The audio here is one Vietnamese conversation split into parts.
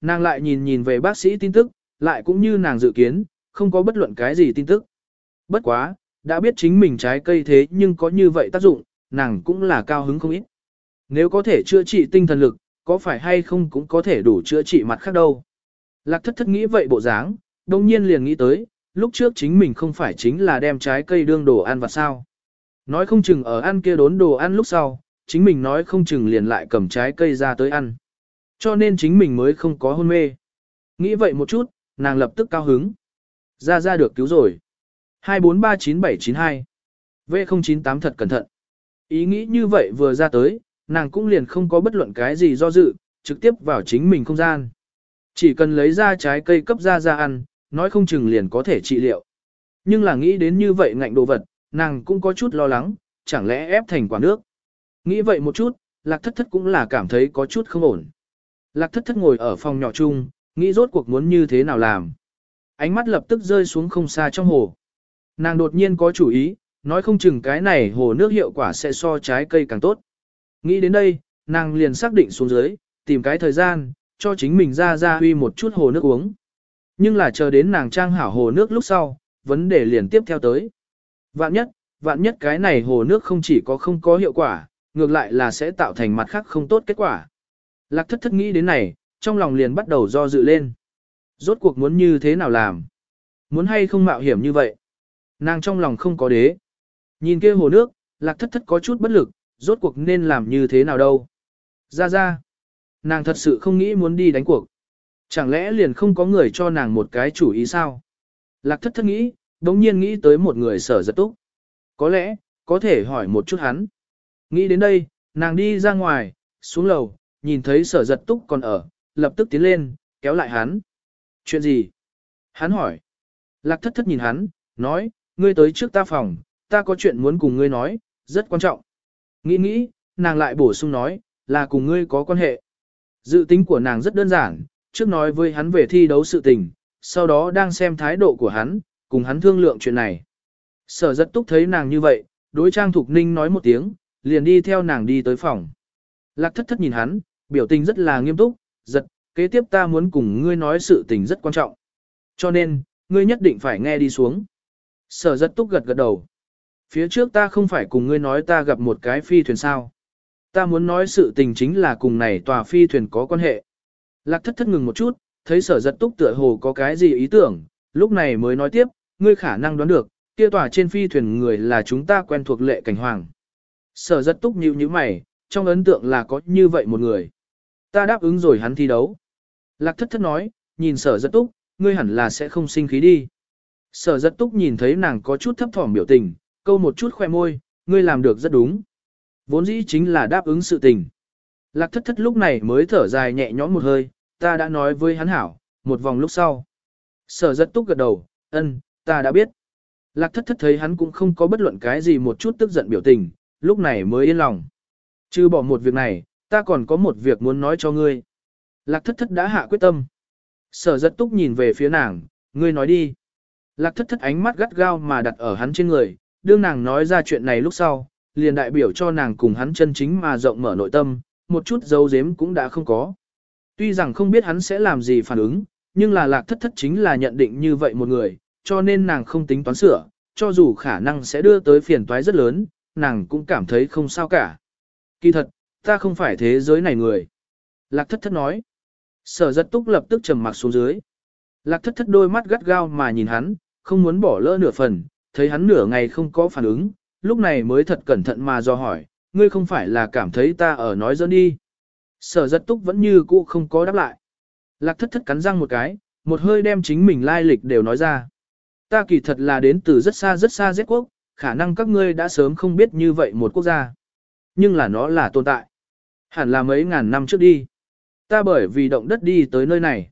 Nàng lại nhìn nhìn về bác sĩ tin tức, lại cũng như nàng dự kiến, không có bất luận cái gì tin tức. Bất quá, đã biết chính mình trái cây thế nhưng có như vậy tác dụng, nàng cũng là cao hứng không ít. Nếu có thể chữa trị tinh thần lực, có phải hay không cũng có thể đủ chữa trị mặt khác đâu. Lạc thất thất nghĩ vậy bộ dáng, đồng nhiên liền nghĩ tới, lúc trước chính mình không phải chính là đem trái cây đương đồ ăn và sao. Nói không chừng ở ăn kia đốn đồ ăn lúc sau, chính mình nói không chừng liền lại cầm trái cây ra tới ăn. Cho nên chính mình mới không có hôn mê. Nghĩ vậy một chút, nàng lập tức cao hứng. Ra ra được cứu rồi. 2439792 V098 thật cẩn thận. Ý nghĩ như vậy vừa ra tới, nàng cũng liền không có bất luận cái gì do dự, trực tiếp vào chính mình không gian. Chỉ cần lấy ra trái cây cấp ra ra ăn, nói không chừng liền có thể trị liệu. Nhưng là nghĩ đến như vậy ngạnh đồ vật, nàng cũng có chút lo lắng, chẳng lẽ ép thành quả nước. Nghĩ vậy một chút, lạc thất thất cũng là cảm thấy có chút không ổn. Lạc thất thất ngồi ở phòng nhỏ chung, nghĩ rốt cuộc muốn như thế nào làm. Ánh mắt lập tức rơi xuống không xa trong hồ. Nàng đột nhiên có chủ ý, nói không chừng cái này hồ nước hiệu quả sẽ so trái cây càng tốt. Nghĩ đến đây, nàng liền xác định xuống dưới, tìm cái thời gian, cho chính mình ra ra huy một chút hồ nước uống. Nhưng là chờ đến nàng trang hảo hồ nước lúc sau, vấn đề liền tiếp theo tới. Vạn nhất, vạn nhất cái này hồ nước không chỉ có không có hiệu quả, ngược lại là sẽ tạo thành mặt khác không tốt kết quả. Lạc thất thất nghĩ đến này, trong lòng liền bắt đầu do dự lên. Rốt cuộc muốn như thế nào làm? Muốn hay không mạo hiểm như vậy? Nàng trong lòng không có đế. Nhìn kia hồ nước, lạc thất thất có chút bất lực, rốt cuộc nên làm như thế nào đâu. Ra ra. Nàng thật sự không nghĩ muốn đi đánh cuộc. Chẳng lẽ liền không có người cho nàng một cái chủ ý sao? Lạc thất thất nghĩ, đống nhiên nghĩ tới một người sở giật túc. Có lẽ, có thể hỏi một chút hắn. Nghĩ đến đây, nàng đi ra ngoài, xuống lầu, nhìn thấy sở giật túc còn ở, lập tức tiến lên, kéo lại hắn. Chuyện gì? Hắn hỏi. Lạc thất thất nhìn hắn, nói, ngươi tới trước ta phòng, ta có chuyện muốn cùng ngươi nói, rất quan trọng. Nghĩ nghĩ, nàng lại bổ sung nói, là cùng ngươi có quan hệ. Dự tính của nàng rất đơn giản, trước nói với hắn về thi đấu sự tình, sau đó đang xem thái độ của hắn, cùng hắn thương lượng chuyện này. Sở rất túc thấy nàng như vậy, đối trang thục ninh nói một tiếng, liền đi theo nàng đi tới phòng. Lạc thất thất nhìn hắn, biểu tình rất là nghiêm túc, giật, kế tiếp ta muốn cùng ngươi nói sự tình rất quan trọng. Cho nên, ngươi nhất định phải nghe đi xuống. Sở rất túc gật gật đầu. Phía trước ta không phải cùng ngươi nói ta gặp một cái phi thuyền sao. Ta muốn nói sự tình chính là cùng này tòa phi thuyền có quan hệ. Lạc thất thất ngừng một chút, thấy sở giật túc tựa hồ có cái gì ý tưởng, lúc này mới nói tiếp, ngươi khả năng đoán được, kia tòa trên phi thuyền người là chúng ta quen thuộc lệ cảnh hoàng. Sở giật túc nhíu như mày, trong ấn tượng là có như vậy một người. Ta đáp ứng rồi hắn thi đấu. Lạc thất thất nói, nhìn sở giật túc, ngươi hẳn là sẽ không sinh khí đi. Sở giật túc nhìn thấy nàng có chút thấp thỏm biểu tình, câu một chút khoe môi, ngươi làm được rất đúng. Vốn dĩ chính là đáp ứng sự tình. Lạc thất thất lúc này mới thở dài nhẹ nhõm một hơi, ta đã nói với hắn hảo, một vòng lúc sau. Sở giật túc gật đầu, ân, ta đã biết. Lạc thất thất thấy hắn cũng không có bất luận cái gì một chút tức giận biểu tình, lúc này mới yên lòng. Chứ bỏ một việc này, ta còn có một việc muốn nói cho ngươi. Lạc thất thất đã hạ quyết tâm. Sở giật túc nhìn về phía nàng, ngươi nói đi. Lạc thất thất ánh mắt gắt gao mà đặt ở hắn trên người, đương nàng nói ra chuyện này lúc sau, liền đại biểu cho nàng cùng hắn chân chính mà rộng mở nội tâm, một chút dấu dếm cũng đã không có. Tuy rằng không biết hắn sẽ làm gì phản ứng, nhưng là lạc thất thất chính là nhận định như vậy một người, cho nên nàng không tính toán sửa, cho dù khả năng sẽ đưa tới phiền toái rất lớn, nàng cũng cảm thấy không sao cả. Kỳ thật, ta không phải thế giới này người. Lạc thất thất nói. Sở giật túc lập tức trầm mặc xuống dưới. Lạc thất thất đôi mắt gắt gao mà nhìn hắn, không muốn bỏ lỡ nửa phần, thấy hắn nửa ngày không có phản ứng, lúc này mới thật cẩn thận mà do hỏi, ngươi không phải là cảm thấy ta ở nói dẫn đi. Sở giật túc vẫn như cũ không có đáp lại. Lạc thất thất cắn răng một cái, một hơi đem chính mình lai lịch đều nói ra. Ta kỳ thật là đến từ rất xa rất xa Z quốc, khả năng các ngươi đã sớm không biết như vậy một quốc gia. Nhưng là nó là tồn tại. Hẳn là mấy ngàn năm trước đi. Ta bởi vì động đất đi tới nơi này.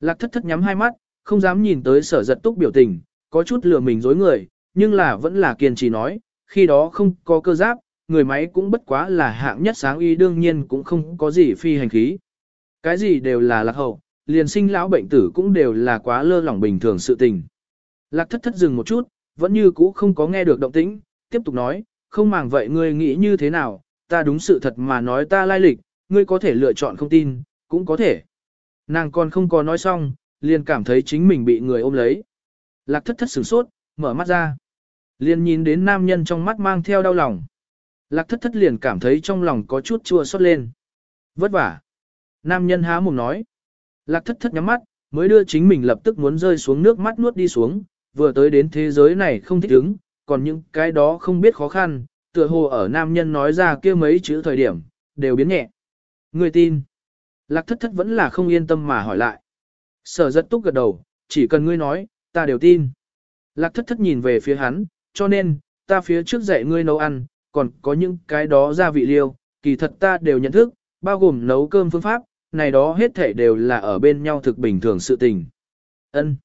Lạc thất thất nhắm hai mắt, không dám nhìn tới sở giật túc biểu tình, có chút lừa mình dối người, nhưng là vẫn là kiên trì nói, khi đó không có cơ giáp, người máy cũng bất quá là hạng nhất sáng y đương nhiên cũng không có gì phi hành khí. Cái gì đều là lạc hậu, liền sinh lão bệnh tử cũng đều là quá lơ lỏng bình thường sự tình. Lạc thất thất dừng một chút, vẫn như cũ không có nghe được động tĩnh, tiếp tục nói, không màng vậy ngươi nghĩ như thế nào, ta đúng sự thật mà nói ta lai lịch, ngươi có thể lựa chọn không tin, cũng có thể. Nàng còn không có nói xong, liền cảm thấy chính mình bị người ôm lấy. Lạc thất thất sửng sốt, mở mắt ra. Liền nhìn đến nam nhân trong mắt mang theo đau lòng. Lạc thất thất liền cảm thấy trong lòng có chút chua xót lên. Vất vả. Nam nhân há mồm nói. Lạc thất thất nhắm mắt, mới đưa chính mình lập tức muốn rơi xuống nước mắt nuốt đi xuống, vừa tới đến thế giới này không thích ứng, còn những cái đó không biết khó khăn, tựa hồ ở nam nhân nói ra kia mấy chữ thời điểm, đều biến nhẹ. Người tin. Lạc thất thất vẫn là không yên tâm mà hỏi lại. Sở rất túc gật đầu, chỉ cần ngươi nói, ta đều tin. Lạc thất thất nhìn về phía hắn, cho nên, ta phía trước dạy ngươi nấu ăn, còn có những cái đó gia vị liêu, kỳ thật ta đều nhận thức, bao gồm nấu cơm phương pháp, này đó hết thể đều là ở bên nhau thực bình thường sự tình. Ân,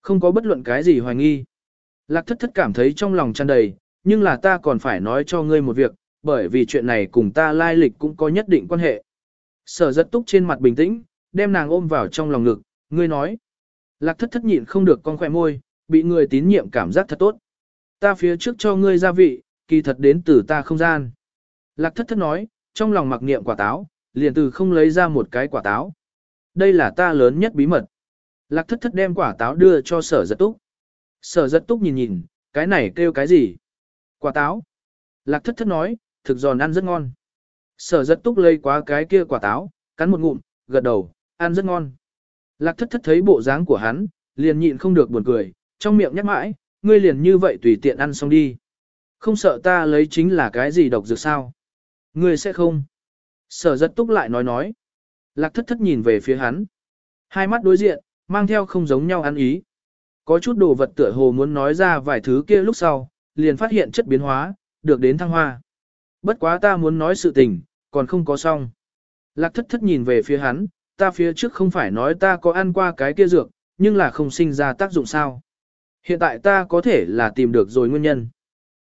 Không có bất luận cái gì hoài nghi. Lạc thất thất cảm thấy trong lòng tràn đầy, nhưng là ta còn phải nói cho ngươi một việc, bởi vì chuyện này cùng ta lai lịch cũng có nhất định quan hệ. Sở rất túc trên mặt bình tĩnh, đem nàng ôm vào trong lòng ngực, ngươi nói. Lạc thất thất nhịn không được con khỏe môi, bị người tín nhiệm cảm giác thật tốt. Ta phía trước cho ngươi gia vị, kỳ thật đến từ ta không gian. Lạc thất thất nói, trong lòng mặc niệm quả táo, liền từ không lấy ra một cái quả táo. Đây là ta lớn nhất bí mật. Lạc thất thất đem quả táo đưa cho sở giật túc. Sở giật túc nhìn nhìn, cái này kêu cái gì? Quả táo. Lạc thất thất nói, thực giòn ăn rất ngon. Sở giật túc lấy quá cái kia quả táo, cắn một ngụm, gật đầu, ăn rất ngon. Lạc thất thất thấy bộ dáng của hắn, liền nhịn không được buồn cười, trong miệng nhắc mãi, ngươi liền như vậy tùy tiện ăn xong đi. Không sợ ta lấy chính là cái gì độc dược sao? Ngươi sẽ không. Sở giật túc lại nói nói. Lạc thất thất nhìn về phía hắn. Hai mắt đối diện, mang theo không giống nhau ăn ý. Có chút đồ vật tựa hồ muốn nói ra vài thứ kia lúc sau, liền phát hiện chất biến hóa, được đến thăng hoa. Bất quá ta muốn nói sự tình, còn không có xong. Lạc thất thất nhìn về phía hắn, ta phía trước không phải nói ta có ăn qua cái kia dược, nhưng là không sinh ra tác dụng sao. Hiện tại ta có thể là tìm được rồi nguyên nhân.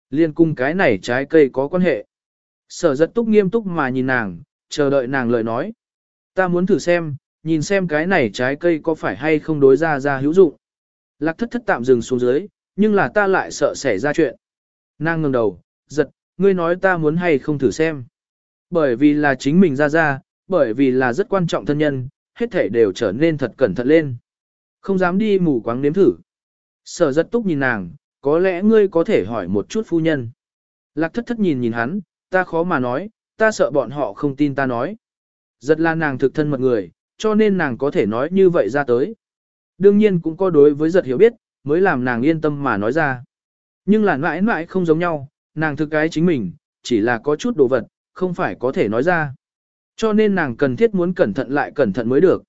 Liên cung cái này trái cây có quan hệ. Sở giật túc nghiêm túc mà nhìn nàng, chờ đợi nàng lời nói. Ta muốn thử xem, nhìn xem cái này trái cây có phải hay không đối ra ra hữu dụng. Lạc thất thất tạm dừng xuống dưới, nhưng là ta lại sợ xảy ra chuyện. Nàng ngẩng đầu, giật, ngươi nói ta muốn hay không thử xem. Bởi vì là chính mình ra ra, bởi vì là rất quan trọng thân nhân, hết thể đều trở nên thật cẩn thận lên. Không dám đi mù quáng nếm thử. Sở rất túc nhìn nàng, có lẽ ngươi có thể hỏi một chút phu nhân. Lạc thất thất nhìn nhìn hắn, ta khó mà nói, ta sợ bọn họ không tin ta nói. Giật là nàng thực thân mật người, cho nên nàng có thể nói như vậy ra tới. Đương nhiên cũng có đối với giật hiểu biết, mới làm nàng yên tâm mà nói ra. Nhưng là mãi mãi không giống nhau, nàng thực cái chính mình, chỉ là có chút đồ vật, không phải có thể nói ra. Cho nên nàng cần thiết muốn cẩn thận lại cẩn thận mới được.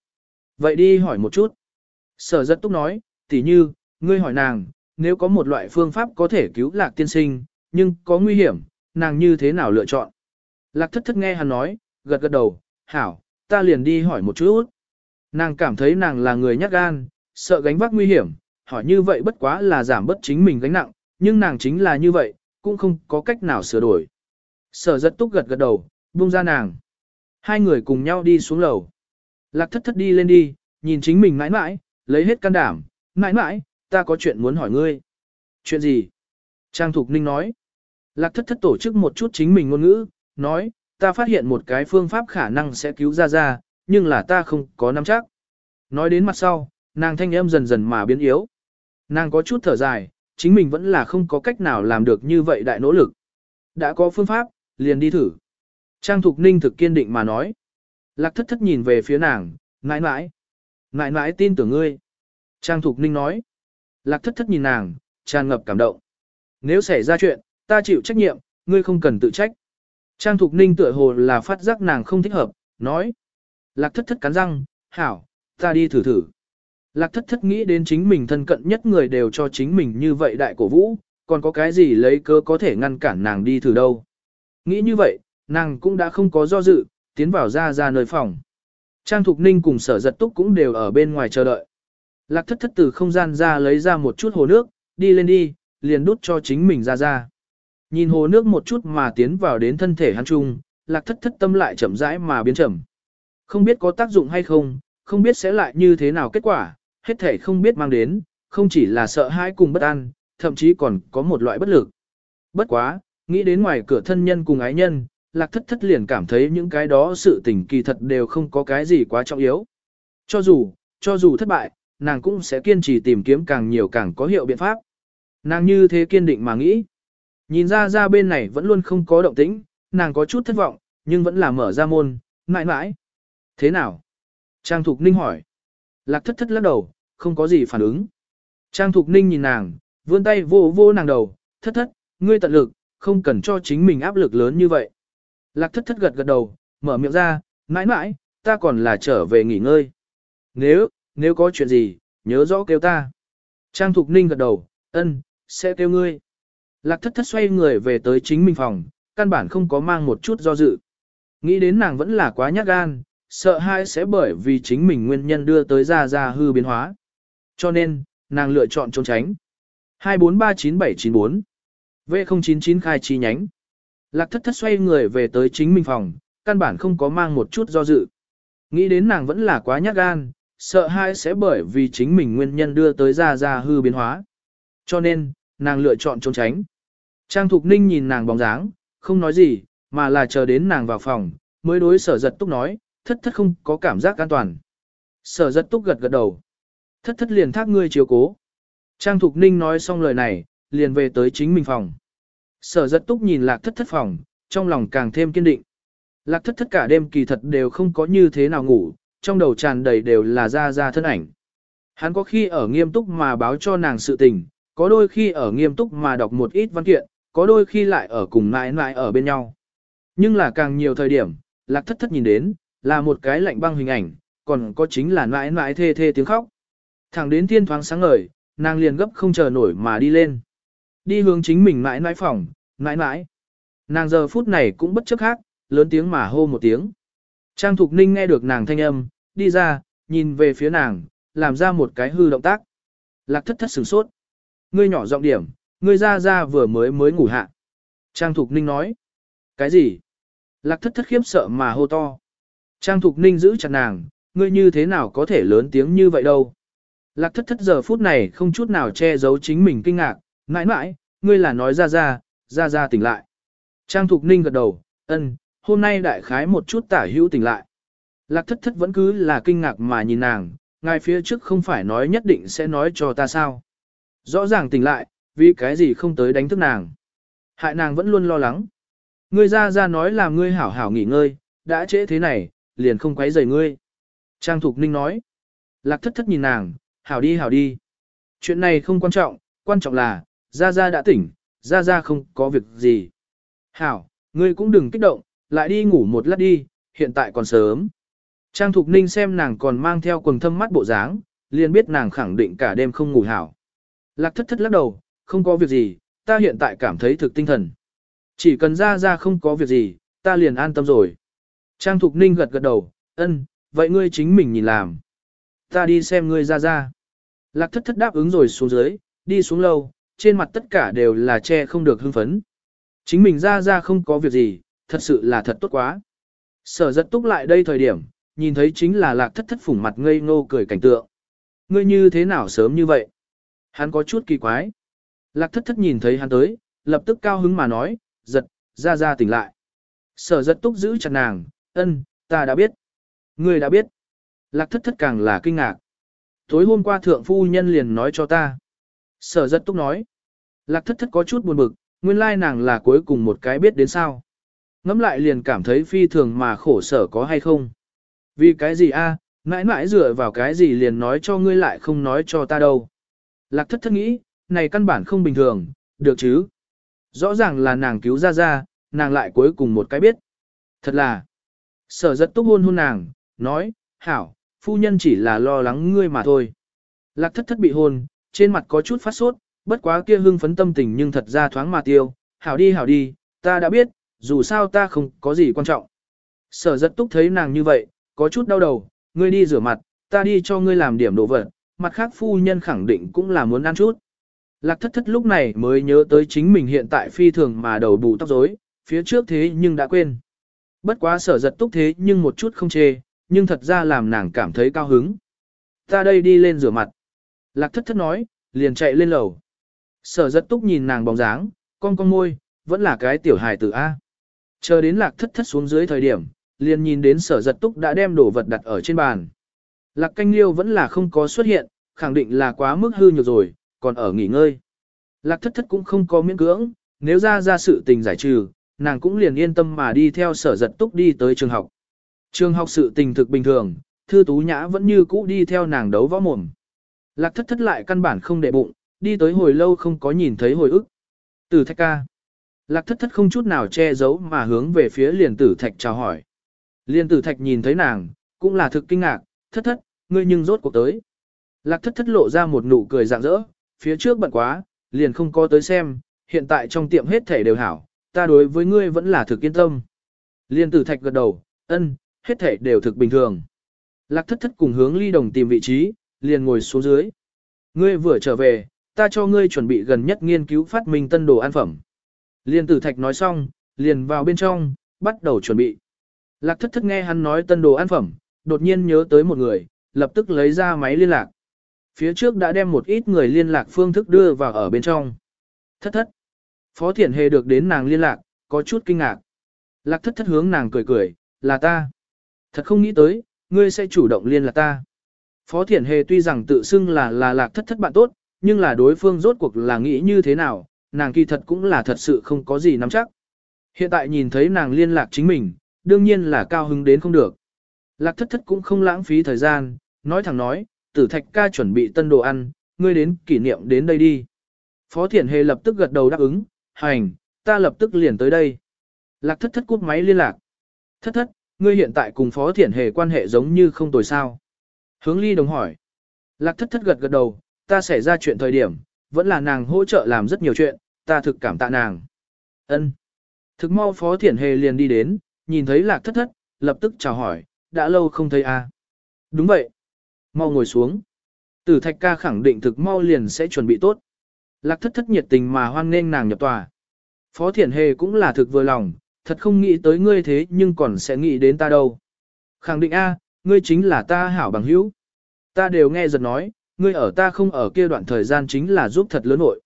Vậy đi hỏi một chút. Sở rất túc nói, tỉ như, ngươi hỏi nàng, nếu có một loại phương pháp có thể cứu lạc tiên sinh, nhưng có nguy hiểm, nàng như thế nào lựa chọn? Lạc thất thất nghe hắn nói, gật gật đầu, hảo, ta liền đi hỏi một chút. Nàng cảm thấy nàng là người nhát gan, sợ gánh vác nguy hiểm, hỏi như vậy bất quá là giảm bớt chính mình gánh nặng, nhưng nàng chính là như vậy, cũng không có cách nào sửa đổi. Sở rất túc gật gật đầu, buông ra nàng. Hai người cùng nhau đi xuống lầu. Lạc thất thất đi lên đi, nhìn chính mình mãi mãi, lấy hết can đảm, mãi mãi, ta có chuyện muốn hỏi ngươi. Chuyện gì? Trang Thục Ninh nói. Lạc thất thất tổ chức một chút chính mình ngôn ngữ, nói, ta phát hiện một cái phương pháp khả năng sẽ cứu ra ra, nhưng là ta không có nắm chắc. Nói đến mặt sau, nàng thanh âm dần dần mà biến yếu. Nàng có chút thở dài, chính mình vẫn là không có cách nào làm được như vậy đại nỗ lực. Đã có phương pháp, liền đi thử. Trang Thục Ninh thực kiên định mà nói. Lạc thất thất nhìn về phía nàng, mãi mãi. Mãi mãi tin tưởng ngươi. Trang Thục Ninh nói. Lạc thất thất nhìn nàng, tràn ngập cảm động. Nếu xảy ra chuyện, ta chịu trách nhiệm, ngươi không cần tự trách. Trang Thục Ninh tựa hồ là phát giác nàng không thích hợp, nói. Lạc thất thất cắn răng, hảo, ta đi thử thử. Lạc thất thất nghĩ đến chính mình thân cận nhất người đều cho chính mình như vậy đại cổ vũ, còn có cái gì lấy cơ có thể ngăn cản nàng đi thử đâu. Nghĩ như vậy, nàng cũng đã không có do dự, tiến vào ra ra nơi phòng. Trang Thục Ninh cùng sở giật túc cũng đều ở bên ngoài chờ đợi. Lạc thất thất từ không gian ra lấy ra một chút hồ nước, đi lên đi, liền đút cho chính mình ra ra. Nhìn hồ nước một chút mà tiến vào đến thân thể hắn trung, lạc thất thất tâm lại chậm rãi mà biến chậm. Không biết có tác dụng hay không, không biết sẽ lại như thế nào kết quả, hết thể không biết mang đến, không chỉ là sợ hãi cùng bất an, thậm chí còn có một loại bất lực. Bất quá, nghĩ đến ngoài cửa thân nhân cùng ái nhân, lạc thất thất liền cảm thấy những cái đó sự tình kỳ thật đều không có cái gì quá trọng yếu. Cho dù, cho dù thất bại, nàng cũng sẽ kiên trì tìm kiếm càng nhiều càng có hiệu biện pháp. Nàng như thế kiên định mà nghĩ. Nhìn ra ra bên này vẫn luôn không có động tĩnh, nàng có chút thất vọng, nhưng vẫn là mở ra môn, mãi mãi. Thế nào? Trang Thục Ninh hỏi. Lạc thất thất lắc đầu, không có gì phản ứng. Trang Thục Ninh nhìn nàng, vươn tay vô vô nàng đầu, thất thất, ngươi tận lực, không cần cho chính mình áp lực lớn như vậy. Lạc thất thất gật gật đầu, mở miệng ra, mãi mãi, ta còn là trở về nghỉ ngơi. Nếu, nếu có chuyện gì, nhớ rõ kêu ta. Trang Thục Ninh gật đầu, ân, sẽ kêu ngươi. Lạc thất thất xoay người về tới chính mình phòng, căn bản không có mang một chút do dự. Nghĩ đến nàng vẫn là quá nhát gan, sợ hai sẽ bởi vì chính mình nguyên nhân đưa tới ra ra hư biến hóa. Cho nên, nàng lựa chọn trốn tránh. 2439794 V099 khai chi nhánh. Lạc thất thất xoay người về tới chính mình phòng, căn bản không có mang một chút do dự. Nghĩ đến nàng vẫn là quá nhát gan, sợ hai sẽ bởi vì chính mình nguyên nhân đưa tới ra ra hư biến hóa. Cho nên, nàng lựa chọn trốn tránh. Trang Thục Ninh nhìn nàng bóng dáng, không nói gì, mà là chờ đến nàng vào phòng, mới đối sở giật túc nói, thất thất không có cảm giác an toàn. Sở giật túc gật gật đầu. Thất thất liền thác ngươi chiếu cố. Trang Thục Ninh nói xong lời này, liền về tới chính mình phòng. Sở giật túc nhìn lạc thất thất phòng, trong lòng càng thêm kiên định. Lạc thất thất cả đêm kỳ thật đều không có như thế nào ngủ, trong đầu tràn đầy đều là ra ra thân ảnh. Hắn có khi ở nghiêm túc mà báo cho nàng sự tình, có đôi khi ở nghiêm túc mà đọc một ít văn kiện, có đôi khi lại ở cùng mãi mãi ở bên nhau. Nhưng là càng nhiều thời điểm, lạc thất thất nhìn đến, là một cái lạnh băng hình ảnh, còn có chính là mãi mãi thê thê tiếng khóc. Thẳng đến thiên thoáng sáng ngời, nàng liền gấp không chờ nổi mà đi lên. Đi hướng chính mình mãi mãi phòng, mãi mãi. Nàng giờ phút này cũng bất chấp khác, lớn tiếng mà hô một tiếng. Trang Thục Ninh nghe được nàng thanh âm, đi ra, nhìn về phía nàng, làm ra một cái hư động tác. Lạc thất thất sửng sốt. Ngươi nhỏ giọng điểm, ngươi ra ra vừa mới mới ngủ hạ. Trang Thục Ninh nói. Cái gì? Lạc thất thất khiếp sợ mà hô to. Trang Thục Ninh giữ chặt nàng, ngươi như thế nào có thể lớn tiếng như vậy đâu. Lạc thất thất giờ phút này không chút nào che giấu chính mình kinh ngạc, mãi mãi, ngươi là nói ra ra, ra ra tỉnh lại. Trang Thục Ninh gật đầu, ân, hôm nay đại khái một chút tả hữu tỉnh lại. Lạc thất thất vẫn cứ là kinh ngạc mà nhìn nàng, ngài phía trước không phải nói nhất định sẽ nói cho ta sao. Rõ ràng tỉnh lại, vì cái gì không tới đánh thức nàng. Hại nàng vẫn luôn lo lắng. Ngươi ra ra nói là ngươi hảo hảo nghỉ ngơi, đã trễ thế này, liền không quấy rầy ngươi. Trang Thục Ninh nói. Lạc thất thất nhìn nàng, hảo đi hảo đi. Chuyện này không quan trọng, quan trọng là, Gia Gia đã tỉnh, Gia Gia không có việc gì. Hảo, ngươi cũng đừng kích động, lại đi ngủ một lát đi, hiện tại còn sớm. Trang Thục Ninh xem nàng còn mang theo quần thâm mắt bộ dáng, liền biết nàng khẳng định cả đêm không ngủ hảo. Lạc thất thất lắc đầu, không có việc gì, ta hiện tại cảm thấy thực tinh thần. Chỉ cần ra ra không có việc gì, ta liền an tâm rồi. Trang Thục Ninh gật gật đầu, ân, vậy ngươi chính mình nhìn làm. Ta đi xem ngươi ra ra. Lạc thất thất đáp ứng rồi xuống dưới, đi xuống lâu, trên mặt tất cả đều là che không được hưng phấn. Chính mình ra ra không có việc gì, thật sự là thật tốt quá. Sở giật túc lại đây thời điểm, nhìn thấy chính là lạc thất thất phủng mặt ngây ngô cười cảnh tượng. Ngươi như thế nào sớm như vậy? Hắn có chút kỳ quái. Lạc thất thất nhìn thấy hắn tới, lập tức cao hứng mà nói, giật, ra ra tỉnh lại. Sở giật túc giữ chặt nàng, ân, ta đã biết. Ngươi đã biết. Lạc thất thất càng là kinh ngạc. Tối hôm qua thượng phu nhân liền nói cho ta. Sở giật túc nói. Lạc thất thất có chút buồn bực, nguyên lai nàng là cuối cùng một cái biết đến sao. Ngắm lại liền cảm thấy phi thường mà khổ sở có hay không. Vì cái gì a? mãi mãi dựa vào cái gì liền nói cho ngươi lại không nói cho ta đâu. Lạc thất thất nghĩ, này căn bản không bình thường, được chứ. Rõ ràng là nàng cứu ra ra, nàng lại cuối cùng một cái biết. Thật là, sở giật túc hôn hôn nàng, nói, hảo, phu nhân chỉ là lo lắng ngươi mà thôi. Lạc thất thất bị hôn, trên mặt có chút phát sốt, bất quá kia hưng phấn tâm tình nhưng thật ra thoáng mà tiêu, hảo đi hảo đi, ta đã biết, dù sao ta không có gì quan trọng. Sở giật túc thấy nàng như vậy, có chút đau đầu, ngươi đi rửa mặt, ta đi cho ngươi làm điểm đồ vật, mặt khác phu nhân khẳng định cũng là muốn ăn chút. Lạc thất thất lúc này mới nhớ tới chính mình hiện tại phi thường mà đầu bù tóc rối, phía trước thế nhưng đã quên. Bất quá sở giật túc thế nhưng một chút không chê, nhưng thật ra làm nàng cảm thấy cao hứng. Ta đây đi lên rửa mặt. Lạc thất thất nói, liền chạy lên lầu. Sở giật túc nhìn nàng bóng dáng, con con môi, vẫn là cái tiểu hài tử A. Chờ đến lạc thất thất xuống dưới thời điểm, liền nhìn đến sở giật túc đã đem đồ vật đặt ở trên bàn. Lạc canh liêu vẫn là không có xuất hiện, khẳng định là quá mức hư nhược rồi, còn ở nghỉ ngơi. Lạc thất thất cũng không có miễn cưỡng, nếu ra ra sự tình giải trừ, nàng cũng liền yên tâm mà đi theo sở giật túc đi tới trường học. Trường học sự tình thực bình thường, thư tú nhã vẫn như cũ đi theo nàng đấu võ mồm. Lạc thất thất lại căn bản không để bụng, đi tới hồi lâu không có nhìn thấy hồi ức. Tử thạch ca. Lạc thất thất không chút nào che giấu mà hướng về phía liền tử thạch chào hỏi. Liên tử thạch nhìn thấy nàng, cũng là thực kinh ngạc, thất thất, ngươi nhưng rốt cuộc tới. Lạc thất thất lộ ra một nụ cười rạng rỡ, phía trước bận quá, liền không có tới xem, hiện tại trong tiệm hết thể đều hảo, ta đối với ngươi vẫn là thực yên tâm. Liên tử thạch gật đầu, ân, hết thể đều thực bình thường. Lạc thất thất cùng hướng ly đồng tìm vị trí, liền ngồi xuống dưới. Ngươi vừa trở về, ta cho ngươi chuẩn bị gần nhất nghiên cứu phát minh tân đồ ăn phẩm. Liên tử thạch nói xong, liền vào bên trong, bắt đầu chuẩn bị. Lạc thất thất nghe hắn nói tân đồ ăn phẩm, đột nhiên nhớ tới một người, lập tức lấy ra máy liên lạc. Phía trước đã đem một ít người liên lạc phương thức đưa vào ở bên trong. Thất thất. Phó Thiển Hề được đến nàng liên lạc, có chút kinh ngạc. Lạc thất thất hướng nàng cười cười, là ta. Thật không nghĩ tới, ngươi sẽ chủ động liên lạc ta. Phó Thiển Hề tuy rằng tự xưng là là lạc thất thất bạn tốt, nhưng là đối phương rốt cuộc là nghĩ như thế nào, nàng kỳ thật cũng là thật sự không có gì nắm chắc. Hiện tại nhìn thấy nàng liên lạc chính mình, đương nhiên là cao hứng đến không được. Lạc thất thất cũng không lãng phí thời gian, nói thẳng nói, tử thạch ca chuẩn bị tân đồ ăn, ngươi đến kỷ niệm đến đây đi. Phó Thiển Hề lập tức gật đầu đáp ứng, hành, ta lập tức liền tới đây. Lạc thất thất cút máy liên lạc. Thất thất, ngươi hiện tại cùng Phó Thiển Hề quan hệ giống như không tồi sao. Hướng ly đồng hỏi. Lạc thất thất gật gật đầu, ta xảy ra chuyện thời điểm, vẫn là nàng hỗ trợ làm rất nhiều chuyện, ta thực cảm tạ nàng. Ân. Thực mau Phó Thiển Hề liền đi đến, nhìn thấy lạc thất thất, lập tức chào hỏi, đã lâu không thấy a. À? Đúng vậy. Mau ngồi xuống. Tử thạch ca khẳng định thực mau liền sẽ chuẩn bị tốt. Lạc thất thất nhiệt tình mà hoan nghênh nàng nhập tòa. Phó Thiển Hề cũng là thực vừa lòng, thật không nghĩ tới ngươi thế nhưng còn sẽ nghĩ đến ta đâu. Khẳng định A, ngươi chính là ta hảo bằng hữu. Ta đều nghe giật nói, ngươi ở ta không ở kia đoạn thời gian chính là giúp thật lớn nội.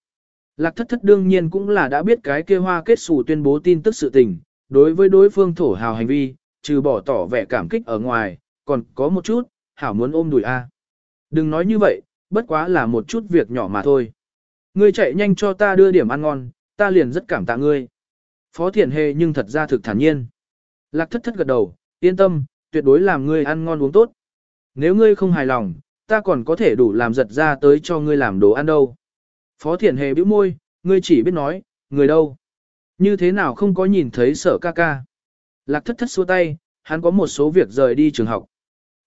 Lạc thất thất đương nhiên cũng là đã biết cái kia hoa kết xù tuyên bố tin tức sự tình, đối với đối phương thổ hào hành vi, trừ bỏ tỏ vẻ cảm kích ở ngoài, còn có một chút, hảo muốn ôm đùi A. Đừng nói như vậy, bất quá là một chút việc nhỏ mà thôi. Ngươi chạy nhanh cho ta đưa điểm ăn ngon, ta liền rất cảm tạ ngươi. Phó Thiển Hề nhưng thật ra thực thản nhiên. Lạc thất thất gật đầu, yên tâm, tuyệt đối làm ngươi ăn ngon uống tốt. Nếu ngươi không hài lòng, ta còn có thể đủ làm giật ra tới cho ngươi làm đồ ăn đâu. Phó Thiển Hề bĩu môi, ngươi chỉ biết nói, người đâu. Như thế nào không có nhìn thấy sở ca ca. Lạc thất thất xua tay, hắn có một số việc rời đi trường học.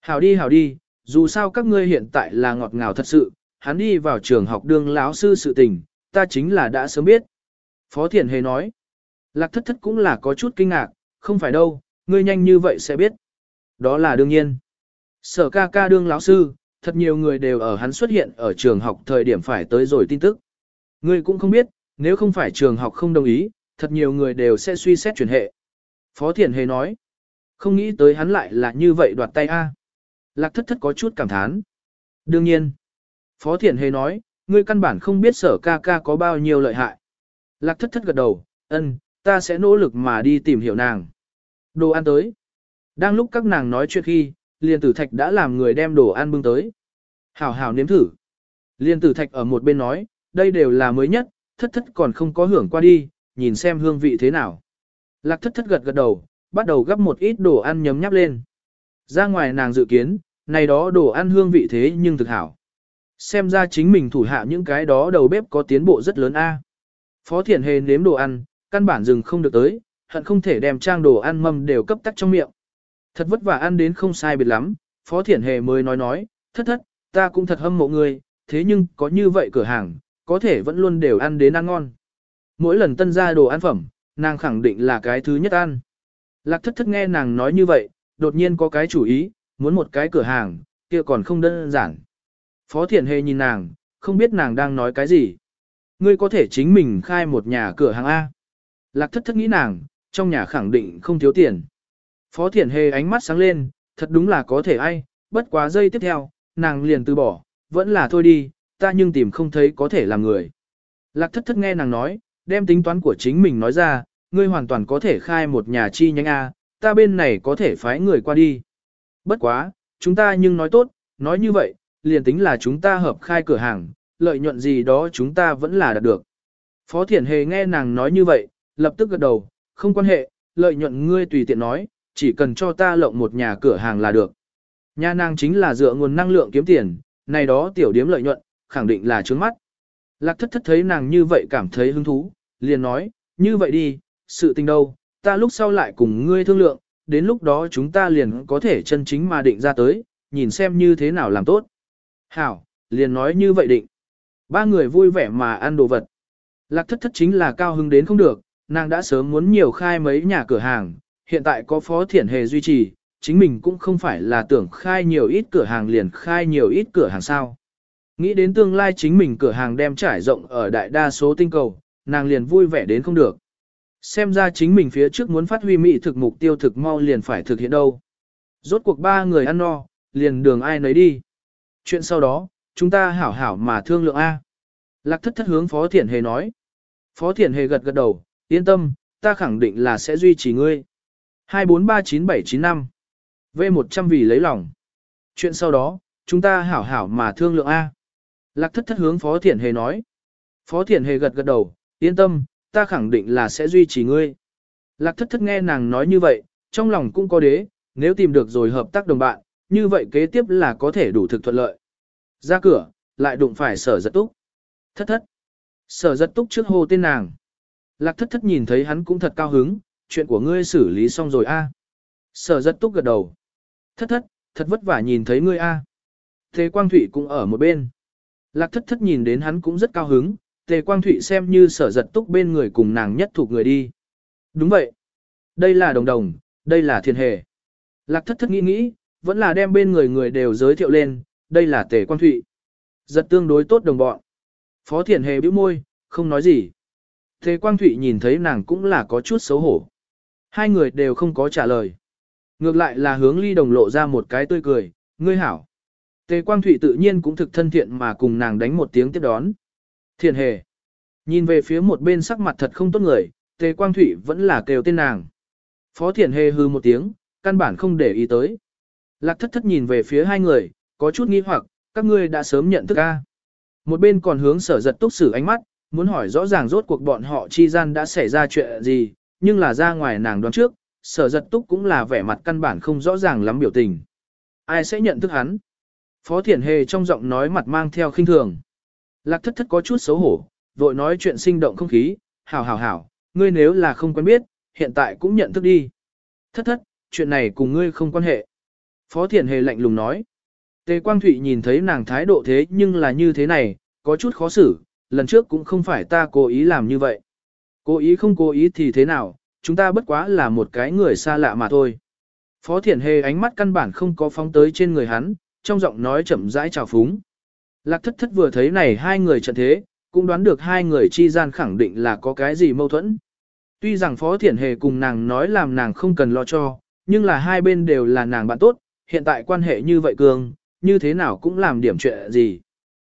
Hảo đi hảo đi, dù sao các ngươi hiện tại là ngọt ngào thật sự, hắn đi vào trường học đương lão sư sự tình, ta chính là đã sớm biết. Phó Thiển Hề nói, lạc thất thất cũng là có chút kinh ngạc, không phải đâu, ngươi nhanh như vậy sẽ biết. Đó là đương nhiên. Sở ca ca đương lão sư, thật nhiều người đều ở hắn xuất hiện ở trường học thời điểm phải tới rồi tin tức. Ngươi cũng không biết, nếu không phải trường học không đồng ý, thật nhiều người đều sẽ suy xét chuyển hệ. Phó Thiển Hề nói, không nghĩ tới hắn lại là như vậy đoạt tay A. Lạc thất thất có chút cảm thán. Đương nhiên, Phó Thiển Hề nói, ngươi căn bản không biết sở ca ca có bao nhiêu lợi hại. Lạc thất thất gật đầu, ân, ta sẽ nỗ lực mà đi tìm hiểu nàng. Đồ ăn tới. Đang lúc các nàng nói chuyện khi, liền tử thạch đã làm người đem đồ ăn bưng tới. Hảo hảo nếm thử. Liên tử thạch ở một bên nói, đây đều là mới nhất, thất thất còn không có hưởng qua đi, nhìn xem hương vị thế nào. Lạc thất thất gật gật đầu, bắt đầu gấp một ít đồ ăn nhấm nháp lên. Ra ngoài nàng dự kiến, này đó đồ ăn hương vị thế nhưng thực hảo. Xem ra chính mình thủ hạ những cái đó đầu bếp có tiến bộ rất lớn a. Phó Thiển Hề nếm đồ ăn, căn bản dừng không được tới, hận không thể đem trang đồ ăn mâm đều cấp tắc trong miệng. Thật vất vả ăn đến không sai biệt lắm, Phó Thiển Hề mới nói nói, thất thất, ta cũng thật hâm mộ người, thế nhưng có như vậy cửa hàng, có thể vẫn luôn đều ăn đến ăn ngon. Mỗi lần tân ra đồ ăn phẩm, nàng khẳng định là cái thứ nhất ăn. Lạc thất thất nghe nàng nói như vậy, đột nhiên có cái chủ ý, muốn một cái cửa hàng, kia còn không đơn giản. Phó Thiển Hề nhìn nàng, không biết nàng đang nói cái gì. Ngươi có thể chính mình khai một nhà cửa hàng A. Lạc thất thất nghĩ nàng, trong nhà khẳng định không thiếu tiền. Phó Thiển Hề ánh mắt sáng lên, thật đúng là có thể ai, bất quá giây tiếp theo, nàng liền từ bỏ, vẫn là thôi đi, ta nhưng tìm không thấy có thể làm người. Lạc thất thất nghe nàng nói, đem tính toán của chính mình nói ra, ngươi hoàn toàn có thể khai một nhà chi nhánh A, ta bên này có thể phái người qua đi. Bất quá, chúng ta nhưng nói tốt, nói như vậy, liền tính là chúng ta hợp khai cửa hàng, lợi nhuận gì đó chúng ta vẫn là đạt được. Phó Thiển Hề nghe nàng nói như vậy, lập tức gật đầu, không quan hệ, lợi nhuận ngươi tùy tiện nói, chỉ cần cho ta lộng một nhà cửa hàng là được. Nhà nàng chính là dựa nguồn năng lượng kiếm tiền, này đó tiểu điếm lợi nhuận, khẳng định là trướng mắt. Lạc thất thất thấy nàng như vậy cảm thấy hứng thú, liền nói, như vậy đi, sự tình đâu, ta lúc sau lại cùng ngươi thương lượng, đến lúc đó chúng ta liền có thể chân chính mà định ra tới, nhìn xem như thế nào làm tốt. Hảo, liền nói như vậy định. Ba người vui vẻ mà ăn đồ vật. Lạc thất thất chính là cao hứng đến không được, nàng đã sớm muốn nhiều khai mấy nhà cửa hàng, hiện tại có phó thiển hề duy trì, chính mình cũng không phải là tưởng khai nhiều ít cửa hàng liền khai nhiều ít cửa hàng sao. Nghĩ đến tương lai chính mình cửa hàng đem trải rộng ở đại đa số tinh cầu, nàng liền vui vẻ đến không được. Xem ra chính mình phía trước muốn phát huy mỹ thực mục tiêu thực mau liền phải thực hiện đâu. Rốt cuộc ba người ăn no, liền đường ai nấy đi. Chuyện sau đó, chúng ta hảo hảo mà thương lượng A. Lạc thất thất hướng Phó Thiển Hề nói. Phó Thiển Hề gật gật đầu, yên tâm, ta khẳng định là sẽ duy trì ngươi. 2439795 V100 vì lấy lòng. Chuyện sau đó, chúng ta hảo hảo mà thương lượng A. Lạc thất thất hướng Phó Thiển Hề nói. Phó Thiển Hề gật gật đầu, yên tâm, ta khẳng định là sẽ duy trì ngươi. Lạc thất thất nghe nàng nói như vậy, trong lòng cũng có đế, nếu tìm được rồi hợp tác đồng bạn, như vậy kế tiếp là có thể đủ thực thuận lợi. Ra cửa, lại đụng phải sở giật túc. Thất thất. Sở giật túc trước hô tên nàng. Lạc thất thất nhìn thấy hắn cũng thật cao hứng, chuyện của ngươi xử lý xong rồi a. Sở rất túc gật đầu. Thất thất, thật vất vả nhìn thấy ngươi a. Tề Quang Thụy cũng ở một bên. Lạc thất thất nhìn đến hắn cũng rất cao hứng, Tề Quang Thụy xem như sở giật túc bên người cùng nàng nhất thuộc người đi. Đúng vậy. Đây là đồng đồng, đây là thiên hề. Lạc thất thất nghĩ nghĩ, vẫn là đem bên người người đều giới thiệu lên, đây là Tề Quang Thụy. Giật tương đối tốt đồng bọn. Phó thiền hề bĩu môi, không nói gì. Tề Quang Thụy nhìn thấy nàng cũng là có chút xấu hổ. Hai người đều không có trả lời. Ngược lại là hướng ly đồng lộ ra một cái tươi cười, ngươi hảo. Tề Quang Thụy tự nhiên cũng thực thân thiện mà cùng nàng đánh một tiếng tiếp đón. thiện hề. Nhìn về phía một bên sắc mặt thật không tốt người, Tề Quang Thụy vẫn là kêu tên nàng. Phó Thiện hề hư một tiếng, căn bản không để ý tới. Lạc thất thất nhìn về phía hai người, có chút nghi hoặc, các ngươi đã sớm nhận thức a. Một bên còn hướng sở giật túc sử ánh mắt, muốn hỏi rõ ràng rốt cuộc bọn họ chi gian đã xảy ra chuyện gì, nhưng là ra ngoài nàng đoán trước, sở giật túc cũng là vẻ mặt căn bản không rõ ràng lắm biểu tình. Ai sẽ nhận thức hắn? Phó Thiển Hề trong giọng nói mặt mang theo khinh thường. Lạc thất thất có chút xấu hổ, vội nói chuyện sinh động không khí, hảo hảo hảo, ngươi nếu là không quen biết, hiện tại cũng nhận thức đi. Thất thất, chuyện này cùng ngươi không quan hệ. Phó Thiển Hề lạnh lùng nói. Tề Quang Thụy nhìn thấy nàng thái độ thế nhưng là như thế này, có chút khó xử, lần trước cũng không phải ta cố ý làm như vậy. Cố ý không cố ý thì thế nào, chúng ta bất quá là một cái người xa lạ mà thôi. Phó Thiển Hề ánh mắt căn bản không có phóng tới trên người hắn, trong giọng nói chậm rãi trào phúng. Lạc thất thất vừa thấy này hai người trận thế, cũng đoán được hai người chi gian khẳng định là có cái gì mâu thuẫn. Tuy rằng Phó Thiển Hề cùng nàng nói làm nàng không cần lo cho, nhưng là hai bên đều là nàng bạn tốt, hiện tại quan hệ như vậy cường, như thế nào cũng làm điểm chuyện gì.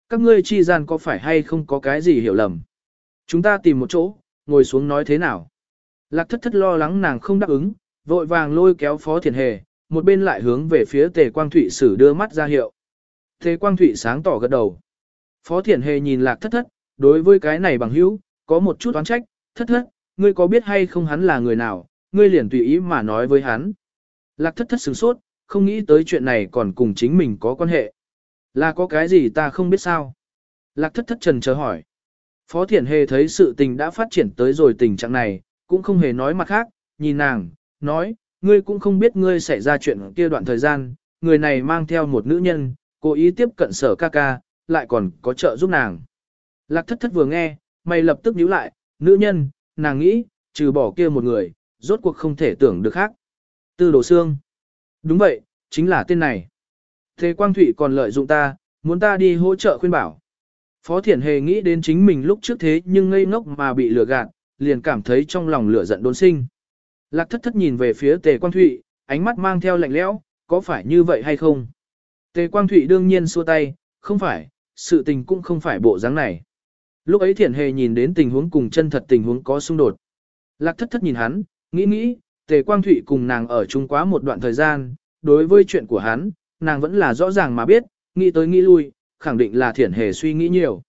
Các ngươi chi gian có phải hay không có cái gì hiểu lầm. Chúng ta tìm một chỗ, ngồi xuống nói thế nào. Lạc thất thất lo lắng nàng không đáp ứng, vội vàng lôi kéo Phó thiền Hề, một bên lại hướng về phía Tề Quang Thụy sử đưa mắt ra hiệu. Tề Quang Thụy sáng tỏ gật đầu. Phó thiền Hề nhìn Lạc thất thất, đối với cái này bằng hữu, có một chút oán trách, thất thất, ngươi có biết hay không hắn là người nào, ngươi liền tùy ý mà nói với hắn. Lạc thất thất sửng sốt, không nghĩ tới chuyện này còn cùng chính mình có quan hệ. Là có cái gì ta không biết sao? Lạc thất thất trần chờ hỏi. Phó Thiển Hề thấy sự tình đã phát triển tới rồi tình trạng này, cũng không hề nói mặt khác, nhìn nàng, nói, ngươi cũng không biết ngươi xảy ra chuyện kia đoạn thời gian, người này mang theo một nữ nhân, cố ý tiếp cận sở ca ca, lại còn có trợ giúp nàng. Lạc thất thất vừa nghe, mày lập tức nhíu lại, nữ nhân, nàng nghĩ, trừ bỏ kia một người, rốt cuộc không thể tưởng được khác. Tư đồ xương. Đúng vậy, chính là tên này. Thế Quang Thụy còn lợi dụng ta, muốn ta đi hỗ trợ khuyên bảo. Phó Thiển Hề nghĩ đến chính mình lúc trước thế nhưng ngây ngốc mà bị lừa gạt, liền cảm thấy trong lòng lửa giận đốn sinh. Lạc thất thất nhìn về phía Tề Quang Thụy, ánh mắt mang theo lạnh lẽo, có phải như vậy hay không? Tề Quang Thụy đương nhiên xua tay, không phải, sự tình cũng không phải bộ dáng này. Lúc ấy Thiển Hề nhìn đến tình huống cùng chân thật tình huống có xung đột. Lạc thất thất nhìn hắn, nghĩ nghĩ, Tề Quang Thụy cùng nàng ở chung quá một đoạn thời gian, đối với chuyện của hắn, nàng vẫn là rõ ràng mà biết, nghĩ tới nghĩ lui, khẳng định là thiển hề suy nghĩ nhiều.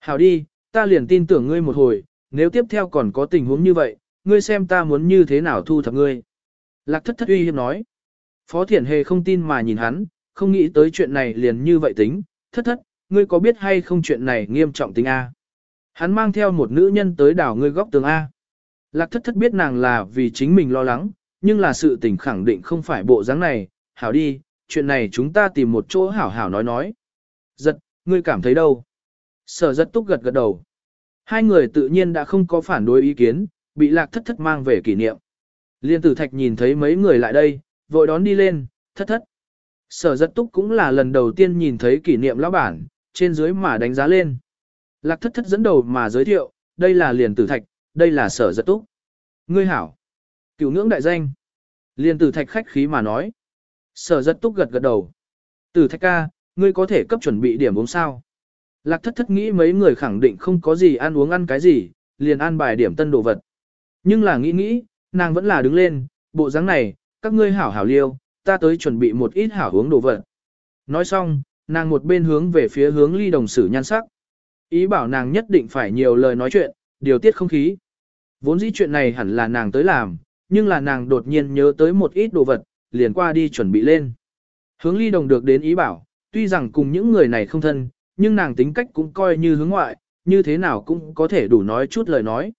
Hảo đi, ta liền tin tưởng ngươi một hồi, nếu tiếp theo còn có tình huống như vậy, ngươi xem ta muốn như thế nào thu thập ngươi. Lạc thất thất uy hiếp nói. Phó thiển hề không tin mà nhìn hắn, không nghĩ tới chuyện này liền như vậy tính, thất thất, ngươi có biết hay không chuyện này nghiêm trọng tính A. Hắn mang theo một nữ nhân tới đảo ngươi góc tường A. Lạc thất thất biết nàng là vì chính mình lo lắng, nhưng là sự tình khẳng định không phải bộ dáng này, hảo đi, chuyện này chúng ta tìm một chỗ hảo hảo nói nói. Giật, ngươi cảm thấy đâu? Sở giật túc gật gật đầu. Hai người tự nhiên đã không có phản đối ý kiến, bị lạc thất thất mang về kỷ niệm. Liên tử thạch nhìn thấy mấy người lại đây, vội đón đi lên, thất thất. Sở giật túc cũng là lần đầu tiên nhìn thấy kỷ niệm lão bản, trên dưới mà đánh giá lên. Lạc thất thất dẫn đầu mà giới thiệu, đây là liền tử thạch, đây là sở giật túc. Ngươi hảo. Cửu ngưỡng đại danh. Liền tử thạch khách khí mà nói. Sở rất túc gật gật đầu. Tử thạch ca, ngươi có thể cấp chuẩn bị điểm uống sao. Lạc thất thất nghĩ mấy người khẳng định không có gì ăn uống ăn cái gì, liền ăn bài điểm tân đồ vật. Nhưng là nghĩ nghĩ, nàng vẫn là đứng lên, bộ dáng này, các ngươi hảo hảo liêu, ta tới chuẩn bị một ít hảo uống đồ vật. Nói xong, nàng một bên hướng về phía hướng ly đồng sử nhan sắc. Ý bảo nàng nhất định phải nhiều lời nói chuyện, điều tiết không khí. Vốn dĩ chuyện này hẳn là nàng tới làm, nhưng là nàng đột nhiên nhớ tới một ít đồ vật, liền qua đi chuẩn bị lên. Hướng ly đồng được đến ý bảo, tuy rằng cùng những người này không thân, nhưng nàng tính cách cũng coi như hướng ngoại, như thế nào cũng có thể đủ nói chút lời nói.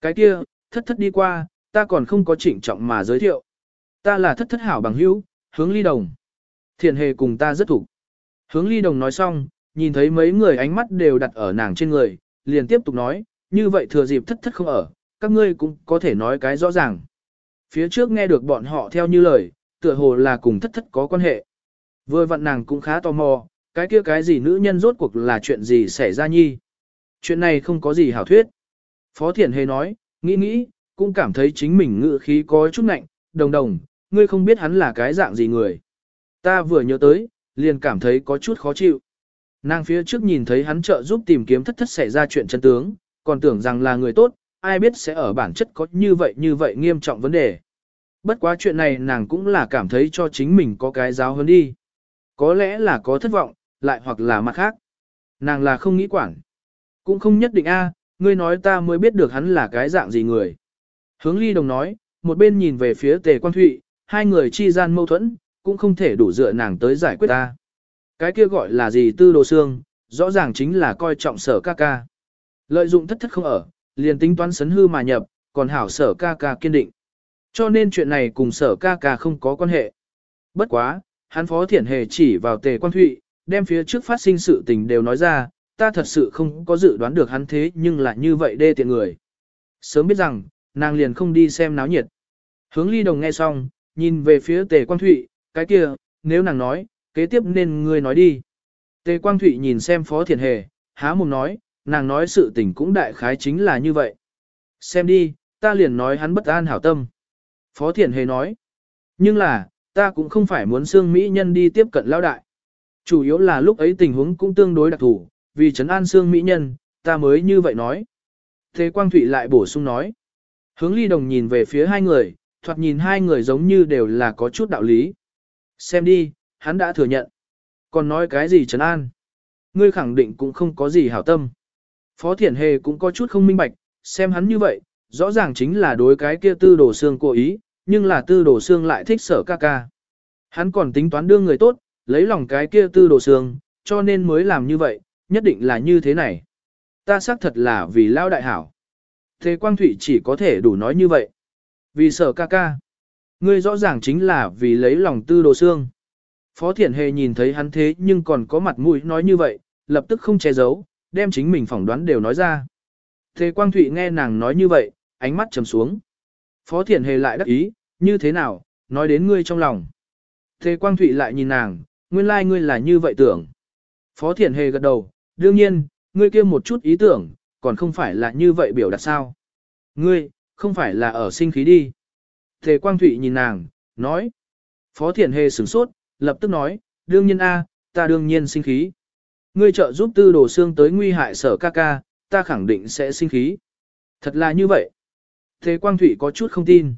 Cái kia, thất thất đi qua, ta còn không có trịnh trọng mà giới thiệu. Ta là thất thất hảo bằng hữu, hướng ly đồng. thiền hề cùng ta rất thủ. Hướng ly đồng nói xong, nhìn thấy mấy người ánh mắt đều đặt ở nàng trên người, liền tiếp tục nói, như vậy thừa dịp thất thất không ở, các ngươi cũng có thể nói cái rõ ràng. Phía trước nghe được bọn họ theo như lời, tựa hồ là cùng thất thất có quan hệ. Vừa vặn nàng cũng khá tò mò, cái kia cái gì nữ nhân rốt cuộc là chuyện gì xảy ra nhi. Chuyện này không có gì hảo thuyết. Phó Thiển Hề nói, nghĩ nghĩ, cũng cảm thấy chính mình ngự khí có chút nạnh, đồng đồng, ngươi không biết hắn là cái dạng gì người. Ta vừa nhớ tới, liền cảm thấy có chút khó chịu. Nàng phía trước nhìn thấy hắn trợ giúp tìm kiếm thất thất xảy ra chuyện chân tướng, còn tưởng rằng là người tốt, ai biết sẽ ở bản chất có như vậy như vậy nghiêm trọng vấn đề. Bất quá chuyện này nàng cũng là cảm thấy cho chính mình có cái giáo hơn đi. Có lẽ là có thất vọng, lại hoặc là mặt khác. Nàng là không nghĩ quản. Cũng không nhất định a, ngươi nói ta mới biết được hắn là cái dạng gì người. Hướng ly đồng nói, một bên nhìn về phía tề quan thụy, hai người chi gian mâu thuẫn, cũng không thể đủ dựa nàng tới giải quyết ta. Cái kia gọi là gì tư đồ xương, rõ ràng chính là coi trọng sở ca ca. Lợi dụng thất thất không ở, liền tính toán sấn hư mà nhập, còn hảo sở ca ca kiên định. Cho nên chuyện này cùng sở ca ca không có quan hệ. Bất quá, hắn phó thiển hề chỉ vào tề quan thụy, đem phía trước phát sinh sự tình đều nói ra, ta thật sự không có dự đoán được hắn thế nhưng lại như vậy đê tiện người. Sớm biết rằng, nàng liền không đi xem náo nhiệt. Hướng ly đồng nghe xong, nhìn về phía tề quan thụy, cái kia, nếu nàng nói, kế tiếp nên ngươi nói đi. Tề Quang Thụy nhìn xem Phó Thiền Hề, há mồm nói, nàng nói sự tình cũng đại khái chính là như vậy. Xem đi, ta liền nói hắn bất an hảo tâm. Phó Thiền Hề nói, nhưng là, ta cũng không phải muốn Sương Mỹ nhân đi tiếp cận lao đại. Chủ yếu là lúc ấy tình huống cũng tương đối đặc thủ, vì trấn an Sương Mỹ nhân, ta mới như vậy nói. Thế Quang Thụy lại bổ sung nói. Hướng ly đồng nhìn về phía hai người, thoạt nhìn hai người giống như đều là có chút đạo lý. Xem đi, hắn đã thừa nhận. Còn nói cái gì trấn an? Ngươi khẳng định cũng không có gì hảo tâm. Phó Thiển Hề cũng có chút không minh bạch, xem hắn như vậy, rõ ràng chính là đối cái kia tư đồ xương cố ý, nhưng là tư đồ xương lại thích sở ca ca. Hắn còn tính toán đưa người tốt, lấy lòng cái kia tư đồ xương, cho nên mới làm như vậy, nhất định là như thế này. Ta xác thật là vì lao đại hảo. Thế Quang Thụy chỉ có thể đủ nói như vậy. Vì sở ca ca. Ngươi rõ ràng chính là vì lấy lòng tư đồ xương. Phó Thiển Hề nhìn thấy hắn thế nhưng còn có mặt mũi nói như vậy, lập tức không che giấu, đem chính mình phỏng đoán đều nói ra. Thế Quang Thụy nghe nàng nói như vậy, ánh mắt trầm xuống. Phó Thiển Hề lại đắc ý, như thế nào, nói đến ngươi trong lòng. Thế Quang Thụy lại nhìn nàng, nguyên lai like ngươi là như vậy tưởng. Phó Thiển Hề gật đầu, đương nhiên, ngươi kia một chút ý tưởng, còn không phải là như vậy biểu đạt sao. Ngươi, không phải là ở sinh khí đi. Thế Quang Thụy nhìn nàng, nói. Phó Thiển Hề sửng sốt, lập tức nói, đương nhiên a, ta đương nhiên sinh khí. Ngươi trợ giúp tư đồ xương tới nguy hại sở ca ca, ta khẳng định sẽ sinh khí. Thật là như vậy. Thế Quang Thụy có chút không tin.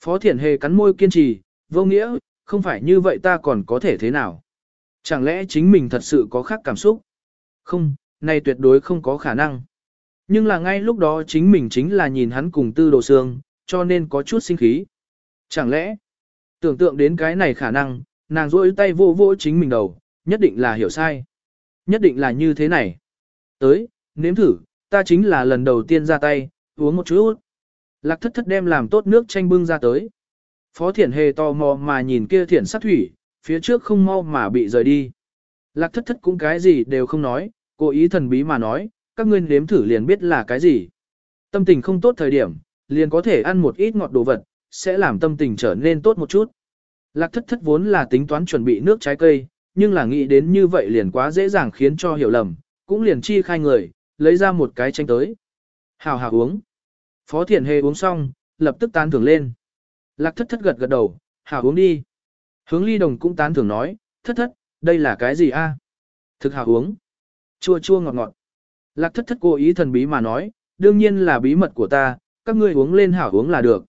Phó Thiển Hề cắn môi kiên trì, vô nghĩa, không phải như vậy ta còn có thể thế nào? Chẳng lẽ chính mình thật sự có khác cảm xúc? Không, này tuyệt đối không có khả năng. Nhưng là ngay lúc đó chính mình chính là nhìn hắn cùng tư đồ xương, cho nên có chút sinh khí. Chẳng lẽ, tưởng tượng đến cái này khả năng, nàng rôi tay vô vô chính mình đầu, nhất định là hiểu sai. Nhất định là như thế này. Tới, nếm thử, ta chính là lần đầu tiên ra tay, uống một chút. Lạc thất thất đem làm tốt nước chanh bưng ra tới. Phó thiển hề tò mò mà nhìn kia thiển sát thủy, phía trước không mau mà bị rời đi. Lạc thất thất cũng cái gì đều không nói, cố ý thần bí mà nói, các ngươi nếm thử liền biết là cái gì. Tâm tình không tốt thời điểm, liền có thể ăn một ít ngọt đồ vật, sẽ làm tâm tình trở nên tốt một chút. Lạc thất thất vốn là tính toán chuẩn bị nước trái cây, nhưng là nghĩ đến như vậy liền quá dễ dàng khiến cho hiểu lầm, cũng liền chi khai người, lấy ra một cái chanh tới. Hào hào uống. Phó Thiển Hề uống xong, lập tức tán thưởng lên. Lạc thất thất gật gật đầu, hảo uống đi. Hướng ly đồng cũng tán thưởng nói, thất thất, đây là cái gì a? Thực hảo uống. Chua chua ngọt ngọt. Lạc thất thất cố ý thần bí mà nói, đương nhiên là bí mật của ta, các ngươi uống lên hảo uống là được.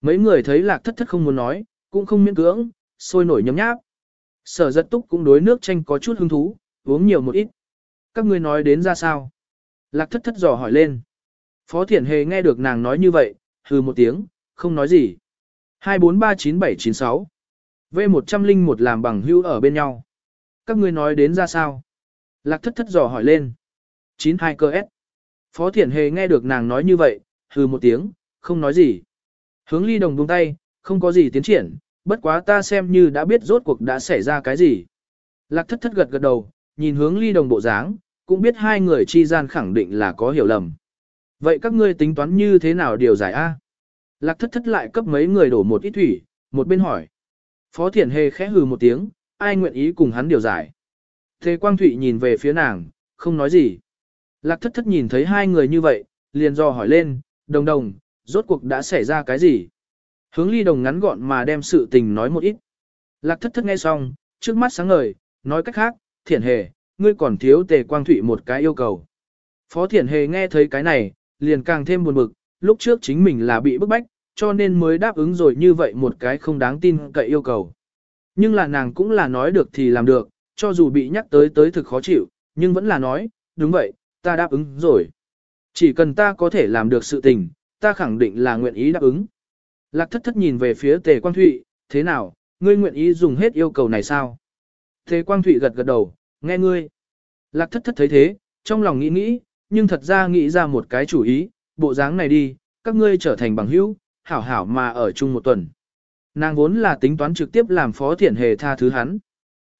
Mấy người thấy lạc thất thất không muốn nói, cũng không miễn cưỡng, sôi nổi nhấm nháp. Sở giật túc cũng đối nước chanh có chút hứng thú, uống nhiều một ít. Các ngươi nói đến ra sao? Lạc thất thất dò hỏi lên. Phó Thiển Hề nghe được nàng nói như vậy, hừ một tiếng, không nói gì. 2439796 V101 làm bằng hữu ở bên nhau. Các ngươi nói đến ra sao? Lạc thất thất dò hỏi lên. 92 cơ S. Phó Thiển Hề nghe được nàng nói như vậy, hừ một tiếng, không nói gì. Hướng ly đồng buông tay, không có gì tiến triển, bất quá ta xem như đã biết rốt cuộc đã xảy ra cái gì. Lạc thất thất gật gật đầu, nhìn hướng ly đồng bộ dáng, cũng biết hai người chi gian khẳng định là có hiểu lầm. Vậy các ngươi tính toán như thế nào điều giải A? Lạc thất thất lại cấp mấy người đổ một ít thủy, một bên hỏi. Phó Thiển Hề khẽ hừ một tiếng, ai nguyện ý cùng hắn điều giải. Thế Quang Thụy nhìn về phía nàng, không nói gì. Lạc thất thất nhìn thấy hai người như vậy, liền do hỏi lên, đồng đồng, rốt cuộc đã xảy ra cái gì? Hướng ly đồng ngắn gọn mà đem sự tình nói một ít. Lạc thất thất nghe xong, trước mắt sáng ngời, nói cách khác, thiển hề, ngươi còn thiếu tề quang thụy một cái yêu cầu. Phó thiển hề nghe thấy cái này, liền càng thêm buồn bực, lúc trước chính mình là bị bức bách, cho nên mới đáp ứng rồi như vậy một cái không đáng tin cậy yêu cầu. Nhưng là nàng cũng là nói được thì làm được, cho dù bị nhắc tới tới thực khó chịu, nhưng vẫn là nói, đúng vậy, ta đáp ứng rồi. Chỉ cần ta có thể làm được sự tình, ta khẳng định là nguyện ý đáp ứng. Lạc thất thất nhìn về phía tề quang thụy, thế nào, ngươi nguyện ý dùng hết yêu cầu này sao? Tề quang thụy gật gật đầu, nghe ngươi. Lạc thất thất thấy thế, trong lòng nghĩ nghĩ, nhưng thật ra nghĩ ra một cái chủ ý, bộ dáng này đi, các ngươi trở thành bằng hữu, hảo hảo mà ở chung một tuần. Nàng vốn là tính toán trực tiếp làm phó thiển hề tha thứ hắn.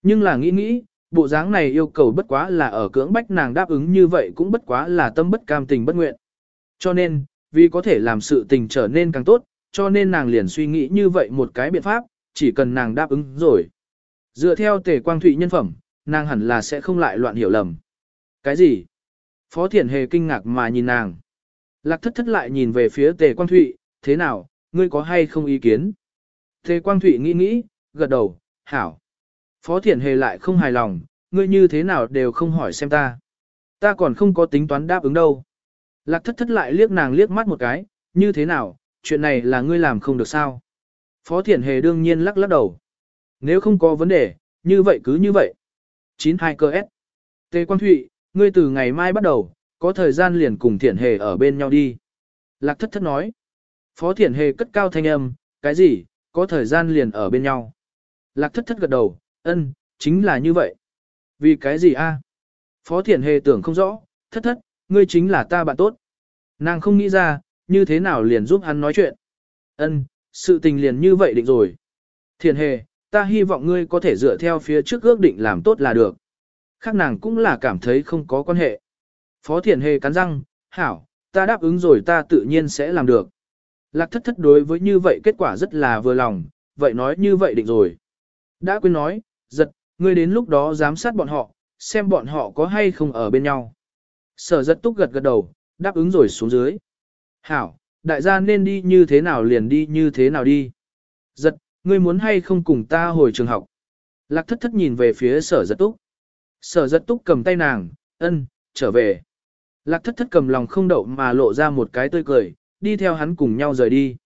Nhưng là nghĩ nghĩ, bộ dáng này yêu cầu bất quá là ở cưỡng bách nàng đáp ứng như vậy cũng bất quá là tâm bất cam tình bất nguyện. Cho nên, vì có thể làm sự tình trở nên càng tốt, cho nên nàng liền suy nghĩ như vậy một cái biện pháp, chỉ cần nàng đáp ứng rồi. Dựa theo tề quang thụy nhân phẩm, nàng hẳn là sẽ không lại loạn hiểu lầm. Cái gì? Phó Thiển Hề kinh ngạc mà nhìn nàng. Lạc thất thất lại nhìn về phía tề quang thụy, thế nào, ngươi có hay không ý kiến? Tề quang thụy nghĩ nghĩ, gật đầu, hảo. Phó Thiển Hề lại không hài lòng, ngươi như thế nào đều không hỏi xem ta. Ta còn không có tính toán đáp ứng đâu. Lạc thất thất lại liếc nàng liếc mắt một cái, như thế nào, chuyện này là ngươi làm không được sao. Phó Thiển Hề đương nhiên lắc lắc đầu. Nếu không có vấn đề, như vậy cứ như vậy. 92 cơ S. Tề Quang Thụy, ngươi từ ngày mai bắt đầu, có thời gian liền cùng Thiển Hề ở bên nhau đi. Lạc thất thất nói. Phó Thiển Hề cất cao thanh âm, cái gì, có thời gian liền ở bên nhau. Lạc thất thất gật đầu, ân, chính là như vậy. Vì cái gì a? Phó Thiển Hề tưởng không rõ, thất thất, ngươi chính là ta bạn tốt. Nàng không nghĩ ra, như thế nào liền giúp hắn nói chuyện. Ân, sự tình liền như vậy định rồi. Thiện hề, ta hy vọng ngươi có thể dựa theo phía trước ước định làm tốt là được. Khác nàng cũng là cảm thấy không có quan hệ. Phó thiền hề cắn răng, hảo, ta đáp ứng rồi ta tự nhiên sẽ làm được. Lạc thất thất đối với như vậy kết quả rất là vừa lòng, vậy nói như vậy định rồi. Đã quên nói, giật, ngươi đến lúc đó giám sát bọn họ, xem bọn họ có hay không ở bên nhau. Sở giật túc gật gật đầu, đáp ứng rồi xuống dưới. Hảo, đại gia nên đi như thế nào liền đi như thế nào đi. Giật, ngươi muốn hay không cùng ta hồi trường học. Lạc thất thất nhìn về phía sở giật túc. Sở giật túc cầm tay nàng, ân, trở về. Lạc thất thất cầm lòng không đậu mà lộ ra một cái tươi cười, đi theo hắn cùng nhau rời đi.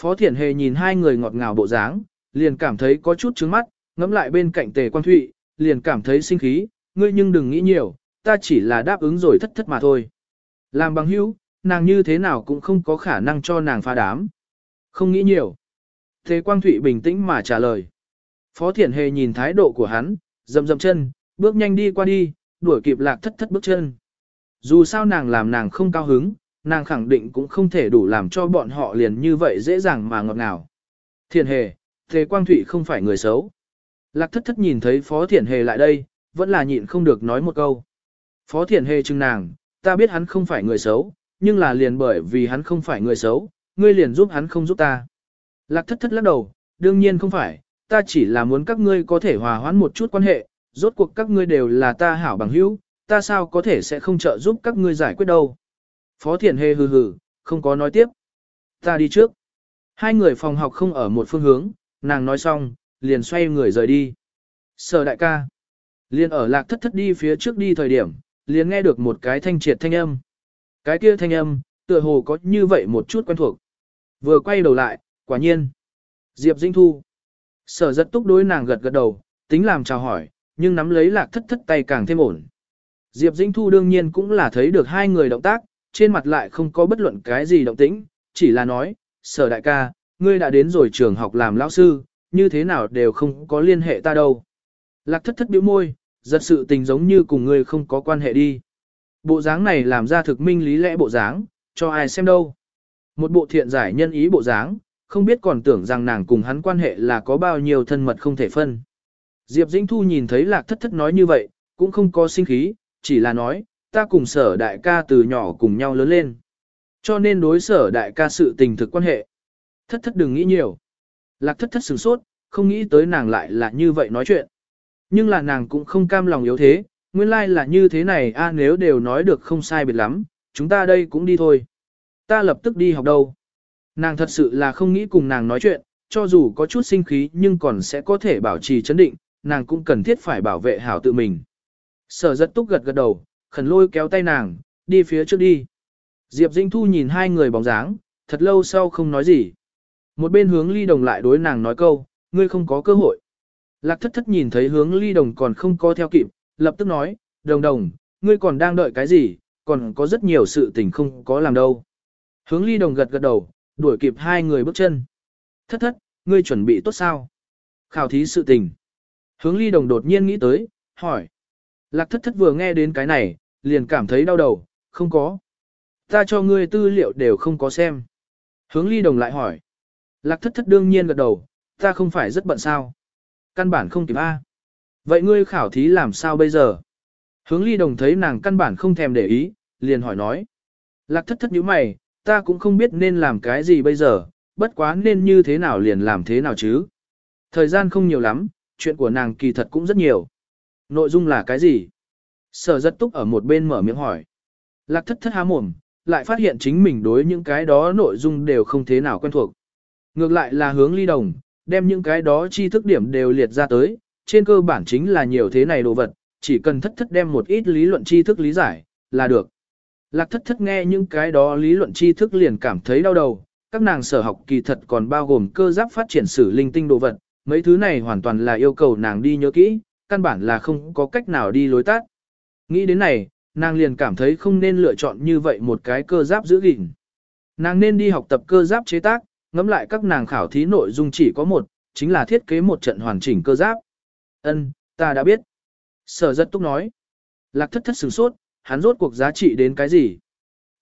Phó Thiển Hề nhìn hai người ngọt ngào bộ dáng, liền cảm thấy có chút trướng mắt, ngắm lại bên cạnh tề quan thụy, liền cảm thấy sinh khí, ngươi nhưng đừng nghĩ nhiều, ta chỉ là đáp ứng rồi thất thất mà thôi. Làm bằng hữu, nàng như thế nào cũng không có khả năng cho nàng phá đám. Không nghĩ nhiều. Tề Quang Thụy bình tĩnh mà trả lời. Phó Thiển Hề nhìn thái độ của hắn, dầm dầm chân, bước nhanh đi qua đi, đuổi kịp lạc thất thất bước chân. Dù sao nàng làm nàng không cao hứng, nàng khẳng định cũng không thể đủ làm cho bọn họ liền như vậy dễ dàng mà ngọt ngào. thiện Hề, thế Quang Thụy không phải người xấu. Lạc thất thất nhìn thấy Phó thiện Hề lại đây, vẫn là nhịn không được nói một câu. Phó thiện Hề chừng nàng, ta biết hắn không phải người xấu, nhưng là liền bởi vì hắn không phải người xấu, ngươi liền giúp hắn không giúp ta. Lạc thất thất lắc đầu, đương nhiên không phải, ta chỉ là muốn các ngươi có thể hòa hoãn một chút quan hệ, rốt cuộc các ngươi đều là ta hảo bằng hữu, ta sao có thể sẽ không trợ giúp các ngươi giải quyết đâu. Phó Thiển Hề hừ hừ, không có nói tiếp. Ta đi trước. Hai người phòng học không ở một phương hướng, nàng nói xong, liền xoay người rời đi. Sở đại ca. Liền ở lạc thất thất đi phía trước đi thời điểm, liền nghe được một cái thanh triệt thanh âm. Cái kia thanh âm, tựa hồ có như vậy một chút quen thuộc. Vừa quay đầu lại, quả nhiên. Diệp Dinh Thu. Sở rất túc đối nàng gật gật đầu, tính làm chào hỏi, nhưng nắm lấy lạc thất thất tay càng thêm ổn. Diệp Dĩnh Thu đương nhiên cũng là thấy được hai người động tác, trên mặt lại không có bất luận cái gì động tĩnh, chỉ là nói, sở đại ca, ngươi đã đến rồi trường học làm lão sư, như thế nào đều không có liên hệ ta đâu. Lạc thất thất biểu môi, giật sự tình giống như cùng ngươi không có quan hệ đi. Bộ dáng này làm ra thực minh lý lẽ bộ dáng, cho ai xem đâu. Một bộ thiện giải nhân ý bộ dáng, không biết còn tưởng rằng nàng cùng hắn quan hệ là có bao nhiêu thân mật không thể phân. Diệp Dĩnh Thu nhìn thấy lạc thất thất nói như vậy, cũng không có sinh khí, chỉ là nói, ta cùng sở đại ca từ nhỏ cùng nhau lớn lên. Cho nên đối sở đại ca sự tình thực quan hệ. Thất thất đừng nghĩ nhiều. Lạc thất thất sửng sốt, không nghĩ tới nàng lại là như vậy nói chuyện. Nhưng là nàng cũng không cam lòng yếu thế, nguyên lai like là như thế này a nếu đều nói được không sai biệt lắm, chúng ta đây cũng đi thôi. Ta lập tức đi học đâu. Nàng thật sự là không nghĩ cùng nàng nói chuyện, cho dù có chút sinh khí nhưng còn sẽ có thể bảo trì chấn định, nàng cũng cần thiết phải bảo vệ hảo tự mình. Sở rất túc gật gật đầu, khẩn lôi kéo tay nàng, đi phía trước đi. Diệp Dĩnh Thu nhìn hai người bóng dáng, thật lâu sau không nói gì. Một bên hướng ly đồng lại đối nàng nói câu, ngươi không có cơ hội. Lạc thất thất nhìn thấy hướng ly đồng còn không có theo kịp, lập tức nói, đồng đồng, ngươi còn đang đợi cái gì, còn có rất nhiều sự tình không có làm đâu. Hướng ly đồng gật gật đầu, đuổi kịp hai người bước chân. Thất thất, ngươi chuẩn bị tốt sao? Khảo thí sự tình. Hướng ly đồng đột nhiên nghĩ tới, hỏi. Lạc thất thất vừa nghe đến cái này, liền cảm thấy đau đầu, không có. Ta cho ngươi tư liệu đều không có xem. Hướng ly đồng lại hỏi. Lạc thất thất đương nhiên gật đầu, ta không phải rất bận sao. Căn bản không kịp A. Vậy ngươi khảo thí làm sao bây giờ? Hướng ly đồng thấy nàng căn bản không thèm để ý, liền hỏi nói. Lạc thất thất nhíu mày, ta cũng không biết nên làm cái gì bây giờ, bất quá nên như thế nào liền làm thế nào chứ. Thời gian không nhiều lắm, chuyện của nàng kỳ thật cũng rất nhiều. Nội dung là cái gì? Sở rất túc ở một bên mở miệng hỏi. Lạc thất thất há mồm, lại phát hiện chính mình đối những cái đó nội dung đều không thế nào quen thuộc. Ngược lại là hướng ly đồng, đem những cái đó chi thức điểm đều liệt ra tới, trên cơ bản chính là nhiều thế này đồ vật, chỉ cần thất thất đem một ít lý luận tri thức lý giải, là được. Lạc thất thất nghe những cái đó lý luận tri thức liền cảm thấy đau đầu, các nàng sở học kỳ thật còn bao gồm cơ giáp phát triển sử linh tinh đồ vật, mấy thứ này hoàn toàn là yêu cầu nàng đi nhớ kỹ, căn bản là không có cách nào đi lối tắt. Nghĩ đến này, nàng liền cảm thấy không nên lựa chọn như vậy một cái cơ giáp giữ gìn. Nàng nên đi học tập cơ giáp chế tác, ngẫm lại các nàng khảo thí nội dung chỉ có một, chính là thiết kế một trận hoàn chỉnh cơ giáp. Ân, ta đã biết. Sở rất túc nói. Lạc thất thất sửng sốt, hắn rốt cuộc giá trị đến cái gì?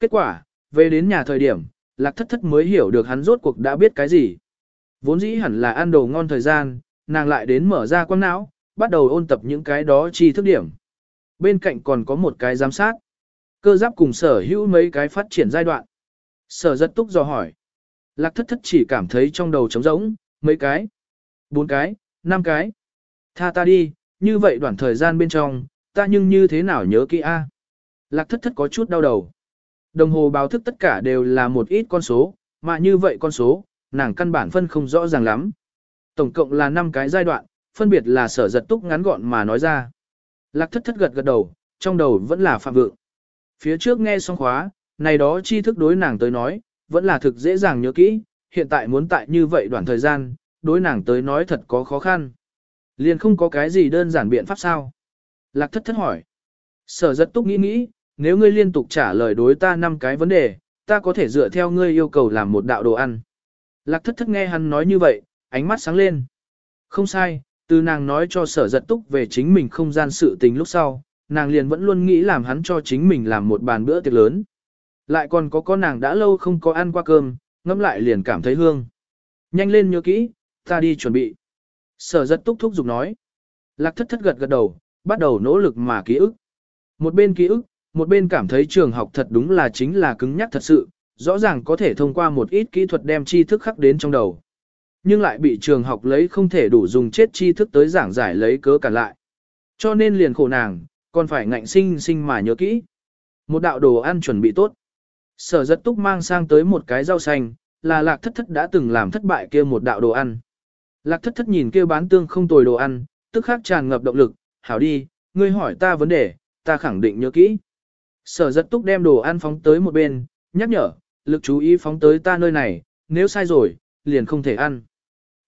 Kết quả, về đến nhà thời điểm, lạc thất thất mới hiểu được hắn rốt cuộc đã biết cái gì. Vốn dĩ hẳn là ăn đồ ngon thời gian, nàng lại đến mở ra quang não, bắt đầu ôn tập những cái đó chi thức điểm. Bên cạnh còn có một cái giám sát. Cơ giáp cùng sở hữu mấy cái phát triển giai đoạn. Sở rất túc dò hỏi. Lạc thất thất chỉ cảm thấy trong đầu trống rỗng, mấy cái, bốn cái, năm cái. Tha ta đi, như vậy đoạn thời gian bên trong, ta nhưng như thế nào nhớ kỹ a? Lạc thất thất có chút đau đầu. Đồng hồ báo thức tất cả đều là một ít con số, mà như vậy con số, nàng căn bản phân không rõ ràng lắm. Tổng cộng là 5 cái giai đoạn, phân biệt là sở giật túc ngắn gọn mà nói ra. Lạc thất thất gật gật đầu, trong đầu vẫn là phạm vượng. Phía trước nghe xong khóa, này đó chi thức đối nàng tới nói, vẫn là thực dễ dàng nhớ kỹ, hiện tại muốn tại như vậy đoạn thời gian, đối nàng tới nói thật có khó khăn. Liền không có cái gì đơn giản biện pháp sao? Lạc thất thất hỏi. Sở giật túc nghĩ nghĩ, nếu ngươi liên tục trả lời đối ta năm cái vấn đề, ta có thể dựa theo ngươi yêu cầu làm một đạo đồ ăn. Lạc thất thất nghe hắn nói như vậy, ánh mắt sáng lên. Không sai, từ nàng nói cho sở giật túc về chính mình không gian sự tình lúc sau, nàng liền vẫn luôn nghĩ làm hắn cho chính mình làm một bàn bữa tiệc lớn. Lại còn có con nàng đã lâu không có ăn qua cơm, ngẫm lại liền cảm thấy hương. Nhanh lên nhớ kỹ, ta đi chuẩn bị. Sở giật túc thúc giục nói. Lạc thất thất gật gật đầu, bắt đầu nỗ lực mà ký ức. Một bên ký ức, một bên cảm thấy trường học thật đúng là chính là cứng nhắc thật sự, rõ ràng có thể thông qua một ít kỹ thuật đem tri thức khắc đến trong đầu. Nhưng lại bị trường học lấy không thể đủ dùng chết tri thức tới giảng giải lấy cớ cả lại. Cho nên liền khổ nàng, còn phải ngạnh sinh sinh mà nhớ kỹ. Một đạo đồ ăn chuẩn bị tốt. Sở giật túc mang sang tới một cái rau xanh, là lạc thất thất đã từng làm thất bại kia một đạo đồ ăn. Lạc thất thất nhìn kia bán tương không tồi đồ ăn, tức khắc tràn ngập động lực, hảo đi, ngươi hỏi ta vấn đề, ta khẳng định nhớ kỹ. Sở giật túc đem đồ ăn phóng tới một bên, nhắc nhở, lực chú ý phóng tới ta nơi này, nếu sai rồi, liền không thể ăn.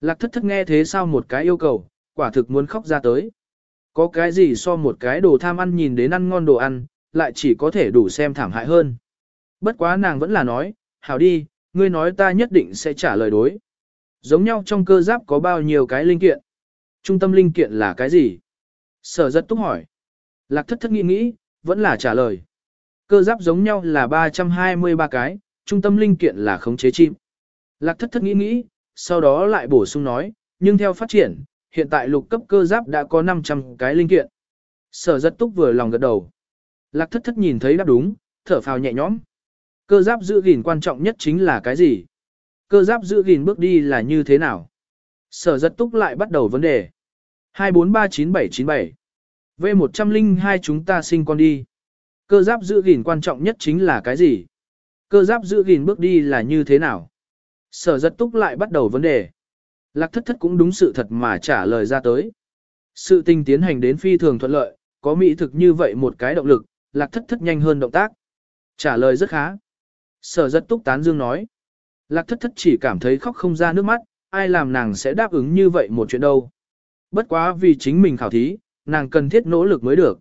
Lạc thất thất nghe thế sao một cái yêu cầu, quả thực muốn khóc ra tới. Có cái gì so một cái đồ tham ăn nhìn đến ăn ngon đồ ăn, lại chỉ có thể đủ xem thảm hại hơn. Bất quá nàng vẫn là nói, hảo đi, ngươi nói ta nhất định sẽ trả lời đối. Giống nhau trong cơ giáp có bao nhiêu cái linh kiện? Trung tâm linh kiện là cái gì? Sở giật túc hỏi. Lạc thất thất nghĩ nghĩ, vẫn là trả lời. Cơ giáp giống nhau là 323 cái, trung tâm linh kiện là khống chế chim. Lạc thất thất nghĩ nghĩ, sau đó lại bổ sung nói, nhưng theo phát triển, hiện tại lục cấp cơ giáp đã có 500 cái linh kiện. Sở giật túc vừa lòng gật đầu. Lạc thất thất nhìn thấy đáp đúng, thở phào nhẹ nhõm. Cơ giáp giữ gìn quan trọng nhất chính là cái gì? Cơ giáp giữ gìn bước đi là như thế nào? Sở giật túc lại bắt đầu vấn đề. 2439797 V102 chúng ta sinh con đi. Cơ giáp giữ gìn quan trọng nhất chính là cái gì? Cơ giáp giữ gìn bước đi là như thế nào? Sở giật túc lại bắt đầu vấn đề. Lạc thất thất cũng đúng sự thật mà trả lời ra tới. Sự tình tiến hành đến phi thường thuận lợi, có mỹ thực như vậy một cái động lực, lạc thất thất nhanh hơn động tác. Trả lời rất khá. Sở giật túc tán dương nói. Lạc thất thất chỉ cảm thấy khóc không ra nước mắt, ai làm nàng sẽ đáp ứng như vậy một chuyện đâu. Bất quá vì chính mình khảo thí, nàng cần thiết nỗ lực mới được.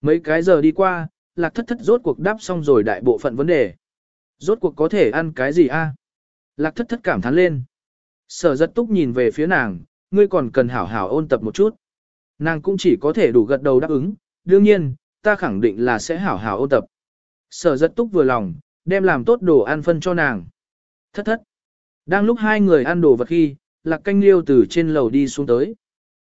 Mấy cái giờ đi qua, lạc thất thất rốt cuộc đáp xong rồi đại bộ phận vấn đề. Rốt cuộc có thể ăn cái gì a? Lạc thất thất cảm thán lên. Sở giật túc nhìn về phía nàng, ngươi còn cần hảo hảo ôn tập một chút. Nàng cũng chỉ có thể đủ gật đầu đáp ứng, đương nhiên, ta khẳng định là sẽ hảo hảo ôn tập. Sở giật túc vừa lòng, đem làm tốt đồ ăn phân cho nàng. Thất thất. Đang lúc hai người ăn đồ vật khi, lạc canh liêu từ trên lầu đi xuống tới.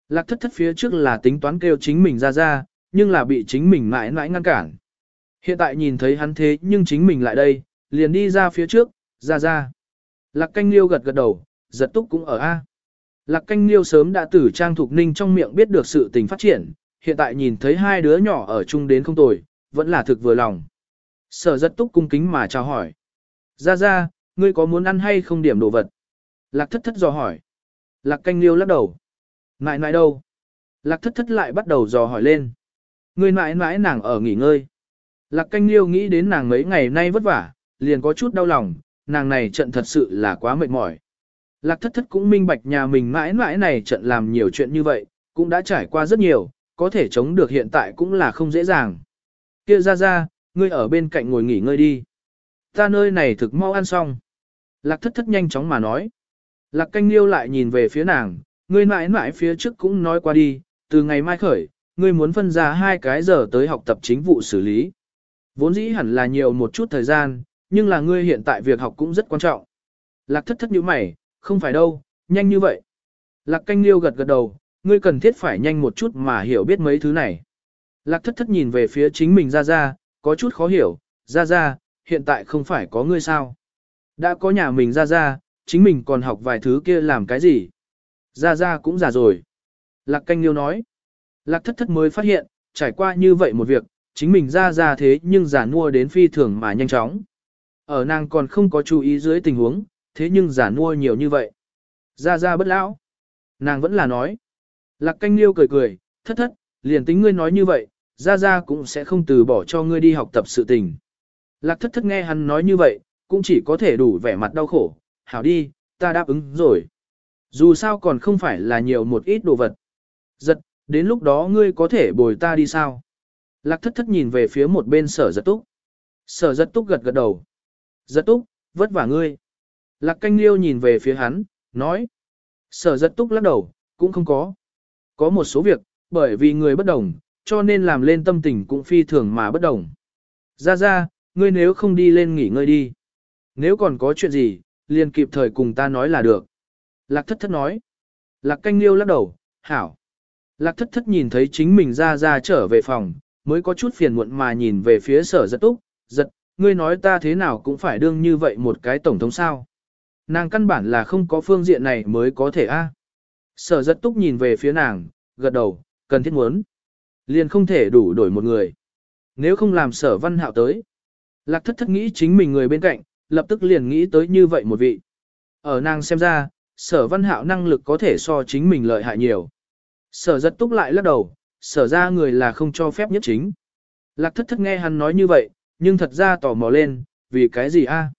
Lạc thất thất phía trước là tính toán kêu chính mình ra ra, nhưng là bị chính mình mãi mãi ngăn cản. Hiện tại nhìn thấy hắn thế nhưng chính mình lại đây, liền đi ra phía trước, ra ra. Lạc canh liêu gật gật đầu, giật túc cũng ở A. Lạc canh liêu sớm đã từ trang thục ninh trong miệng biết được sự tình phát triển, hiện tại nhìn thấy hai đứa nhỏ ở chung đến không tồi, vẫn là thực vừa lòng. Sở giật túc cung kính mà chào hỏi. Ra ra, ngươi có muốn ăn hay không điểm đồ vật? Lạc thất thất dò hỏi. Lạc canh liêu lắc đầu. Nại nại đâu? Lạc thất thất lại bắt đầu dò hỏi lên. Ngươi nại mãi nàng ở nghỉ ngơi. Lạc canh liêu nghĩ đến nàng mấy ngày nay vất vả, liền có chút đau lòng, nàng này trận thật sự là quá mệt mỏi. Lạc thất thất cũng minh bạch nhà mình mãi mãi này trận làm nhiều chuyện như vậy, cũng đã trải qua rất nhiều, có thể chống được hiện tại cũng là không dễ dàng. Kia ra ra, ngươi ở bên cạnh ngồi nghỉ ngơi đi. Ta nơi này thực mau ăn xong. Lạc thất thất nhanh chóng mà nói. Lạc canh liêu lại nhìn về phía nàng, ngươi mãi mãi phía trước cũng nói qua đi, từ ngày mai khởi, ngươi muốn phân ra hai cái giờ tới học tập chính vụ xử lý. Vốn dĩ hẳn là nhiều một chút thời gian, nhưng là ngươi hiện tại việc học cũng rất quan trọng. Lạc thất thất như mày, không phải đâu, nhanh như vậy. Lạc canh liêu gật gật đầu, ngươi cần thiết phải nhanh một chút mà hiểu biết mấy thứ này. Lạc thất thất nhìn về phía chính mình ra ra, có chút khó hiểu, ra ra, hiện tại không phải có ngươi sao. Đã có nhà mình ra ra, chính mình còn học vài thứ kia làm cái gì. Ra ra cũng già rồi. Lạc canh liêu nói. Lạc thất thất mới phát hiện, trải qua như vậy một việc, chính mình ra ra thế nhưng giả mua đến phi thường mà nhanh chóng. Ở nàng còn không có chú ý dưới tình huống, thế nhưng giả mua nhiều như vậy. Ra ra bất lão. Nàng vẫn là nói. Lạc canh liêu cười cười, thất thất, liền tính ngươi nói như vậy, ra ra cũng sẽ không từ bỏ cho ngươi đi học tập sự tình. Lạc thất thất nghe hắn nói như vậy, cũng chỉ có thể đủ vẻ mặt đau khổ, hảo đi, ta đáp ứng rồi. Dù sao còn không phải là nhiều một ít đồ vật. Giật, đến lúc đó ngươi có thể bồi ta đi sao? Lạc thất thất nhìn về phía một bên sở giật túc. Sở giật túc gật gật đầu. Giật túc, vất vả ngươi. Lạc canh liêu nhìn về phía hắn, nói. Sở giật túc lắc đầu, cũng không có. Có một số việc, bởi vì người bất đồng, cho nên làm lên tâm tình cũng phi thường mà bất đồng. Ra ra, ngươi nếu không đi lên nghỉ ngơi đi. Nếu còn có chuyện gì, liền kịp thời cùng ta nói là được. Lạc thất thất nói. Lạc canh liêu lắc đầu, hảo. Lạc thất thất nhìn thấy chính mình ra ra trở về phòng, mới có chút phiền muộn mà nhìn về phía sở giật túc, giật, ngươi nói ta thế nào cũng phải đương như vậy một cái tổng thống sao. Nàng căn bản là không có phương diện này mới có thể a. Sở giật túc nhìn về phía nàng, gật đầu, cần thiết muốn. Liền không thể đủ đổi một người. Nếu không làm sở văn hạo tới. Lạc thất thất nghĩ chính mình người bên cạnh, lập tức liền nghĩ tới như vậy một vị. Ở nàng xem ra, sở văn hạo năng lực có thể so chính mình lợi hại nhiều. Sở giật túc lại lắc đầu, sở ra người là không cho phép nhất chính. Lạc thất thất nghe hắn nói như vậy, nhưng thật ra tò mò lên, vì cái gì a?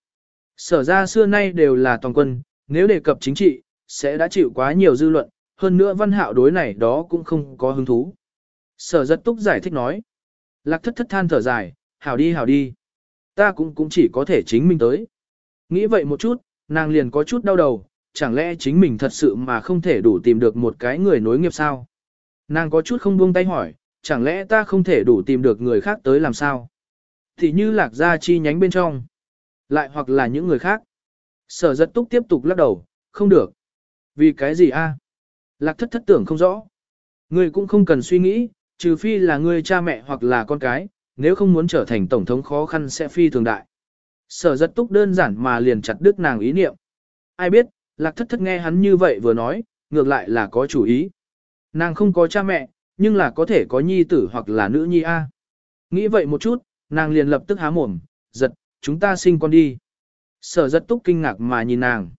Sở ra xưa nay đều là toàn quân, nếu đề cập chính trị, sẽ đã chịu quá nhiều dư luận, hơn nữa văn hạo đối này đó cũng không có hứng thú. Sở giật túc giải thích nói. Lạc thất thất than thở dài, hảo đi hảo đi. Ta cũng cũng chỉ có thể chính mình tới. Nghĩ vậy một chút, nàng liền có chút đau đầu, chẳng lẽ chính mình thật sự mà không thể đủ tìm được một cái người nối nghiệp sao? Nàng có chút không buông tay hỏi, chẳng lẽ ta không thể đủ tìm được người khác tới làm sao? Thì như lạc gia chi nhánh bên trong. Lại hoặc là những người khác. Sở giật túc tiếp tục lắc đầu, không được. Vì cái gì a? Lạc thất thất tưởng không rõ. Ngươi cũng không cần suy nghĩ, trừ phi là ngươi cha mẹ hoặc là con cái, nếu không muốn trở thành tổng thống khó khăn sẽ phi thường đại. Sở giật túc đơn giản mà liền chặt đứt nàng ý niệm. Ai biết, lạc thất thất nghe hắn như vậy vừa nói, ngược lại là có chủ ý. Nàng không có cha mẹ, nhưng là có thể có nhi tử hoặc là nữ nhi A. Nghĩ vậy một chút, nàng liền lập tức há mồm, giật, chúng ta sinh con đi. Sở giật túc kinh ngạc mà nhìn nàng.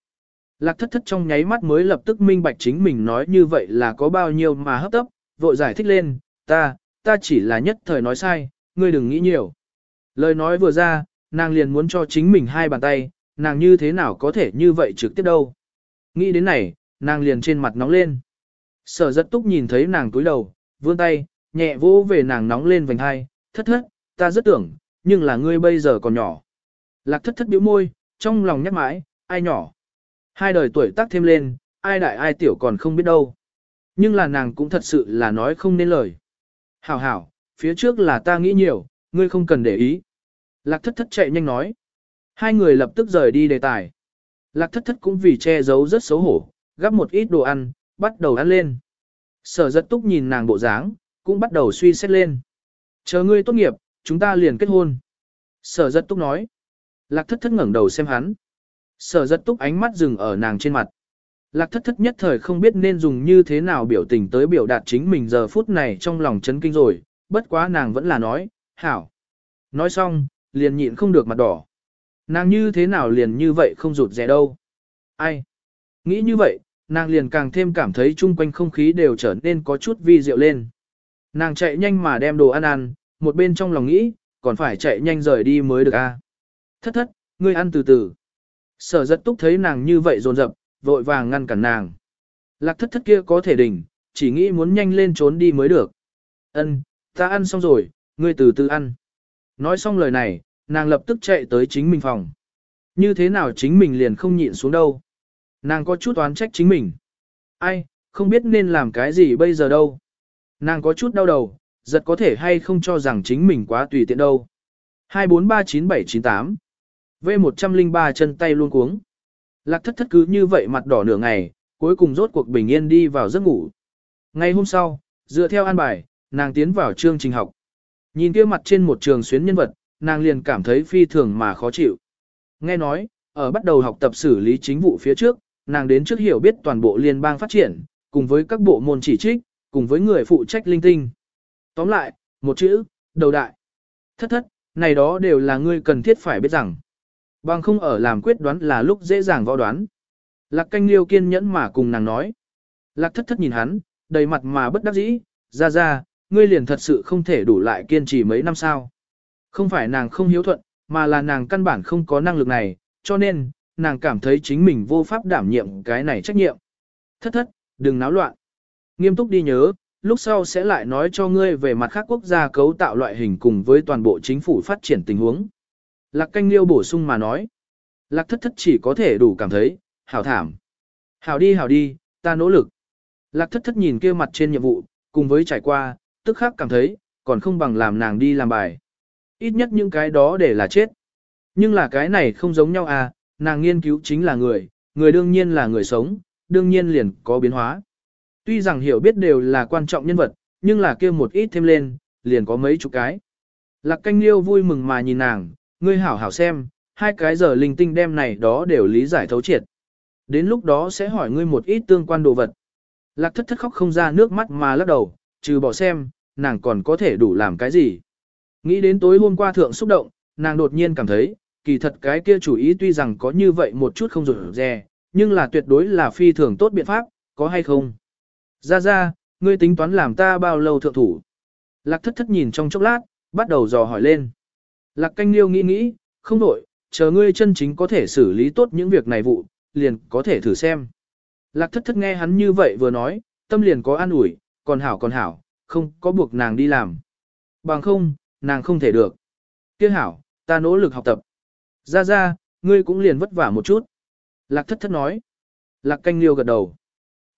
Lạc thất thất trong nháy mắt mới lập tức minh bạch chính mình nói như vậy là có bao nhiêu mà hấp tấp, vội giải thích lên, ta, ta chỉ là nhất thời nói sai, ngươi đừng nghĩ nhiều. Lời nói vừa ra, nàng liền muốn cho chính mình hai bàn tay, nàng như thế nào có thể như vậy trực tiếp đâu. Nghĩ đến này, nàng liền trên mặt nóng lên. Sở giật túc nhìn thấy nàng túi đầu, vươn tay, nhẹ vỗ về nàng nóng lên vành hai, thất thất, ta rất tưởng, nhưng là ngươi bây giờ còn nhỏ. Lạc thất thất biểu môi, trong lòng nhắc mãi, ai nhỏ. Hai đời tuổi tác thêm lên, ai đại ai tiểu còn không biết đâu. Nhưng là nàng cũng thật sự là nói không nên lời. Hảo hảo, phía trước là ta nghĩ nhiều, ngươi không cần để ý. Lạc thất thất chạy nhanh nói. Hai người lập tức rời đi đề tài. Lạc thất thất cũng vì che giấu rất xấu hổ, gắp một ít đồ ăn, bắt đầu ăn lên. Sở rất túc nhìn nàng bộ dáng, cũng bắt đầu suy xét lên. Chờ ngươi tốt nghiệp, chúng ta liền kết hôn. Sở giật túc nói. Lạc thất thất ngẩng đầu xem hắn. Sở giật túc ánh mắt dừng ở nàng trên mặt. Lạc thất thất nhất thời không biết nên dùng như thế nào biểu tình tới biểu đạt chính mình giờ phút này trong lòng chấn kinh rồi, bất quá nàng vẫn là nói, hảo. Nói xong, liền nhịn không được mặt đỏ. Nàng như thế nào liền như vậy không rụt rè đâu. Ai? Nghĩ như vậy, nàng liền càng thêm cảm thấy chung quanh không khí đều trở nên có chút vi diệu lên. Nàng chạy nhanh mà đem đồ ăn ăn, một bên trong lòng nghĩ, còn phải chạy nhanh rời đi mới được a. Thất thất, ngươi ăn từ từ. Sở giật túc thấy nàng như vậy dồn dập, vội vàng ngăn cản nàng. Lạc thất thất kia có thể đỉnh, chỉ nghĩ muốn nhanh lên trốn đi mới được. Ân, ta ăn xong rồi, ngươi từ từ ăn. Nói xong lời này, nàng lập tức chạy tới chính mình phòng. Như thế nào chính mình liền không nhịn xuống đâu. Nàng có chút oán trách chính mình. Ai, không biết nên làm cái gì bây giờ đâu. Nàng có chút đau đầu, giật có thể hay không cho rằng chính mình quá tùy tiện đâu. 2439798 V103 chân tay luôn cuống. Lạc thất thất cứ như vậy mặt đỏ nửa ngày, cuối cùng rốt cuộc bình yên đi vào giấc ngủ. Ngày hôm sau, dựa theo an bài, nàng tiến vào chương trình học. Nhìn kia mặt trên một trường xuyến nhân vật, nàng liền cảm thấy phi thường mà khó chịu. Nghe nói, ở bắt đầu học tập xử lý chính vụ phía trước, nàng đến trước hiểu biết toàn bộ liên bang phát triển, cùng với các bộ môn chỉ trích, cùng với người phụ trách linh tinh. Tóm lại, một chữ, đầu đại. Thất thất, này đó đều là ngươi cần thiết phải biết rằng. Bằng không ở làm quyết đoán là lúc dễ dàng võ đoán. Lạc canh liêu kiên nhẫn mà cùng nàng nói. Lạc thất thất nhìn hắn, đầy mặt mà bất đắc dĩ, ra ra, ngươi liền thật sự không thể đủ lại kiên trì mấy năm sao. Không phải nàng không hiếu thuận, mà là nàng căn bản không có năng lực này, cho nên, nàng cảm thấy chính mình vô pháp đảm nhiệm cái này trách nhiệm. Thất thất, đừng náo loạn. Nghiêm túc đi nhớ, lúc sau sẽ lại nói cho ngươi về mặt khác quốc gia cấu tạo loại hình cùng với toàn bộ chính phủ phát triển tình huống. Lạc canh liêu bổ sung mà nói. Lạc thất thất chỉ có thể đủ cảm thấy, hảo thảm. Hảo đi hảo đi, ta nỗ lực. Lạc thất thất nhìn kia mặt trên nhiệm vụ, cùng với trải qua, tức khắc cảm thấy, còn không bằng làm nàng đi làm bài. Ít nhất những cái đó để là chết. Nhưng là cái này không giống nhau à, nàng nghiên cứu chính là người, người đương nhiên là người sống, đương nhiên liền có biến hóa. Tuy rằng hiểu biết đều là quan trọng nhân vật, nhưng là kia một ít thêm lên, liền có mấy chục cái. Lạc canh liêu vui mừng mà nhìn nàng, ngươi hảo hảo xem, hai cái giờ linh tinh đem này đó đều lý giải thấu triệt. Đến lúc đó sẽ hỏi ngươi một ít tương quan đồ vật. Lạc thất thất khóc không ra nước mắt mà lắc đầu, trừ bỏ xem, nàng còn có thể đủ làm cái gì. Nghĩ đến tối hôm qua thượng xúc động, nàng đột nhiên cảm thấy, kỳ thật cái kia chủ ý tuy rằng có như vậy một chút không rủi rè, nhưng là tuyệt đối là phi thường tốt biện pháp, có hay không? Ra ra, ngươi tính toán làm ta bao lâu thượng thủ? Lạc thất thất nhìn trong chốc lát, bắt đầu dò hỏi lên. Lạc canh liêu nghĩ nghĩ, không đổi, chờ ngươi chân chính có thể xử lý tốt những việc này vụ, liền có thể thử xem. Lạc thất thất nghe hắn như vậy vừa nói, tâm liền có an ủi, còn hảo còn hảo, không có buộc nàng đi làm. Bằng không, nàng không thể được. Tiếc hảo, ta nỗ lực học tập. Ra ra, ngươi cũng liền vất vả một chút. Lạc thất thất nói. Lạc canh liêu gật đầu.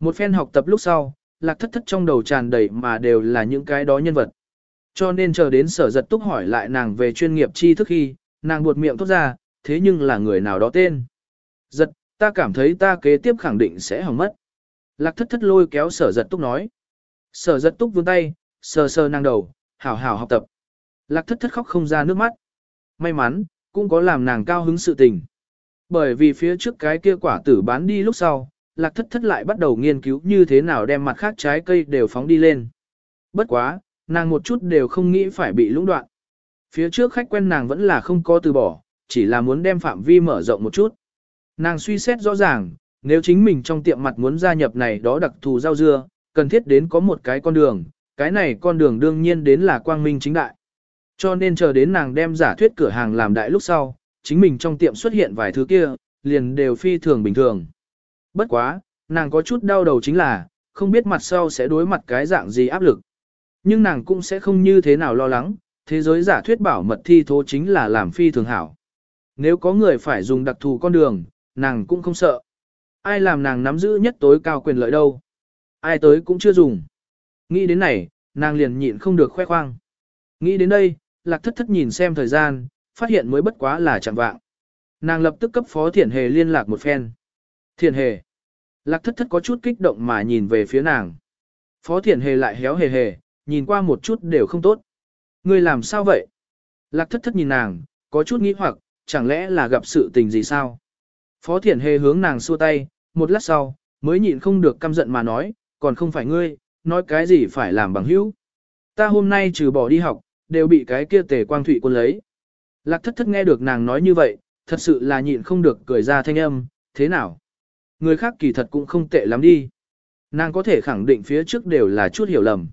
Một phen học tập lúc sau, lạc thất thất trong đầu tràn đầy mà đều là những cái đó nhân vật. Cho nên chờ đến sở giật túc hỏi lại nàng về chuyên nghiệp tri thức khi, nàng buột miệng thốt ra, thế nhưng là người nào đó tên. Giật, ta cảm thấy ta kế tiếp khẳng định sẽ hỏng mất. Lạc thất thất lôi kéo sở giật túc nói. Sở giật túc vươn tay, sờ sờ nàng đầu, hảo hảo học tập. Lạc thất thất khóc không ra nước mắt. May mắn, cũng có làm nàng cao hứng sự tình. Bởi vì phía trước cái kia quả tử bán đi lúc sau, lạc thất thất lại bắt đầu nghiên cứu như thế nào đem mặt khác trái cây đều phóng đi lên. Bất quá, nàng một chút đều không nghĩ phải bị lũng đoạn. Phía trước khách quen nàng vẫn là không có từ bỏ, chỉ là muốn đem phạm vi mở rộng một chút. Nàng suy xét rõ ràng, nếu chính mình trong tiệm mặt muốn gia nhập này đó đặc thù rau dưa, cần thiết đến có một cái con đường, cái này con đường đương nhiên đến là quang minh chính đại. Cho nên chờ đến nàng đem giả thuyết cửa hàng làm đại lúc sau, chính mình trong tiệm xuất hiện vài thứ kia, liền đều phi thường bình thường. Bất quá, nàng có chút đau đầu chính là, không biết mặt sau sẽ đối mặt cái dạng gì áp lực. Nhưng nàng cũng sẽ không như thế nào lo lắng, thế giới giả thuyết bảo mật thi thố chính là làm phi thường hảo. Nếu có người phải dùng đặc thù con đường, nàng cũng không sợ. Ai làm nàng nắm giữ nhất tối cao quyền lợi đâu. Ai tới cũng chưa dùng. Nghĩ đến này, nàng liền nhịn không được khoe khoang. Nghĩ đến đây, lạc thất thất nhìn xem thời gian, phát hiện mới bất quá là chẳng vạng. Nàng lập tức cấp phó thiển hề liên lạc một phen. Thiển hề. Lạc thất thất có chút kích động mà nhìn về phía nàng. Phó thiển hề lại héo hề hề, nhìn qua một chút đều không tốt. Ngươi làm sao vậy? Lạc thất thất nhìn nàng, có chút nghĩ hoặc, chẳng lẽ là gặp sự tình gì sao? Phó thiển hề hướng nàng xua tay, một lát sau, mới nhịn không được căm giận mà nói, còn không phải ngươi, nói cái gì phải làm bằng hữu. Ta hôm nay trừ bỏ đi học, đều bị cái kia tề quang thụy quân lấy. Lạc thất thất nghe được nàng nói như vậy, thật sự là nhịn không được cười ra thanh âm, thế nào? Người khác kỳ thật cũng không tệ lắm đi. Nàng có thể khẳng định phía trước đều là chút hiểu lầm.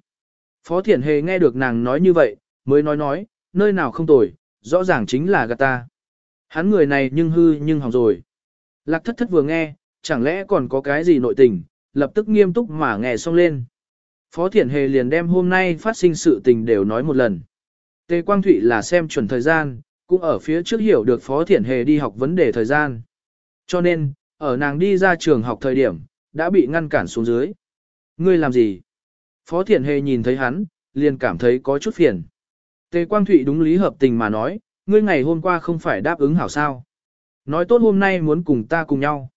Phó Thiển Hề nghe được nàng nói như vậy, mới nói nói, nơi nào không tồi, rõ ràng chính là gạt ta. Hắn người này nhưng hư nhưng hỏng rồi. Lạc thất thất vừa nghe, chẳng lẽ còn có cái gì nội tình, lập tức nghiêm túc mà nghe xong lên. Phó Thiển Hề liền đem hôm nay phát sinh sự tình đều nói một lần. Tề Quang Thụy là xem chuẩn thời gian, cũng ở phía trước hiểu được Phó Thiển Hề đi học vấn đề thời gian. Cho nên, ở nàng đi ra trường học thời điểm, đã bị ngăn cản xuống dưới. Ngươi làm gì? Phó Thiển Hề nhìn thấy hắn, liền cảm thấy có chút phiền. Tề Quang Thụy đúng lý hợp tình mà nói, ngươi ngày hôm qua không phải đáp ứng hảo sao. Nói tốt hôm nay muốn cùng ta cùng nhau.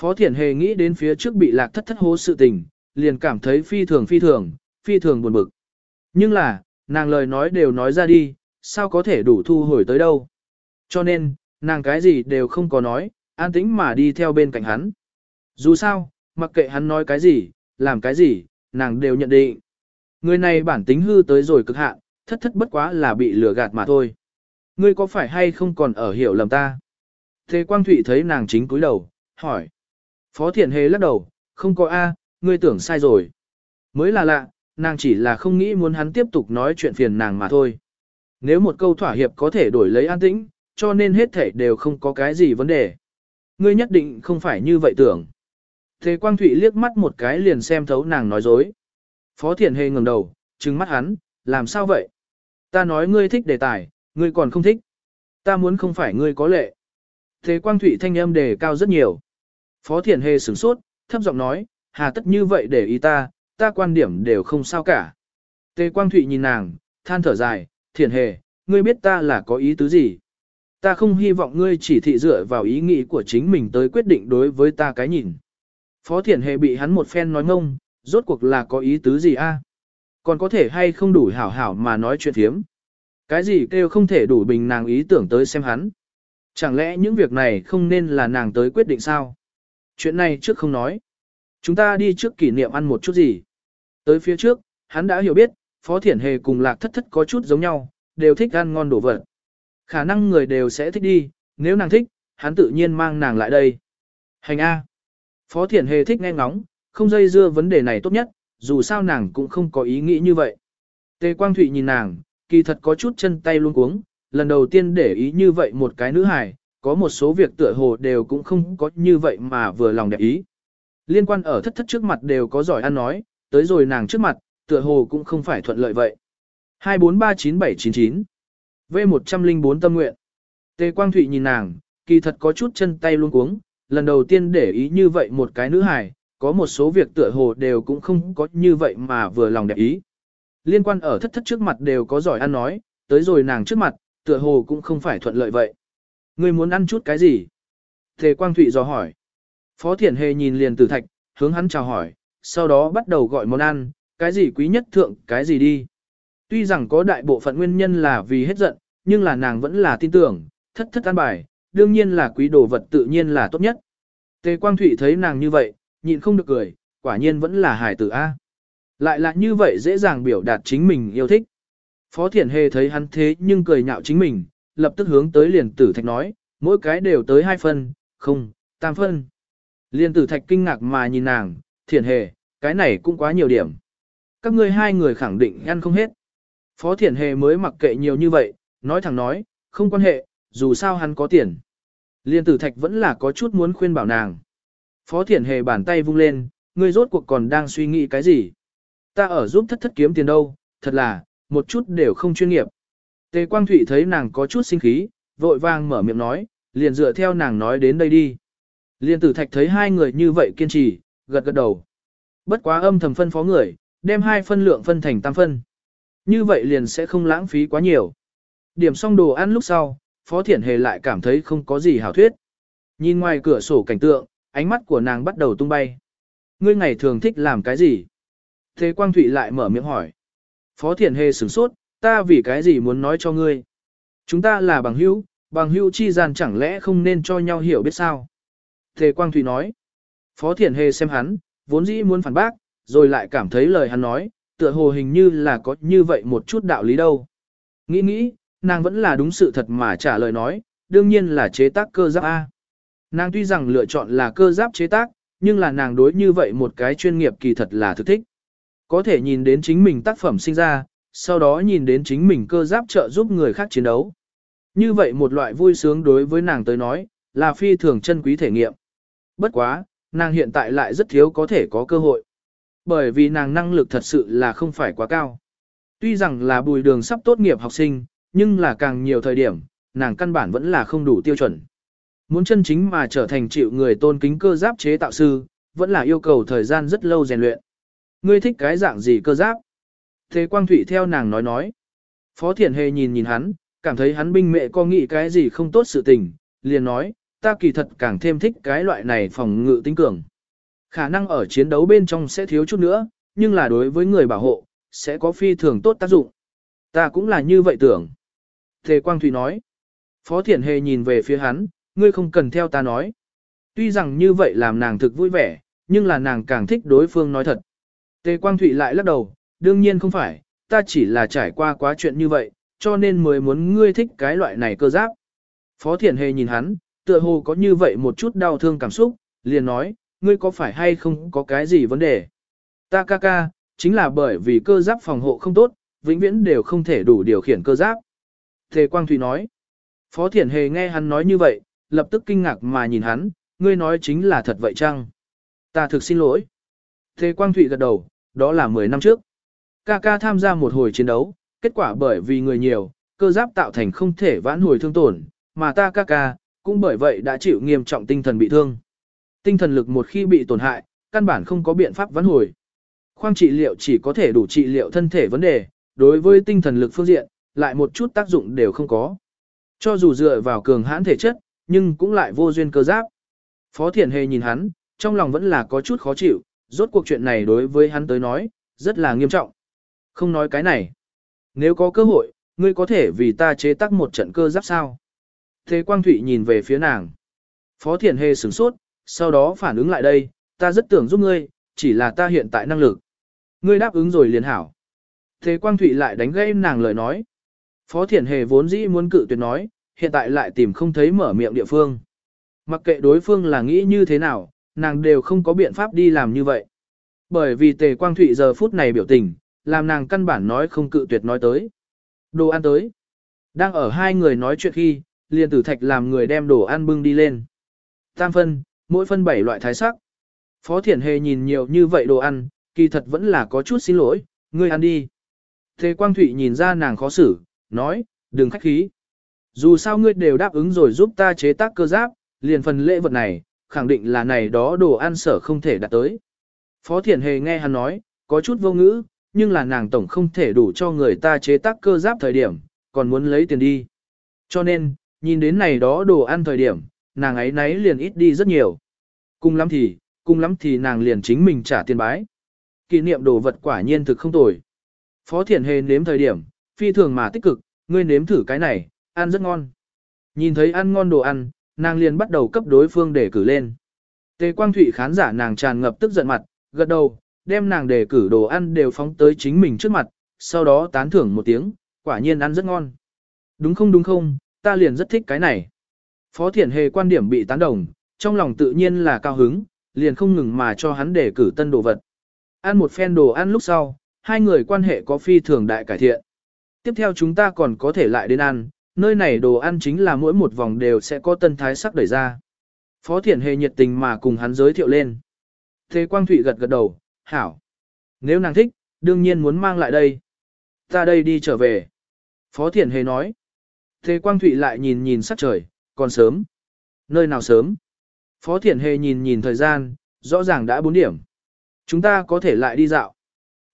Phó Thiển Hề nghĩ đến phía trước bị lạc thất thất hố sự tình, liền cảm thấy phi thường phi thường, phi thường buồn bực. Nhưng là, nàng lời nói đều nói ra đi, sao có thể đủ thu hồi tới đâu. Cho nên, nàng cái gì đều không có nói, an tĩnh mà đi theo bên cạnh hắn. Dù sao, mặc kệ hắn nói cái gì, làm cái gì, nàng đều nhận định. Người này bản tính hư tới rồi cực hạn, thất thất bất quá là bị lừa gạt mà thôi. Ngươi có phải hay không còn ở hiểu lầm ta? Thế Quang Thụy thấy nàng chính cúi đầu, hỏi. Phó Thiện Hề lắc đầu, không có A, ngươi tưởng sai rồi. Mới là lạ, nàng chỉ là không nghĩ muốn hắn tiếp tục nói chuyện phiền nàng mà thôi. Nếu một câu thỏa hiệp có thể đổi lấy an tĩnh, cho nên hết thể đều không có cái gì vấn đề. Ngươi nhất định không phải như vậy tưởng. Thế Quang Thụy liếc mắt một cái liền xem thấu nàng nói dối. Phó Thiển Hề ngẩng đầu, trừng mắt hắn, làm sao vậy? Ta nói ngươi thích đề tài, ngươi còn không thích. Ta muốn không phải ngươi có lệ. Thế Quang Thụy thanh âm đề cao rất nhiều. Phó Thiển Hề sửng sốt, thấp giọng nói, hà tất như vậy để ý ta, ta quan điểm đều không sao cả. Tề Quang Thụy nhìn nàng, than thở dài, Thiển Hề, ngươi biết ta là có ý tứ gì? Ta không hy vọng ngươi chỉ thị dựa vào ý nghĩ của chính mình tới quyết định đối với ta cái nhìn. Phó Thiển Hề bị hắn một phen nói ngông, rốt cuộc là có ý tứ gì a? Còn có thể hay không đủ hảo hảo mà nói chuyện thiếm. Cái gì kêu không thể đủ bình nàng ý tưởng tới xem hắn. Chẳng lẽ những việc này không nên là nàng tới quyết định sao? Chuyện này trước không nói. Chúng ta đi trước kỷ niệm ăn một chút gì. Tới phía trước, hắn đã hiểu biết, Phó Thiển Hề cùng Lạc Thất Thất có chút giống nhau, đều thích ăn ngon đồ vật. Khả năng người đều sẽ thích đi, nếu nàng thích, hắn tự nhiên mang nàng lại đây. Hành A. Phó Thiển Hề thích nghe ngóng, không dây dưa vấn đề này tốt nhất, dù sao nàng cũng không có ý nghĩ như vậy. Tề Quang Thụy nhìn nàng, kỳ thật có chút chân tay luôn cuống, lần đầu tiên để ý như vậy một cái nữ hài, có một số việc tựa hồ đều cũng không có như vậy mà vừa lòng đẹp ý. Liên quan ở thất thất trước mặt đều có giỏi ăn nói, tới rồi nàng trước mặt, tựa hồ cũng không phải thuận lợi vậy. 2439799 V104 tâm nguyện Tề Quang Thụy nhìn nàng, kỳ thật có chút chân tay luôn cuống, lần đầu tiên để ý như vậy một cái nữ hài, có một số việc tựa hồ đều cũng không có như vậy mà vừa lòng đẹp ý. Liên quan ở thất thất trước mặt đều có giỏi ăn nói, tới rồi nàng trước mặt, tựa hồ cũng không phải thuận lợi vậy. Ngươi muốn ăn chút cái gì? Tề Quang Thụy dò hỏi. Phó Thiển Hề nhìn liền tử thạch, hướng hắn chào hỏi, sau đó bắt đầu gọi món ăn, cái gì quý nhất thượng, cái gì đi. Tuy rằng có đại bộ phận nguyên nhân là vì hết giận, nhưng là nàng vẫn là tin tưởng, thất thất an bài, đương nhiên là quý đồ vật tự nhiên là tốt nhất. Tề Quang Thụy thấy nàng như vậy, nhịn không được cười, quả nhiên vẫn là hài tử A. Lại là như vậy dễ dàng biểu đạt chính mình yêu thích. Phó Thiển Hề thấy hắn thế nhưng cười nhạo chính mình, lập tức hướng tới liền tử thạch nói, mỗi cái đều tới hai phân, không, tam phân. Liên tử thạch kinh ngạc mà nhìn nàng, Thiển Hề, cái này cũng quá nhiều điểm. Các ngươi hai người khẳng định ăn không hết. Phó Thiển Hề mới mặc kệ nhiều như vậy, nói thẳng nói, không quan hệ, dù sao hắn có tiền. Liên tử thạch vẫn là có chút muốn khuyên bảo nàng. Phó Thiển Hề bàn tay vung lên, ngươi rốt cuộc còn đang suy nghĩ cái gì? Ta ở giúp thất thất kiếm tiền đâu, thật là, một chút đều không chuyên nghiệp. Tề Quang Thụy thấy nàng có chút sinh khí, vội vàng mở miệng nói, liền dựa theo nàng nói đến đây đi. Liên tử thạch thấy hai người như vậy kiên trì, gật gật đầu. Bất quá âm thầm phân phó người, đem hai phân lượng phân thành tam phân. Như vậy liền sẽ không lãng phí quá nhiều. Điểm xong đồ ăn lúc sau, Phó Thiển Hề lại cảm thấy không có gì hảo thuyết. Nhìn ngoài cửa sổ cảnh tượng, ánh mắt của nàng bắt đầu tung bay. Ngươi ngày thường thích làm cái gì? Thế Quang Thụy lại mở miệng hỏi. Phó Thiển Hề sửng sốt, ta vì cái gì muốn nói cho ngươi? Chúng ta là bằng hữu, bằng hữu chi gian chẳng lẽ không nên cho nhau hiểu biết sao? Thế Quang Thụy nói. Phó Thiển Hề xem hắn, vốn dĩ muốn phản bác, rồi lại cảm thấy lời hắn nói, tựa hồ hình như là có như vậy một chút đạo lý đâu. Nghĩ nghĩ, nàng vẫn là đúng sự thật mà trả lời nói, đương nhiên là chế tác cơ giáp A. Nàng tuy rằng lựa chọn là cơ giáp chế tác, nhưng là nàng đối như vậy một cái chuyên nghiệp kỳ thật là thực thích. Có thể nhìn đến chính mình tác phẩm sinh ra, sau đó nhìn đến chính mình cơ giáp trợ giúp người khác chiến đấu. Như vậy một loại vui sướng đối với nàng tới nói, là phi thường chân quý thể nghiệm. Bất quá, nàng hiện tại lại rất thiếu có thể có cơ hội. Bởi vì nàng năng lực thật sự là không phải quá cao. Tuy rằng là bùi đường sắp tốt nghiệp học sinh, nhưng là càng nhiều thời điểm, nàng căn bản vẫn là không đủ tiêu chuẩn. Muốn chân chính mà trở thành chịu người tôn kính cơ giáp chế tạo sư, vẫn là yêu cầu thời gian rất lâu rèn luyện. Ngươi thích cái dạng gì cơ giáp? Thế Quang Thụy theo nàng nói nói. Phó Thiển Hề nhìn nhìn hắn, cảm thấy hắn binh mẹ có nghĩ cái gì không tốt sự tình, liền nói, ta kỳ thật càng thêm thích cái loại này phòng ngự tinh cường. Khả năng ở chiến đấu bên trong sẽ thiếu chút nữa, nhưng là đối với người bảo hộ, sẽ có phi thường tốt tác dụng. Ta cũng là như vậy tưởng. Thề Quang Thụy nói. Phó Thiển Hề nhìn về phía hắn, ngươi không cần theo ta nói. Tuy rằng như vậy làm nàng thực vui vẻ, nhưng là nàng càng thích đối phương nói thật. Tề Quang Thụy lại lắc đầu, đương nhiên không phải, ta chỉ là trải qua quá chuyện như vậy, cho nên mới muốn ngươi thích cái loại này cơ giáp. Phó Thiển Hề nhìn hắn, tựa hồ có như vậy một chút đau thương cảm xúc, liền nói, ngươi có phải hay không có cái gì vấn đề? Ta ca ca, chính là bởi vì cơ giáp phòng hộ không tốt, vĩnh viễn đều không thể đủ điều khiển cơ giáp. Thề Quang Thụy nói, Phó Thiển Hề nghe hắn nói như vậy, lập tức kinh ngạc mà nhìn hắn, ngươi nói chính là thật vậy chăng? Ta thực xin lỗi. Thề Quang Thụy gật đầu, đó là 10 năm trước. Ca ca tham gia một hồi chiến đấu, kết quả bởi vì người nhiều, cơ giáp tạo thành không thể vãn hồi thương tổn, mà ta ca ca, cũng bởi vậy đã chịu nghiêm trọng tinh thần bị thương. Tinh thần lực một khi bị tổn hại, căn bản không có biện pháp vãn hồi. Khoang trị liệu chỉ có thể đủ trị liệu thân thể vấn đề, đối với tinh thần lực phương diện, lại một chút tác dụng đều không có. Cho dù dựa vào cường hãn thể chất, nhưng cũng lại vô duyên cơ giáp. Phó Thiển Hề nhìn hắn, trong lòng vẫn là có chút khó chịu, rốt cuộc chuyện này đối với hắn tới nói, rất là nghiêm trọng. Không nói cái này. Nếu có cơ hội, ngươi có thể vì ta chế tác một trận cơ giáp sao? Thế Quang Thụy nhìn về phía nàng. Phó Thiển Hề sửng sốt, sau đó phản ứng lại đây, ta rất tưởng giúp ngươi, chỉ là ta hiện tại năng lực. Ngươi đáp ứng rồi liền hảo. Thế Quang Thụy lại đánh gây nàng lời nói. Phó Thiển Hề vốn dĩ muốn cự tuyệt nói, hiện tại lại tìm không thấy mở miệng địa phương. Mặc kệ đối phương là nghĩ như thế nào, nàng đều không có biện pháp đi làm như vậy. Bởi vì Tề Quang Thụy giờ phút này biểu tình, làm nàng căn bản nói không cự tuyệt nói tới. Đồ ăn tới. Đang ở hai người nói chuyện khi, liền tử thạch làm người đem đồ ăn bưng đi lên. Tam phân, mỗi phân bảy loại thái sắc. Phó Thiển Hề nhìn nhiều như vậy đồ ăn, kỳ thật vẫn là có chút xin lỗi, ngươi ăn đi. Thế Quang Thụy nhìn ra nàng khó xử, nói, đừng khách khí. Dù sao ngươi đều đáp ứng rồi giúp ta chế tác cơ giáp, liền phần lễ vật này, khẳng định là này đó đồ ăn sở không thể đạt tới. Phó Thiển Hề nghe hắn nói, có chút vô ngữ, nhưng là nàng tổng không thể đủ cho người ta chế tác cơ giáp thời điểm, còn muốn lấy tiền đi. Cho nên, nhìn đến này đó đồ ăn thời điểm, nàng ấy nấy liền ít đi rất nhiều. Cùng lắm thì, cùng lắm thì nàng liền chính mình trả tiền bái. Kỷ niệm đồ vật quả nhiên thực không tồi. Phó Thiển Hề nếm thời điểm, phi thường mà tích cực, ngươi nếm thử cái này, ăn rất ngon. Nhìn thấy ăn ngon đồ ăn, nàng liền bắt đầu cấp đối phương để cử lên. Tề Quang Thụy khán giả nàng tràn ngập tức giận mặt, gật đầu, đem nàng để cử đồ ăn đều phóng tới chính mình trước mặt, sau đó tán thưởng một tiếng, quả nhiên ăn rất ngon. Đúng không đúng không, ta liền rất thích cái này. Phó Thiển Hề quan điểm bị tán đồng, trong lòng tự nhiên là cao hứng, liền không ngừng mà cho hắn đề cử tân đồ vật. Ăn một phen đồ ăn lúc sau, hai người quan hệ có phi thường đại cải thiện. Tiếp theo chúng ta còn có thể lại đến ăn, nơi này đồ ăn chính là mỗi một vòng đều sẽ có tân thái sắc đẩy ra. Phó Thiển Hề nhiệt tình mà cùng hắn giới thiệu lên. Thế Quang Thụy gật gật đầu, hảo. Nếu nàng thích, đương nhiên muốn mang lại đây. Ta đây đi trở về. Phó Thiển Hề nói. Thế Quang Thụy lại nhìn nhìn sắc trời, còn sớm. Nơi nào sớm? Phó Thiển Hề nhìn nhìn thời gian, rõ ràng đã 4 điểm. Chúng ta có thể lại đi dạo.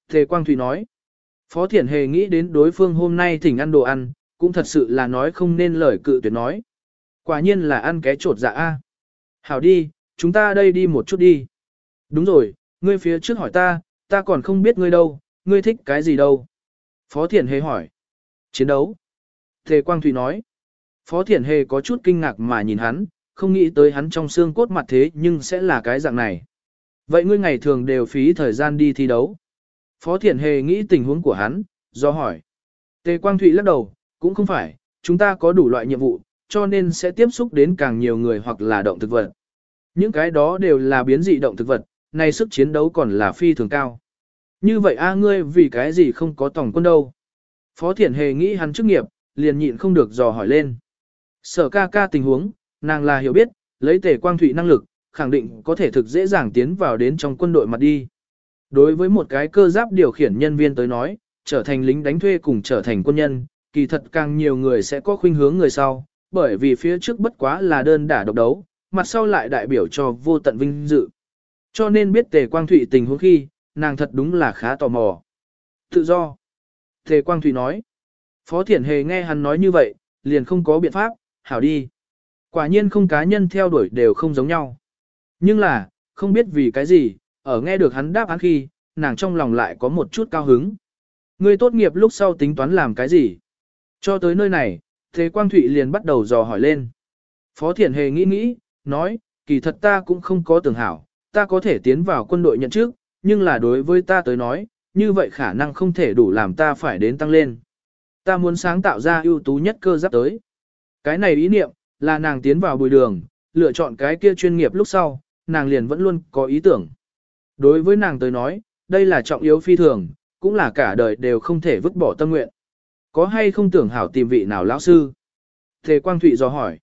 thề Quang thủy nói. Phó Thiển Hề nghĩ đến đối phương hôm nay thỉnh ăn đồ ăn, cũng thật sự là nói không nên lời cự tuyệt nói. Quả nhiên là ăn cái trột dạ a. Hảo đi, chúng ta đây đi một chút đi. Đúng rồi, ngươi phía trước hỏi ta, ta còn không biết ngươi đâu, ngươi thích cái gì đâu. Phó Thiển Hề hỏi. Chiến đấu. Thề Quang thủy nói. Phó Thiển Hề có chút kinh ngạc mà nhìn hắn, không nghĩ tới hắn trong xương cốt mặt thế nhưng sẽ là cái dạng này. Vậy ngươi ngày thường đều phí thời gian đi thi đấu. Phó Thiển Hề nghĩ tình huống của hắn, do hỏi. Tề Quang Thụy lắc đầu, cũng không phải, chúng ta có đủ loại nhiệm vụ, cho nên sẽ tiếp xúc đến càng nhiều người hoặc là động thực vật. Những cái đó đều là biến dị động thực vật, nay sức chiến đấu còn là phi thường cao. Như vậy a ngươi vì cái gì không có tổng quân đâu? Phó Thiển Hề nghĩ hắn chức nghiệp, liền nhịn không được dò hỏi lên. Sở ca ca tình huống, nàng là hiểu biết, lấy tề quang thụy năng lực, khẳng định có thể thực dễ dàng tiến vào đến trong quân đội mặt đi. Đối với một cái cơ giáp điều khiển nhân viên tới nói, trở thành lính đánh thuê cùng trở thành quân nhân, kỳ thật càng nhiều người sẽ có khuynh hướng người sau, bởi vì phía trước bất quá là đơn đả độc đấu, mặt sau lại đại biểu cho vô tận vinh dự. Cho nên biết Tề Quang Thụy tình huống khi, nàng thật đúng là khá tò mò. Tự do. Tề Quang Thụy nói. Phó Thiển Hề nghe hắn nói như vậy, liền không có biện pháp, hảo đi. Quả nhiên không cá nhân theo đuổi đều không giống nhau. Nhưng là, không biết vì cái gì, ở nghe được hắn đáp án khi, nàng trong lòng lại có một chút cao hứng. Người tốt nghiệp lúc sau tính toán làm cái gì? Cho tới nơi này, Thế Quang Thụy liền bắt đầu dò hỏi lên. Phó Thiển Hề nghĩ nghĩ, nói, kỳ thật ta cũng không có tưởng hảo, ta có thể tiến vào quân đội nhận trước, nhưng là đối với ta tới nói, như vậy khả năng không thể đủ làm ta phải đến tăng lên. Ta muốn sáng tạo ra ưu tú nhất cơ giáp tới. Cái này ý niệm, là nàng tiến vào bùi đường, lựa chọn cái kia chuyên nghiệp lúc sau, nàng liền vẫn luôn có ý tưởng. Đối với nàng tới nói, đây là trọng yếu phi thường, cũng là cả đời đều không thể vứt bỏ tâm nguyện. Có hay không tưởng hảo tìm vị nào lão sư? Thề Quang Thụy do hỏi.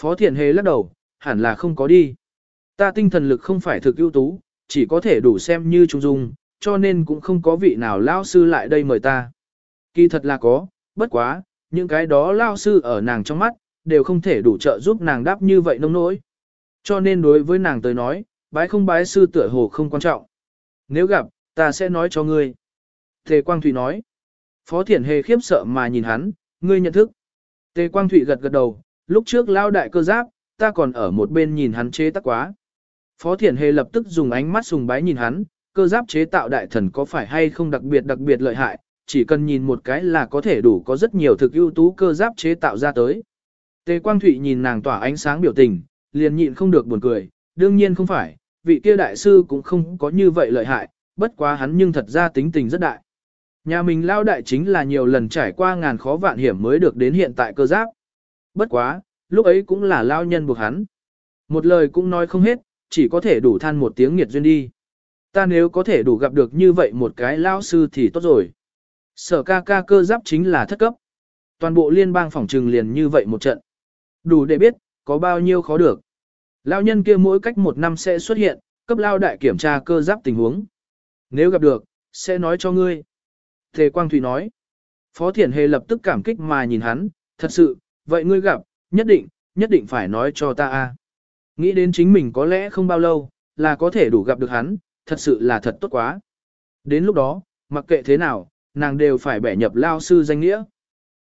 Phó Thiện Hề lắc đầu, hẳn là không có đi. Ta tinh thần lực không phải thực ưu tú, chỉ có thể đủ xem như trung dung, cho nên cũng không có vị nào lão sư lại đây mời ta. Kỳ thật là có, bất quá, những cái đó lao sư ở nàng trong mắt, đều không thể đủ trợ giúp nàng đáp như vậy nông nỗi. Cho nên đối với nàng tới nói, bái không bái sư tựa hồ không quan trọng. Nếu gặp, ta sẽ nói cho ngươi. Tề Quang Thụy nói. Phó Thiển Hề khiếp sợ mà nhìn hắn, ngươi nhận thức. Tề Quang Thụy gật gật đầu, lúc trước lao đại cơ giáp, ta còn ở một bên nhìn hắn chế tác quá. Phó Thiển Hề lập tức dùng ánh mắt sùng bái nhìn hắn, cơ giáp chế tạo đại thần có phải hay không đặc biệt đặc biệt lợi hại, chỉ cần nhìn một cái là có thể đủ có rất nhiều thực ưu tú cơ giáp chế tạo ra tới. Tề Quang Thụy nhìn nàng tỏa ánh sáng biểu tình, liền nhịn không được buồn cười, đương nhiên không phải, vị kia đại sư cũng không có như vậy lợi hại, bất quá hắn nhưng thật ra tính tình rất đại. Nhà mình lao đại chính là nhiều lần trải qua ngàn khó vạn hiểm mới được đến hiện tại cơ giáp. Bất quá, lúc ấy cũng là lao nhân buộc hắn. Một lời cũng nói không hết, chỉ có thể đủ than một tiếng nghiệt duyên đi. Ta nếu có thể đủ gặp được như vậy một cái lao sư thì tốt rồi. Sở ca ca cơ giáp chính là thất cấp. Toàn bộ liên bang phòng trừng liền như vậy một trận. Đủ để biết, có bao nhiêu khó được. Lao nhân kia mỗi cách một năm sẽ xuất hiện, cấp lao đại kiểm tra cơ giáp tình huống. Nếu gặp được, sẽ nói cho ngươi. Thề Quang Thủy nói. Phó Thiển Hề lập tức cảm kích mà nhìn hắn, thật sự, vậy ngươi gặp, nhất định, nhất định phải nói cho ta a. Nghĩ đến chính mình có lẽ không bao lâu, là có thể đủ gặp được hắn, thật sự là thật tốt quá. Đến lúc đó, mặc kệ thế nào, nàng đều phải bẻ nhập lao sư danh nghĩa.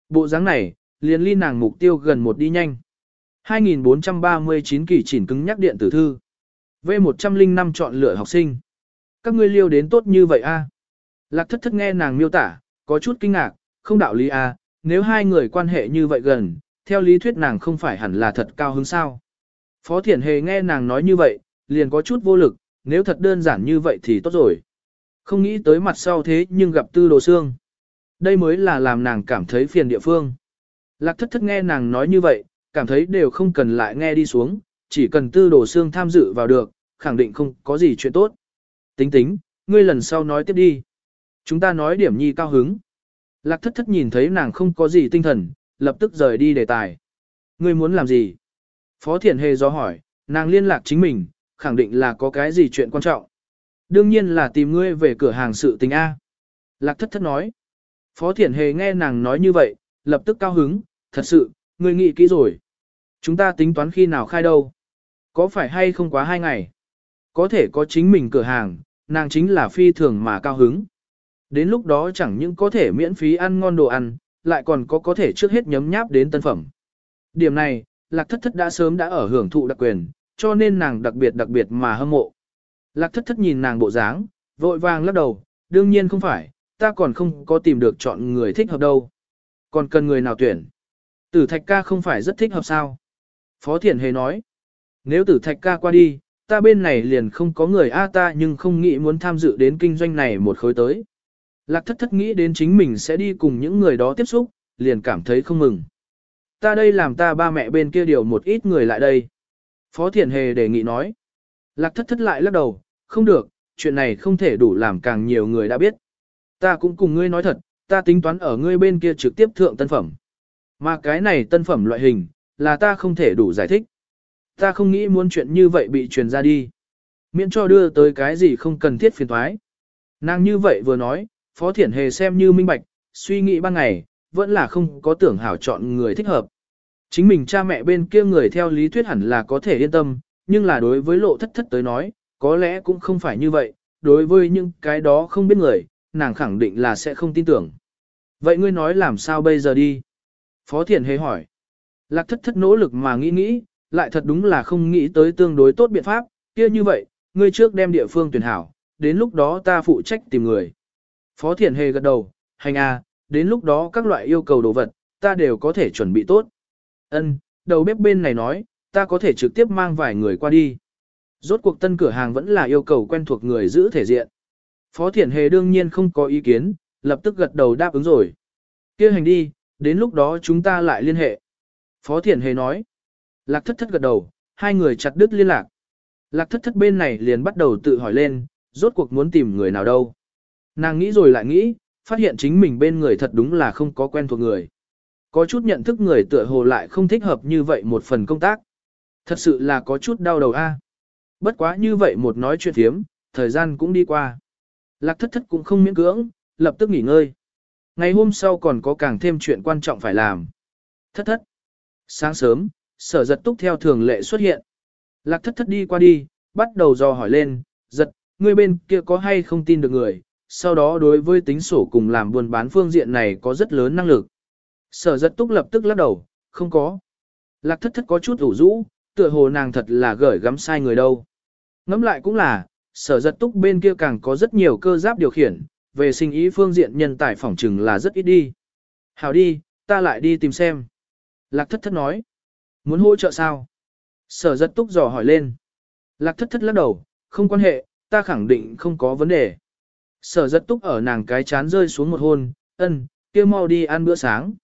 Bộ dáng này, liền ly nàng mục tiêu gần một đi nhanh. 2439 kỳ chỉnh cứng nhắc điện tử thư. V105 chọn lựa học sinh. Các ngươi liêu đến tốt như vậy a? Lạc thất thất nghe nàng miêu tả, có chút kinh ngạc, không đạo lý a, nếu hai người quan hệ như vậy gần, theo lý thuyết nàng không phải hẳn là thật cao hứng sao. Phó Thiển Hề nghe nàng nói như vậy, liền có chút vô lực, nếu thật đơn giản như vậy thì tốt rồi. Không nghĩ tới mặt sau thế nhưng gặp tư đồ xương. Đây mới là làm nàng cảm thấy phiền địa phương. Lạc thất thất nghe nàng nói như vậy, cảm thấy đều không cần lại nghe đi xuống, chỉ cần tư đồ xương tham dự vào được, khẳng định không có gì chuyện tốt. Tính tính, ngươi lần sau nói tiếp đi. Chúng ta nói điểm nhi cao hứng. Lạc thất thất nhìn thấy nàng không có gì tinh thần, lập tức rời đi đề tài. Ngươi muốn làm gì? Phó Thiện Hề do hỏi, nàng liên lạc chính mình, khẳng định là có cái gì chuyện quan trọng. Đương nhiên là tìm ngươi về cửa hàng sự tình A. Lạc thất thất nói. Phó Thiển Hề nghe nàng nói như vậy, lập tức cao hứng, thật sự, ngươi nghĩ kỹ rồi. Chúng ta tính toán khi nào khai đâu? Có phải hay không quá hai ngày? Có thể có chính mình cửa hàng, nàng chính là phi thường mà cao hứng. Đến lúc đó chẳng những có thể miễn phí ăn ngon đồ ăn, lại còn có có thể trước hết nhấm nháp đến tân phẩm. Điểm này, Lạc Thất Thất đã sớm đã ở hưởng thụ đặc quyền, cho nên nàng đặc biệt đặc biệt mà hâm mộ. Lạc Thất Thất nhìn nàng bộ dáng, vội vàng lắc đầu, đương nhiên không phải, ta còn không có tìm được chọn người thích hợp đâu. Còn cần người nào tuyển? Tử Thạch ca không phải rất thích hợp sao? Phó Thiển Hề nói, nếu Tử Thạch ca qua đi, ta bên này liền không có người A ta nhưng không nghĩ muốn tham dự đến kinh doanh này một khối tới. Lạc thất thất nghĩ đến chính mình sẽ đi cùng những người đó tiếp xúc, liền cảm thấy không mừng. Ta đây làm ta ba mẹ bên kia điều một ít người lại đây. Phó Thiện Hề đề nghị nói. Lạc thất thất lại lắc đầu, không được, chuyện này không thể đủ làm càng nhiều người đã biết. Ta cũng cùng ngươi nói thật, ta tính toán ở ngươi bên kia trực tiếp thượng tân phẩm. Mà cái này tân phẩm loại hình, là ta không thể đủ giải thích. Ta không nghĩ muốn chuyện như vậy bị truyền ra đi. Miễn cho đưa tới cái gì không cần thiết phiền thoái. Nàng như vậy vừa nói, Phó Thiển Hề xem như minh bạch, suy nghĩ ban ngày, vẫn là không có tưởng hảo chọn người thích hợp. Chính mình cha mẹ bên kia người theo lý thuyết hẳn là có thể yên tâm, nhưng là đối với lộ thất thất tới nói, có lẽ cũng không phải như vậy, đối với những cái đó không biết người, nàng khẳng định là sẽ không tin tưởng. Vậy ngươi nói làm sao bây giờ đi? Phó Thiển Hề hỏi. Lạc thất thất nỗ lực mà nghĩ nghĩ, lại thật đúng là không nghĩ tới tương đối tốt biện pháp, kia như vậy, ngươi trước đem địa phương tuyển hảo, đến lúc đó ta phụ trách tìm người. Phó Thiển Hề gật đầu, hành à, đến lúc đó các loại yêu cầu đồ vật, ta đều có thể chuẩn bị tốt. Ân, đầu bếp bên này nói, ta có thể trực tiếp mang vài người qua đi. Rốt cuộc tân cửa hàng vẫn là yêu cầu quen thuộc người giữ thể diện. Phó Thiển Hề đương nhiên không có ý kiến, lập tức gật đầu đáp ứng rồi. kia hành đi, đến lúc đó chúng ta lại liên hệ. Phó Thiển Hề nói. Lạc thất thất gật đầu, hai người chặt đứt liên lạc. Lạc thất thất bên này liền bắt đầu tự hỏi lên, rốt cuộc muốn tìm người nào đâu. Nàng nghĩ rồi lại nghĩ, phát hiện chính mình bên người thật đúng là không có quen thuộc người. Có chút nhận thức người tựa hồ lại không thích hợp như vậy một phần công tác. Thật sự là có chút đau đầu a. Bất quá như vậy một nói chuyện thiếm, thời gian cũng đi qua. Lạc thất thất cũng không miễn cưỡng, lập tức nghỉ ngơi. Ngày hôm sau còn có càng thêm chuyện quan trọng phải làm. Thất thất. Sáng sớm, sở giật túc theo thường lệ xuất hiện. Lạc thất thất đi qua đi, bắt đầu dò hỏi lên, giật, người bên kia có hay không tin được người, sau đó đối với tính sổ cùng làm buôn bán phương diện này có rất lớn năng lực. Sở giật túc lập tức lắc đầu, không có. Lạc thất thất có chút ủ rũ, tựa hồ nàng thật là gởi gắm sai người đâu. Ngắm lại cũng là, sở giật túc bên kia càng có rất nhiều cơ giáp điều khiển, về sinh ý phương diện nhân tài phỏng trừng là rất ít đi. Hào đi, ta lại đi tìm xem. Lạc thất thất nói. Muốn hỗ trợ sao? Sở giật túc dò hỏi lên. Lạc thất thất lắc đầu, không quan hệ, ta khẳng định không có vấn đề. Sở giật túc ở nàng cái chán rơi xuống một hôn, ân, kia mau đi ăn bữa sáng.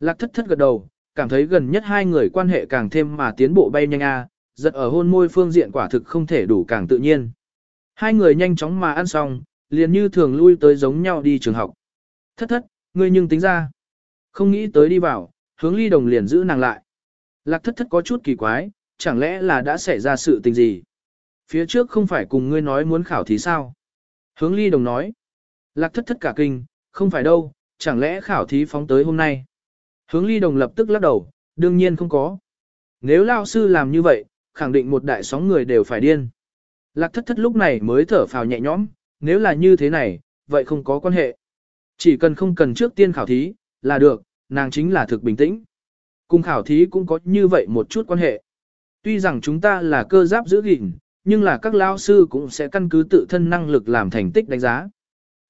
Lạc thất thất gật đầu, cảm thấy gần nhất hai người quan hệ càng thêm mà tiến bộ bay nhanh a, à, giật ở hôn môi phương diện quả thực không thể đủ càng tự nhiên. Hai người nhanh chóng mà ăn xong, liền như thường lui tới giống nhau đi trường học. Thất thất, ngươi nhưng tính ra. Không nghĩ tới đi vào, hướng ly đồng liền giữ nàng lại. Lạc thất thất có chút kỳ quái, chẳng lẽ là đã xảy ra sự tình gì? Phía trước không phải cùng ngươi nói muốn khảo thí sao? Hướng ly đồng nói. Lạc thất thất cả kinh, không phải đâu, chẳng lẽ khảo thí phóng tới hôm nay? Hướng ly đồng lập tức lắc đầu, đương nhiên không có. Nếu lao sư làm như vậy, khẳng định một đại sóng người đều phải điên. Lạc thất thất lúc này mới thở phào nhẹ nhõm, nếu là như thế này, vậy không có quan hệ. Chỉ cần không cần trước tiên khảo thí, là được, nàng chính là thực bình tĩnh. Cùng khảo thí cũng có như vậy một chút quan hệ. Tuy rằng chúng ta là cơ giáp giữ gìn, nhưng là các lao sư cũng sẽ căn cứ tự thân năng lực làm thành tích đánh giá.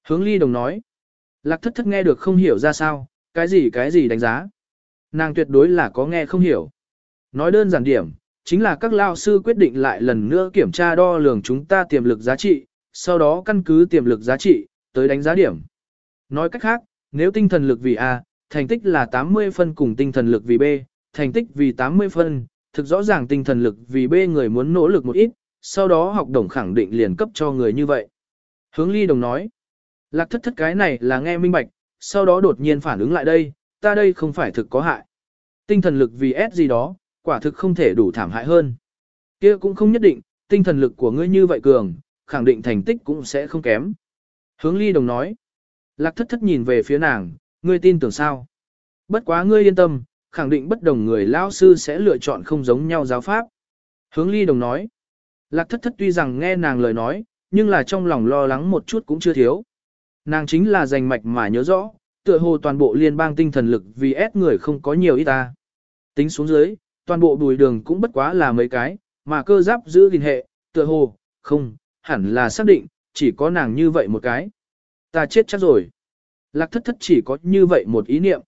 Hướng ly đồng nói. Lạc thất thất nghe được không hiểu ra sao, cái gì cái gì đánh giá. Nàng tuyệt đối là có nghe không hiểu. Nói đơn giản điểm, chính là các lao sư quyết định lại lần nữa kiểm tra đo lường chúng ta tiềm lực giá trị, sau đó căn cứ tiềm lực giá trị, tới đánh giá điểm. Nói cách khác, nếu tinh thần lực vì A, thành tích là 80 phân cùng tinh thần lực vì B, thành tích vì 80 phân, thực rõ ràng tinh thần lực vì B người muốn nỗ lực một ít, sau đó học đồng khẳng định liền cấp cho người như vậy. Hướng ly đồng nói, lạc thất thất cái này là nghe minh bạch, sau đó đột nhiên phản ứng lại đây, ta đây không phải thực có hại. Tinh thần lực vì S gì đó, quả thực không thể đủ thảm hại hơn. kia cũng không nhất định, tinh thần lực của ngươi như vậy cường, khẳng định thành tích cũng sẽ không kém. Hướng ly đồng nói, lạc thất thất nhìn về phía nàng, ngươi tin tưởng sao? Bất quá ngươi yên tâm, khẳng định bất đồng người lao sư sẽ lựa chọn không giống nhau giáo pháp. Hướng ly đồng nói, lạc thất thất tuy rằng nghe nàng lời nói, nhưng là trong lòng lo lắng một chút cũng chưa thiếu. Nàng chính là giành mạch mà nhớ rõ, tựa hồ toàn bộ liên bang tinh thần lực vì ép người không có nhiều ít ta. Tính xuống dưới, toàn bộ bùi đường cũng bất quá là mấy cái, mà cơ giáp giữ gìn hệ, tựa hồ, không, hẳn là xác định, chỉ có nàng như vậy một cái. Ta chết chắc rồi. Lạc thất thất chỉ có như vậy một ý niệm.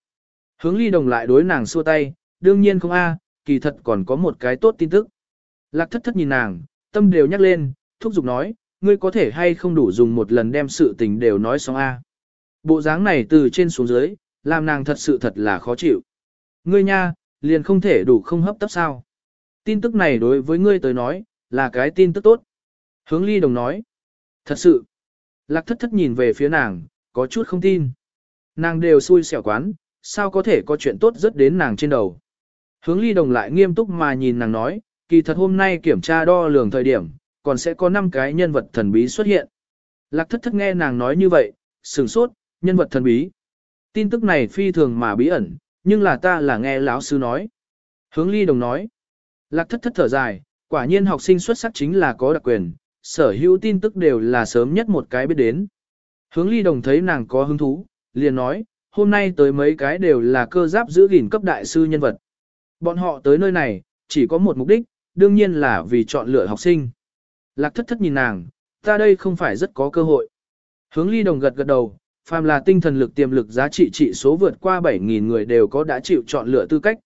Hướng ly đồng lại đối nàng xua tay, đương nhiên không a, kỳ thật còn có một cái tốt tin tức. Lạc thất thất nhìn nàng, tâm đều nhắc lên, thúc giục nói, ngươi có thể hay không đủ dùng một lần đem sự tình đều nói xong a. Bộ dáng này từ trên xuống dưới, làm nàng thật sự thật là khó chịu. Ngươi nha, liền không thể đủ không hấp tấp sao. Tin tức này đối với ngươi tới nói, là cái tin tức tốt. Hướng ly đồng nói. Thật sự. Lạc thất thất nhìn về phía nàng, có chút không tin. Nàng đều xui xẻo quán, sao có thể có chuyện tốt rất đến nàng trên đầu. Hướng ly đồng lại nghiêm túc mà nhìn nàng nói, kỳ thật hôm nay kiểm tra đo lường thời điểm, còn sẽ có 5 cái nhân vật thần bí xuất hiện. Lạc thất thất nghe nàng nói như vậy, sửng sốt, nhân vật thần bí. Tin tức này phi thường mà bí ẩn, nhưng là ta là nghe lão sư nói. Hướng ly đồng nói. Lạc thất thất thở dài, quả nhiên học sinh xuất sắc chính là có đặc quyền, sở hữu tin tức đều là sớm nhất một cái biết đến. Hướng ly đồng thấy nàng có hứng thú, liền nói, hôm nay tới mấy cái đều là cơ giáp giữ gìn cấp đại sư nhân vật. Bọn họ tới nơi này, chỉ có một mục đích, đương nhiên là vì chọn lựa học sinh. Lạc thất thất nhìn nàng, ta đây không phải rất có cơ hội. Hướng ly đồng gật gật đầu, phàm là tinh thần lực tiềm lực giá trị trị số vượt qua 7.000 người đều có đã chịu chọn lựa tư cách.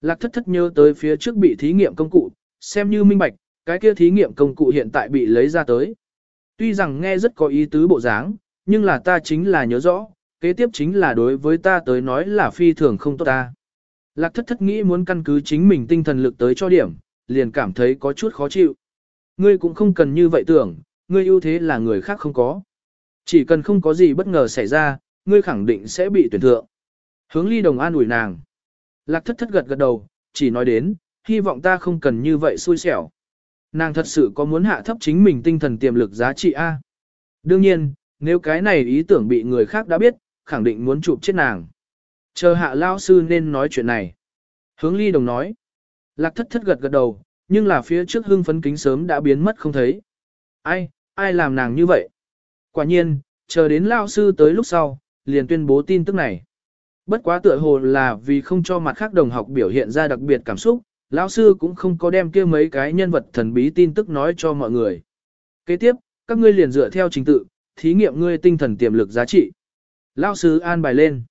Lạc thất thất nhớ tới phía trước bị thí nghiệm công cụ, xem như minh bạch, cái kia thí nghiệm công cụ hiện tại bị lấy ra tới. Tuy rằng nghe rất có ý tứ bộ dáng, nhưng là ta chính là nhớ rõ, kế tiếp chính là đối với ta tới nói là phi thường không tốt ta. Lạc thất thất nghĩ muốn căn cứ chính mình tinh thần lực tới cho điểm, liền cảm thấy có chút khó chịu. Ngươi cũng không cần như vậy tưởng, ngươi ưu thế là người khác không có. Chỉ cần không có gì bất ngờ xảy ra, ngươi khẳng định sẽ bị tuyển thượng. Hướng ly đồng an ủi nàng. Lạc thất thất gật gật đầu, chỉ nói đến, hy vọng ta không cần như vậy xui xẻo. nàng thật sự có muốn hạ thấp chính mình tinh thần tiềm lực giá trị A. Đương nhiên, nếu cái này ý tưởng bị người khác đã biết, khẳng định muốn chụp chết nàng. Chờ hạ lao sư nên nói chuyện này. Hướng ly đồng nói. Lạc thất thất gật gật đầu, nhưng là phía trước hưng phấn kính sớm đã biến mất không thấy. Ai, ai làm nàng như vậy? Quả nhiên, chờ đến lao sư tới lúc sau, liền tuyên bố tin tức này. Bất quá tựa hồ là vì không cho mặt khác đồng học biểu hiện ra đặc biệt cảm xúc, lão sư cũng không có đem kia mấy cái nhân vật thần bí tin tức nói cho mọi người. Kế tiếp, các ngươi liền dựa theo trình tự, thí nghiệm ngươi tinh thần tiềm lực giá trị. Lão sư an bài lên.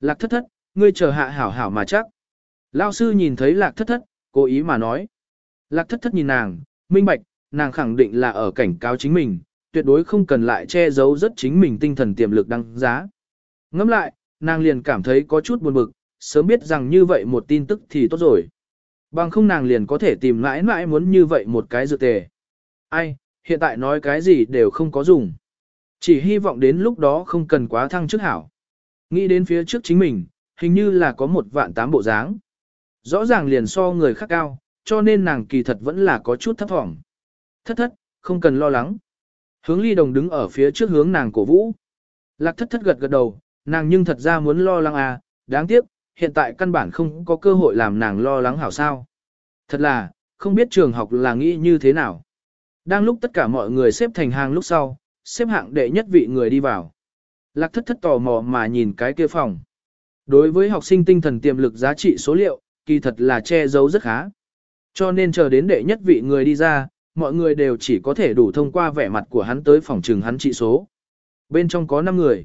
Lạc thất thất, ngươi chờ hạ hảo hảo mà chắc. Lão sư nhìn thấy lạc thất thất, cố ý mà nói. Lạc thất thất nhìn nàng, minh bạch, nàng khẳng định là ở cảnh cáo chính mình, tuyệt đối không cần lại che giấu rất chính mình tinh thần tiềm lực đăng giá. Ngẫm lại, nàng liền cảm thấy có chút buồn bực, sớm biết rằng như vậy một tin tức thì tốt rồi. Bằng không nàng liền có thể tìm mãi mãi muốn như vậy một cái dự tề. Ai, hiện tại nói cái gì đều không có dùng. Chỉ hy vọng đến lúc đó không cần quá thăng chức hảo. Nghĩ đến phía trước chính mình, hình như là có một vạn tám bộ dáng. Rõ ràng liền so người khác cao, cho nên nàng kỳ thật vẫn là có chút thấp thỏm. Thất thất, không cần lo lắng. Hướng ly đồng đứng ở phía trước hướng nàng cổ vũ. Lạc thất thất gật gật đầu, nàng nhưng thật ra muốn lo lắng à, đáng tiếc, hiện tại căn bản không có cơ hội làm nàng lo lắng hảo sao. Thật là, không biết trường học là nghĩ như thế nào. Đang lúc tất cả mọi người xếp thành hàng lúc sau, xếp hạng đệ nhất vị người đi vào. Lạc thất thất tò mò mà nhìn cái kia phòng. Đối với học sinh tinh thần tiềm lực giá trị số liệu, kỳ thật là che giấu rất khá. Cho nên chờ đến đệ nhất vị người đi ra, mọi người đều chỉ có thể đủ thông qua vẻ mặt của hắn tới phòng trừng hắn trị số. Bên trong có 5 người.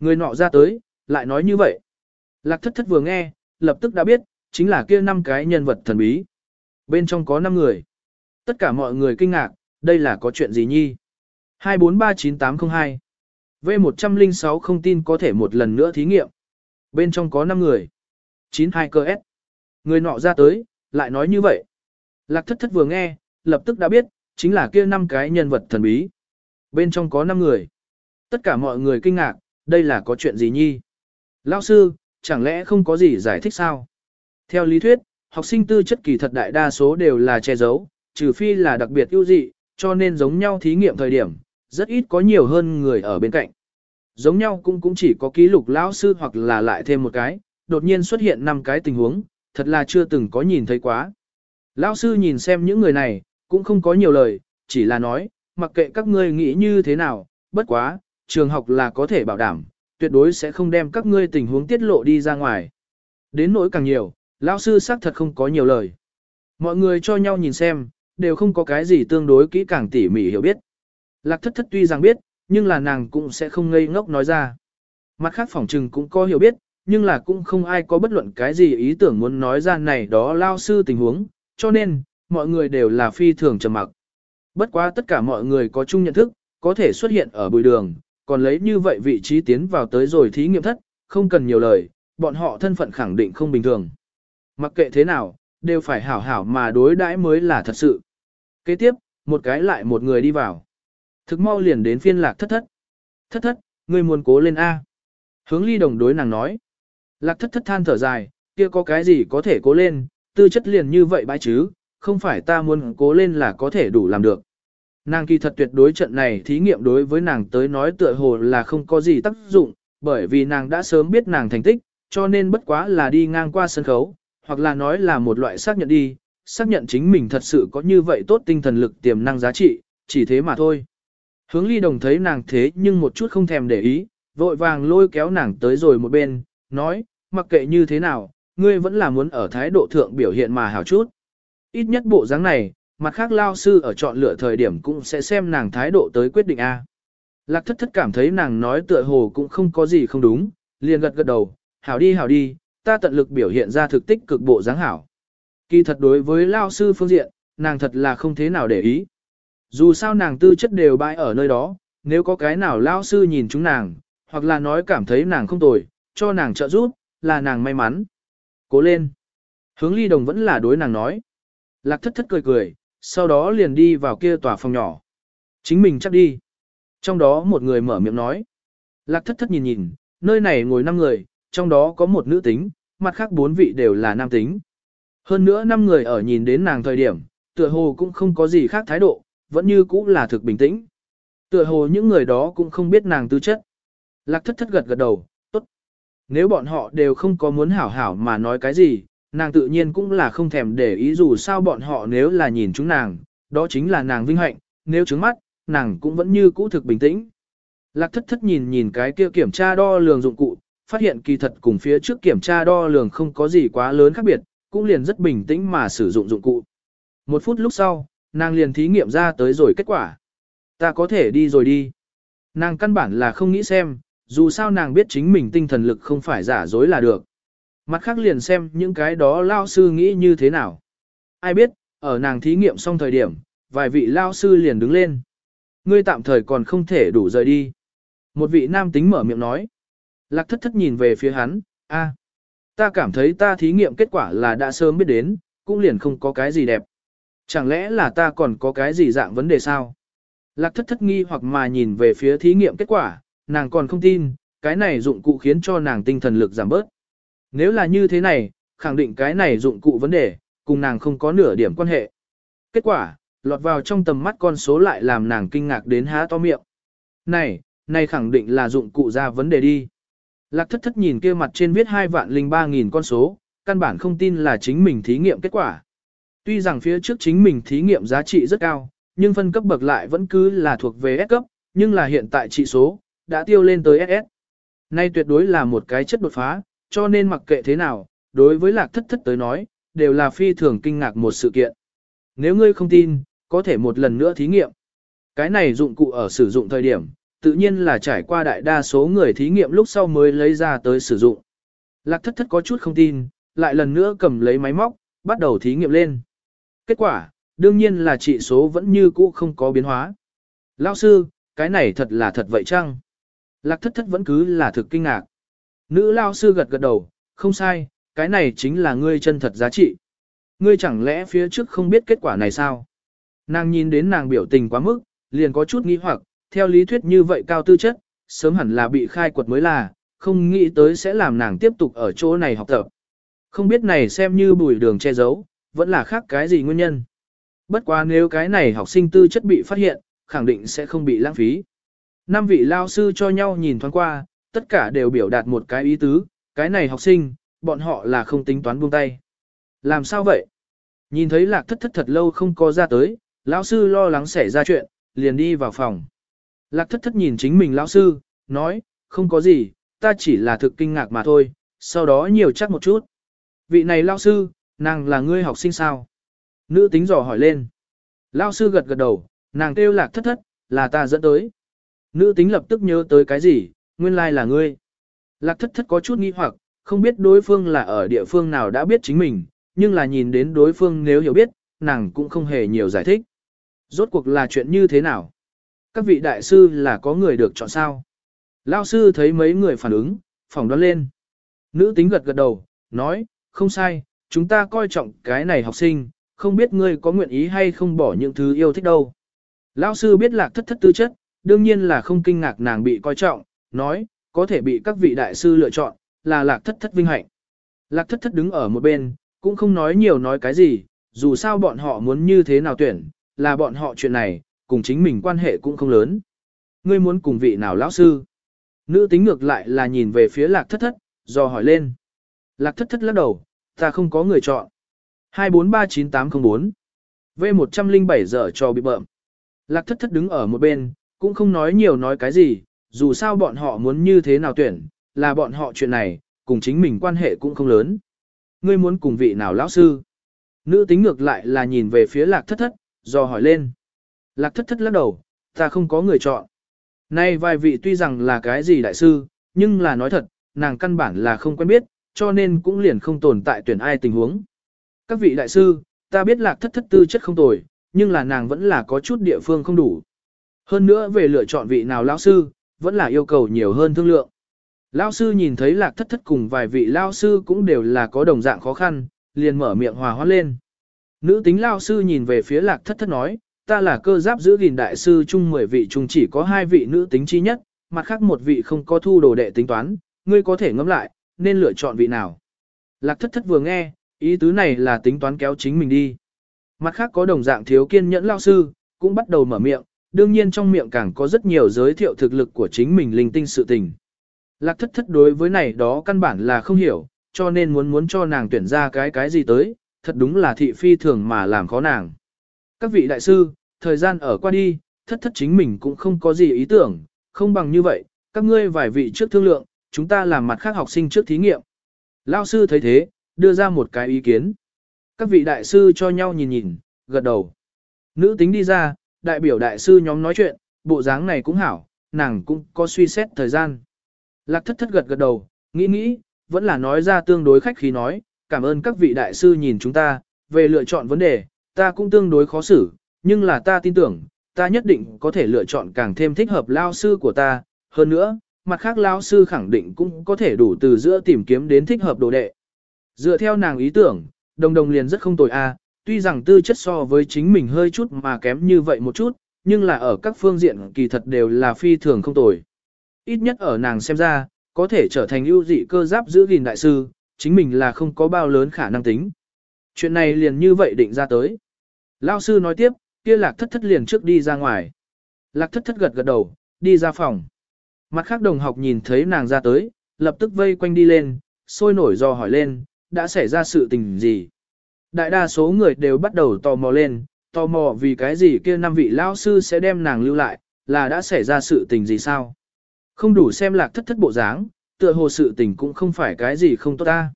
Người nọ ra tới, lại nói như vậy. Lạc thất thất vừa nghe, lập tức đã biết, chính là kia năm cái nhân vật thần bí. Bên trong có 5 người. Tất cả mọi người kinh ngạc, đây là có chuyện gì nhi? 2439802 V106 không tin có thể một lần nữa thí nghiệm. Bên trong có 5 người. 92 cơ S. Người nọ ra tới, lại nói như vậy. Lạc thất thất vừa nghe, lập tức đã biết, chính là kia năm cái nhân vật thần bí. Bên trong có 5 người. Tất cả mọi người kinh ngạc, đây là có chuyện gì nhi? Lão sư, chẳng lẽ không có gì giải thích sao? Theo lý thuyết, học sinh tư chất kỳ thật đại đa số đều là che giấu, trừ phi là đặc biệt ưu dị, cho nên giống nhau thí nghiệm thời điểm, rất ít có nhiều hơn người ở bên cạnh. Giống nhau cũng cũng chỉ có ký lục lão sư hoặc là lại thêm một cái, đột nhiên xuất hiện năm cái tình huống, thật là chưa từng có nhìn thấy quá. Lão sư nhìn xem những người này, cũng không có nhiều lời, chỉ là nói, mặc kệ các ngươi nghĩ như thế nào, bất quá, trường học là có thể bảo đảm, tuyệt đối sẽ không đem các ngươi tình huống tiết lộ đi ra ngoài. Đến nỗi càng nhiều, lão sư xác thật không có nhiều lời. Mọi người cho nhau nhìn xem, đều không có cái gì tương đối kỹ càng tỉ mỉ hiểu biết. Lạc thất thất tuy rằng biết, nhưng là nàng cũng sẽ không ngây ngốc nói ra. Mặt khác phỏng trừng cũng có hiểu biết, nhưng là cũng không ai có bất luận cái gì ý tưởng muốn nói ra này đó lao sư tình huống, cho nên, mọi người đều là phi thường trầm mặc. Bất quá tất cả mọi người có chung nhận thức, có thể xuất hiện ở bùi đường, còn lấy như vậy vị trí tiến vào tới rồi thí nghiệm thất, không cần nhiều lời, bọn họ thân phận khẳng định không bình thường. Mặc kệ thế nào, đều phải hảo hảo mà đối đãi mới là thật sự. Kế tiếp, một cái lại một người đi vào. Thực mau liền đến phiên lạc thất thất. Thất thất, người muốn cố lên A. Hướng ly đồng đối nàng nói. Lạc thất thất than thở dài, kia có cái gì có thể cố lên, tư chất liền như vậy bãi chứ, không phải ta muốn cố lên là có thể đủ làm được. Nàng kỳ thật tuyệt đối trận này thí nghiệm đối với nàng tới nói tựa hồ là không có gì tác dụng, bởi vì nàng đã sớm biết nàng thành tích, cho nên bất quá là đi ngang qua sân khấu, hoặc là nói là một loại xác nhận đi, xác nhận chính mình thật sự có như vậy tốt tinh thần lực tiềm năng giá trị, chỉ thế mà thôi. Hướng ly đồng thấy nàng thế nhưng một chút không thèm để ý, vội vàng lôi kéo nàng tới rồi một bên, nói, mặc kệ như thế nào, ngươi vẫn là muốn ở thái độ thượng biểu hiện mà hảo chút. Ít nhất bộ dáng này, mặt khác lao sư ở chọn lựa thời điểm cũng sẽ xem nàng thái độ tới quyết định A. Lạc thất thất cảm thấy nàng nói tựa hồ cũng không có gì không đúng, liền gật gật đầu, hảo đi hảo đi, ta tận lực biểu hiện ra thực tích cực bộ dáng hảo. Kỳ thật đối với lao sư phương diện, nàng thật là không thế nào để ý. Dù sao nàng tư chất đều bãi ở nơi đó, nếu có cái nào lao sư nhìn chúng nàng, hoặc là nói cảm thấy nàng không tồi, cho nàng trợ giúp, là nàng may mắn. Cố lên. Hướng ly đồng vẫn là đối nàng nói. Lạc thất thất cười cười, sau đó liền đi vào kia tòa phòng nhỏ. Chính mình chắc đi. Trong đó một người mở miệng nói. Lạc thất thất nhìn nhìn, nơi này ngồi 5 người, trong đó có một nữ tính, mặt khác bốn vị đều là nam tính. Hơn nữa năm người ở nhìn đến nàng thời điểm, tựa hồ cũng không có gì khác thái độ, vẫn như cũ là thực bình tĩnh. Tựa hồ những người đó cũng không biết nàng tư chất. Lạc thất thất gật gật đầu, tốt. Nếu bọn họ đều không có muốn hảo hảo mà nói cái gì, nàng tự nhiên cũng là không thèm để ý dù sao bọn họ nếu là nhìn chúng nàng, đó chính là nàng vinh hạnh, nếu trứng mắt, nàng cũng vẫn như cũ thực bình tĩnh. Lạc thất thất nhìn nhìn cái kia kiểm tra đo lường dụng cụ, phát hiện kỳ thật cùng phía trước kiểm tra đo lường không có gì quá lớn khác biệt, cũng liền rất bình tĩnh mà sử dụng dụng cụ. Một phút lúc sau, nàng liền thí nghiệm ra tới rồi kết quả. Ta có thể đi rồi đi. Nàng căn bản là không nghĩ xem, dù sao nàng biết chính mình tinh thần lực không phải giả dối là được. Mặt khác liền xem những cái đó lao sư nghĩ như thế nào. Ai biết, ở nàng thí nghiệm xong thời điểm, vài vị lao sư liền đứng lên. Ngươi tạm thời còn không thể đủ rời đi. Một vị nam tính mở miệng nói. Lạc thất thất nhìn về phía hắn, a, ta cảm thấy ta thí nghiệm kết quả là đã sớm biết đến, cũng liền không có cái gì đẹp. Chẳng lẽ là ta còn có cái gì dạng vấn đề sao? Lạc thất thất nghi hoặc mà nhìn về phía thí nghiệm kết quả, nàng còn không tin, cái này dụng cụ khiến cho nàng tinh thần lực giảm bớt. Nếu là như thế này, khẳng định cái này dụng cụ vấn đề, cùng nàng không có nửa điểm quan hệ. Kết quả, lọt vào trong tầm mắt con số lại làm nàng kinh ngạc đến há to miệng. Này, này khẳng định là dụng cụ ra vấn đề đi. Lạc thất thất nhìn kia mặt trên viết 2 vạn linh 3 nghìn con số, căn bản không tin là chính mình thí nghiệm kết quả. Tuy rằng phía trước chính mình thí nghiệm giá trị rất cao, nhưng phân cấp bậc lại vẫn cứ là thuộc về S cấp, nhưng là hiện tại trị số, đã tiêu lên tới SS. Nay tuyệt đối là một cái chất đột phá, cho nên mặc kệ thế nào, đối với lạc thất thất tới nói, đều là phi thường kinh ngạc một sự kiện. Nếu ngươi không tin, có thể một lần nữa thí nghiệm. Cái này dụng cụ ở sử dụng thời điểm, tự nhiên là trải qua đại đa số người thí nghiệm lúc sau mới lấy ra tới sử dụng. Lạc thất thất có chút không tin, lại lần nữa cầm lấy máy móc, bắt đầu thí nghiệm lên. Kết quả, đương nhiên là trị số vẫn như cũ không có biến hóa. Lao sư, cái này thật là thật vậy chăng? Lạc thất thất vẫn cứ là thực kinh ngạc. Nữ lao sư gật gật đầu, không sai, cái này chính là ngươi chân thật giá trị. Ngươi chẳng lẽ phía trước không biết kết quả này sao? Nàng nhìn đến nàng biểu tình quá mức, liền có chút nghi hoặc, theo lý thuyết như vậy cao tư chất, sớm hẳn là bị khai quật mới là, không nghĩ tới sẽ làm nàng tiếp tục ở chỗ này học tập. Không biết này xem như bùi đường che giấu, vẫn là khác cái gì nguyên nhân. Bất quá nếu cái này học sinh tư chất bị phát hiện, khẳng định sẽ không bị lãng phí. Năm vị lao sư cho nhau nhìn thoáng qua, tất cả đều biểu đạt một cái ý tứ, cái này học sinh, bọn họ là không tính toán buông tay. Làm sao vậy? Nhìn thấy lạc thất thất thật lâu không có ra tới, lão sư lo lắng xảy ra chuyện, liền đi vào phòng. Lạc thất thất nhìn chính mình lão sư, nói, không có gì, ta chỉ là thực kinh ngạc mà thôi, sau đó nhiều chắc một chút. Vị này lão sư, nàng là ngươi học sinh sao? Nữ tính dò hỏi lên. Lão sư gật gật đầu, nàng kêu lạc thất thất, là ta dẫn tới. Nữ tính lập tức nhớ tới cái gì, nguyên lai là ngươi. Lạc thất thất có chút nghi hoặc, không biết đối phương là ở địa phương nào đã biết chính mình, nhưng là nhìn đến đối phương nếu hiểu biết, nàng cũng không hề nhiều giải thích. Rốt cuộc là chuyện như thế nào? Các vị đại sư là có người được chọn sao? Lao sư thấy mấy người phản ứng, phỏng đoán lên. Nữ tính gật gật đầu, nói, không sai, chúng ta coi trọng cái này học sinh, không biết ngươi có nguyện ý hay không bỏ những thứ yêu thích đâu. Lao sư biết lạc thất thất tư chất, đương nhiên là không kinh ngạc nàng bị coi trọng, nói, có thể bị các vị đại sư lựa chọn, là lạc thất thất vinh hạnh. Lạc thất thất đứng ở một bên, cũng không nói nhiều nói cái gì, dù sao bọn họ muốn như thế nào tuyển, là bọn họ chuyện này, cùng chính mình quan hệ cũng không lớn. Ngươi muốn cùng vị nào lão sư? Nữ tính ngược lại là nhìn về phía lạc thất thất, do hỏi lên. Lạc thất thất lắc đầu, ta không có người chọn. 2439804 V107 giờ cho bị bợm. Lạc thất thất đứng ở một bên, cũng không nói nhiều nói cái gì, dù sao bọn họ muốn như thế nào tuyển, là bọn họ chuyện này, cùng chính mình quan hệ cũng không lớn. Ngươi muốn cùng vị nào lão sư? Nữ tính ngược lại là nhìn về phía lạc thất thất, do hỏi lên. Lạc thất thất lắc đầu, ta không có người chọn. Nay vài vị tuy rằng là cái gì đại sư, nhưng là nói thật, nàng căn bản là không quen biết, cho nên cũng liền không tồn tại tuyển ai tình huống. Các vị đại sư, ta biết lạc thất thất tư chất không tồi, nhưng là nàng vẫn là có chút địa phương không đủ. Hơn nữa về lựa chọn vị nào lão sư, vẫn là yêu cầu nhiều hơn thương lượng. Lão sư nhìn thấy lạc thất thất cùng vài vị lão sư cũng đều là có đồng dạng khó khăn, liền mở miệng hòa hoãn lên. Nữ tính lão sư nhìn về phía lạc thất thất nói, ta là cơ giáp giữ gìn đại sư chung 10 vị chung chỉ có hai vị nữ tính chi nhất, mặt khác một vị không có thu đồ đệ tính toán, ngươi có thể ngẫm lại, nên lựa chọn vị nào. Lạc thất thất vừa nghe, ý tứ này là tính toán kéo chính mình đi. Mặt khác có đồng dạng thiếu kiên nhẫn lao sư, cũng bắt đầu mở miệng, đương nhiên trong miệng càng có rất nhiều giới thiệu thực lực của chính mình linh tinh sự tình. Lạc thất thất đối với này đó căn bản là không hiểu, cho nên muốn muốn cho nàng tuyển ra cái cái gì tới, thật đúng là thị phi thường mà làm khó nàng. Các vị đại sư, thời gian ở qua đi, thất thất chính mình cũng không có gì ý tưởng, không bằng như vậy, các ngươi vài vị trước thương lượng, chúng ta làm mặt khác học sinh trước thí nghiệm. Lao sư thấy thế, đưa ra một cái ý kiến. Các vị đại sư cho nhau nhìn nhìn, gật đầu. Nữ tính đi ra, đại biểu đại sư nhóm nói chuyện, bộ dáng này cũng hảo, nàng cũng có suy xét thời gian. Lạc thất thất gật gật đầu, nghĩ nghĩ, vẫn là nói ra tương đối khách khí nói, cảm ơn các vị đại sư nhìn chúng ta, về lựa chọn vấn đề, ta cũng tương đối khó xử, nhưng là ta tin tưởng, ta nhất định có thể lựa chọn càng thêm thích hợp lao sư của ta, hơn nữa, mặt khác lao sư khẳng định cũng có thể đủ từ giữa tìm kiếm đến thích hợp đồ đệ. Dựa theo nàng ý tưởng, đồng đồng liền rất không tồi a, tuy rằng tư chất so với chính mình hơi chút mà kém như vậy một chút, nhưng là ở các phương diện kỳ thật đều là phi thường không tồi. Ít nhất ở nàng xem ra, có thể trở thành ưu dị cơ giáp giữ gìn đại sư, chính mình là không có bao lớn khả năng tính. Chuyện này liền như vậy định ra tới. Lao sư nói tiếp, kia lạc thất thất liền trước đi ra ngoài. Lạc thất thất gật gật đầu, đi ra phòng. Mặt khác đồng học nhìn thấy nàng ra tới, lập tức vây quanh đi lên, sôi nổi do hỏi lên, đã xảy ra sự tình gì. Đại đa số người đều bắt đầu tò mò lên, tò mò vì cái gì kia năm vị lao sư sẽ đem nàng lưu lại, là đã xảy ra sự tình gì sao. Không đủ xem lạc thất thất bộ dáng, tựa hồ sự tình cũng không phải cái gì không tốt ta.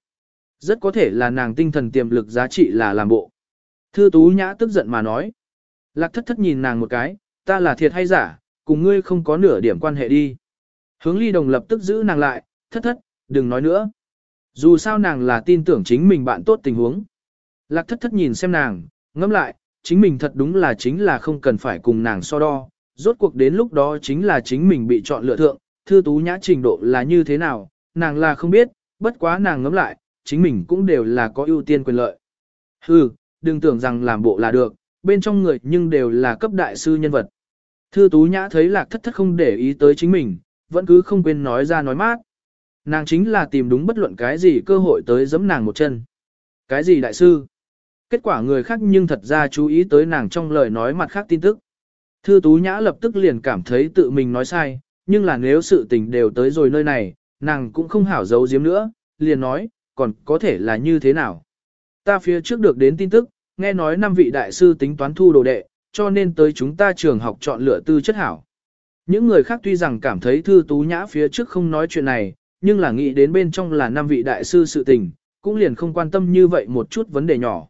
Rất có thể là nàng tinh thần tiềm lực giá trị là làm bộ. Thư tú nhã tức giận mà nói. Lạc thất thất nhìn nàng một cái, ta là thiệt hay giả, cùng ngươi không có nửa điểm quan hệ đi. Hướng ly đồng lập tức giữ nàng lại, thất thất, đừng nói nữa. Dù sao nàng là tin tưởng chính mình bạn tốt tình huống. Lạc thất thất nhìn xem nàng, ngẫm lại, chính mình thật đúng là chính là không cần phải cùng nàng so đo. Rốt cuộc đến lúc đó chính là chính mình bị chọn lựa thượng, thư tú nhã trình độ là như thế nào, nàng là không biết, bất quá nàng ngẫm lại, chính mình cũng đều là có ưu tiên quyền lợi. Hừ, đừng tưởng rằng làm bộ là được, bên trong người nhưng đều là cấp đại sư nhân vật. Thư tú nhã thấy lạc thất thất không để ý tới chính mình, vẫn cứ không quên nói ra nói mát. Nàng chính là tìm đúng bất luận cái gì cơ hội tới giẫm nàng một chân. Cái gì đại sư? Kết quả người khác nhưng thật ra chú ý tới nàng trong lời nói mặt khác tin tức. Thư tú nhã lập tức liền cảm thấy tự mình nói sai, nhưng là nếu sự tình đều tới rồi nơi này, nàng cũng không hảo giấu giếm nữa, liền nói, còn có thể là như thế nào. Ta phía trước được đến tin tức, nghe nói năm vị đại sư tính toán thu đồ đệ, cho nên tới chúng ta trường học chọn lựa tư chất hảo. Những người khác tuy rằng cảm thấy thư tú nhã phía trước không nói chuyện này, nhưng là nghĩ đến bên trong là năm vị đại sư sự tình, cũng liền không quan tâm như vậy một chút vấn đề nhỏ.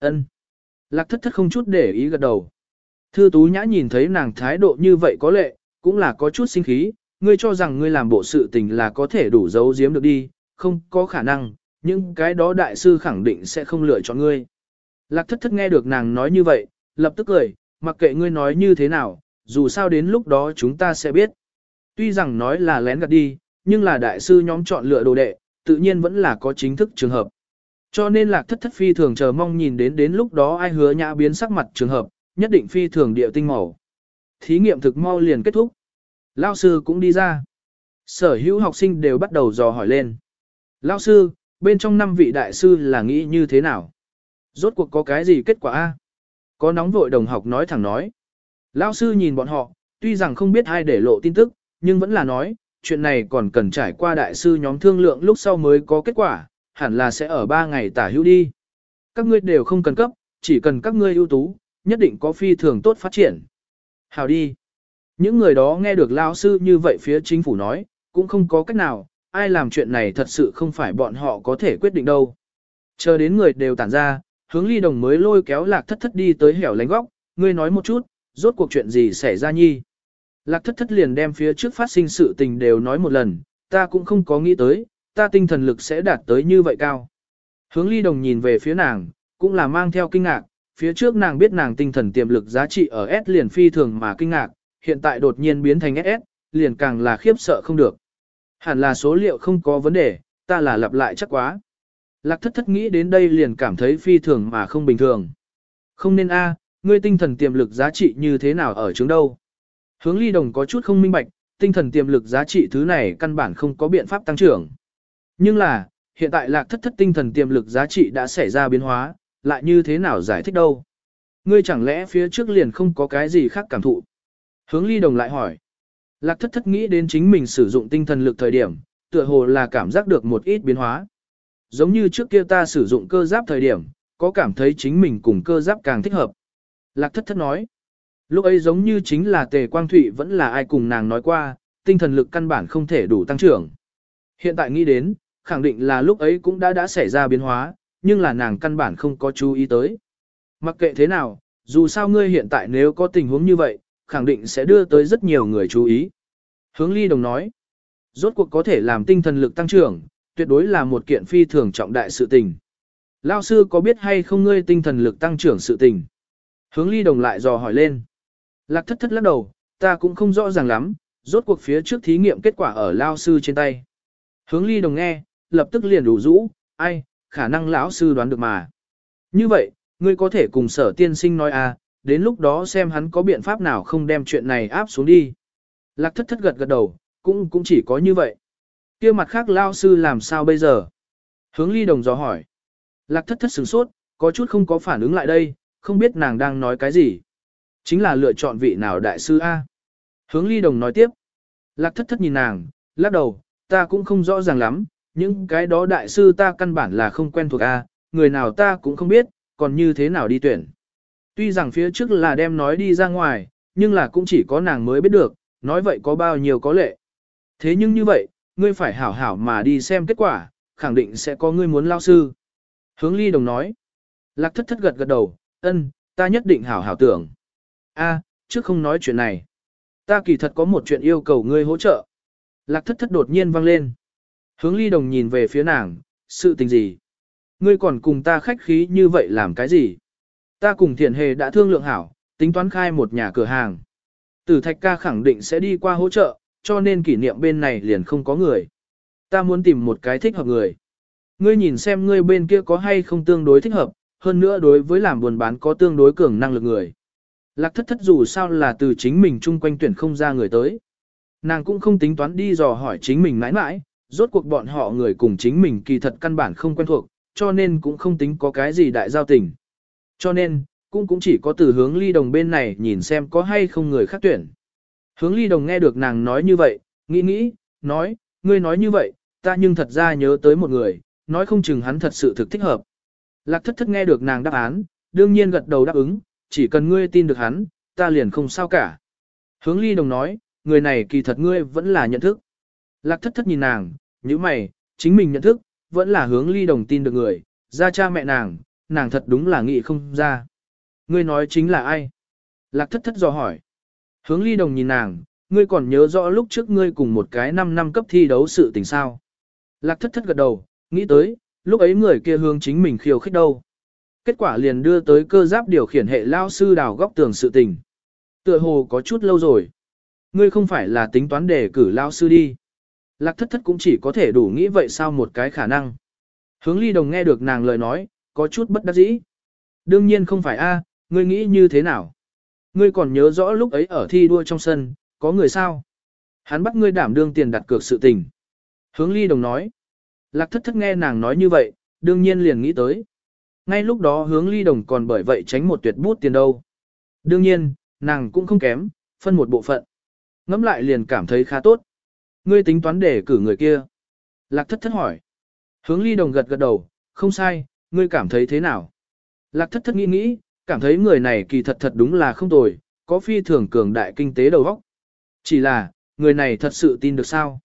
Ân. Lạc thất thất không chút để ý gật đầu. Thư tú nhã nhìn thấy nàng thái độ như vậy có lệ, cũng là có chút sinh khí, ngươi cho rằng ngươi làm bộ sự tình là có thể đủ giấu giếm được đi, không có khả năng, nhưng cái đó đại sư khẳng định sẽ không lựa chọn ngươi. Lạc thất thất nghe được nàng nói như vậy, lập tức cười, mặc kệ ngươi nói như thế nào, dù sao đến lúc đó chúng ta sẽ biết. Tuy rằng nói là lén gạt đi, nhưng là đại sư nhóm chọn lựa đồ đệ, tự nhiên vẫn là có chính thức trường hợp. Cho nên lạc thất thất phi thường chờ mong nhìn đến đến lúc đó ai hứa nhã biến sắc mặt trường hợp, nhất định phi thường địa tinh màu. Thí nghiệm thực mau liền kết thúc. Lao sư cũng đi ra. Sở hữu học sinh đều bắt đầu dò hỏi lên. Lao sư, bên trong năm vị đại sư là nghĩ như thế nào? Rốt cuộc có cái gì kết quả a? Có nóng vội đồng học nói thẳng nói. Lao sư nhìn bọn họ, tuy rằng không biết ai để lộ tin tức, nhưng vẫn là nói, chuyện này còn cần trải qua đại sư nhóm thương lượng lúc sau mới có kết quả, hẳn là sẽ ở 3 ngày tả hữu đi. Các ngươi đều không cần cấp, chỉ cần các ngươi ưu tú, nhất định có phi thường tốt phát triển. Hào đi. Những người đó nghe được lao sư như vậy phía chính phủ nói, cũng không có cách nào, ai làm chuyện này thật sự không phải bọn họ có thể quyết định đâu. Chờ đến người đều tản ra, hướng ly đồng mới lôi kéo lạc thất thất đi tới hẻo lánh góc, ngươi nói một chút, rốt cuộc chuyện gì xảy ra nhi. Lạc thất thất liền đem phía trước phát sinh sự tình đều nói một lần, ta cũng không có nghĩ tới, ta tinh thần lực sẽ đạt tới như vậy cao. Hướng ly đồng nhìn về phía nàng, cũng là mang theo kinh ngạc, phía trước nàng biết nàng tinh thần tiềm lực giá trị ở S liền phi thường mà kinh ngạc, hiện tại đột nhiên biến thành SS, liền càng là khiếp sợ không được. Hẳn là số liệu không có vấn đề, ta là lặp lại chắc quá. Lạc thất thất nghĩ đến đây liền cảm thấy phi thường mà không bình thường. Không nên a, ngươi tinh thần tiềm lực giá trị như thế nào ở chứng đâu. Hướng ly đồng có chút không minh bạch, tinh thần tiềm lực giá trị thứ này căn bản không có biện pháp tăng trưởng. Nhưng là, hiện tại lạc thất thất tinh thần tiềm lực giá trị đã xảy ra biến hóa, lại như thế nào giải thích đâu. ngươi chẳng lẽ phía trước liền không có cái gì khác cảm thụ? Hướng ly đồng lại hỏi. Lạc thất thất nghĩ đến chính mình sử dụng tinh thần lực thời điểm, tựa hồ là cảm giác được một ít biến hóa. Giống như trước kia ta sử dụng cơ giáp thời điểm, có cảm thấy chính mình cùng cơ giáp càng thích hợp. Lạc thất thất nói. Lúc ấy giống như chính là tề quang thụy vẫn là ai cùng nàng nói qua, tinh thần lực căn bản không thể đủ tăng trưởng. Hiện tại nghĩ đến, khẳng định là lúc ấy cũng đã đã xảy ra biến hóa, nhưng là nàng căn bản không có chú ý tới. Mặc kệ thế nào, dù sao ngươi hiện tại nếu có tình huống như vậy, khẳng định sẽ đưa tới rất nhiều người chú ý. Hướng ly đồng nói, rốt cuộc có thể làm tinh thần lực tăng trưởng, tuyệt đối là một kiện phi thường trọng đại sự tình. Lao sư có biết hay không ngươi tinh thần lực tăng trưởng sự tình? Hướng ly đồng lại dò hỏi lên. Lạc thất thất lắc đầu, ta cũng không rõ ràng lắm, rốt cuộc phía trước thí nghiệm kết quả ở Lao sư trên tay. Hướng ly đồng nghe, lập tức liền đủ rũ, ai, khả năng lão sư đoán được mà. Như vậy, ngươi có thể cùng sở tiên sinh nói à, đến lúc đó xem hắn có biện pháp nào không đem chuyện này áp xuống đi. Lạc thất thất gật gật đầu, cũng cũng chỉ có như vậy. kia mặt khác lao sư làm sao bây giờ? Hướng ly đồng dò hỏi. Lạc thất thất sửng sốt, có chút không có phản ứng lại đây, không biết nàng đang nói cái gì. Chính là lựa chọn vị nào đại sư A. Hướng ly đồng nói tiếp. Lạc thất thất nhìn nàng, lắc đầu, ta cũng không rõ ràng lắm, những cái đó đại sư ta căn bản là không quen thuộc A, người nào ta cũng không biết, còn như thế nào đi tuyển. Tuy rằng phía trước là đem nói đi ra ngoài, nhưng là cũng chỉ có nàng mới biết được, nói vậy có bao nhiêu có lệ. Thế nhưng như vậy, ngươi phải hảo hảo mà đi xem kết quả, khẳng định sẽ có ngươi muốn lao sư. Hướng ly đồng nói. Lạc thất thất gật gật đầu, ân, ta nhất định hảo hảo tưởng. A, trước không nói chuyện này. Ta kỳ thật có một chuyện yêu cầu ngươi hỗ trợ. Lạc thất thất đột nhiên vang lên. Hướng ly đồng nhìn về phía nàng, sự tình gì? Ngươi còn cùng ta khách khí như vậy làm cái gì? Ta cùng Thiện hề đã thương lượng hảo, tính toán khai một nhà cửa hàng. Tử thạch ca khẳng định sẽ đi qua hỗ trợ, cho nên kỷ niệm bên này liền không có người. Ta muốn tìm một cái thích hợp người. Ngươi nhìn xem ngươi bên kia có hay không tương đối thích hợp, hơn nữa đối với làm buồn bán có tương đối cường năng lực người. Lạc thất thất dù sao là từ chính mình chung quanh tuyển không ra người tới. Nàng cũng không tính toán đi dò hỏi chính mình mãi mãi, rốt cuộc bọn họ người cùng chính mình kỳ thật căn bản không quen thuộc, cho nên cũng không tính có cái gì đại giao tình. Cho nên, cũng cũng chỉ có từ hướng ly đồng bên này nhìn xem có hay không người khác tuyển. Hướng ly đồng nghe được nàng nói như vậy, nghĩ nghĩ, nói, ngươi nói như vậy, ta nhưng thật ra nhớ tới một người, nói không chừng hắn thật sự thực thích hợp. Lạc thất thất nghe được nàng đáp án, đương nhiên gật đầu đáp ứng, chỉ cần ngươi tin được hắn, ta liền không sao cả. Hướng ly đồng nói, người này kỳ thật ngươi vẫn là nhận thức. Lạc thất thất nhìn nàng, như mày, chính mình nhận thức, vẫn là hướng ly đồng tin được người, ra cha mẹ nàng, nàng thật đúng là nghĩ không ra. Ngươi nói chính là ai? Lạc thất thất dò hỏi. Hướng ly đồng nhìn nàng, ngươi còn nhớ rõ lúc trước ngươi cùng một cái 5 năm cấp thi đấu sự tình sao. Lạc thất thất gật đầu, nghĩ tới, lúc ấy người kia hướng chính mình khiêu khích đâu. Kết quả liền đưa tới cơ giáp điều khiển hệ lao sư đào góc tường sự tình. Tựa hồ có chút lâu rồi. Ngươi không phải là tính toán để cử lao sư đi. Lạc thất thất cũng chỉ có thể đủ nghĩ vậy sao một cái khả năng. Hướng ly đồng nghe được nàng lời nói, có chút bất đắc dĩ. Đương nhiên không phải a, ngươi nghĩ như thế nào? Ngươi còn nhớ rõ lúc ấy ở thi đua trong sân, có người sao? Hắn bắt ngươi đảm đương tiền đặt cược sự tình. Hướng ly đồng nói. Lạc thất thất nghe nàng nói như vậy, đương nhiên liền nghĩ tới. Ngay lúc đó hướng ly đồng còn bởi vậy tránh một tuyệt bút tiền đâu. Đương nhiên, nàng cũng không kém, phân một bộ phận. Ngắm lại liền cảm thấy khá tốt. Ngươi tính toán để cử người kia. Lạc thất thất hỏi. Hướng ly đồng gật gật đầu, không sai, ngươi cảm thấy thế nào? Lạc thất thất nghĩ nghĩ, cảm thấy người này kỳ thật thật đúng là không tồi, có phi thường cường đại kinh tế đầu óc. Chỉ là, người này thật sự tin được sao?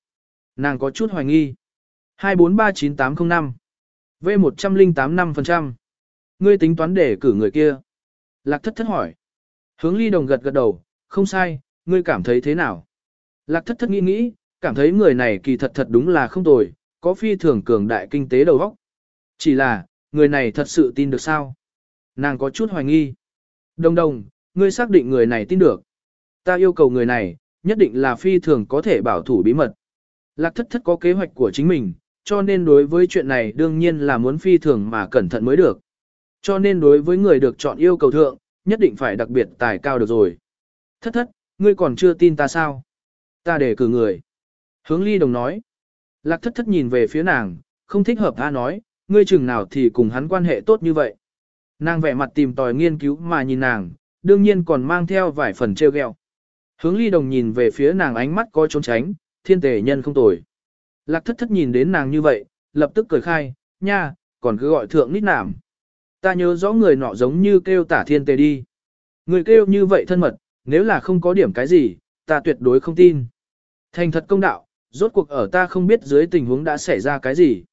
Nàng có chút hoài nghi. 2439805 V108 Ngươi tính toán để cử người kia. Lạc thất thất hỏi. Hướng ly đồng gật gật đầu, không sai, ngươi cảm thấy thế nào? Lạc thất thất nghĩ nghĩ, cảm thấy người này kỳ thật thật đúng là không tồi, có phi thường cường đại kinh tế đầu óc. Chỉ là, người này thật sự tin được sao? Nàng có chút hoài nghi. Đồng đồng, ngươi xác định người này tin được. Ta yêu cầu người này, nhất định là phi thường có thể bảo thủ bí mật. Lạc thất thất có kế hoạch của chính mình, cho nên đối với chuyện này đương nhiên là muốn phi thường mà cẩn thận mới được. Cho nên đối với người được chọn yêu cầu thượng, nhất định phải đặc biệt tài cao được rồi. Thất thất, ngươi còn chưa tin ta sao? Ta để cử người. Hướng ly đồng nói. Lạc thất thất nhìn về phía nàng, không thích hợp ta nói, ngươi chừng nào thì cùng hắn quan hệ tốt như vậy. Nàng vẻ mặt tìm tòi nghiên cứu mà nhìn nàng, đương nhiên còn mang theo vài phần trêu ghẹo. Hướng ly đồng nhìn về phía nàng ánh mắt có trốn tránh, thiên tề nhân không tồi. Lạc thất thất nhìn đến nàng như vậy, lập tức cười khai, nha, còn cứ gọi thượng nít nảm. Ta nhớ rõ người nọ giống như kêu tả thiên tề đi. Người kêu như vậy thân mật, nếu là không có điểm cái gì, ta tuyệt đối không tin. Thành thật công đạo, rốt cuộc ở ta không biết dưới tình huống đã xảy ra cái gì.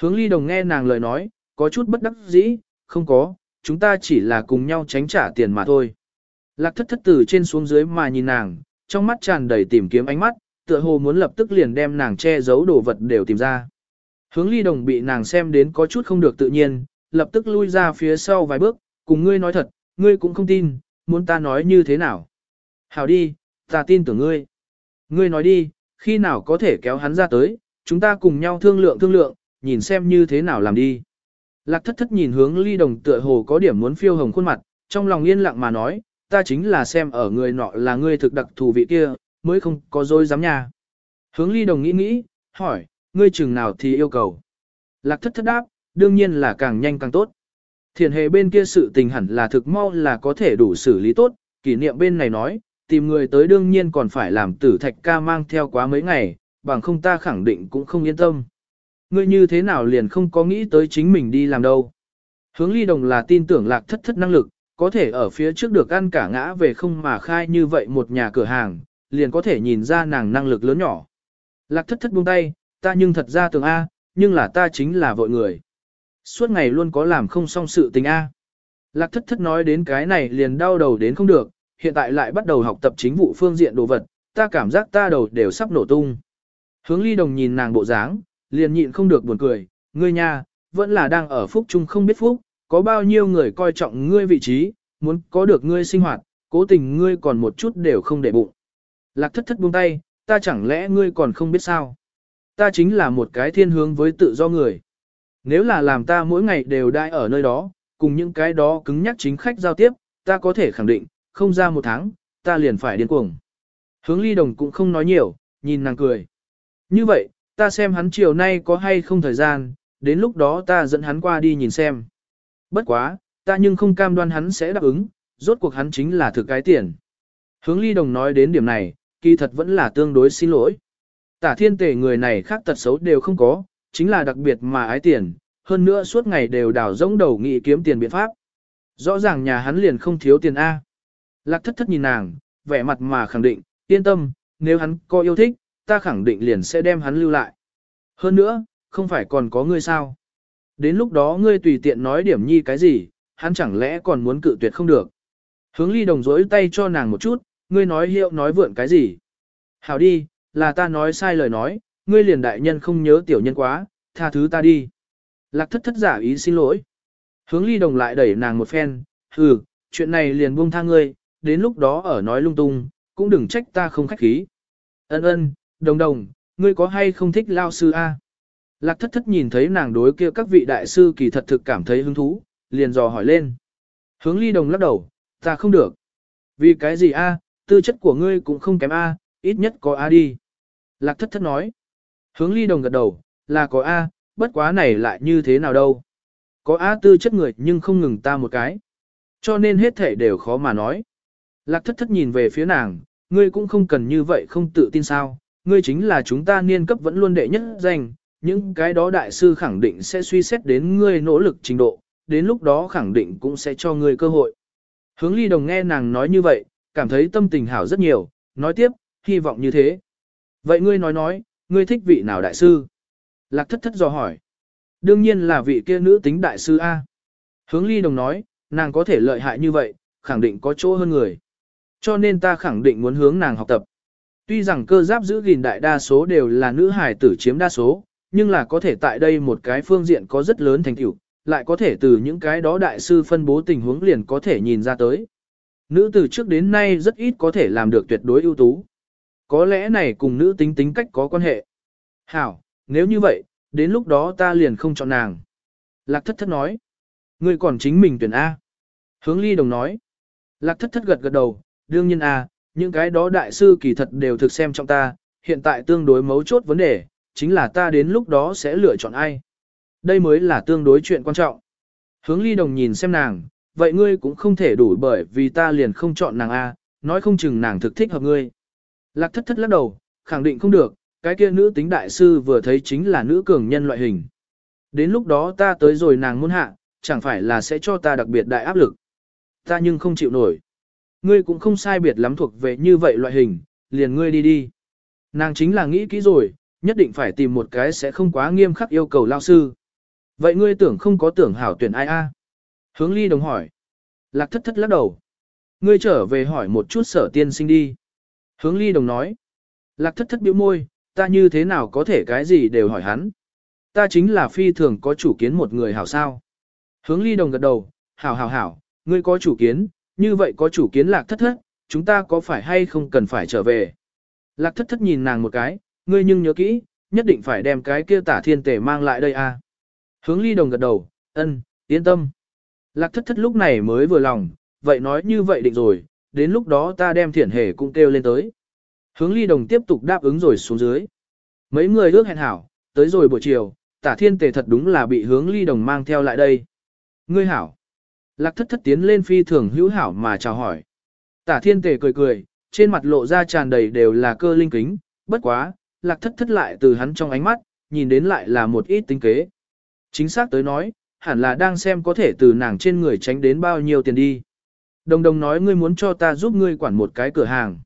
Hướng ly đồng nghe nàng lời nói, có chút bất đắc dĩ, không có, chúng ta chỉ là cùng nhau tránh trả tiền mà thôi. Lạc thất thất từ trên xuống dưới mà nhìn nàng, trong mắt tràn đầy tìm kiếm ánh mắt, tựa hồ muốn lập tức liền đem nàng che giấu đồ vật đều tìm ra. Hướng ly đồng bị nàng xem đến có chút không được tự nhiên, lập tức lui ra phía sau vài bước, cùng ngươi nói thật, ngươi cũng không tin, muốn ta nói như thế nào. Hảo đi, ta tin tưởng ngươi. Ngươi nói đi, khi nào có thể kéo hắn ra tới, chúng ta cùng nhau thương lượng thương lượng, nhìn xem như thế nào làm đi. Lạc thất thất nhìn hướng ly đồng tựa hồ có điểm muốn phiêu hồng khuôn mặt, trong lòng yên lặng mà nói, ta chính là xem ở người nọ là người thực đặc thù vị kia, mới không có dối dám nha. Hướng ly đồng nghĩ nghĩ, hỏi, ngươi chừng nào thì yêu cầu. Lạc thất thất đáp, đương nhiên là càng nhanh càng tốt. Thiền hề bên kia sự tình hẳn là thực mau là có thể đủ xử lý tốt, kỷ niệm bên này nói, tìm người tới đương nhiên còn phải làm tử thạch ca mang theo quá mấy ngày, bằng không ta khẳng định cũng không yên tâm. Ngươi như thế nào liền không có nghĩ tới chính mình đi làm đâu. Hướng ly đồng là tin tưởng lạc thất thất năng lực, có thể ở phía trước được ăn cả ngã về không mà khai như vậy một nhà cửa hàng, liền có thể nhìn ra nàng năng lực lớn nhỏ. Lạc thất thất buông tay, ta nhưng thật ra tưởng A, nhưng là ta chính là vội người. Suốt ngày luôn có làm không xong sự tình A. Lạc thất thất nói đến cái này liền đau đầu đến không được, hiện tại lại bắt đầu học tập chính vụ phương diện đồ vật, ta cảm giác ta đầu đều sắp nổ tung. Hướng ly đồng nhìn nàng bộ dáng, liền nhịn không được buồn cười, ngươi nha, vẫn là đang ở phúc chung không biết phúc, có bao nhiêu người coi trọng ngươi vị trí, muốn có được ngươi sinh hoạt, cố tình ngươi còn một chút đều không để bụng. Lạc thất thất buông tay, ta chẳng lẽ ngươi còn không biết sao? Ta chính là một cái thiên hướng với tự do người. Nếu là làm ta mỗi ngày đều đai ở nơi đó, cùng những cái đó cứng nhắc chính khách giao tiếp, ta có thể khẳng định, không ra một tháng, ta liền phải điên cuồng. Hướng ly đồng cũng không nói nhiều, nhìn nàng cười. Như vậy, ta xem hắn chiều nay có hay không thời gian, đến lúc đó ta dẫn hắn qua đi nhìn xem. Bất quá, ta nhưng không cam đoan hắn sẽ đáp ứng, rốt cuộc hắn chính là thực cái tiền. Hướng ly đồng nói đến điểm này, kỳ thật vẫn là tương đối xin lỗi. Tả thiên tể người này khác tật xấu đều không có, chính là đặc biệt mà ái tiền, hơn nữa suốt ngày đều đảo rỗng đầu nghị kiếm tiền biện pháp. Rõ ràng nhà hắn liền không thiếu tiền A. Lạc thất thất nhìn nàng, vẻ mặt mà khẳng định, yên tâm, nếu hắn có yêu thích, ta khẳng định liền sẽ đem hắn lưu lại. Hơn nữa, không phải còn có ngươi sao. Đến lúc đó ngươi tùy tiện nói điểm nhi cái gì, hắn chẳng lẽ còn muốn cự tuyệt không được. Hướng ly đồng dối tay cho nàng một chút, ngươi nói hiệu nói vượn cái gì. Hảo đi, là ta nói sai lời nói, ngươi liền đại nhân không nhớ tiểu nhân quá, tha thứ ta đi. Lạc thất thất giả ý xin lỗi. Hướng ly đồng lại đẩy nàng một phen, hừ, chuyện này liền buông tha ngươi, đến lúc đó ở nói lung tung, cũng đừng trách ta không khách khí. Ân ân, đồng đồng, ngươi có hay không thích lao sư A? Lạc thất thất nhìn thấy nàng đối kia các vị đại sư kỳ thật thực cảm thấy hứng thú, liền dò hỏi lên. Hướng ly đồng lắc đầu, ta không được. Vì cái gì A, tư chất của ngươi cũng không kém A, ít nhất có A đi. Lạc thất thất nói. Hướng ly đồng gật đầu, là có A, bất quá này lại như thế nào đâu. Có A tư chất người nhưng không ngừng ta một cái. Cho nên hết thể đều khó mà nói. Lạc thất thất nhìn về phía nàng, ngươi cũng không cần như vậy không tự tin sao, ngươi chính là chúng ta niên cấp vẫn luôn đệ nhất danh, những cái đó đại sư khẳng định sẽ suy xét đến ngươi nỗ lực trình độ, đến lúc đó khẳng định cũng sẽ cho ngươi cơ hội. Hướng ly đồng nghe nàng nói như vậy, cảm thấy tâm tình hảo rất nhiều, nói tiếp, hy vọng như thế. Vậy ngươi nói nói, ngươi thích vị nào đại sư? Lạc thất thất dò hỏi. Đương nhiên là vị kia nữ tính đại sư A. Hướng ly đồng nói, nàng có thể lợi hại như vậy, khẳng định có chỗ hơn người. Cho nên ta khẳng định muốn hướng nàng học tập. Tuy rằng cơ giáp giữ gìn đại đa số đều là nữ hài tử chiếm đa số, nhưng là có thể tại đây một cái phương diện có rất lớn thành tựu, lại có thể từ những cái đó đại sư phân bố tình huống liền có thể nhìn ra tới. Nữ từ trước đến nay rất ít có thể làm được tuyệt đối ưu tú. Có lẽ này cùng nữ tính tính cách có quan hệ. Hảo, nếu như vậy, đến lúc đó ta liền không chọn nàng. Lạc thất thất nói. Ngươi còn chính mình tuyển A. Hướng ly đồng nói. Lạc thất thất gật gật đầu, đương nhiên A, những cái đó đại sư kỳ thật đều thực xem trong ta, hiện tại tương đối mấu chốt vấn đề, chính là ta đến lúc đó sẽ lựa chọn ai. Đây mới là tương đối chuyện quan trọng. Hướng ly đồng nhìn xem nàng, vậy ngươi cũng không thể đủ bởi vì ta liền không chọn nàng A, nói không chừng nàng thực thích hợp ngươi. Lạc thất thất lắc đầu, khẳng định không được, cái kia nữ tính đại sư vừa thấy chính là nữ cường nhân loại hình. Đến lúc đó ta tới rồi nàng muốn hạ, chẳng phải là sẽ cho ta đặc biệt đại áp lực. Ta nhưng không chịu nổi. Ngươi cũng không sai biệt lắm thuộc về như vậy loại hình, liền ngươi đi đi. Nàng chính là nghĩ kỹ rồi, nhất định phải tìm một cái sẽ không quá nghiêm khắc yêu cầu lao sư. Vậy ngươi tưởng không có tưởng hảo tuyển ai a? Hướng ly đồng hỏi. Lạc thất thất lắc đầu. Ngươi trở về hỏi một chút sở tiên sinh đi. Hướng ly đồng nói. Lạc thất thất biểu môi, ta như thế nào có thể cái gì đều hỏi hắn. Ta chính là phi thường có chủ kiến một người hảo sao. Hướng ly đồng gật đầu, hảo hảo hảo, ngươi có chủ kiến, như vậy có chủ kiến lạc thất thất, chúng ta có phải hay không cần phải trở về. Lạc thất thất nhìn nàng một cái, ngươi nhưng nhớ kỹ, nhất định phải đem cái kia tả thiên tể mang lại đây a. À. Hướng ly đồng gật đầu, ân, yên tâm. Lạc thất thất lúc này mới vừa lòng, vậy nói như vậy định rồi, đến lúc đó ta đem thiển hề cũng kêu lên tới. Hướng ly đồng tiếp tục đáp ứng rồi xuống dưới. Mấy người ước hẹn hảo, tới rồi buổi chiều, tả thiên tề thật đúng là bị hướng ly đồng mang theo lại đây. Ngươi hảo. Lạc thất thất tiến lên phi thường hữu hảo mà chào hỏi. Tả thiên tề cười cười, trên mặt lộ ra tràn đầy đều là cơ linh kính, bất quá, lạc thất thất lại từ hắn trong ánh mắt, nhìn đến lại là một ít tính kế. Chính xác tới nói, hẳn là đang xem có thể từ nàng trên người tránh đến bao nhiêu tiền đi. Đồng đồng nói ngươi muốn cho ta giúp ngươi quản một cái cửa hàng.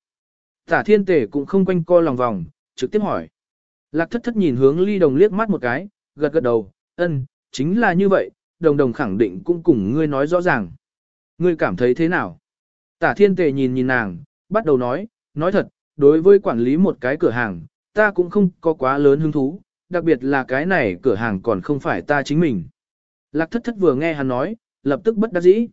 Tả thiên Tề cũng không quanh co lòng vòng, trực tiếp hỏi. Lạc thất thất nhìn hướng ly đồng liếc mắt một cái, gật gật đầu, ân, chính là như vậy, đồng đồng khẳng định cũng cùng ngươi nói rõ ràng. Ngươi cảm thấy thế nào? Tả thiên tề nhìn nhìn nàng, bắt đầu nói, nói thật, đối với quản lý một cái cửa hàng, ta cũng không có quá lớn hứng thú, đặc biệt là cái này cửa hàng còn không phải ta chính mình. Lạc thất thất vừa nghe hắn nói, lập tức bất đắc dĩ.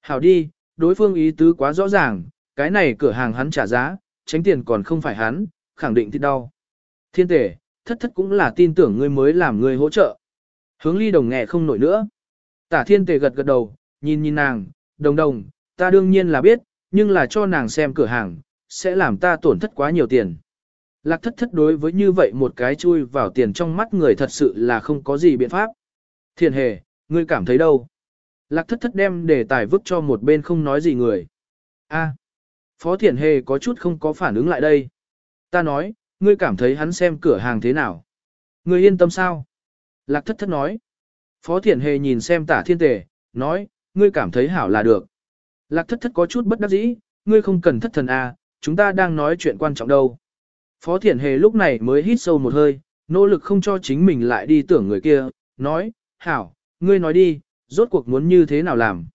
Hảo đi, đối phương ý tứ quá rõ ràng, cái này cửa hàng hắn trả giá, tránh tiền còn không phải hắn, khẳng định thì đau. Thiên tể, thất thất cũng là tin tưởng ngươi mới làm ngươi hỗ trợ. Hướng ly đồng nghe không nổi nữa. Tả thiên Tề gật gật đầu, nhìn nhìn nàng, đồng đồng, ta đương nhiên là biết, nhưng là cho nàng xem cửa hàng, sẽ làm ta tổn thất quá nhiều tiền. Lạc thất thất đối với như vậy một cái chui vào tiền trong mắt người thật sự là không có gì biện pháp. Thiên hề, ngươi cảm thấy đâu? Lạc thất thất đem đề tài vứt cho một bên không nói gì người. A, Phó Thiền Hề có chút không có phản ứng lại đây. Ta nói, ngươi cảm thấy hắn xem cửa hàng thế nào? Ngươi yên tâm sao? Lạc thất thất nói. Phó Thiển Hề nhìn xem tả thiên tề, nói, ngươi cảm thấy hảo là được. Lạc thất thất có chút bất đắc dĩ, ngươi không cần thất thần à, chúng ta đang nói chuyện quan trọng đâu. Phó Thiển Hề lúc này mới hít sâu một hơi, nỗ lực không cho chính mình lại đi tưởng người kia, nói, hảo, ngươi nói đi, rốt cuộc muốn như thế nào làm.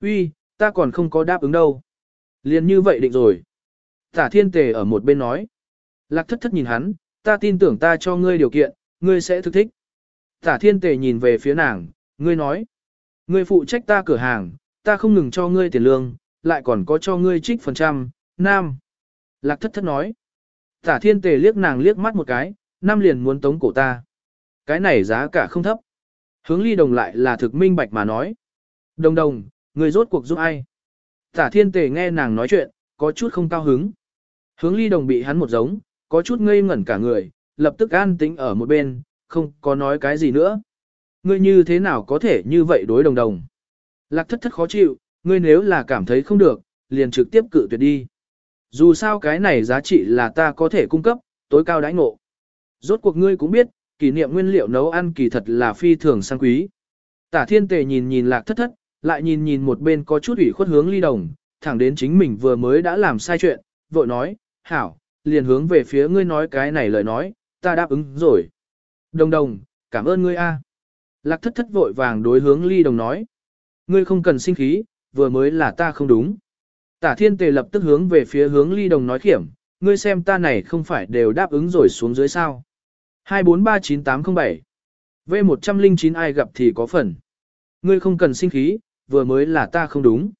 Uy, ta còn không có đáp ứng đâu. Liền như vậy định rồi. Tả thiên tề ở một bên nói. Lạc thất thất nhìn hắn, ta tin tưởng ta cho ngươi điều kiện, ngươi sẽ thực thích. Tả thiên tề nhìn về phía nàng, ngươi nói. Ngươi phụ trách ta cửa hàng, ta không ngừng cho ngươi tiền lương, lại còn có cho ngươi trích phần trăm, nam. Lạc thất thất nói. Tả thiên tề liếc nàng liếc mắt một cái, Nam liền muốn tống cổ ta. Cái này giá cả không thấp. Hướng ly đồng lại là thực minh bạch mà nói. Đồng đồng, người rốt cuộc giúp ai? Tả thiên tề nghe nàng nói chuyện, có chút không cao hứng. Hướng ly đồng bị hắn một giống, có chút ngây ngẩn cả người, lập tức an tĩnh ở một bên, không có nói cái gì nữa. Ngươi như thế nào có thể như vậy đối đồng đồng? Lạc thất thất khó chịu, ngươi nếu là cảm thấy không được, liền trực tiếp cự tuyệt đi. Dù sao cái này giá trị là ta có thể cung cấp, tối cao đãi ngộ. Rốt cuộc ngươi cũng biết, kỷ niệm nguyên liệu nấu ăn kỳ thật là phi thường sang quý. Tả thiên tề nhìn nhìn lạc thất thất, lại nhìn nhìn một bên có chút ủy khuất hướng ly đồng, thẳng đến chính mình vừa mới đã làm sai chuyện, vội nói, hảo, liền hướng về phía ngươi nói cái này lời nói, ta đáp ứng rồi. Đồng đồng, cảm ơn ngươi a. Lạc thất thất vội vàng đối hướng ly đồng nói. Ngươi không cần sinh khí, vừa mới là ta không đúng. Tả thiên tề lập tức hướng về phía hướng ly đồng nói khiểm, ngươi xem ta này không phải đều đáp ứng rồi xuống dưới sao. 2439807 V109 ai gặp thì có phần. Ngươi không cần sinh khí, vừa mới là ta không đúng.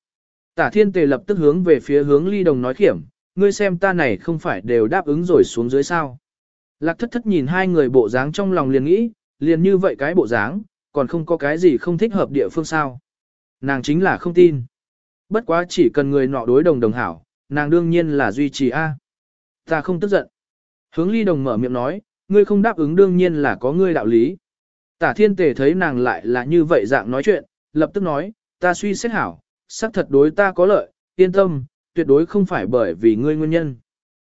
Tả thiên tề lập tức hướng về phía hướng ly đồng nói khiểm, ngươi xem ta này không phải đều đáp ứng rồi xuống dưới sao. Lạc thất thất nhìn hai người bộ dáng trong lòng liền nghĩ, liền như vậy cái bộ dáng, còn không có cái gì không thích hợp địa phương sao. Nàng chính là không tin. Bất quá chỉ cần người nọ đối đồng đồng hảo, nàng đương nhiên là duy trì A. Ta không tức giận. Hướng ly đồng mở miệng nói, ngươi không đáp ứng đương nhiên là có ngươi đạo lý. Tả thiên tề thấy nàng lại là như vậy dạng nói chuyện, lập tức nói, ta suy xét hảo, xác thật đối ta có lợi, yên tâm, tuyệt đối không phải bởi vì ngươi nguyên nhân.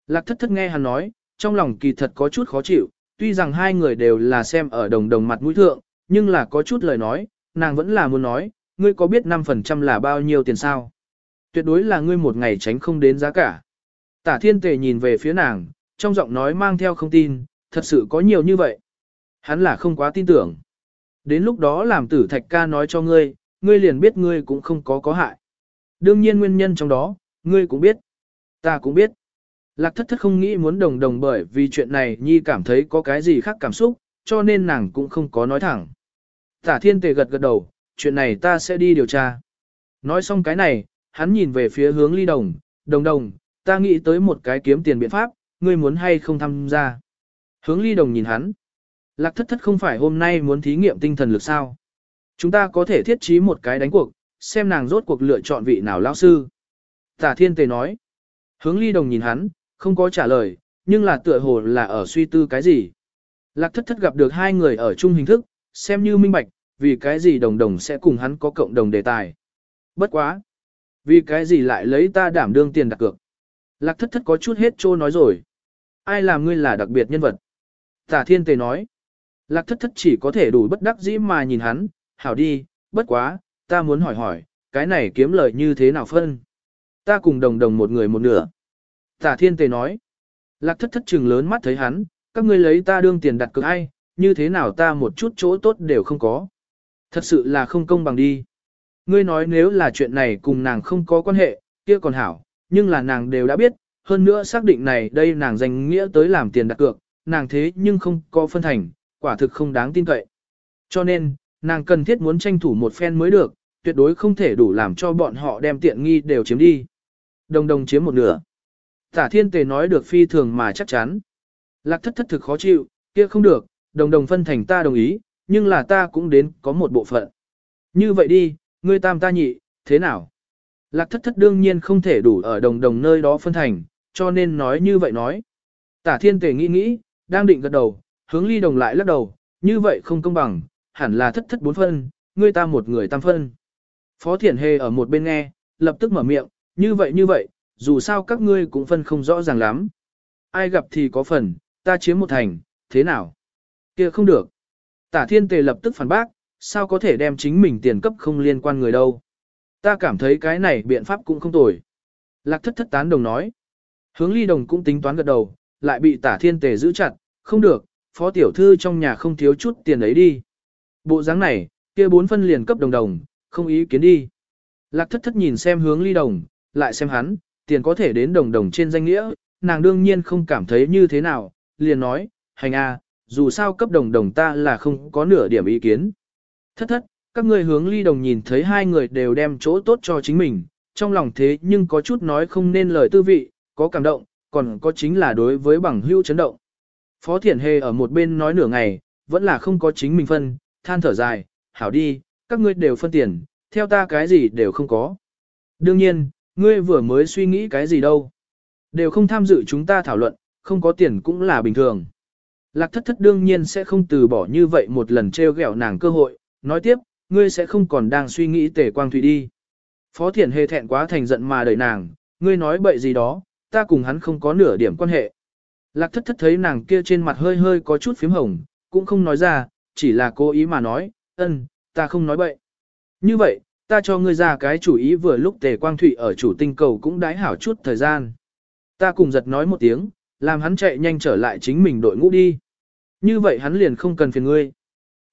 Lạc thất thất nghe hắn nói, trong lòng kỳ thật có chút khó chịu, tuy rằng hai người đều là xem ở đồng đồng mặt mũi thượng, nhưng là có chút lời nói, nàng vẫn là muốn nói, ngươi có biết 5% là bao nhiêu tiền sao? Tuyệt đối là ngươi một ngày tránh không đến giá cả. Tả thiên tề nhìn về phía nàng, trong giọng nói mang theo không tin, thật sự có nhiều như vậy. Hắn là không quá tin tưởng. Đến lúc đó làm tử thạch ca nói cho ngươi, ngươi liền biết ngươi cũng không có có hại. Đương nhiên nguyên nhân trong đó, ngươi cũng biết. Ta cũng biết. Lạc thất thất không nghĩ muốn đồng đồng bởi vì chuyện này Nhi cảm thấy có cái gì khác cảm xúc, cho nên nàng cũng không có nói thẳng. Tả thiên tề gật gật đầu, chuyện này ta sẽ đi điều tra. Nói xong cái này, hắn nhìn về phía hướng ly đồng, đồng đồng, ta nghĩ tới một cái kiếm tiền biện pháp, ngươi muốn hay không tham gia. Hướng ly đồng nhìn hắn. Lạc thất thất không phải hôm nay muốn thí nghiệm tinh thần lực sao. Chúng ta có thể thiết trí một cái đánh cuộc, xem nàng rốt cuộc lựa chọn vị nào lão sư. Tả thiên tề nói. Hướng ly đồng nhìn hắn, không có trả lời, nhưng là tựa hồ là ở suy tư cái gì. Lạc thất thất gặp được hai người ở chung hình thức, xem như minh bạch, vì cái gì đồng đồng sẽ cùng hắn có cộng đồng đề tài. Bất quá. Vì cái gì lại lấy ta đảm đương tiền đặt cược. Lạc thất thất có chút hết trô nói rồi. Ai làm ngươi là đặc biệt nhân vật? Tả thiên tề nói. Lạc thất thất chỉ có thể đủ bất đắc dĩ mà nhìn hắn, hảo đi, bất quá, ta muốn hỏi hỏi, cái này kiếm lời như thế nào phân? Ta cùng đồng đồng một người một nửa. Tả thiên tề nói. Lạc thất thất trừng lớn mắt thấy hắn, các ngươi lấy ta đương tiền đặt cược ai, như thế nào ta một chút chỗ tốt đều không có. Thật sự là không công bằng đi. Ngươi nói nếu là chuyện này cùng nàng không có quan hệ, kia còn hảo, nhưng là nàng đều đã biết, hơn nữa xác định này đây nàng dành nghĩa tới làm tiền đặt cược, nàng thế nhưng không có phân thành, quả thực không đáng tin cậy. Cho nên, nàng cần thiết muốn tranh thủ một phen mới được, tuyệt đối không thể đủ làm cho bọn họ đem tiện nghi đều chiếm đi. Đồng đồng chiếm một nửa. Tả thiên tề nói được phi thường mà chắc chắn. Lạc thất thất thực khó chịu, kia không được, đồng đồng phân thành ta đồng ý, nhưng là ta cũng đến có một bộ phận. Như vậy đi, ngươi tam ta nhị, thế nào? Lạc thất thất đương nhiên không thể đủ ở đồng đồng nơi đó phân thành, cho nên nói như vậy nói. Tả thiên tề nghĩ nghĩ, đang định gật đầu, hướng ly đồng lại lắc đầu, như vậy không công bằng, hẳn là thất thất bốn phân, ngươi ta một người tam phân. Phó thiển hề ở một bên nghe, lập tức mở miệng, như vậy như vậy, dù sao các ngươi cũng phân không rõ ràng lắm. Ai gặp thì có phần, ta chiếm một thành, thế nào? kia không được. Tả thiên tề lập tức phản bác, sao có thể đem chính mình tiền cấp không liên quan người đâu. Ta cảm thấy cái này biện pháp cũng không tồi. Lạc thất thất tán đồng nói. Hướng ly đồng cũng tính toán gật đầu, lại bị tả thiên tề giữ chặt, không được, phó tiểu thư trong nhà không thiếu chút tiền ấy đi. Bộ dáng này, kia bốn phân liền cấp đồng đồng, không ý kiến đi. Lạc thất thất nhìn xem hướng ly đồng, lại xem hắn, tiền có thể đến đồng đồng trên danh nghĩa, nàng đương nhiên không cảm thấy như thế nào, liền nói, hành a, dù sao cấp đồng đồng ta là không có nửa điểm ý kiến. Thất thất, các ngươi hướng ly đồng nhìn thấy hai người đều đem chỗ tốt cho chính mình, trong lòng thế nhưng có chút nói không nên lời tư vị, có cảm động, còn có chính là đối với bằng hữu chấn động. Phó Thiển Hề ở một bên nói nửa ngày, vẫn là không có chính mình phân, than thở dài, hảo đi, các ngươi đều phân tiền, theo ta cái gì đều không có. Đương nhiên, ngươi vừa mới suy nghĩ cái gì đâu. Đều không tham dự chúng ta thảo luận, không có tiền cũng là bình thường. Lạc thất thất đương nhiên sẽ không từ bỏ như vậy một lần treo gẹo nàng cơ hội, nói tiếp, ngươi sẽ không còn đang suy nghĩ Tề quang thủy đi. Phó thiển hề thẹn quá thành giận mà đợi nàng, ngươi nói bậy gì đó, ta cùng hắn không có nửa điểm quan hệ. Lạc thất thất thấy nàng kia trên mặt hơi hơi có chút phím hồng, cũng không nói ra, chỉ là cố ý mà nói, ân, ta không nói bậy. Như vậy, ta cho ngươi ra cái chủ ý vừa lúc tề quang Thụy ở chủ tinh cầu cũng đãi hảo chút thời gian. Ta cùng giật nói một tiếng, làm hắn chạy nhanh trở lại chính mình đội ngũ đi. Như vậy hắn liền không cần phiền ngươi.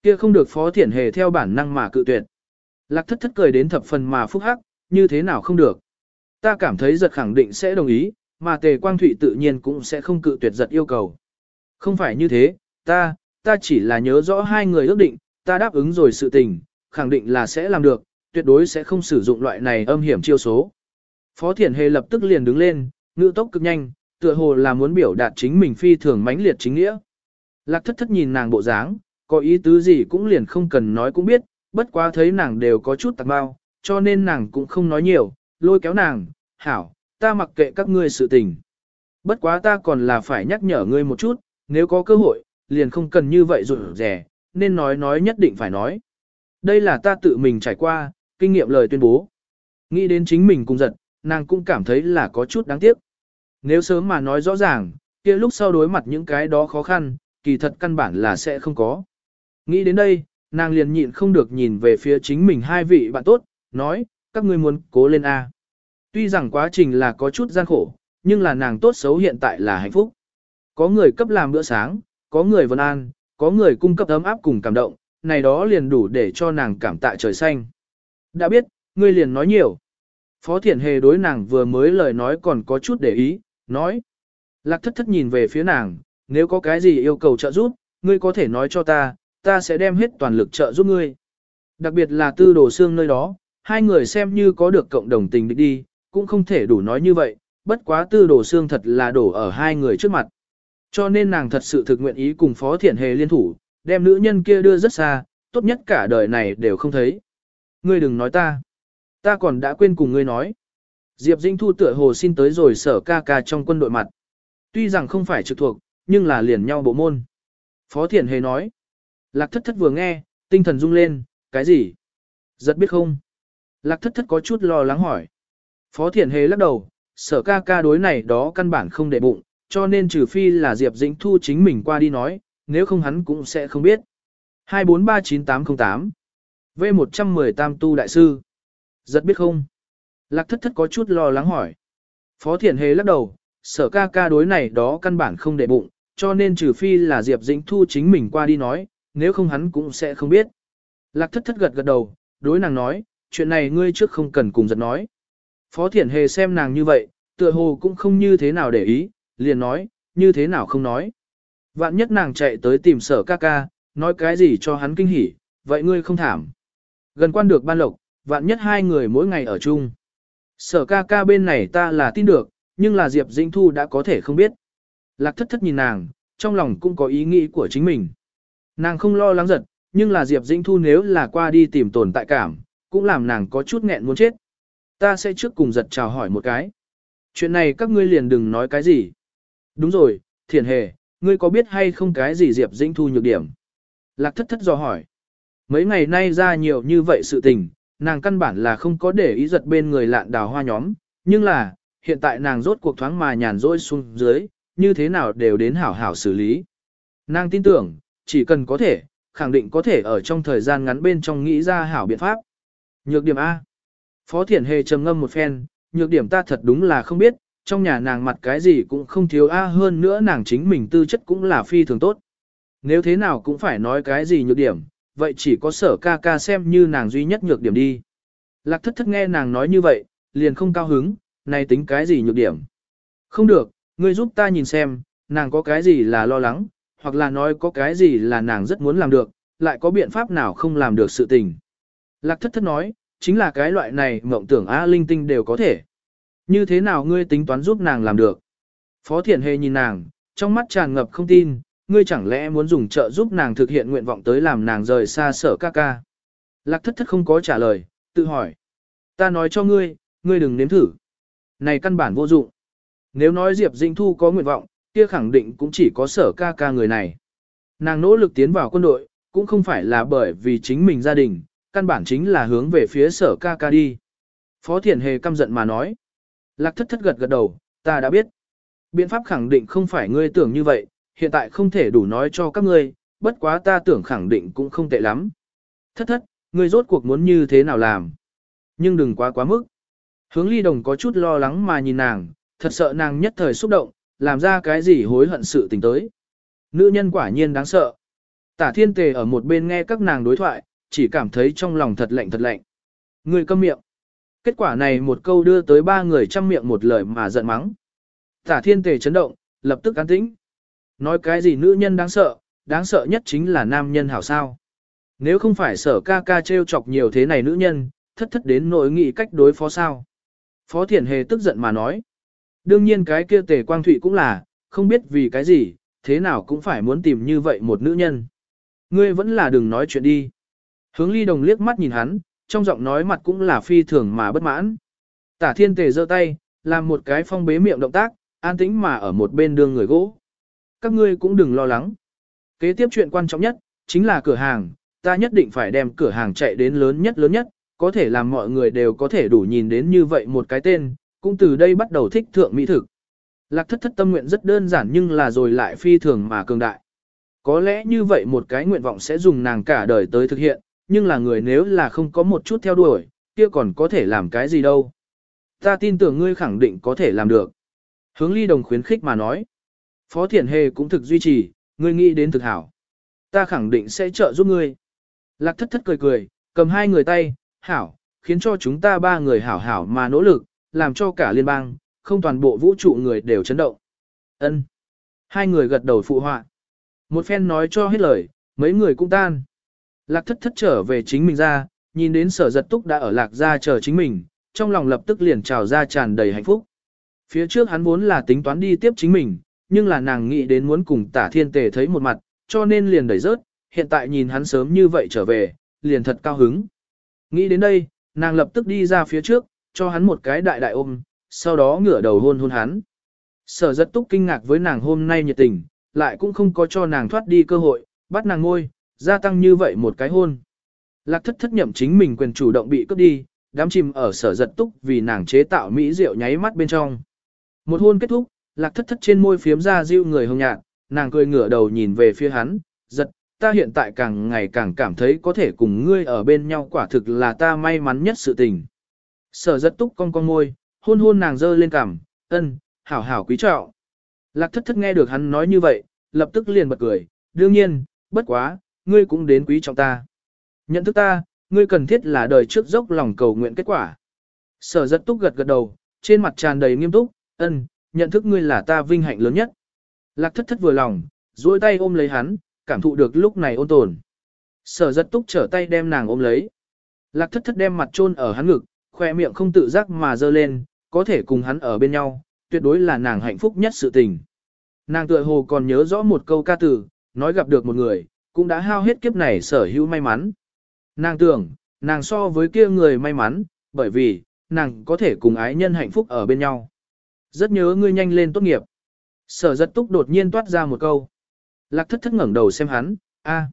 Kia không được phó thiển hề theo bản năng mà cự tuyệt. Lạc thất thất cười đến thập phần mà phúc hắc, như thế nào không được. Ta cảm thấy giật khẳng định sẽ đồng ý, mà tề quang thụy tự nhiên cũng sẽ không cự tuyệt giật yêu cầu. Không phải như thế, ta, ta chỉ là nhớ rõ hai người ước định, ta đáp ứng rồi sự tình, khẳng định là sẽ làm được, tuyệt đối sẽ không sử dụng loại này âm hiểm chiêu số. Phó Thiển Hề lập tức liền đứng lên, ngữ tốc cực nhanh, tựa hồ là muốn biểu đạt chính mình phi thường mãnh liệt chính nghĩa. Lạc thất thất nhìn nàng bộ dáng, có ý tứ gì cũng liền không cần nói cũng biết, bất quá thấy nàng đều có chút tạc bao, cho nên nàng cũng không nói nhiều, lôi kéo nàng, hảo, ta mặc kệ các ngươi sự tình. Bất quá ta còn là phải nhắc nhở ngươi một chút, nếu có cơ hội, liền không cần như vậy rụt rẻ, nên nói nói nhất định phải nói. Đây là ta tự mình trải qua, kinh nghiệm lời tuyên bố. Nghĩ đến chính mình cùng giật, nàng cũng cảm thấy là có chút đáng tiếc. Nếu sớm mà nói rõ ràng, kia lúc sau đối mặt những cái đó khó khăn, kỳ thật căn bản là sẽ không có. Nghĩ đến đây, nàng liền nhịn không được nhìn về phía chính mình hai vị bạn tốt, nói, các ngươi muốn cố lên A. Tuy rằng quá trình là có chút gian khổ, nhưng là nàng tốt xấu hiện tại là hạnh phúc. Có người cấp làm bữa sáng, có người vân an, có người cung cấp ấm áp cùng cảm động, này đó liền đủ để cho nàng cảm tạ trời xanh. Đã biết, ngươi liền nói nhiều. Phó Thiển Hề đối nàng vừa mới lời nói còn có chút để ý, nói. Lạc thất thất nhìn về phía nàng, nếu có cái gì yêu cầu trợ giúp, ngươi có thể nói cho ta, ta sẽ đem hết toàn lực trợ giúp ngươi. Đặc biệt là tư đồ xương nơi đó, hai người xem như có được cộng đồng tình địch đi, cũng không thể đủ nói như vậy, bất quá tư đồ xương thật là đổ ở hai người trước mặt. Cho nên nàng thật sự thực nguyện ý cùng Phó Thiển Hề liên thủ, đem nữ nhân kia đưa rất xa, tốt nhất cả đời này đều không thấy. Ngươi đừng nói ta. Ta còn đã quên cùng ngươi nói. Diệp Dĩnh Thu tựa hồ xin tới rồi sở ca ca trong quân đội mặt. Tuy rằng không phải trực thuộc, nhưng là liền nhau bộ môn. Phó Thiển Hề nói. Lạc thất thất vừa nghe, tinh thần rung lên, cái gì? Giật biết không? Lạc thất thất có chút lo lắng hỏi. Phó Thiển Hề lắc đầu, sở ca ca đối này đó căn bản không để bụng, cho nên trừ phi là Diệp Dĩnh Thu chính mình qua đi nói, nếu không hắn cũng sẽ không biết. 2439808 V110 Tam Tu Đại Sư Giật biết không? Lạc thất thất có chút lo lắng hỏi. Phó Thiển Hề lắc đầu, sở ca ca đối này đó căn bản không để bụng, cho nên trừ phi là Diệp Dĩnh Thu chính mình qua đi nói, nếu không hắn cũng sẽ không biết. Lạc thất thất gật gật đầu, đối nàng nói, chuyện này ngươi trước không cần cùng giật nói. Phó Thiển Hề xem nàng như vậy, tựa hồ cũng không như thế nào để ý, liền nói, như thế nào không nói. Vạn nhất nàng chạy tới tìm sở ca ca, nói cái gì cho hắn kinh hỉ, vậy ngươi không thảm. Gần quan được ban lộc, vạn nhất hai người mỗi ngày ở chung. Sở ca ca bên này ta là tin được, nhưng là Diệp Dĩnh Thu đã có thể không biết. Lạc thất thất nhìn nàng, trong lòng cũng có ý nghĩ của chính mình. Nàng không lo lắng giật, nhưng là Diệp Dĩnh Thu nếu là qua đi tìm tồn tại cảm, cũng làm nàng có chút nghẹn muốn chết. Ta sẽ trước cùng giật chào hỏi một cái. Chuyện này các ngươi liền đừng nói cái gì. Đúng rồi, thiền hề, ngươi có biết hay không cái gì Diệp Dĩnh Thu nhược điểm? Lạc thất thất dò hỏi. Mấy ngày nay ra nhiều như vậy sự tình, nàng căn bản là không có để ý giật bên người lạn đào hoa nhóm, nhưng là, hiện tại nàng rốt cuộc thoáng mà nhàn rỗi xuống dưới, như thế nào đều đến hảo hảo xử lý. Nàng tin tưởng, chỉ cần có thể, khẳng định có thể ở trong thời gian ngắn bên trong nghĩ ra hảo biện pháp. Nhược điểm A. Phó Thiển Hề trầm ngâm một phen, nhược điểm ta thật đúng là không biết, trong nhà nàng mặt cái gì cũng không thiếu A hơn nữa nàng chính mình tư chất cũng là phi thường tốt. Nếu thế nào cũng phải nói cái gì nhược điểm, vậy chỉ có sở ca ca xem như nàng duy nhất nhược điểm đi. Lạc thất thất nghe nàng nói như vậy, liền không cao hứng, này tính cái gì nhược điểm. Không được, ngươi giúp ta nhìn xem, nàng có cái gì là lo lắng, hoặc là nói có cái gì là nàng rất muốn làm được, lại có biện pháp nào không làm được sự tình. Lạc thất thất nói, chính là cái loại này mộng tưởng A linh tinh đều có thể. Như thế nào ngươi tính toán giúp nàng làm được? Phó Thiển Hề nhìn nàng, trong mắt tràn ngập không tin, ngươi chẳng lẽ muốn dùng trợ giúp nàng thực hiện nguyện vọng tới làm nàng rời xa sở ca ca. Lạc thất thất không có trả lời, tự hỏi. Ta nói cho ngươi, ngươi đừng nếm thử. Này căn bản vô dụng. Nếu nói Diệp Dĩnh Thu có nguyện vọng, kia khẳng định cũng chỉ có sở ca ca người này. Nàng nỗ lực tiến vào quân đội, cũng không phải là bởi vì chính mình gia đình, căn bản chính là hướng về phía sở ca ca đi. Phó Thiển Hề căm giận mà nói. Lạc thất thất gật gật đầu, ta đã biết. Biện pháp khẳng định không phải ngươi tưởng như vậy, hiện tại không thể đủ nói cho các ngươi, bất quá ta tưởng khẳng định cũng không tệ lắm. Thất thất, ngươi rốt cuộc muốn như thế nào làm? Nhưng đừng quá quá mức. Hướng ly đồng có chút lo lắng mà nhìn nàng, thật sợ nàng nhất thời xúc động, làm ra cái gì hối hận sự tình tới. Nữ nhân quả nhiên đáng sợ. Tả thiên tề ở một bên nghe các nàng đối thoại, chỉ cảm thấy trong lòng thật lạnh thật lạnh. Người câm miệng. Kết quả này một câu đưa tới ba người chăm miệng một lời mà giận mắng. Tả thiên tề chấn động, lập tức an tĩnh. Nói cái gì nữ nhân đáng sợ, đáng sợ nhất chính là nam nhân hảo sao. Nếu không phải sở ca ca trêu chọc nhiều thế này nữ nhân, thất thất đến nỗi nghị cách đối phó sao. Phó Thiển Hề tức giận mà nói. Đương nhiên cái kia tề quang thụy cũng là, không biết vì cái gì, thế nào cũng phải muốn tìm như vậy một nữ nhân. Ngươi vẫn là đừng nói chuyện đi. Hướng ly đồng liếc mắt nhìn hắn, trong giọng nói mặt cũng là phi thường mà bất mãn. Tả thiên tề giơ tay, làm một cái phong bế miệng động tác, an tĩnh mà ở một bên đường người gỗ. Các ngươi cũng đừng lo lắng. Kế tiếp chuyện quan trọng nhất, chính là cửa hàng, ta nhất định phải đem cửa hàng chạy đến lớn nhất lớn nhất, có thể làm mọi người đều có thể đủ nhìn đến như vậy một cái tên, cũng từ đây bắt đầu thích thượng mỹ thực. Lạc thất thất tâm nguyện rất đơn giản nhưng là rồi lại phi thường mà cường đại. Có lẽ như vậy một cái nguyện vọng sẽ dùng nàng cả đời tới thực hiện, nhưng là người nếu là không có một chút theo đuổi, kia còn có thể làm cái gì đâu. Ta tin tưởng ngươi khẳng định có thể làm được. Hướng ly đồng khuyến khích mà nói. Phó Thiển Hề cũng thực duy trì, ngươi nghĩ đến thực hảo. Ta khẳng định sẽ trợ giúp ngươi. Lạc thất thất cười cười, cầm hai người tay, hảo, khiến cho chúng ta ba người hảo hảo mà nỗ lực, làm cho cả liên bang, không toàn bộ vũ trụ người đều chấn động. Ân. Hai người gật đầu phụ họa. Một phen nói cho hết lời, mấy người cũng tan. Lạc thất thất trở về chính mình ra, nhìn đến sở giật túc đã ở lạc ra chờ chính mình, trong lòng lập tức liền trào ra tràn đầy hạnh phúc. Phía trước hắn vốn là tính toán đi tiếp chính mình, nhưng là nàng nghĩ đến muốn cùng tả thiên tề thấy một mặt, cho nên liền đẩy rớt, hiện tại nhìn hắn sớm như vậy trở về, liền thật cao hứng. Nghĩ đến đây, nàng lập tức đi ra phía trước, cho hắn một cái đại đại ôm, sau đó ngửa đầu hôn hôn hắn. Sở rất túc kinh ngạc với nàng hôm nay nhiệt tình, lại cũng không có cho nàng thoát đi cơ hội, bắt nàng ngôi, gia tăng như vậy một cái hôn. Lạc thất thất nhậm chính mình quyền chủ động bị cướp đi, đám chìm ở sở giật túc vì nàng chế tạo mỹ rượu nháy mắt bên trong. Một hôn kết thúc, lạc thất thất trên môi phiếm ra dịu người hồng nhạt, nàng cười ngửa đầu nhìn về phía hắn, giật, ta hiện tại càng ngày càng cảm thấy có thể cùng ngươi ở bên nhau quả thực là ta may mắn nhất sự tình. Sở giật túc cong cong môi, hôn hôn nàng dơ lên cằm, ân, hảo hảo quý trọng. Lạc thất thất nghe được hắn nói như vậy, lập tức liền bật cười, đương nhiên, bất quá, ngươi cũng đến quý trọng ta. Nhận thức ta, ngươi cần thiết là đời trước dốc lòng cầu nguyện kết quả. Sở giật túc gật gật đầu, trên mặt tràn đầy nghiêm túc, ân, nhận thức ngươi là ta vinh hạnh lớn nhất. Lạc thất thất vừa lòng, duỗi tay ôm lấy hắn, cảm thụ được lúc này ôn tồn. Sở giật túc trở tay đem nàng ôm lấy. Lạc thất thất đem mặt chôn ở hắn ngực, khoe miệng không tự giác mà dơ lên, có thể cùng hắn ở bên nhau, tuyệt đối là nàng hạnh phúc nhất sự tình. Nàng tựa hồ còn nhớ rõ một câu ca từ, nói gặp được một người, cũng đã hao hết kiếp này sở hữu may mắn. Nàng tưởng, nàng so với kia người may mắn, bởi vì, nàng có thể cùng ái nhân hạnh phúc ở bên nhau. Rất nhớ ngươi nhanh lên tốt nghiệp. Sở giật túc đột nhiên toát ra một câu. Lạc thất thất ngẩng đầu xem hắn, a,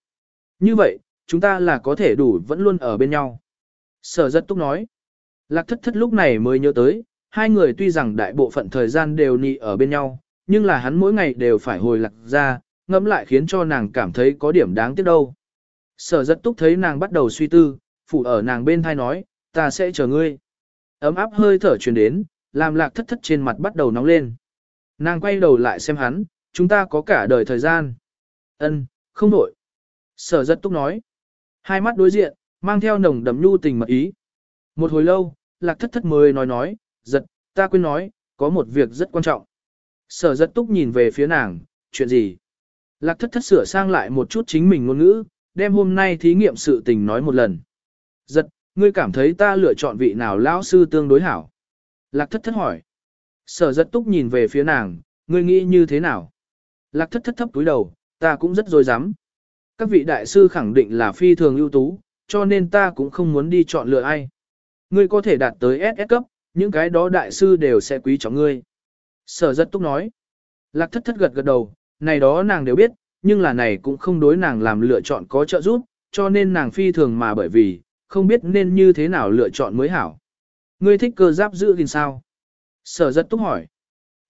Như vậy, chúng ta là có thể đủ vẫn luôn ở bên nhau. Sở giật túc nói. Lạc thất thất lúc này mới nhớ tới, hai người tuy rằng đại bộ phận thời gian đều nị ở bên nhau, nhưng là hắn mỗi ngày đều phải hồi lạc ra, ngẫm lại khiến cho nàng cảm thấy có điểm đáng tiếc đâu. Sở giật túc thấy nàng bắt đầu suy tư, phụ ở nàng bên thai nói, ta sẽ chờ ngươi. Ấm áp hơi thở truyền đến, làm lạc thất thất trên mặt bắt đầu nóng lên. Nàng quay đầu lại xem hắn, chúng ta có cả đời thời gian. Ân, không đổi. Sở giật túc nói. Hai mắt đối diện, mang theo nồng đậm nhu tình mật ý. Một hồi lâu, lạc thất thất mới nói nói, giật, ta quên nói, có một việc rất quan trọng. Sở giật túc nhìn về phía nàng, chuyện gì? Lạc thất thất sửa sang lại một chút chính mình ngôn ngữ, đem hôm nay thí nghiệm sự tình nói một lần. Giật, ngươi cảm thấy ta lựa chọn vị nào lão sư tương đối hảo? Lạc thất thất hỏi. Sở giật túc nhìn về phía nàng, ngươi nghĩ như thế nào? Lạc thất thất thấp túi đầu, ta cũng rất dối dám. Các vị đại sư khẳng định là phi thường ưu tú, cho nên ta cũng không muốn đi chọn lựa ai. Ngươi có thể đạt tới SS cấp, những cái đó đại sư đều sẽ quý trọng ngươi. Sở giật túc nói. Lạc thất thất gật gật đầu, này đó nàng đều biết, nhưng là này cũng không đối nàng làm lựa chọn có trợ giúp, cho nên nàng phi thường mà bởi vì, không biết nên như thế nào lựa chọn mới hảo. Ngươi thích cơ giáp giữ gìn sao? Sở giật túc hỏi.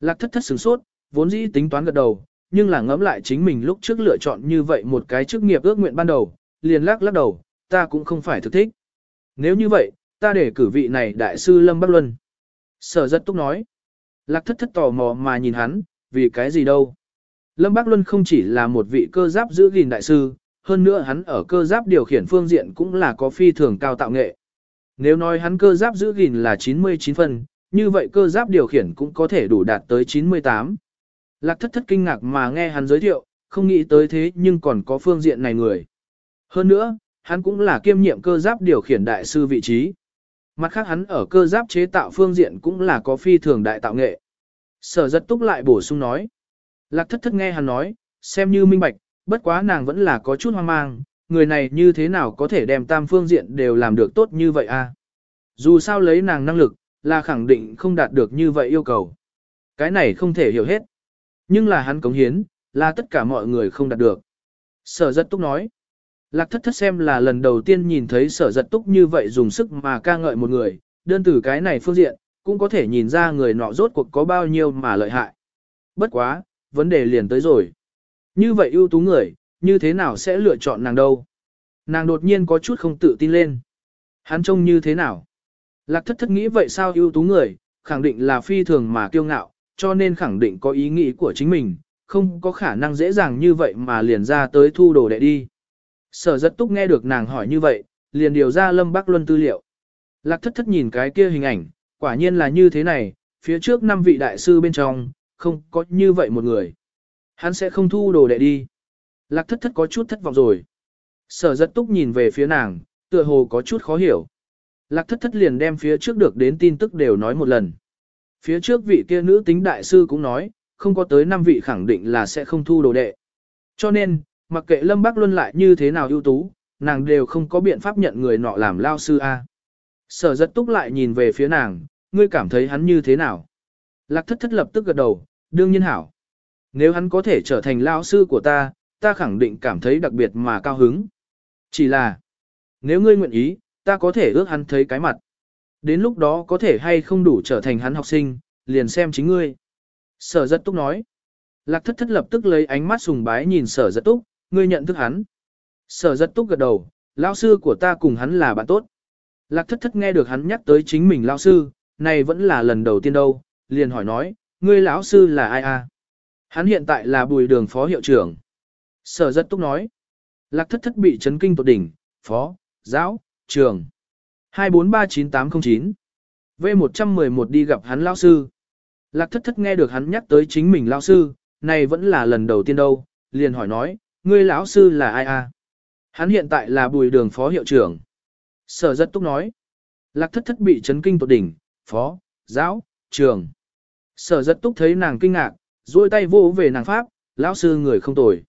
Lạc thất thất sửng sốt, vốn dĩ tính toán gật đầu, nhưng là ngẫm lại chính mình lúc trước lựa chọn như vậy một cái chức nghiệp ước nguyện ban đầu, liền lắc lắc đầu, ta cũng không phải thực thích. Nếu như vậy, ta để cử vị này đại sư Lâm Bắc Luân. Sở giật túc nói. Lạc thất thất tò mò mà nhìn hắn, vì cái gì đâu. Lâm Bắc Luân không chỉ là một vị cơ giáp giữ gìn đại sư, hơn nữa hắn ở cơ giáp điều khiển phương diện cũng là có phi thường cao tạo nghệ. Nếu nói hắn cơ giáp giữ gìn là 99 phân, như vậy cơ giáp điều khiển cũng có thể đủ đạt tới 98. Lạc thất thất kinh ngạc mà nghe hắn giới thiệu, không nghĩ tới thế nhưng còn có phương diện này người. Hơn nữa, hắn cũng là kiêm nhiệm cơ giáp điều khiển đại sư vị trí. Mặt khác hắn ở cơ giáp chế tạo phương diện cũng là có phi thường đại tạo nghệ. Sở giật túc lại bổ sung nói. Lạc thất thất nghe hắn nói, xem như minh bạch, bất quá nàng vẫn là có chút hoang mang, người này như thế nào có thể đem tam phương diện đều làm được tốt như vậy a? Dù sao lấy nàng năng lực, là khẳng định không đạt được như vậy yêu cầu. Cái này không thể hiểu hết. Nhưng là hắn cống hiến, là tất cả mọi người không đạt được. Sở giật túc nói. Lạc thất thất xem là lần đầu tiên nhìn thấy sở giật túc như vậy dùng sức mà ca ngợi một người, đơn từ cái này phương diện, cũng có thể nhìn ra người nọ rốt cuộc có bao nhiêu mà lợi hại. Bất quá, vấn đề liền tới rồi. Như vậy ưu tú người, như thế nào sẽ lựa chọn nàng đâu? Nàng đột nhiên có chút không tự tin lên. Hắn trông như thế nào? Lạc thất thất nghĩ vậy sao ưu tú người, khẳng định là phi thường mà kiêu ngạo, cho nên khẳng định có ý nghĩ của chính mình, không có khả năng dễ dàng như vậy mà liền ra tới thu đồ đệ đi. Sở rất túc nghe được nàng hỏi như vậy, liền điều ra Lâm Bắc Luân tư liệu. Lạc thất thất nhìn cái kia hình ảnh, quả nhiên là như thế này, phía trước năm vị đại sư bên trong, không có như vậy một người. Hắn sẽ không thu đồ đệ đi. Lạc thất thất có chút thất vọng rồi. Sở rất túc nhìn về phía nàng, tựa hồ có chút khó hiểu. Lạc thất thất liền đem phía trước được đến tin tức đều nói một lần. Phía trước vị kia nữ tính đại sư cũng nói, không có tới năm vị khẳng định là sẽ không thu đồ đệ. Cho nên, mặc kệ Lâm Bắc Luân lại như thế nào ưu tú, nàng đều không có biện pháp nhận người nọ làm lao sư A. Sở giật túc lại nhìn về phía nàng, ngươi cảm thấy hắn như thế nào? Lạc thất thất lập tức gật đầu, đương nhiên hảo. Nếu hắn có thể trở thành lao sư của ta, ta khẳng định cảm thấy đặc biệt mà cao hứng. Chỉ là, nếu ngươi nguyện ý, ta có thể ước hắn thấy cái mặt. Đến lúc đó có thể hay không đủ trở thành hắn học sinh, liền xem chính ngươi. Sở giật túc nói. Lạc thất thất lập tức lấy ánh mắt sùng bái nhìn sở giật túc, ngươi nhận thức hắn. Sở giật túc gật đầu, lao sư của ta cùng hắn là bạn tốt. Lạc thất thất nghe được hắn nhắc tới chính mình lao sư, này vẫn là lần đầu tiên đâu, liền hỏi nói, ngươi lão sư là ai a? Hắn hiện tại là bùi đường phó hiệu trưởng. Sở giật túc nói. Lạc thất thất bị chấn kinh tột đỉnh, phó, giáo, trường. 2439809. V111 đi gặp hắn lão sư. Lạc thất thất nghe được hắn nhắc tới chính mình lão sư, này vẫn là lần đầu tiên đâu, liền hỏi nói, ngươi lão sư là ai a? Hắn hiện tại là bùi đường phó hiệu trưởng. Sở rất túc nói. Lạc thất thất bị chấn kinh tột đỉnh, phó, giáo, trường. Sở rất túc thấy nàng kinh ngạc, duỗi tay vô về nàng pháp, lão sư người không tồi.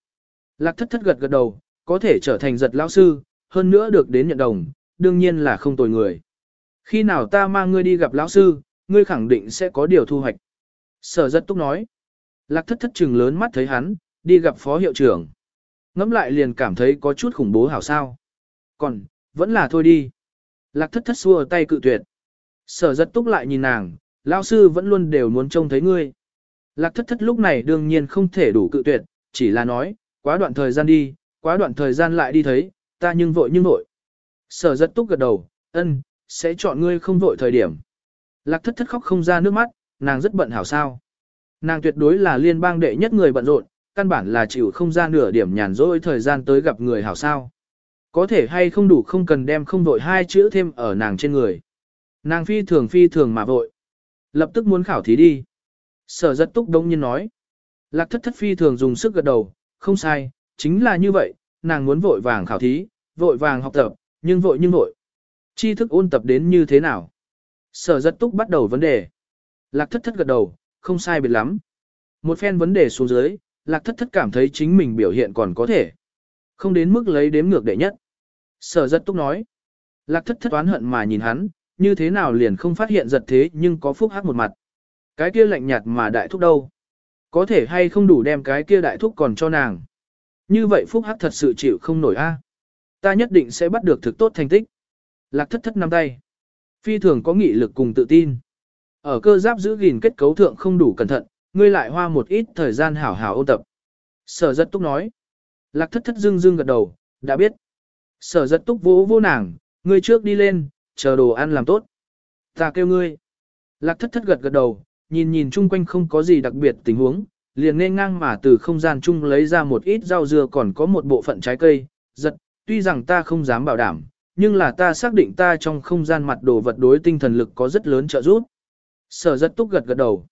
Lạc thất thất gật gật đầu, có thể trở thành giật lão sư, hơn nữa được đến nhận đồng, đương nhiên là không tồi người. Khi nào ta mang ngươi đi gặp lão sư, ngươi khẳng định sẽ có điều thu hoạch. Sở rất túc nói. Lạc thất thất trừng lớn mắt thấy hắn, đi gặp phó hiệu trưởng. Ngắm lại liền cảm thấy có chút khủng bố hảo sao. Còn, vẫn là thôi đi. Lạc thất thất xua tay cự tuyệt. Sở rất túc lại nhìn nàng, lão sư vẫn luôn đều muốn trông thấy ngươi. Lạc thất thất lúc này đương nhiên không thể đủ cự tuyệt, chỉ là nói, quá đoạn thời gian đi, quá đoạn thời gian lại đi thấy, ta nhưng vội nhưng vội. Sở rất túc gật đầu, ân, sẽ chọn ngươi không vội thời điểm. Lạc thất thất khóc không ra nước mắt, nàng rất bận hảo sao. Nàng tuyệt đối là liên bang đệ nhất người bận rộn, căn bản là chịu không ra nửa điểm nhàn rỗi thời gian tới gặp người hảo sao. Có thể hay không đủ không cần đem không vội hai chữ thêm ở nàng trên người. Nàng phi thường phi thường mà vội. Lập tức muốn khảo thí đi. Sở rất túc đông nhiên nói. Lạc thất thất phi thường dùng sức gật đầu, không sai, chính là như vậy, nàng muốn vội vàng khảo thí, vội vàng học tập, nhưng vội nhưng vội. tri thức ôn tập đến như thế nào? Sở rất túc bắt đầu vấn đề. Lạc thất thất gật đầu, không sai biệt lắm. Một phen vấn đề xuống dưới, lạc thất thất cảm thấy chính mình biểu hiện còn có thể. Không đến mức lấy đếm ngược đệ nhất. Sở rất túc nói. Lạc thất thất oán hận mà nhìn hắn, như thế nào liền không phát hiện giật thế nhưng có phúc hắc một mặt. Cái kia lạnh nhạt mà đại thúc đâu? Có thể hay không đủ đem cái kia đại thúc còn cho nàng. Như vậy phúc hắc thật sự chịu không nổi a. Ta nhất định sẽ bắt được thực tốt thành tích. Lạc thất thất nắm tay. Phi thường có nghị lực cùng tự tin. Ở cơ giáp giữ gìn kết cấu thượng không đủ cẩn thận, ngươi lại hoa một ít thời gian hảo hảo ôn tập. Sở giật túc nói. Lạc thất thất dưng dưng gật đầu, đã biết. Sở giật túc vỗ vô nàng, ngươi trước đi lên, chờ đồ ăn làm tốt. Ta kêu ngươi. Lạc thất thất gật gật đầu, nhìn nhìn chung quanh không có gì đặc biệt tình huống, liền nên ngang mà từ không gian chung lấy ra một ít rau dưa còn có một bộ phận trái cây, giật, tuy rằng ta không dám bảo đảm, nhưng là ta xác định ta trong không gian mặt đồ vật đối tinh thần lực có rất lớn trợ giúp. Sở rất túc gật gật đầu.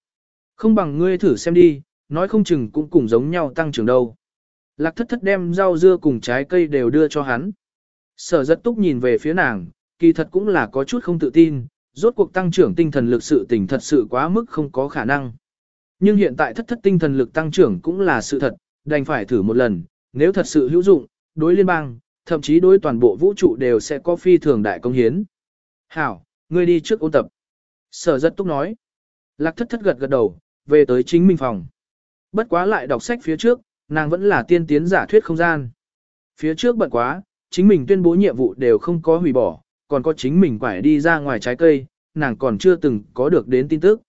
Không bằng ngươi thử xem đi, nói không chừng cũng cùng giống nhau tăng trưởng đâu. Lạc thất thất đem rau dưa cùng trái cây đều đưa cho hắn. Sở rất túc nhìn về phía nàng, kỳ thật cũng là có chút không tự tin, rốt cuộc tăng trưởng tinh thần lực sự tình thật sự quá mức không có khả năng. Nhưng hiện tại thất thất tinh thần lực tăng trưởng cũng là sự thật, đành phải thử một lần, nếu thật sự hữu dụng, đối liên bang, thậm chí đối toàn bộ vũ trụ đều sẽ có phi thường đại công hiến. Hảo, ngươi đi trước ôn tập. Sở rất túc nói. Lạc thất thất gật gật đầu, về tới chính mình phòng. Bất quá lại đọc sách phía trước, nàng vẫn là tiên tiến giả thuyết không gian. Phía trước bận quá, chính mình tuyên bố nhiệm vụ đều không có hủy bỏ, còn có chính mình quải đi ra ngoài trái cây, nàng còn chưa từng có được đến tin tức.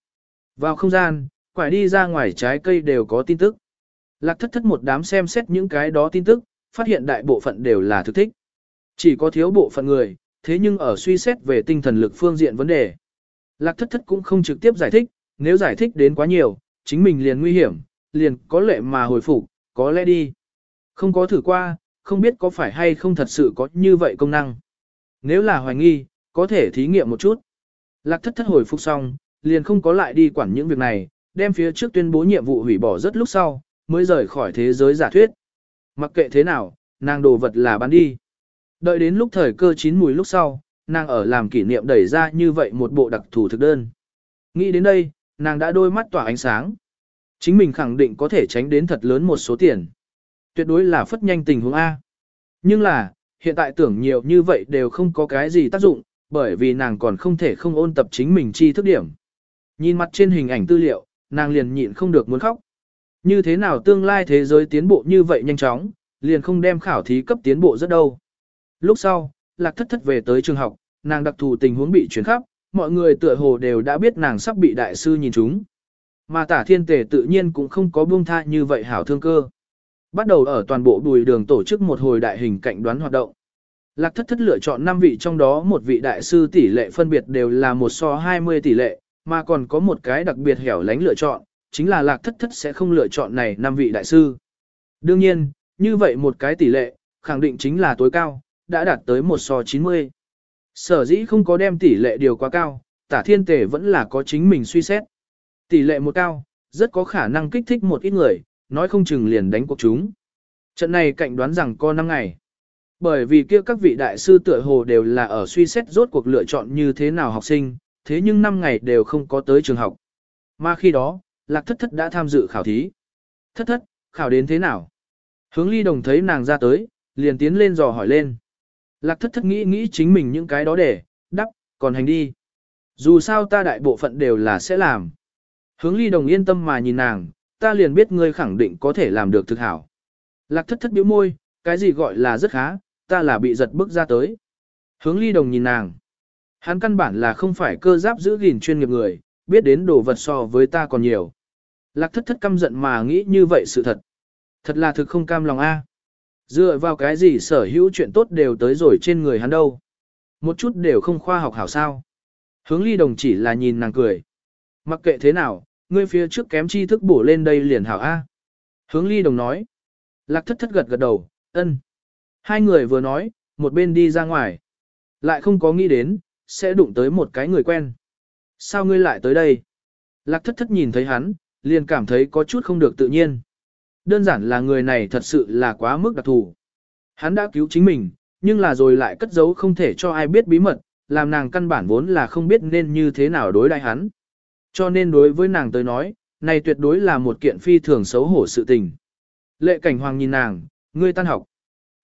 Vào không gian, quải đi ra ngoài trái cây đều có tin tức. Lạc thất thất một đám xem xét những cái đó tin tức, phát hiện đại bộ phận đều là thực thích. Chỉ có thiếu bộ phận người, thế nhưng ở suy xét về tinh thần lực phương diện vấn đề. Lạc thất thất cũng không trực tiếp giải thích, nếu giải thích đến quá nhiều, chính mình liền nguy hiểm, liền có lệ mà hồi phục, có lẽ đi. Không có thử qua, không biết có phải hay không thật sự có như vậy công năng. Nếu là hoài nghi, có thể thí nghiệm một chút. Lạc thất thất hồi phục xong, liền không có lại đi quản những việc này, đem phía trước tuyên bố nhiệm vụ hủy bỏ rất lúc sau, mới rời khỏi thế giới giả thuyết. Mặc kệ thế nào, nàng đồ vật là bán đi. Đợi đến lúc thời cơ chín mùi lúc sau, nàng ở làm kỷ niệm đẩy ra như vậy một bộ đặc thù thực đơn. Nghĩ đến đây, nàng đã đôi mắt tỏa ánh sáng. Chính mình khẳng định có thể tránh đến thật lớn một số tiền. Tuyệt đối là phất nhanh tình huống A. Nhưng là, hiện tại tưởng nhiều như vậy đều không có cái gì tác dụng, bởi vì nàng còn không thể không ôn tập chính mình chi thức điểm. Nhìn mặt trên hình ảnh tư liệu, nàng liền nhịn không được muốn khóc. Như thế nào tương lai thế giới tiến bộ như vậy nhanh chóng, liền không đem khảo thí cấp tiến bộ rất đâu. Lúc sau, lạc thất thất về tới trường học, nàng đặc thù tình huống bị chuyển khắp, mọi người tựa hồ đều đã biết nàng sắp bị đại sư nhìn chúng. Mà tả thiên tề tự nhiên cũng không có buông tha như vậy hảo thương cơ. Bắt đầu ở toàn bộ bùi đường tổ chức một hồi đại hình cạnh đoán hoạt động. Lạc thất thất lựa chọn 5 vị trong đó một vị đại sư tỷ lệ phân biệt đều là một so 20 tỷ lệ, mà còn có một cái đặc biệt hẻo lánh lựa chọn, chính là lạc thất thất sẽ không lựa chọn này 5 vị đại sư. Đương nhiên, như vậy một cái tỷ lệ, khẳng định chính là tối cao, đã đạt tới một so 90. Sở dĩ không có đem tỷ lệ điều quá cao, tả thiên tề vẫn là có chính mình suy xét. Tỷ lệ một cao, rất có khả năng kích thích một ít người, nói không chừng liền đánh cuộc chúng. Trận này cạnh đoán rằng có 5 ngày. Bởi vì kia các vị đại sư tựa hồ đều là ở suy xét rốt cuộc lựa chọn như thế nào học sinh, thế nhưng 5 ngày đều không có tới trường học. Mà khi đó, Lạc Thất Thất đã tham dự khảo thí. Thất Thất, khảo đến thế nào? Hướng ly đồng thấy nàng ra tới, liền tiến lên dò hỏi lên. Lạc Thất Thất nghĩ nghĩ chính mình những cái đó để, đắp, còn hành đi. Dù sao ta đại bộ phận đều là sẽ làm. Hướng ly đồng yên tâm mà nhìn nàng, ta liền biết ngươi khẳng định có thể làm được thực hảo. Lạc thất thất biểu môi, cái gì gọi là rất khá, ta là bị giật bước ra tới. Hướng ly đồng nhìn nàng. Hắn căn bản là không phải cơ giáp giữ gìn chuyên nghiệp người, biết đến đồ vật so với ta còn nhiều. Lạc thất thất căm giận mà nghĩ như vậy sự thật. Thật là thực không cam lòng a. Dựa vào cái gì sở hữu chuyện tốt đều tới rồi trên người hắn đâu. Một chút đều không khoa học hảo sao. Hướng ly đồng chỉ là nhìn nàng cười. Mặc kệ thế nào, ngươi phía trước kém tri thức bổ lên đây liền hảo A. Hướng ly đồng nói. Lạc thất thất gật gật đầu, ân. Hai người vừa nói, một bên đi ra ngoài. Lại không có nghĩ đến, sẽ đụng tới một cái người quen. Sao ngươi lại tới đây? Lạc thất thất nhìn thấy hắn, liền cảm thấy có chút không được tự nhiên. Đơn giản là người này thật sự là quá mức đặc thù. Hắn đã cứu chính mình, nhưng là rồi lại cất giấu không thể cho ai biết bí mật, làm nàng căn bản vốn là không biết nên như thế nào đối đãi hắn. Cho nên đối với nàng tới nói, này tuyệt đối là một kiện phi thường xấu hổ sự tình. Lệ cảnh hoàng nhìn nàng, ngươi tan học.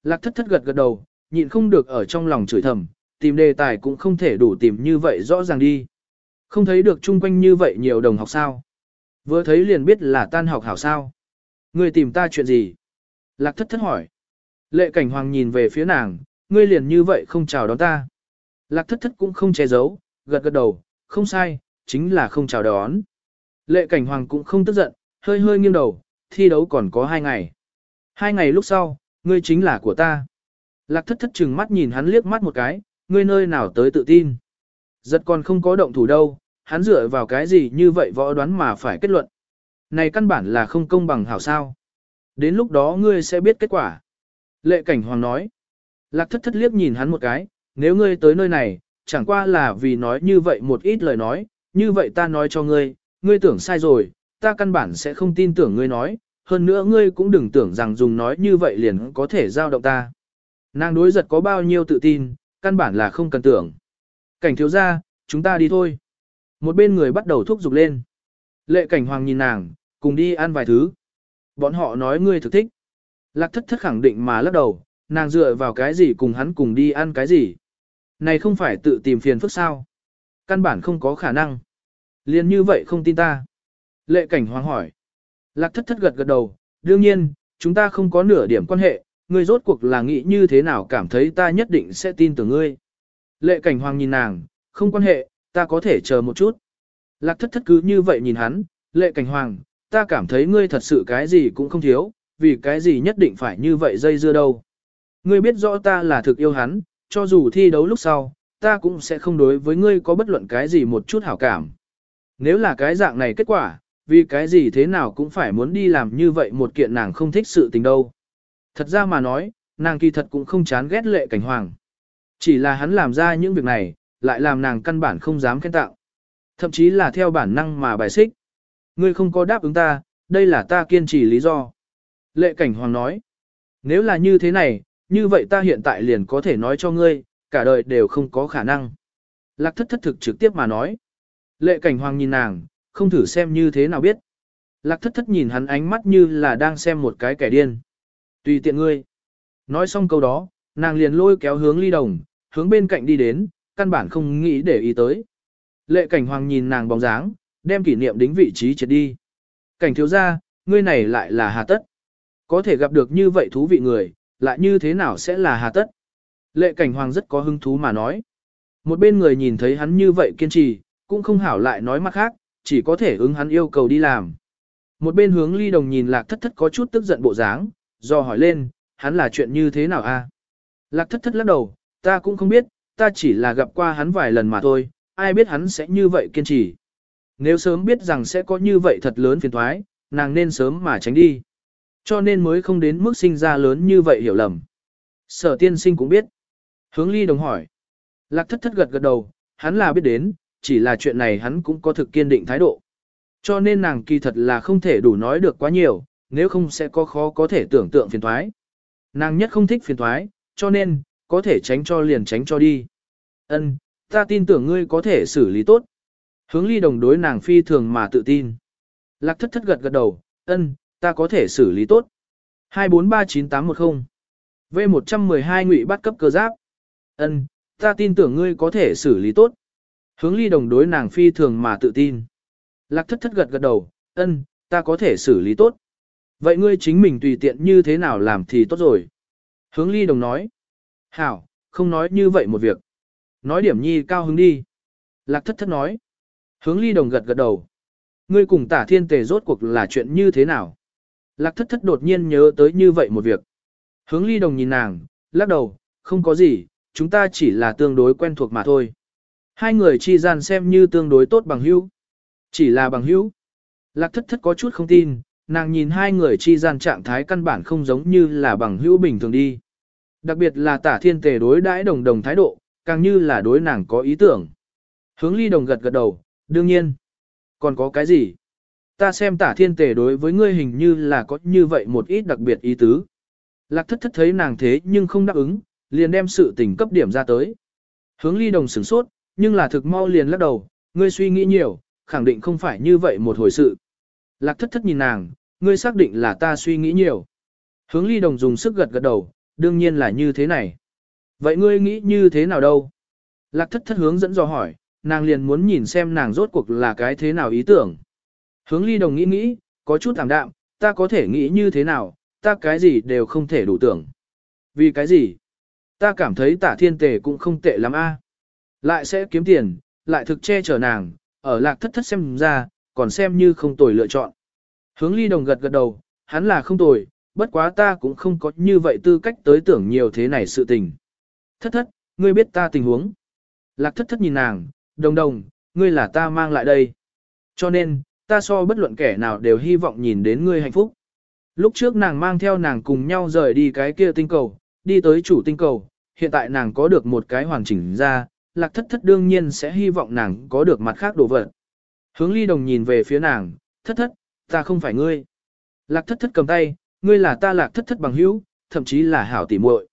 Lạc thất thất gật gật đầu, nhịn không được ở trong lòng chửi thầm, tìm đề tài cũng không thể đủ tìm như vậy rõ ràng đi. Không thấy được chung quanh như vậy nhiều đồng học sao. Vừa thấy liền biết là tan học hảo sao. Ngươi tìm ta chuyện gì? Lạc thất thất hỏi. Lệ cảnh hoàng nhìn về phía nàng, ngươi liền như vậy không chào đón ta. Lạc thất thất cũng không che giấu, gật gật đầu, không sai, chính là không chào đón. Lệ cảnh hoàng cũng không tức giận, hơi hơi nghiêng đầu, thi đấu còn có hai ngày. Hai ngày lúc sau, ngươi chính là của ta. Lạc thất thất chừng mắt nhìn hắn liếc mắt một cái, ngươi nơi nào tới tự tin. Giật còn không có động thủ đâu, hắn dựa vào cái gì như vậy võ đoán mà phải kết luận. Này căn bản là không công bằng hảo sao. Đến lúc đó ngươi sẽ biết kết quả. Lệ cảnh hoàng nói. Lạc thất thất liếc nhìn hắn một cái, nếu ngươi tới nơi này, chẳng qua là vì nói như vậy một ít lời nói, như vậy ta nói cho ngươi, ngươi tưởng sai rồi, ta căn bản sẽ không tin tưởng ngươi nói, hơn nữa ngươi cũng đừng tưởng rằng dùng nói như vậy liền có thể giao động ta. Nàng đối giật có bao nhiêu tự tin, căn bản là không cần tưởng. Cảnh thiếu ra, chúng ta đi thôi. Một bên người bắt đầu thúc giục lên. Lệ cảnh hoàng nhìn nàng, cùng đi ăn vài thứ. Bọn họ nói ngươi thực thích. Lạc thất thất khẳng định mà lắc đầu, nàng dựa vào cái gì cùng hắn cùng đi ăn cái gì. Này không phải tự tìm phiền phức sao. Căn bản không có khả năng. Liên như vậy không tin ta. Lệ cảnh hoàng hỏi. Lạc thất thất gật gật đầu, đương nhiên, chúng ta không có nửa điểm quan hệ, ngươi rốt cuộc là nghĩ như thế nào cảm thấy ta nhất định sẽ tin tưởng ngươi. Lệ cảnh hoàng nhìn nàng, không quan hệ, ta có thể chờ một chút. Lạc thất thất cứ như vậy nhìn hắn, lệ cảnh hoàng, ta cảm thấy ngươi thật sự cái gì cũng không thiếu, vì cái gì nhất định phải như vậy dây dưa đâu. Ngươi biết rõ ta là thực yêu hắn, cho dù thi đấu lúc sau, ta cũng sẽ không đối với ngươi có bất luận cái gì một chút hảo cảm. Nếu là cái dạng này kết quả, vì cái gì thế nào cũng phải muốn đi làm như vậy một kiện nàng không thích sự tình đâu. Thật ra mà nói, nàng kỳ thật cũng không chán ghét lệ cảnh hoàng. Chỉ là hắn làm ra những việc này, lại làm nàng căn bản không dám khen tạo. Thậm chí là theo bản năng mà bài xích. Ngươi không có đáp ứng ta, đây là ta kiên trì lý do. Lệ cảnh hoàng nói, nếu là như thế này, như vậy ta hiện tại liền có thể nói cho ngươi, cả đời đều không có khả năng. Lạc thất thất thực trực tiếp mà nói. Lệ cảnh hoàng nhìn nàng, không thử xem như thế nào biết. Lạc thất thất nhìn hắn ánh mắt như là đang xem một cái kẻ điên. Tùy tiện ngươi. Nói xong câu đó, nàng liền lôi kéo hướng ly đồng, hướng bên cạnh đi đến, căn bản không nghĩ để ý tới. Lệ cảnh hoàng nhìn nàng bóng dáng, đem kỷ niệm đính vị trí triệt đi. Cảnh thiếu ra, ngươi này lại là hà tất. Có thể gặp được như vậy thú vị người, lại như thế nào sẽ là hà tất. Lệ cảnh hoàng rất có hứng thú mà nói. Một bên người nhìn thấy hắn như vậy kiên trì, cũng không hảo lại nói mặt khác, chỉ có thể ứng hắn yêu cầu đi làm. Một bên hướng ly đồng nhìn lạc thất thất có chút tức giận bộ dáng, do hỏi lên, hắn là chuyện như thế nào a? Lạc thất thất lắc đầu, ta cũng không biết, ta chỉ là gặp qua hắn vài lần mà thôi, ai biết hắn sẽ như vậy kiên trì. Nếu sớm biết rằng sẽ có như vậy thật lớn phiền thoái, nàng nên sớm mà tránh đi. Cho nên mới không đến mức sinh ra lớn như vậy hiểu lầm. Sở tiên sinh cũng biết. Hướng ly đồng hỏi. Lạc thất thất gật gật đầu, hắn là biết đến, chỉ là chuyện này hắn cũng có thực kiên định thái độ. Cho nên nàng kỳ thật là không thể đủ nói được quá nhiều, nếu không sẽ có khó có thể tưởng tượng phiền thoái. Nàng nhất không thích phiền thoái, cho nên, có thể tránh cho liền tránh cho đi. Ân, ta tin tưởng ngươi có thể xử lý tốt. Hướng ly đồng đối nàng phi thường mà tự tin. Lạc thất thất gật gật đầu, ân, ta có thể xử lý tốt. 2439810 V112 ngụy bắt cấp cơ giáp. Ân, ta tin tưởng ngươi có thể xử lý tốt. Hướng ly đồng đối nàng phi thường mà tự tin. Lạc thất thất gật gật đầu, ân, ta có thể xử lý tốt. Vậy ngươi chính mình tùy tiện như thế nào làm thì tốt rồi. Hướng ly đồng nói. Hảo, không nói như vậy một việc. Nói điểm nhi cao hứng đi. Lạc thất thất nói. Hướng ly đồng gật gật đầu. Ngươi cùng tả thiên tề rốt cuộc là chuyện như thế nào? Lạc thất thất đột nhiên nhớ tới như vậy một việc. Hướng ly đồng nhìn nàng, lắc đầu, không có gì, chúng ta chỉ là tương đối quen thuộc mà thôi. Hai người chi gian xem như tương đối tốt bằng hữu. Chỉ là bằng hữu. Lạc thất thất có chút không tin, nàng nhìn hai người chi gian trạng thái căn bản không giống như là bằng hữu bình thường đi. Đặc biệt là tả thiên tề đối đãi đồng đồng thái độ, càng như là đối nàng có ý tưởng. Hướng ly đồng gật gật đầu, đương nhiên. Còn có cái gì? Ta xem tả thiên tề đối với ngươi hình như là có như vậy một ít đặc biệt ý tứ. Lạc thất thất thấy nàng thế nhưng không đáp ứng, liền đem sự tình cấp điểm ra tới. Hướng ly đồng sửng sốt, nhưng là thực mau liền lắc đầu, ngươi suy nghĩ nhiều, khẳng định không phải như vậy một hồi sự. Lạc thất thất nhìn nàng, ngươi xác định là ta suy nghĩ nhiều. Hướng ly đồng dùng sức gật gật đầu, đương nhiên là như thế này. Vậy ngươi nghĩ như thế nào đâu? Lạc thất thất hướng dẫn dò hỏi, nàng liền muốn nhìn xem nàng rốt cuộc là cái thế nào ý tưởng. Hướng ly đồng nghĩ nghĩ, có chút thảm đạm, ta có thể nghĩ như thế nào, ta cái gì đều không thể đủ tưởng. Vì cái gì? Ta cảm thấy tả thiên tề cũng không tệ lắm a. Lại sẽ kiếm tiền, lại thực che chở nàng, ở lạc thất thất xem ra, còn xem như không tồi lựa chọn. Hướng ly đồng gật gật đầu, hắn là không tồi, bất quá ta cũng không có như vậy tư cách tới tưởng nhiều thế này sự tình. Thất thất, ngươi biết ta tình huống. Lạc thất thất nhìn nàng, đồng đồng, ngươi là ta mang lại đây. Cho nên, ta so bất luận kẻ nào đều hy vọng nhìn đến ngươi hạnh phúc. Lúc trước nàng mang theo nàng cùng nhau rời đi cái kia tinh cầu, đi tới chủ tinh cầu, hiện tại nàng có được một cái hoàn chỉnh ra, lạc thất thất đương nhiên sẽ hy vọng nàng có được mặt khác đồ vật. Hướng ly đồng nhìn về phía nàng, thất thất, ta không phải ngươi. Lạc thất thất cầm tay, ngươi là ta lạc thất thất bằng hữu, thậm chí là hảo tỉ muội.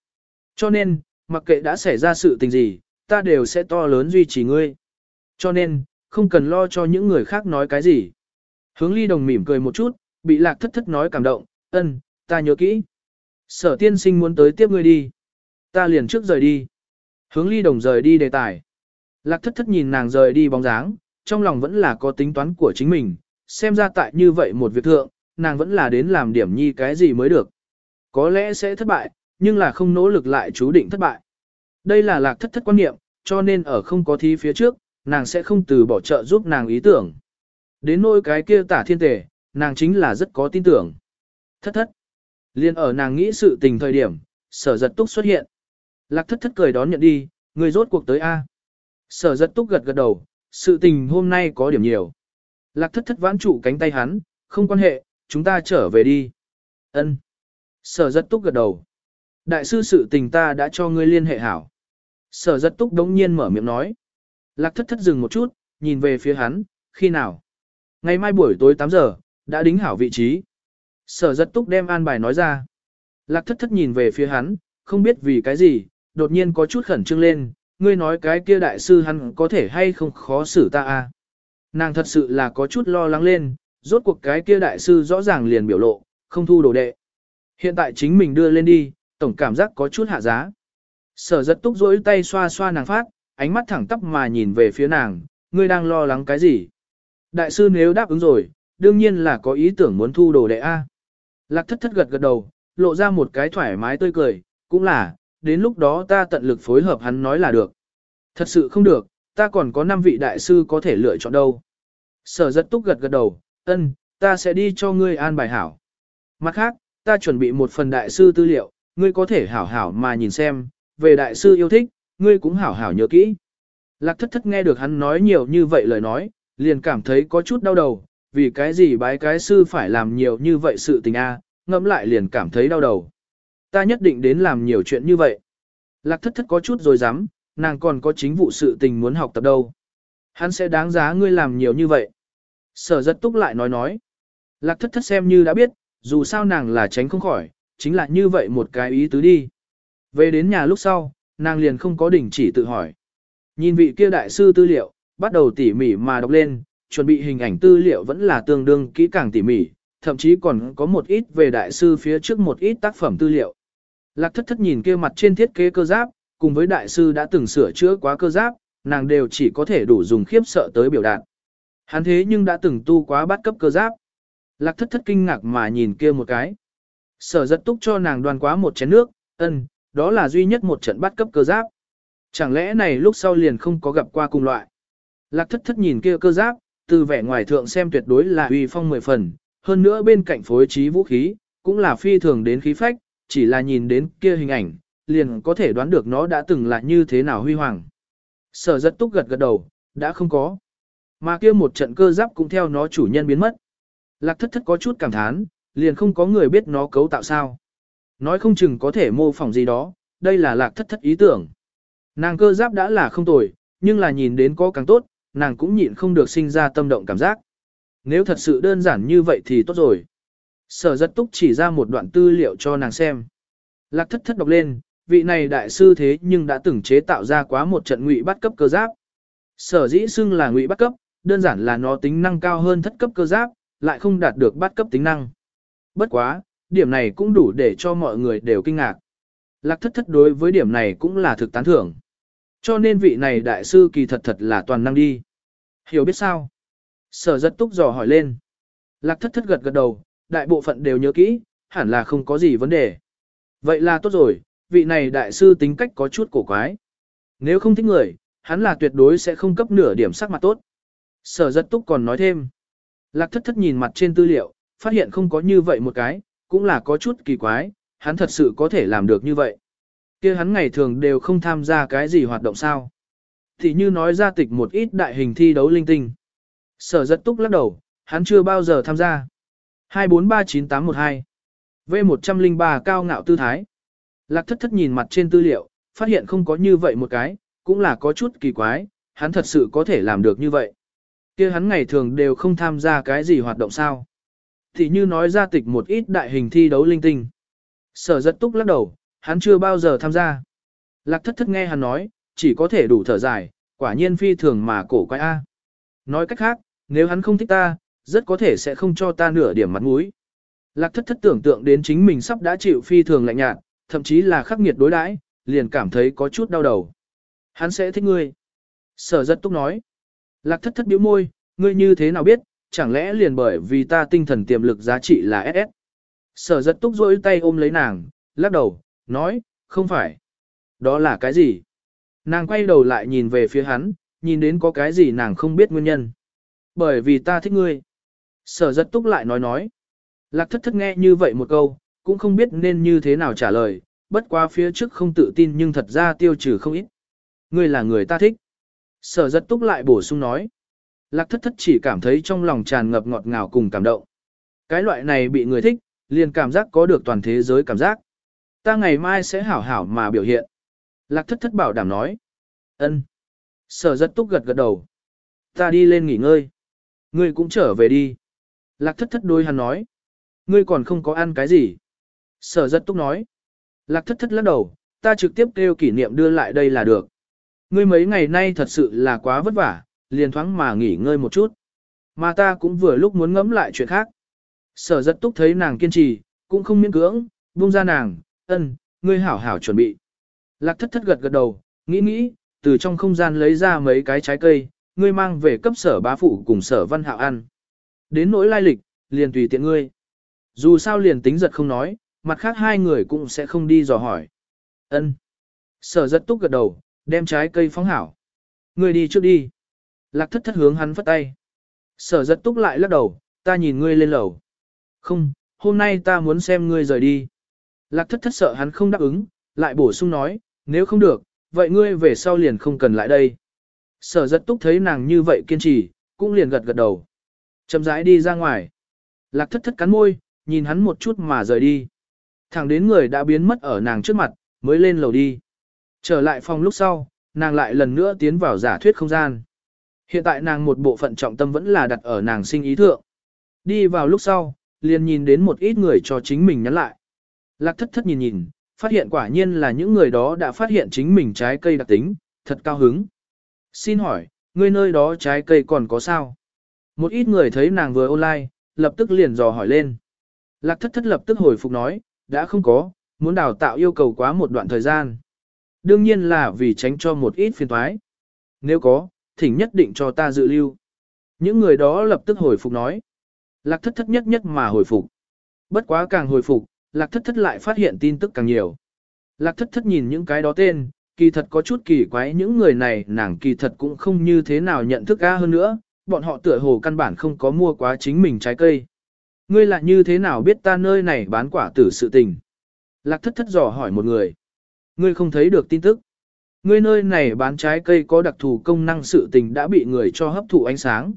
Cho nên, mặc kệ đã xảy ra sự tình gì, ta đều sẽ to lớn duy trì ngươi. Cho nên, không cần lo cho những người khác nói cái gì. Hướng ly đồng mỉm cười một chút, bị lạc thất thất nói cảm động, ân, ta nhớ kỹ. Sở tiên sinh muốn tới tiếp ngươi đi. Ta liền trước rời đi. Hướng ly đồng rời đi đề tài. Lạc thất thất nhìn nàng rời đi bóng dáng, trong lòng vẫn là có tính toán của chính mình, xem ra tại như vậy một việc thượng, nàng vẫn là đến làm điểm nhi cái gì mới được. Có lẽ sẽ thất bại, nhưng là không nỗ lực lại chú định thất bại. Đây là lạc thất thất quan niệm, cho nên ở không có thí phía trước, nàng sẽ không từ bỏ trợ giúp nàng ý tưởng. Đến nỗi cái kia tả thiên tề, nàng chính là rất có tin tưởng. Thất thất. Liên ở nàng nghĩ sự tình thời điểm, sở giật túc xuất hiện. Lạc thất thất cười đón nhận đi, người rốt cuộc tới A. Sở giật túc gật gật đầu, sự tình hôm nay có điểm nhiều. Lạc thất thất vãn trụ cánh tay hắn, không quan hệ, chúng ta trở về đi. Ân. Sở giật túc gật đầu. Đại sư sự tình ta đã cho ngươi liên hệ hảo. Sở giật túc đống nhiên mở miệng nói. Lạc thất thất dừng một chút, nhìn về phía hắn, khi nào? Ngày mai buổi tối 8 giờ, đã đính hảo vị trí. Sở giật túc đem an bài nói ra. Lạc thất thất nhìn về phía hắn, không biết vì cái gì, đột nhiên có chút khẩn trương lên, ngươi nói cái kia đại sư hắn có thể hay không khó xử ta à. Nàng thật sự là có chút lo lắng lên, rốt cuộc cái kia đại sư rõ ràng liền biểu lộ, không thu đồ đệ. Hiện tại chính mình đưa lên đi, tổng cảm giác có chút hạ giá. Sở giật túc rỗi tay xoa xoa nàng phát, ánh mắt thẳng tắp mà nhìn về phía nàng, ngươi đang lo lắng cái gì? Đại sư nếu đáp ứng rồi, đương nhiên là có ý tưởng muốn thu đồ đệ A. Lạc thất thất gật gật đầu, lộ ra một cái thoải mái tươi cười, cũng là, đến lúc đó ta tận lực phối hợp hắn nói là được. Thật sự không được, ta còn có 5 vị đại sư có thể lựa chọn đâu. Sở rất túc gật gật đầu, ân, ta sẽ đi cho ngươi an bài hảo. Mặt khác, ta chuẩn bị một phần đại sư tư liệu, ngươi có thể hảo hảo mà nhìn xem, về đại sư yêu thích, ngươi cũng hảo hảo nhớ kỹ. Lạc thất thất nghe được hắn nói nhiều như vậy lời nói, liền cảm thấy có chút đau đầu, vì cái gì bái cái sư phải làm nhiều như vậy sự tình a, ngẫm lại liền cảm thấy đau đầu. Ta nhất định đến làm nhiều chuyện như vậy. Lạc thất thất có chút rồi dám, nàng còn có chính vụ sự tình muốn học tập đâu. Hắn sẽ đáng giá ngươi làm nhiều như vậy. Sở rất túc lại nói nói. Lạc thất thất xem như đã biết, dù sao nàng là tránh không khỏi, chính là như vậy một cái ý tứ đi. Về đến nhà lúc sau, nàng liền không có đỉnh chỉ tự hỏi. Nhìn vị kia đại sư tư liệu, bắt đầu tỉ mỉ mà đọc lên, chuẩn bị hình ảnh tư liệu vẫn là tương đương kỹ càng tỉ mỉ, thậm chí còn có một ít về đại sư phía trước một ít tác phẩm tư liệu. Lạc thất thất nhìn kia mặt trên thiết kế cơ giáp, cùng với đại sư đã từng sửa chữa quá cơ giáp, nàng đều chỉ có thể đủ dùng khiếp sợ tới biểu đạt. Hắn thế nhưng đã từng tu quá bắt cấp cơ giáp. Lạc thất thất kinh ngạc mà nhìn kia một cái. Sở giật túc cho nàng đoan quá một chén nước, ân, đó là duy nhất một trận bắt cấp cơ giáp. Chẳng lẽ này lúc sau liền không có gặp qua cùng loại. Lạc thất thất nhìn kia cơ giáp, từ vẻ ngoài thượng xem tuyệt đối là uy phong mười phần, hơn nữa bên cạnh phối trí vũ khí, cũng là phi thường đến khí phách, chỉ là nhìn đến kia hình ảnh, liền có thể đoán được nó đã từng là như thế nào huy hoàng. Sở rất túc gật gật đầu, đã không có. Mà kia một trận cơ giáp cũng theo nó chủ nhân biến mất. Lạc thất thất có chút cảm thán, liền không có người biết nó cấu tạo sao. Nói không chừng có thể mô phỏng gì đó, đây là lạc thất thất ý tưởng. Nàng cơ giáp đã là không tồi, nhưng là nhìn đến có càng tốt, nàng cũng nhịn không được sinh ra tâm động cảm giác. Nếu thật sự đơn giản như vậy thì tốt rồi. Sở giật túc chỉ ra một đoạn tư liệu cho nàng xem. Lạc thất thất đọc lên, vị này đại sư thế nhưng đã từng chế tạo ra quá một trận ngụy bắt cấp cơ giáp. Sở dĩ xưng là ngụy bắt cấp, đơn giản là nó tính năng cao hơn thất cấp cơ giáp, lại không đạt được bắt cấp tính năng. Bất quá, điểm này cũng đủ để cho mọi người đều kinh ngạc. Lạc thất thất đối với điểm này cũng là thực tán thưởng. Cho nên vị này đại sư kỳ thật thật là toàn năng đi. Hiểu biết sao? Sở rất túc dò hỏi lên. Lạc thất thất gật gật đầu, đại bộ phận đều nhớ kỹ, hẳn là không có gì vấn đề. Vậy là tốt rồi, vị này đại sư tính cách có chút cổ quái. Nếu không thích người, hắn là tuyệt đối sẽ không cấp nửa điểm sắc mặt tốt. Sở rất túc còn nói thêm. Lạc thất thất nhìn mặt trên tư liệu, phát hiện không có như vậy một cái, cũng là có chút kỳ quái, hắn thật sự có thể làm được như vậy kia hắn ngày thường đều không tham gia cái gì hoạt động sao. Thì như nói ra tịch một ít đại hình thi đấu linh tinh. Sở giật túc lắc đầu, hắn chưa bao giờ tham gia. 2439812 V103 cao ngạo tư thái. Lạc thất thất nhìn mặt trên tư liệu, phát hiện không có như vậy một cái, cũng là có chút kỳ quái, hắn thật sự có thể làm được như vậy. kia hắn ngày thường đều không tham gia cái gì hoạt động sao. Thì như nói ra tịch một ít đại hình thi đấu linh tinh. Sở giật túc lắc đầu, hắn chưa bao giờ tham gia. Lạc thất thất nghe hắn nói, chỉ có thể đủ thở dài, quả nhiên phi thường mà cổ quái A. Nói cách khác, nếu hắn không thích ta, rất có thể sẽ không cho ta nửa điểm mặt mũi. Lạc thất thất tưởng tượng đến chính mình sắp đã chịu phi thường lạnh nhạt, thậm chí là khắc nghiệt đối đãi, liền cảm thấy có chút đau đầu. Hắn sẽ thích ngươi. Sở rất túc nói. Lạc thất thất biểu môi, ngươi như thế nào biết, chẳng lẽ liền bởi vì ta tinh thần tiềm lực giá trị là SS. Sở rất túc rỗi tay ôm lấy nàng, lắc đầu, nói, không phải. Đó là cái gì? Nàng quay đầu lại nhìn về phía hắn, nhìn đến có cái gì nàng không biết nguyên nhân. Bởi vì ta thích ngươi. Sở giật túc lại nói nói. Lạc thất thất nghe như vậy một câu, cũng không biết nên như thế nào trả lời, bất quá phía trước không tự tin nhưng thật ra tiêu trừ không ít. Ngươi là người ta thích. Sở giật túc lại bổ sung nói. Lạc thất thất chỉ cảm thấy trong lòng tràn ngập ngọt ngào cùng cảm động. Cái loại này bị người thích, liền cảm giác có được toàn thế giới cảm giác. Ta ngày mai sẽ hảo hảo mà biểu hiện. Lạc thất thất bảo đảm nói. ân. Sở giật túc gật gật đầu. Ta đi lên nghỉ ngơi. Ngươi cũng trở về đi. Lạc thất thất đôi hắn nói. Ngươi còn không có ăn cái gì. Sở giật túc nói. Lạc thất thất lắc đầu, ta trực tiếp kêu kỷ niệm đưa lại đây là được. Ngươi mấy ngày nay thật sự là quá vất vả, liền thoáng mà nghỉ ngơi một chút. Mà ta cũng vừa lúc muốn ngẫm lại chuyện khác. Sở giật túc thấy nàng kiên trì, cũng không miễn cưỡng, buông ra nàng, ân, ngươi hảo hảo chuẩn bị. Lạc thất thất gật gật đầu, nghĩ nghĩ, từ trong không gian lấy ra mấy cái trái cây, ngươi mang về cấp sở bá phụ cùng sở văn hạo ăn. Đến nỗi lai lịch, liền tùy tiện ngươi. Dù sao liền tính giật không nói, mặt khác hai người cũng sẽ không đi dò hỏi. ân Sở giật túc gật đầu, đem trái cây phóng hảo. Ngươi đi trước đi. Lạc thất thất hướng hắn phất tay. Sở giật túc lại lắc đầu, ta nhìn ngươi lên lầu. Không, hôm nay ta muốn xem ngươi rời đi. Lạc thất thất sợ hắn không đáp ứng, lại bổ sung nói, nếu không được, vậy ngươi về sau liền không cần lại đây. Sở giật túc thấy nàng như vậy kiên trì, cũng liền gật gật đầu. Chậm rãi đi ra ngoài. Lạc thất thất cắn môi, nhìn hắn một chút mà rời đi. Thẳng đến người đã biến mất ở nàng trước mặt, mới lên lầu đi. Trở lại phòng lúc sau, nàng lại lần nữa tiến vào giả thuyết không gian. Hiện tại nàng một bộ phận trọng tâm vẫn là đặt ở nàng sinh ý thượng. Đi vào lúc sau, liền nhìn đến một ít người cho chính mình nhắn lại. Lạc thất thất nhìn nhìn, phát hiện quả nhiên là những người đó đã phát hiện chính mình trái cây đặc tính, thật cao hứng. Xin hỏi, ngươi nơi đó trái cây còn có sao? Một ít người thấy nàng vừa online, lập tức liền dò hỏi lên. Lạc thất thất lập tức hồi phục nói, đã không có, muốn đào tạo yêu cầu quá một đoạn thời gian. Đương nhiên là vì tránh cho một ít phiền toái. Nếu có, thỉnh nhất định cho ta dự lưu. Những người đó lập tức hồi phục nói. Lạc thất thất nhất nhất mà hồi phục. Bất quá càng hồi phục, lạc thất thất lại phát hiện tin tức càng nhiều. Lạc thất thất nhìn những cái đó tên, kỳ thật có chút kỳ quái những người này nàng kỳ thật cũng không như thế nào nhận thức ca hơn nữa, bọn họ tựa hồ căn bản không có mua quá chính mình trái cây. Ngươi lại như thế nào biết ta nơi này bán quả tử sự tình? Lạc thất thất dò hỏi một người. Ngươi không thấy được tin tức. Ngươi nơi này bán trái cây có đặc thù công năng sự tình đã bị người cho hấp thụ ánh sáng.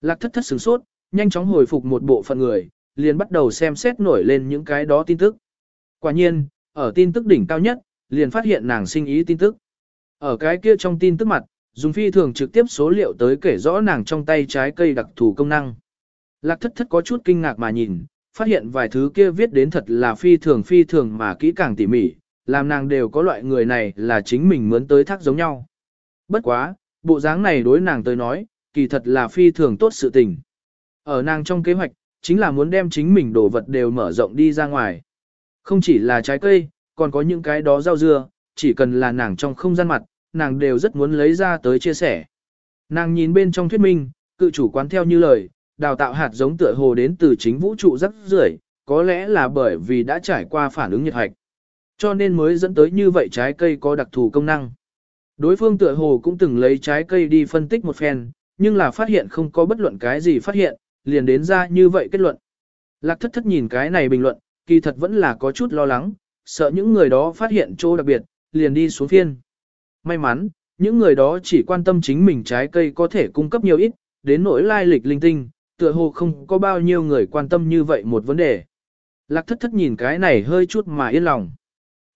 Lạc thất thất sửng sốt, nhanh chóng hồi phục một bộ phận người, liền bắt đầu xem xét nổi lên những cái đó tin tức. Quả nhiên, ở tin tức đỉnh cao nhất, liền phát hiện nàng sinh ý tin tức. Ở cái kia trong tin tức mặt, dùng phi thường trực tiếp số liệu tới kể rõ nàng trong tay trái cây đặc thù công năng. Lạc thất thất có chút kinh ngạc mà nhìn, phát hiện vài thứ kia viết đến thật là phi thường phi thường mà kỹ càng tỉ mỉ, làm nàng đều có loại người này là chính mình muốn tới thác giống nhau. Bất quá, bộ dáng này đối nàng tới nói, kỳ thật là phi thường tốt sự tình. Ở nàng trong kế hoạch, chính là muốn đem chính mình đồ vật đều mở rộng đi ra ngoài. Không chỉ là trái cây, còn có những cái đó rau dưa, chỉ cần là nàng trong không gian mặt, nàng đều rất muốn lấy ra tới chia sẻ. Nàng nhìn bên trong thuyết minh, cự chủ quán theo như lời, đào tạo hạt giống tựa hồ đến từ chính vũ trụ rất rưởi, có lẽ là bởi vì đã trải qua phản ứng nhiệt hạch. Cho nên mới dẫn tới như vậy trái cây có đặc thù công năng. Đối phương tựa hồ cũng từng lấy trái cây đi phân tích một phen, nhưng là phát hiện không có bất luận cái gì phát hiện, liền đến ra như vậy kết luận. Lạc thất thất nhìn cái này bình luận, kỳ thật vẫn là có chút lo lắng, sợ những người đó phát hiện chỗ đặc biệt, liền đi xuống phiên. May mắn, những người đó chỉ quan tâm chính mình trái cây có thể cung cấp nhiều ít, đến nỗi lai lịch linh tinh, tựa hồ không có bao nhiêu người quan tâm như vậy một vấn đề. Lạc thất thất nhìn cái này hơi chút mà yên lòng.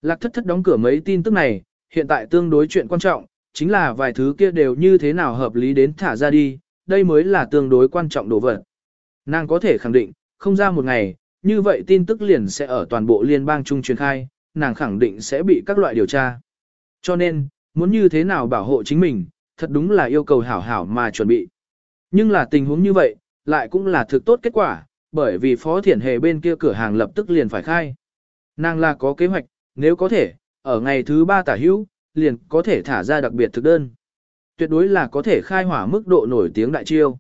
Lạc thất thất đóng cửa mấy tin tức này, hiện tại tương đối chuyện quan trọng, chính là vài thứ kia đều như thế nào hợp lý đến thả ra đi, đây mới là tương đối quan trọng đồ vật. Nàng có thể khẳng định, không ra một ngày, như vậy tin tức liền sẽ ở toàn bộ liên bang trung truyền khai, nàng khẳng định sẽ bị các loại điều tra. Cho nên, muốn như thế nào bảo hộ chính mình, thật đúng là yêu cầu hảo hảo mà chuẩn bị. Nhưng là tình huống như vậy, lại cũng là thực tốt kết quả, bởi vì Phó Thiển Hề bên kia cửa hàng lập tức liền phải khai. Nàng là có kế hoạch, nếu có thể, ở ngày thứ ba tả hữu, liền có thể thả ra đặc biệt thực đơn. Tuyệt đối là có thể khai hỏa mức độ nổi tiếng đại chiêu.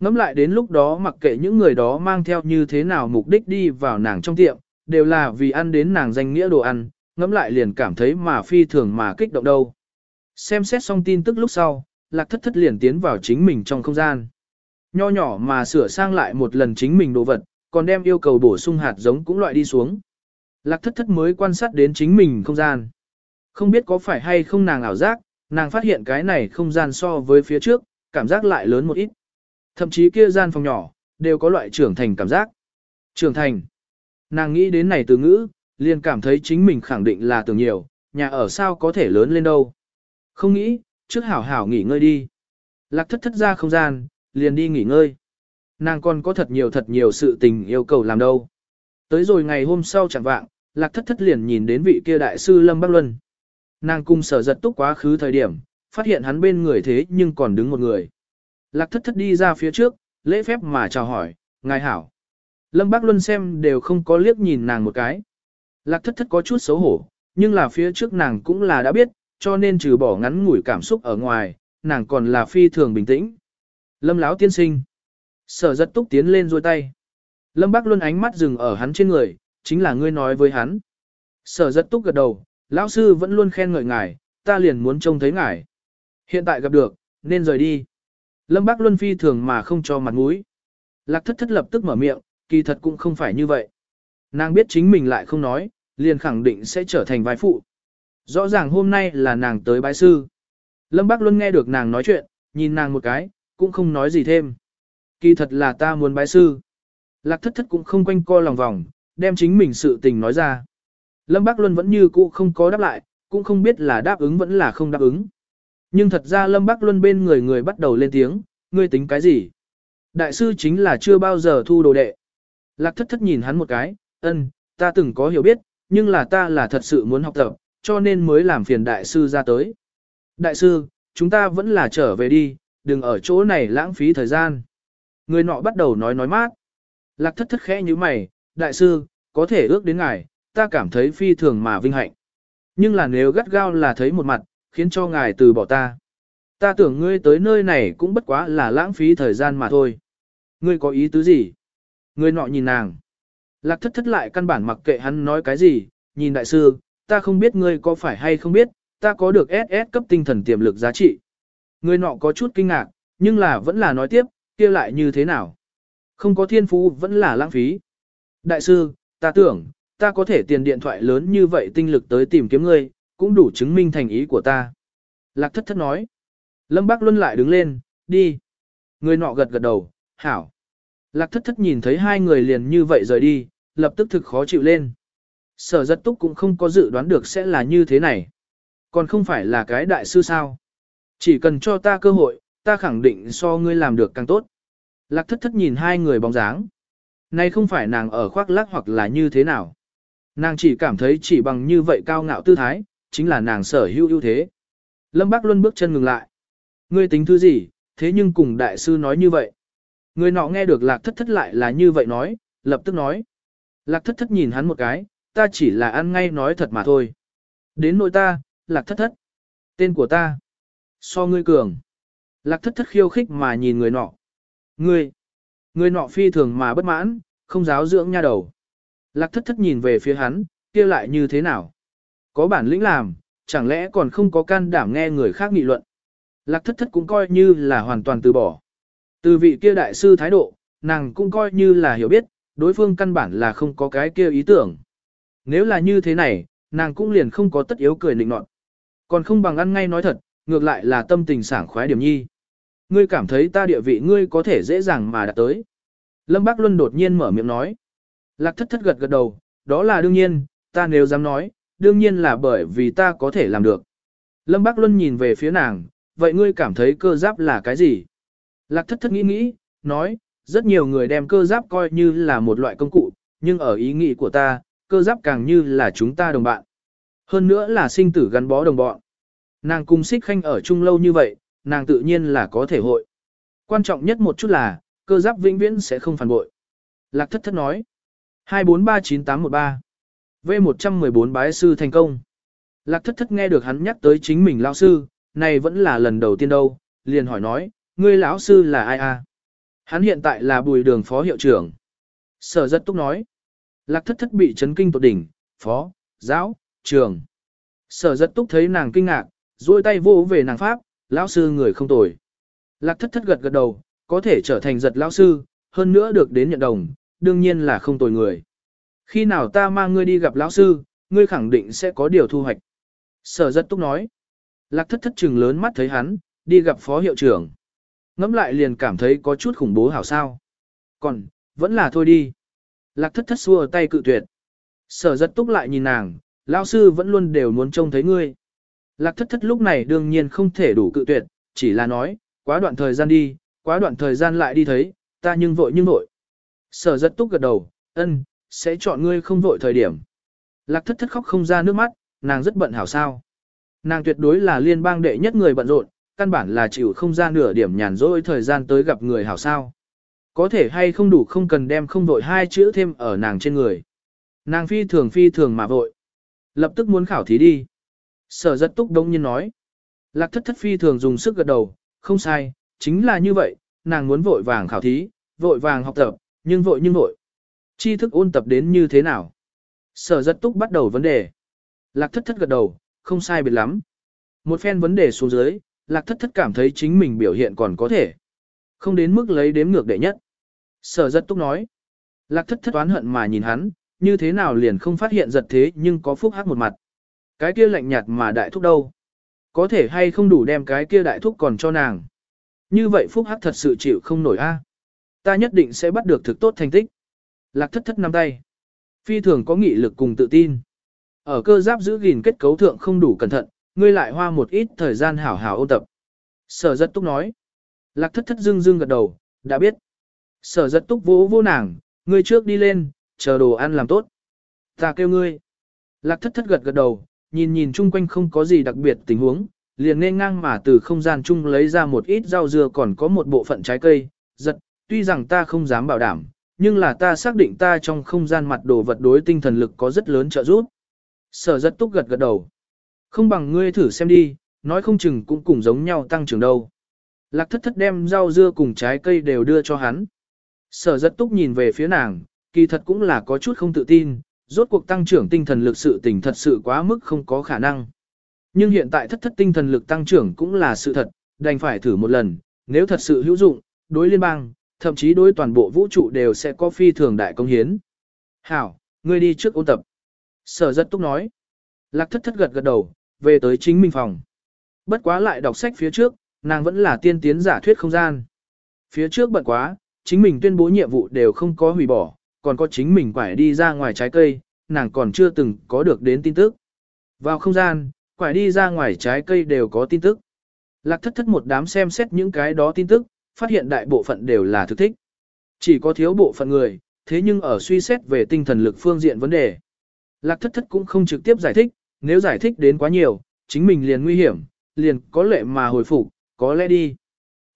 Ngắm lại đến lúc đó mặc kệ những người đó mang theo như thế nào mục đích đi vào nàng trong tiệm, đều là vì ăn đến nàng danh nghĩa đồ ăn, ngắm lại liền cảm thấy mà phi thường mà kích động đâu. Xem xét xong tin tức lúc sau, lạc thất thất liền tiến vào chính mình trong không gian. Nho nhỏ mà sửa sang lại một lần chính mình đồ vật, còn đem yêu cầu bổ sung hạt giống cũng loại đi xuống. Lạc thất thất mới quan sát đến chính mình không gian. Không biết có phải hay không nàng ảo giác, nàng phát hiện cái này không gian so với phía trước, cảm giác lại lớn một ít. Thậm chí kia gian phòng nhỏ, đều có loại trưởng thành cảm giác. Trưởng thành. Nàng nghĩ đến này từ ngữ, liền cảm thấy chính mình khẳng định là tưởng nhiều, nhà ở sao có thể lớn lên đâu. Không nghĩ, trước hảo hảo nghỉ ngơi đi. Lạc thất thất ra không gian, liền đi nghỉ ngơi. Nàng còn có thật nhiều thật nhiều sự tình yêu cầu làm đâu. Tới rồi ngày hôm sau chẳng vạng, lạc thất thất liền nhìn đến vị kia đại sư Lâm Bắc Luân. Nàng cung sở giật túc quá khứ thời điểm, phát hiện hắn bên người thế nhưng còn đứng một người. Lạc thất thất đi ra phía trước, lễ phép mà chào hỏi, ngài hảo. Lâm Bác Luân xem đều không có liếc nhìn nàng một cái. Lạc thất thất có chút xấu hổ, nhưng là phía trước nàng cũng là đã biết, cho nên trừ bỏ ngắn ngủi cảm xúc ở ngoài, nàng còn là phi thường bình tĩnh. Lâm Láo tiên sinh. Sở giật túc tiến lên dôi tay. Lâm Bác Luân ánh mắt dừng ở hắn trên người, chính là ngươi nói với hắn. Sở giật túc gật đầu, lão sư vẫn luôn khen ngợi ngài, ta liền muốn trông thấy ngài. Hiện tại gặp được, nên rời đi. Lâm Bác Luân phi thường mà không cho mặt mũi. Lạc thất thất lập tức mở miệng, kỳ thật cũng không phải như vậy. Nàng biết chính mình lại không nói, liền khẳng định sẽ trở thành vai phụ. Rõ ràng hôm nay là nàng tới bái sư. Lâm Bác Luân nghe được nàng nói chuyện, nhìn nàng một cái, cũng không nói gì thêm. Kỳ thật là ta muốn bái sư. Lạc thất thất cũng không quanh co lòng vòng, đem chính mình sự tình nói ra. Lâm Bác Luân vẫn như cũ không có đáp lại, cũng không biết là đáp ứng vẫn là không đáp ứng. Nhưng thật ra Lâm Bắc Luân bên người người bắt đầu lên tiếng, ngươi tính cái gì? Đại sư chính là chưa bao giờ thu đồ đệ. Lạc thất thất nhìn hắn một cái, ân, ta từng có hiểu biết, nhưng là ta là thật sự muốn học tập, cho nên mới làm phiền đại sư ra tới. Đại sư, chúng ta vẫn là trở về đi, đừng ở chỗ này lãng phí thời gian. Người nọ bắt đầu nói nói mát. Lạc thất thất khẽ như mày, đại sư, có thể ước đến ngài, ta cảm thấy phi thường mà vinh hạnh. Nhưng là nếu gắt gao là thấy một mặt, khiến cho ngài từ bỏ ta. Ta tưởng ngươi tới nơi này cũng bất quá là lãng phí thời gian mà thôi. Ngươi có ý tứ gì? Ngươi nọ nhìn nàng. Lạc thất thất lại căn bản mặc kệ hắn nói cái gì, nhìn đại sư, ta không biết ngươi có phải hay không biết, ta có được SS cấp tinh thần tiềm lực giá trị. Ngươi nọ có chút kinh ngạc, nhưng là vẫn là nói tiếp, kia lại như thế nào? Không có thiên phú vẫn là lãng phí. Đại sư, ta tưởng, ta có thể tiền điện thoại lớn như vậy tinh lực tới tìm kiếm ngươi, cũng đủ chứng minh thành ý của ta. Lạc thất thất nói. Lâm Bác Luân lại đứng lên, đi. Người nọ gật gật đầu, hảo. Lạc thất thất nhìn thấy hai người liền như vậy rời đi, lập tức thực khó chịu lên. Sở giật túc cũng không có dự đoán được sẽ là như thế này. Còn không phải là cái đại sư sao. Chỉ cần cho ta cơ hội, ta khẳng định so ngươi làm được càng tốt. Lạc thất thất nhìn hai người bóng dáng. Này không phải nàng ở khoác lác hoặc là như thế nào. Nàng chỉ cảm thấy chỉ bằng như vậy cao ngạo tư thái, chính là nàng sở hữu ưu thế. Lâm Bác Luân bước chân ngừng lại. Ngươi tính thứ gì, thế nhưng cùng đại sư nói như vậy. Người nọ nghe được lạc thất thất lại là như vậy nói, lập tức nói. Lạc thất thất nhìn hắn một cái, ta chỉ là ăn ngay nói thật mà thôi. Đến nội ta, lạc thất thất. Tên của ta. So ngươi cường. Lạc thất thất khiêu khích mà nhìn người nọ. Ngươi. Người nọ phi thường mà bất mãn, không giáo dưỡng nha đầu. Lạc thất thất nhìn về phía hắn, kia lại như thế nào? Có bản lĩnh làm, chẳng lẽ còn không có can đảm nghe người khác nghị luận. Lạc thất thất cũng coi như là hoàn toàn từ bỏ. Từ vị kia đại sư thái độ, nàng cũng coi như là hiểu biết, đối phương căn bản là không có cái kia ý tưởng. Nếu là như thế này, nàng cũng liền không có tất yếu cười nịnh nọt. Còn không bằng ăn ngay nói thật, ngược lại là tâm tình sảng khoái điểm nhi. Ngươi cảm thấy ta địa vị ngươi có thể dễ dàng mà đạt tới. Lâm Bác Luân đột nhiên mở miệng nói. Lạc thất thất gật gật đầu, đó là đương nhiên, ta nếu dám nói, đương nhiên là bởi vì ta có thể làm được. Lâm Bác Luân nhìn về phía nàng, vậy ngươi cảm thấy cơ giáp là cái gì? Lạc thất thất nghĩ nghĩ, nói, rất nhiều người đem cơ giáp coi như là một loại công cụ, nhưng ở ý nghĩ của ta, cơ giáp càng như là chúng ta đồng bạn. Hơn nữa là sinh tử gắn bó đồng bọn. Nàng cùng xích khanh ở chung lâu như vậy, nàng tự nhiên là có thể hội. Quan trọng nhất một chút là, cơ giáp vĩnh viễn sẽ không phản bội. Lạc thất thất nói. 2439813 V114 bái sư thành công. Lạc thất thất nghe được hắn nhắc tới chính mình lão sư, này vẫn là lần đầu tiên đâu, liền hỏi nói, ngươi lão sư là ai a? Hắn hiện tại là bùi đường phó hiệu trưởng. Sở rất túc nói. Lạc thất thất bị chấn kinh tột đỉnh, phó, giáo, trường. Sở rất túc thấy nàng kinh ngạc, duỗi tay vô về nàng pháp, lão sư người không tồi. Lạc thất thất gật gật đầu, có thể trở thành giật lão sư, hơn nữa được đến nhận đồng, đương nhiên là không tồi người. Khi nào ta mang ngươi đi gặp lão sư, ngươi khẳng định sẽ có điều thu hoạch. Sở rất túc nói. Lạc thất thất trừng lớn mắt thấy hắn, đi gặp phó hiệu trưởng. Ngắm lại liền cảm thấy có chút khủng bố hảo sao. Còn, vẫn là thôi đi. Lạc thất thất xua tay cự tuyệt. Sở rất túc lại nhìn nàng, lão sư vẫn luôn đều muốn trông thấy ngươi. Lạc thất thất lúc này đương nhiên không thể đủ cự tuyệt, chỉ là nói, quá đoạn thời gian đi, quá đoạn thời gian lại đi thấy, ta nhưng vội nhưng vội. Sở rất túc gật đầu, ân, sẽ chọn ngươi không vội thời điểm. Lạc thất thất khóc không ra nước mắt, nàng rất bận hảo sao. Nàng tuyệt đối là liên bang đệ nhất người bận rộn, căn bản là chịu không ra nửa điểm nhàn rỗi thời gian tới gặp người hảo sao. Có thể hay không đủ không cần đem không vội hai chữ thêm ở nàng trên người. Nàng phi thường phi thường mà vội. Lập tức muốn khảo thí đi. Sở rất túc đông nhiên nói. Lạc thất thất phi thường dùng sức gật đầu, không sai, chính là như vậy, nàng muốn vội vàng khảo thí, vội vàng học tập, nhưng vội nhưng vội. Chi thức ôn tập đến như thế nào? Sở giật túc bắt đầu vấn đề. Lạc thất thất gật đầu, không sai biệt lắm. Một phen vấn đề xuống dưới, lạc thất thất cảm thấy chính mình biểu hiện còn có thể. Không đến mức lấy đếm ngược đệ nhất. Sở giật túc nói. Lạc thất thất oán hận mà nhìn hắn, như thế nào liền không phát hiện giật thế nhưng có phúc hắc một mặt. Cái kia lạnh nhạt mà đại thúc đâu? Có thể hay không đủ đem cái kia đại thúc còn cho nàng. Như vậy phúc hắc thật sự chịu không nổi a. Ta nhất định sẽ bắt được thực tốt thành tích. Lạc thất thất nắm tay. Phi thường có nghị lực cùng tự tin. Ở cơ giáp giữ gìn kết cấu thượng không đủ cẩn thận, ngươi lại hoa một ít thời gian hảo hảo ôn tập. Sở giật túc nói. Lạc thất thất dưng dưng gật đầu, đã biết. Sở giật túc vỗ vô nàng, ngươi trước đi lên, chờ đồ ăn làm tốt. Ta kêu ngươi. Lạc thất thất gật gật đầu, nhìn nhìn chung quanh không có gì đặc biệt tình huống, liền nên ngang mà từ không gian chung lấy ra một ít rau dưa còn có một bộ phận trái cây, giật, tuy rằng ta không dám bảo đảm, nhưng là ta xác định ta trong không gian mặt đồ vật đối tinh thần lực có rất lớn trợ giúp. Sở rất túc gật gật đầu. Không bằng ngươi thử xem đi, nói không chừng cũng cùng giống nhau tăng trưởng đâu. Lạc thất thất đem rau dưa cùng trái cây đều đưa cho hắn. Sở rất túc nhìn về phía nàng, kỳ thật cũng là có chút không tự tin, rốt cuộc tăng trưởng tinh thần lực sự tình thật sự quá mức không có khả năng. Nhưng hiện tại thất thất tinh thần lực tăng trưởng cũng là sự thật, đành phải thử một lần, nếu thật sự hữu dụng, đối liên bang, thậm chí đối toàn bộ vũ trụ đều sẽ có phi thường đại công hiến. Hảo, ngươi đi trước ôn tập. Sở rất túc nói. Lạc thất thất gật gật đầu, về tới chính mình phòng. Bất quá lại đọc sách phía trước, nàng vẫn là tiên tiến giả thuyết không gian. Phía trước bận quá, chính mình tuyên bố nhiệm vụ đều không có hủy bỏ, còn có chính mình quải đi ra ngoài trái cây, nàng còn chưa từng có được đến tin tức. Vào không gian, quải đi ra ngoài trái cây đều có tin tức. Lạc thất thất một đám xem xét những cái đó tin tức, phát hiện đại bộ phận đều là thực thích. Chỉ có thiếu bộ phận người, thế nhưng ở suy xét về tinh thần lực phương diện vấn đề. Lạc thất thất cũng không trực tiếp giải thích, nếu giải thích đến quá nhiều, chính mình liền nguy hiểm, liền có lệ mà hồi phục, có lẽ đi.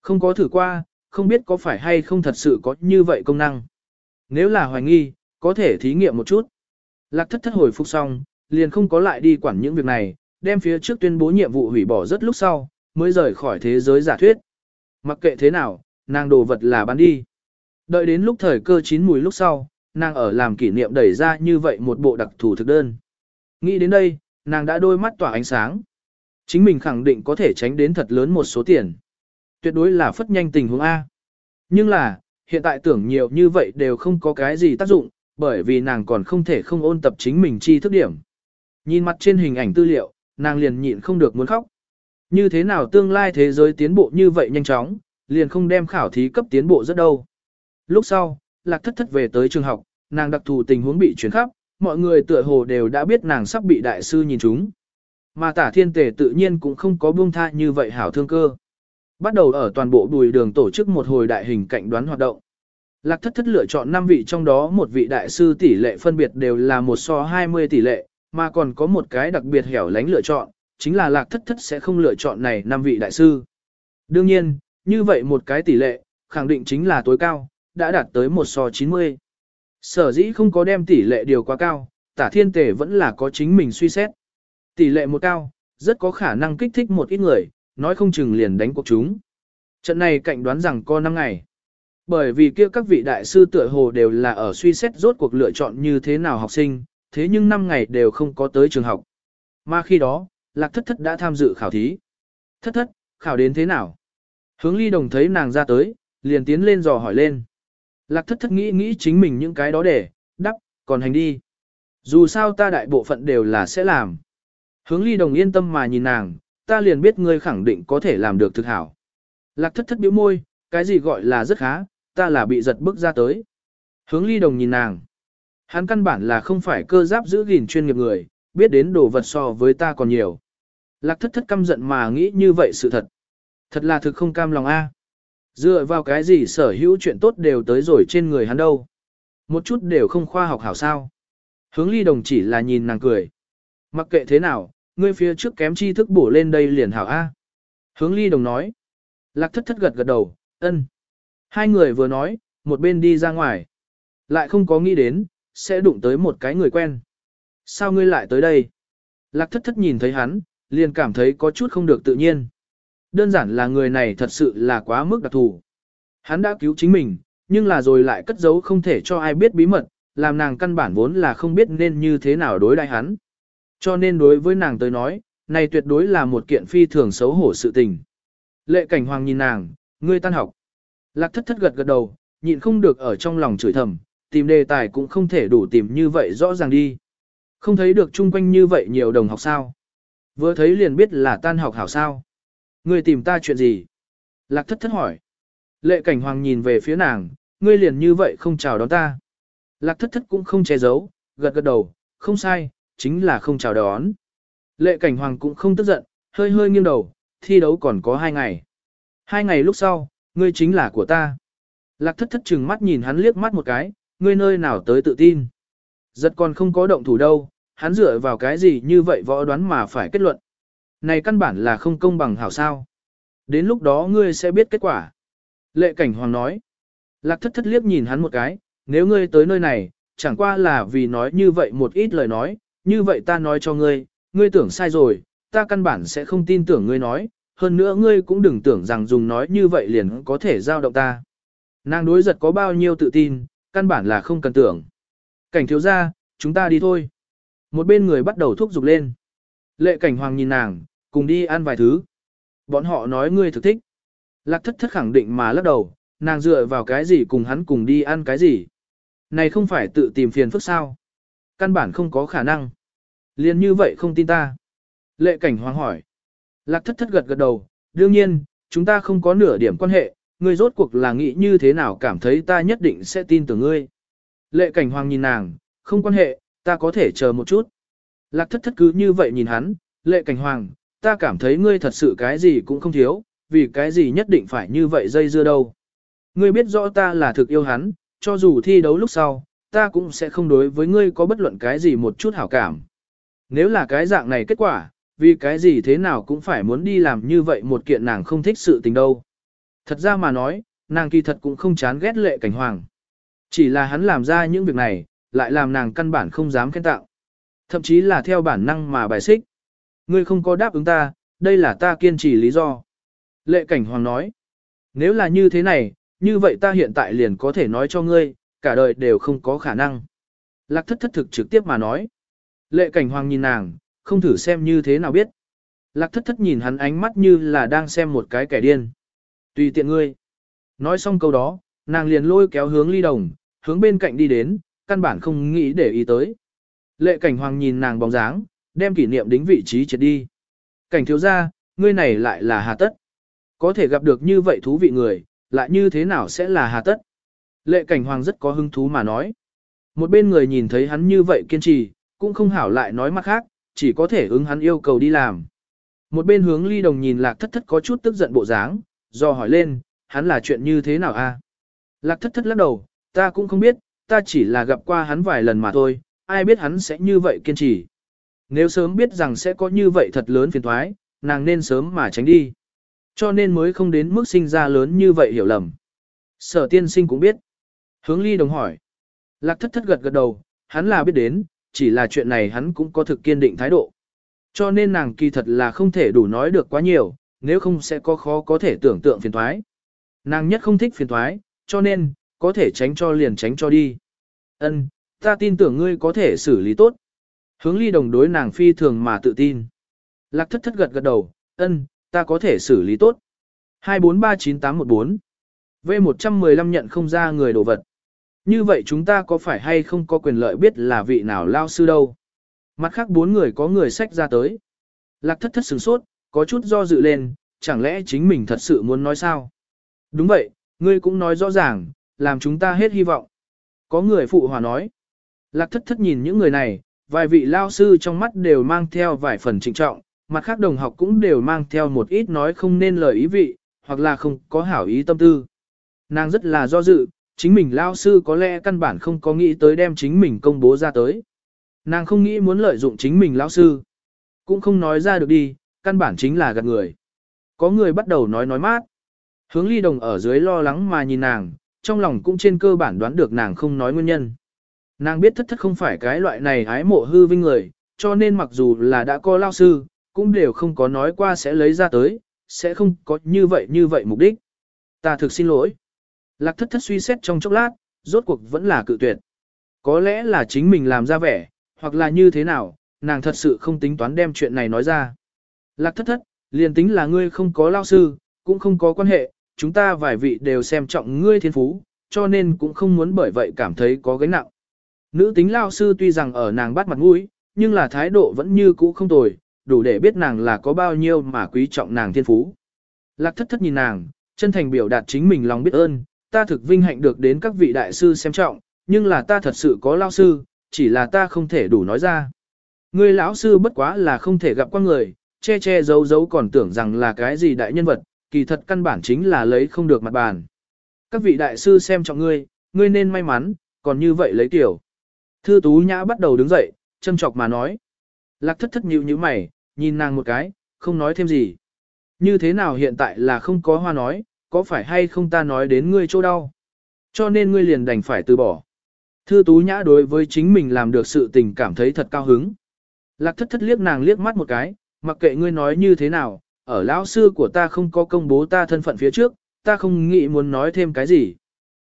Không có thử qua, không biết có phải hay không thật sự có như vậy công năng. Nếu là hoài nghi, có thể thí nghiệm một chút. Lạc thất thất hồi phục xong, liền không có lại đi quản những việc này, đem phía trước tuyên bố nhiệm vụ hủy bỏ rất lúc sau, mới rời khỏi thế giới giả thuyết. Mặc kệ thế nào, nàng đồ vật là bán đi. Đợi đến lúc thời cơ chín mùi lúc sau, nàng ở làm kỷ niệm đẩy ra như vậy một bộ đặc thù thực đơn. Nghĩ đến đây, nàng đã đôi mắt tỏa ánh sáng. Chính mình khẳng định có thể tránh đến thật lớn một số tiền. Tuyệt đối là phất nhanh tình huống A. Nhưng là, hiện tại tưởng nhiều như vậy đều không có cái gì tác dụng, bởi vì nàng còn không thể không ôn tập chính mình chi thức điểm. Nhìn mặt trên hình ảnh tư liệu, nàng liền nhịn không được muốn khóc. Như thế nào tương lai thế giới tiến bộ như vậy nhanh chóng, liền không đem khảo thí cấp tiến bộ rất đâu. Lúc sau, lạc thất thất về tới trường học, nàng đặc thù tình huống bị chuyển khắp, mọi người tựa hồ đều đã biết nàng sắp bị đại sư nhìn chúng. Mà tả thiên tề tự nhiên cũng không có buông tha như vậy hảo thương cơ. Bắt đầu ở toàn bộ bùi đường tổ chức một hồi đại hình cạnh đoán hoạt động. Lạc thất thất lựa chọn 5 vị trong đó một vị đại sư tỷ lệ phân biệt đều là một so 20 tỷ lệ, mà còn có một cái đặc biệt hẻo lánh lựa chọn, chính là lạc thất thất sẽ không lựa chọn này năm vị đại sư. Đương nhiên, như vậy một cái tỷ lệ, khẳng định chính là tối cao, đã đạt tới một so 90. Sở dĩ không có đem tỷ lệ điều quá cao, tả thiên tề vẫn là có chính mình suy xét. Tỷ lệ một cao, rất có khả năng kích thích một ít người, nói không chừng liền đánh cuộc chúng. Trận này cạnh đoán rằng có 5 ngày. Bởi vì kia các vị đại sư tựa hồ đều là ở suy xét rốt cuộc lựa chọn như thế nào học sinh, thế nhưng 5 ngày đều không có tới trường học. Mà khi đó, lạc thất thất đã tham dự khảo thí. Thất thất, khảo đến thế nào? Hướng ly đồng thấy nàng ra tới, liền tiến lên dò hỏi lên. Lạc thất thất nghĩ nghĩ chính mình những cái đó để, đắp, còn hành đi. Dù sao ta đại bộ phận đều là sẽ làm. Hướng ly đồng yên tâm mà nhìn nàng, ta liền biết ngươi khẳng định có thể làm được thực hảo. Lạc thất thất biểu môi, cái gì gọi là rất khá, ta là bị giật bước ra tới. Hướng ly đồng nhìn nàng. Hắn căn bản là không phải cơ giáp giữ gìn chuyên nghiệp người, biết đến đồ vật so với ta còn nhiều. Lạc thất thất căm giận mà nghĩ như vậy sự thật. Thật là thực không cam lòng a. Dựa vào cái gì sở hữu chuyện tốt đều tới rồi trên người hắn đâu. Một chút đều không khoa học hảo sao. Hướng ly đồng chỉ là nhìn nàng cười. Mặc kệ thế nào, ngươi phía trước kém tri thức bổ lên đây liền hảo A. Hướng ly đồng nói. Lạc thất thất gật gật đầu, ân. Hai người vừa nói, một bên đi ra ngoài. Lại không có nghĩ đến, sẽ đụng tới một cái người quen. Sao ngươi lại tới đây? Lạc thất thất nhìn thấy hắn, liền cảm thấy có chút không được tự nhiên. Đơn giản là người này thật sự là quá mức đặc thù. Hắn đã cứu chính mình, nhưng là rồi lại cất giấu không thể cho ai biết bí mật, làm nàng căn bản vốn là không biết nên như thế nào đối đại hắn. Cho nên đối với nàng tới nói, này tuyệt đối là một kiện phi thường xấu hổ sự tình. Lệ cảnh hoàng nhìn nàng, ngươi tan học. Lạc thất thất gật gật đầu, nhịn không được ở trong lòng chửi thầm, tìm đề tài cũng không thể đủ tìm như vậy rõ ràng đi. Không thấy được chung quanh như vậy nhiều đồng học sao. Vừa thấy liền biết là tan học hảo sao. Ngươi tìm ta chuyện gì? Lạc thất thất hỏi. Lệ cảnh hoàng nhìn về phía nàng, ngươi liền như vậy không chào đón ta. Lạc thất thất cũng không che giấu, gật gật đầu, không sai, chính là không chào đón. Lệ cảnh hoàng cũng không tức giận, hơi hơi nghiêng đầu, thi đấu còn có hai ngày. Hai ngày lúc sau, ngươi chính là của ta. Lạc thất thất chừng mắt nhìn hắn liếc mắt một cái, ngươi nơi nào tới tự tin. Giật còn không có động thủ đâu, hắn dựa vào cái gì như vậy võ đoán mà phải kết luận. Này căn bản là không công bằng hảo sao. Đến lúc đó ngươi sẽ biết kết quả. Lệ cảnh hoàng nói. Lạc thất thất liếc nhìn hắn một cái, nếu ngươi tới nơi này, chẳng qua là vì nói như vậy một ít lời nói, như vậy ta nói cho ngươi, ngươi tưởng sai rồi, ta căn bản sẽ không tin tưởng ngươi nói, hơn nữa ngươi cũng đừng tưởng rằng dùng nói như vậy liền có thể giao động ta. Nàng đối giật có bao nhiêu tự tin, căn bản là không cần tưởng. Cảnh thiếu ra, chúng ta đi thôi. Một bên người bắt đầu thúc giục lên. Lệ cảnh hoàng nhìn nàng, cùng đi ăn vài thứ. Bọn họ nói ngươi thực thích. Lạc thất thất khẳng định mà lắc đầu, nàng dựa vào cái gì cùng hắn cùng đi ăn cái gì. Này không phải tự tìm phiền phức sao. Căn bản không có khả năng. Liên như vậy không tin ta. Lệ cảnh hoàng hỏi. Lạc thất thất gật gật đầu, đương nhiên, chúng ta không có nửa điểm quan hệ, ngươi rốt cuộc là nghĩ như thế nào cảm thấy ta nhất định sẽ tin tưởng ngươi. Lệ cảnh hoàng nhìn nàng, không quan hệ, ta có thể chờ một chút. Lạc thất thất cứ như vậy nhìn hắn, lệ cảnh hoàng, ta cảm thấy ngươi thật sự cái gì cũng không thiếu, vì cái gì nhất định phải như vậy dây dưa đâu. Ngươi biết rõ ta là thực yêu hắn, cho dù thi đấu lúc sau, ta cũng sẽ không đối với ngươi có bất luận cái gì một chút hảo cảm. Nếu là cái dạng này kết quả, vì cái gì thế nào cũng phải muốn đi làm như vậy một kiện nàng không thích sự tình đâu. Thật ra mà nói, nàng kỳ thật cũng không chán ghét lệ cảnh hoàng. Chỉ là hắn làm ra những việc này, lại làm nàng căn bản không dám khen tạo. Thậm chí là theo bản năng mà bài xích. Ngươi không có đáp ứng ta, đây là ta kiên trì lý do. Lệ cảnh hoàng nói. Nếu là như thế này, như vậy ta hiện tại liền có thể nói cho ngươi, cả đời đều không có khả năng. Lạc thất thất thực trực tiếp mà nói. Lệ cảnh hoàng nhìn nàng, không thử xem như thế nào biết. Lạc thất thất nhìn hắn ánh mắt như là đang xem một cái kẻ điên. Tùy tiện ngươi. Nói xong câu đó, nàng liền lôi kéo hướng ly đồng, hướng bên cạnh đi đến, căn bản không nghĩ để ý tới. Lệ cảnh hoàng nhìn nàng bóng dáng, đem kỷ niệm đính vị trí chết đi. Cảnh thiếu ra, ngươi này lại là hà tất. Có thể gặp được như vậy thú vị người, lại như thế nào sẽ là hà tất. Lệ cảnh hoàng rất có hứng thú mà nói. Một bên người nhìn thấy hắn như vậy kiên trì, cũng không hảo lại nói mặt khác, chỉ có thể ứng hắn yêu cầu đi làm. Một bên hướng ly đồng nhìn lạc thất thất có chút tức giận bộ dáng, do hỏi lên, hắn là chuyện như thế nào a? Lạc thất thất lắc đầu, ta cũng không biết, ta chỉ là gặp qua hắn vài lần mà thôi, ai biết hắn sẽ như vậy kiên trì. Nếu sớm biết rằng sẽ có như vậy thật lớn phiền thoái, nàng nên sớm mà tránh đi. Cho nên mới không đến mức sinh ra lớn như vậy hiểu lầm. Sở tiên sinh cũng biết. Hướng ly đồng hỏi. Lạc thất thất gật gật đầu, hắn là biết đến, chỉ là chuyện này hắn cũng có thực kiên định thái độ. Cho nên nàng kỳ thật là không thể đủ nói được quá nhiều, nếu không sẽ có khó có thể tưởng tượng phiền thoái. Nàng nhất không thích phiền thoái, cho nên, có thể tránh cho liền tránh cho đi. Ân, ta tin tưởng ngươi có thể xử lý tốt. Hướng ly đồng đối nàng phi thường mà tự tin. Lạc thất thất gật gật đầu, ân, ta có thể xử lý tốt. 2439814 V115 nhận không ra người đồ vật. Như vậy chúng ta có phải hay không có quyền lợi biết là vị nào lao sư đâu? Mặt khác bốn người có người sách ra tới. Lạc thất thất sửng sốt, có chút do dự lên, chẳng lẽ chính mình thật sự muốn nói sao? Đúng vậy, ngươi cũng nói rõ ràng, làm chúng ta hết hy vọng. Có người phụ hòa nói. Lạc thất thất nhìn những người này, vài vị lao sư trong mắt đều mang theo vài phần trịnh trọng, mặt khác đồng học cũng đều mang theo một ít nói không nên lời ý vị, hoặc là không có hảo ý tâm tư. Nàng rất là do dự, chính mình lao sư có lẽ căn bản không có nghĩ tới đem chính mình công bố ra tới. Nàng không nghĩ muốn lợi dụng chính mình lao sư. Cũng không nói ra được đi, căn bản chính là gạt người. Có người bắt đầu nói nói mát. Hướng ly đồng ở dưới lo lắng mà nhìn nàng, trong lòng cũng trên cơ bản đoán được nàng không nói nguyên nhân. Nàng biết thất thất không phải cái loại này ái mộ hư vinh người, cho nên mặc dù là đã có lao sư, cũng đều không có nói qua sẽ lấy ra tới, sẽ không có như vậy như vậy mục đích. Ta thực xin lỗi. Lạc thất thất suy xét trong chốc lát, rốt cuộc vẫn là cự tuyệt. Có lẽ là chính mình làm ra vẻ, hoặc là như thế nào, nàng thật sự không tính toán đem chuyện này nói ra. Lạc thất thất, liền tính là ngươi không có lao sư, cũng không có quan hệ, chúng ta vài vị đều xem trọng ngươi thiên phú, cho nên cũng không muốn bởi vậy cảm thấy có gánh nặng. Nữ tính lao sư tuy rằng ở nàng bắt mặt mũi, nhưng là thái độ vẫn như cũ không tồi, đủ để biết nàng là có bao nhiêu mà quý trọng nàng thiên phú. Lạc thất thất nhìn nàng, chân thành biểu đạt chính mình lòng biết ơn, ta thực vinh hạnh được đến các vị đại sư xem trọng, nhưng là ta thật sự có lao sư, chỉ là ta không thể đủ nói ra. Người lão sư bất quá là không thể gặp qua người, che che giấu giấu còn tưởng rằng là cái gì đại nhân vật, kỳ thật căn bản chính là lấy không được mặt bàn. Các vị đại sư xem trọng ngươi, ngươi nên may mắn, còn như vậy lấy tiểu. Thư tú nhã bắt đầu đứng dậy, châm chọc mà nói. Lạc thất thất nhíu như mày, nhìn nàng một cái, không nói thêm gì. Như thế nào hiện tại là không có hoa nói, có phải hay không ta nói đến ngươi chỗ đau. Cho nên ngươi liền đành phải từ bỏ. Thư tú nhã đối với chính mình làm được sự tình cảm thấy thật cao hứng. Lạc thất thất liếc nàng liếc mắt một cái, mặc kệ ngươi nói như thế nào, ở lão sư của ta không có công bố ta thân phận phía trước, ta không nghĩ muốn nói thêm cái gì.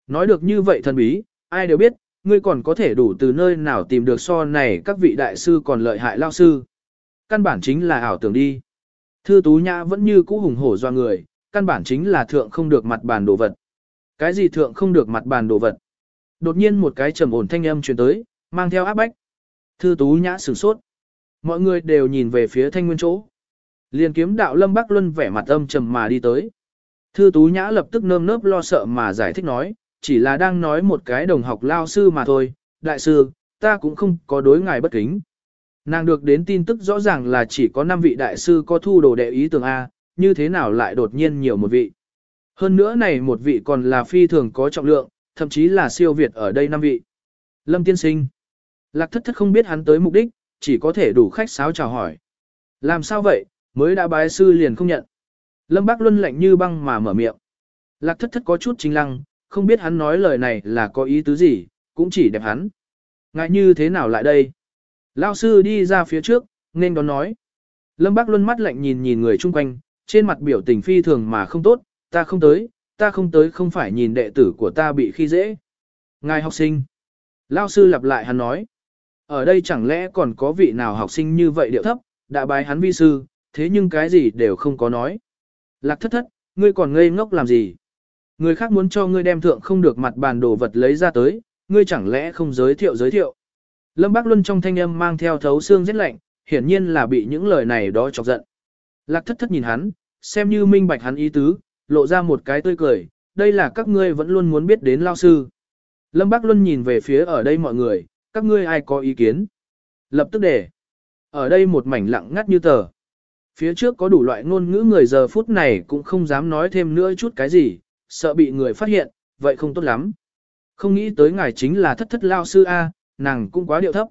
Nói được như vậy thần bí, ai đều biết, ngươi còn có thể đủ từ nơi nào tìm được so này các vị đại sư còn lợi hại lao sư. Căn bản chính là ảo tưởng đi. Thư Tú Nhã vẫn như cũ hùng hổ do người, căn bản chính là thượng không được mặt bàn đồ vật. Cái gì thượng không được mặt bàn đồ vật? Đột nhiên một cái trầm ổn thanh âm truyền tới, mang theo áp bách. Thư Tú Nhã sửng sốt. Mọi người đều nhìn về phía thanh nguyên chỗ. Liên kiếm đạo Lâm Bắc Luân vẻ mặt âm trầm mà đi tới. Thư Tú Nhã lập tức nơm nớp lo sợ mà giải thích nói, chỉ là đang nói một cái đồng học lao sư mà thôi, đại sư, ta cũng không có đối ngài bất kính. Nàng được đến tin tức rõ ràng là chỉ có 5 vị đại sư có thu đồ đệ ý tưởng A, như thế nào lại đột nhiên nhiều một vị. Hơn nữa này một vị còn là phi thường có trọng lượng, thậm chí là siêu việt ở đây 5 vị. Lâm tiên sinh. Lạc thất thất không biết hắn tới mục đích, chỉ có thể đủ khách sáo chào hỏi. Làm sao vậy, mới đã bái sư liền không nhận. Lâm Bác Luân lạnh như băng mà mở miệng. Lạc thất thất có chút chính lăng, không biết hắn nói lời này là có ý tứ gì, cũng chỉ đẹp hắn. Ngại như thế nào lại đây? Lao sư đi ra phía trước, nên đón nói. Lâm Bác Luân mắt lạnh nhìn nhìn người chung quanh, trên mặt biểu tình phi thường mà không tốt, ta không tới, ta không tới không phải nhìn đệ tử của ta bị khi dễ. Ngài học sinh. Lao sư lặp lại hắn nói. Ở đây chẳng lẽ còn có vị nào học sinh như vậy điệu thấp, đã bái hắn vi sư, thế nhưng cái gì đều không có nói. Lạc thất thất, ngươi còn ngây ngốc làm gì? Người khác muốn cho ngươi đem thượng không được mặt bàn đồ vật lấy ra tới, ngươi chẳng lẽ không giới thiệu giới thiệu. Lâm Bác Luân trong thanh âm mang theo thấu xương rất lạnh, hiển nhiên là bị những lời này đó chọc giận. Lạc thất thất nhìn hắn, xem như minh bạch hắn ý tứ, lộ ra một cái tươi cười, đây là các ngươi vẫn luôn muốn biết đến lao sư. Lâm Bác Luân nhìn về phía ở đây mọi người, các ngươi ai có ý kiến? Lập tức để. Ở đây một mảnh lặng ngắt như tờ. Phía trước có đủ loại ngôn ngữ người giờ phút này cũng không dám nói thêm nữa chút cái gì, sợ bị người phát hiện, vậy không tốt lắm. Không nghĩ tới ngài chính là thất thất lao sư A, nàng cũng quá điệu thấp.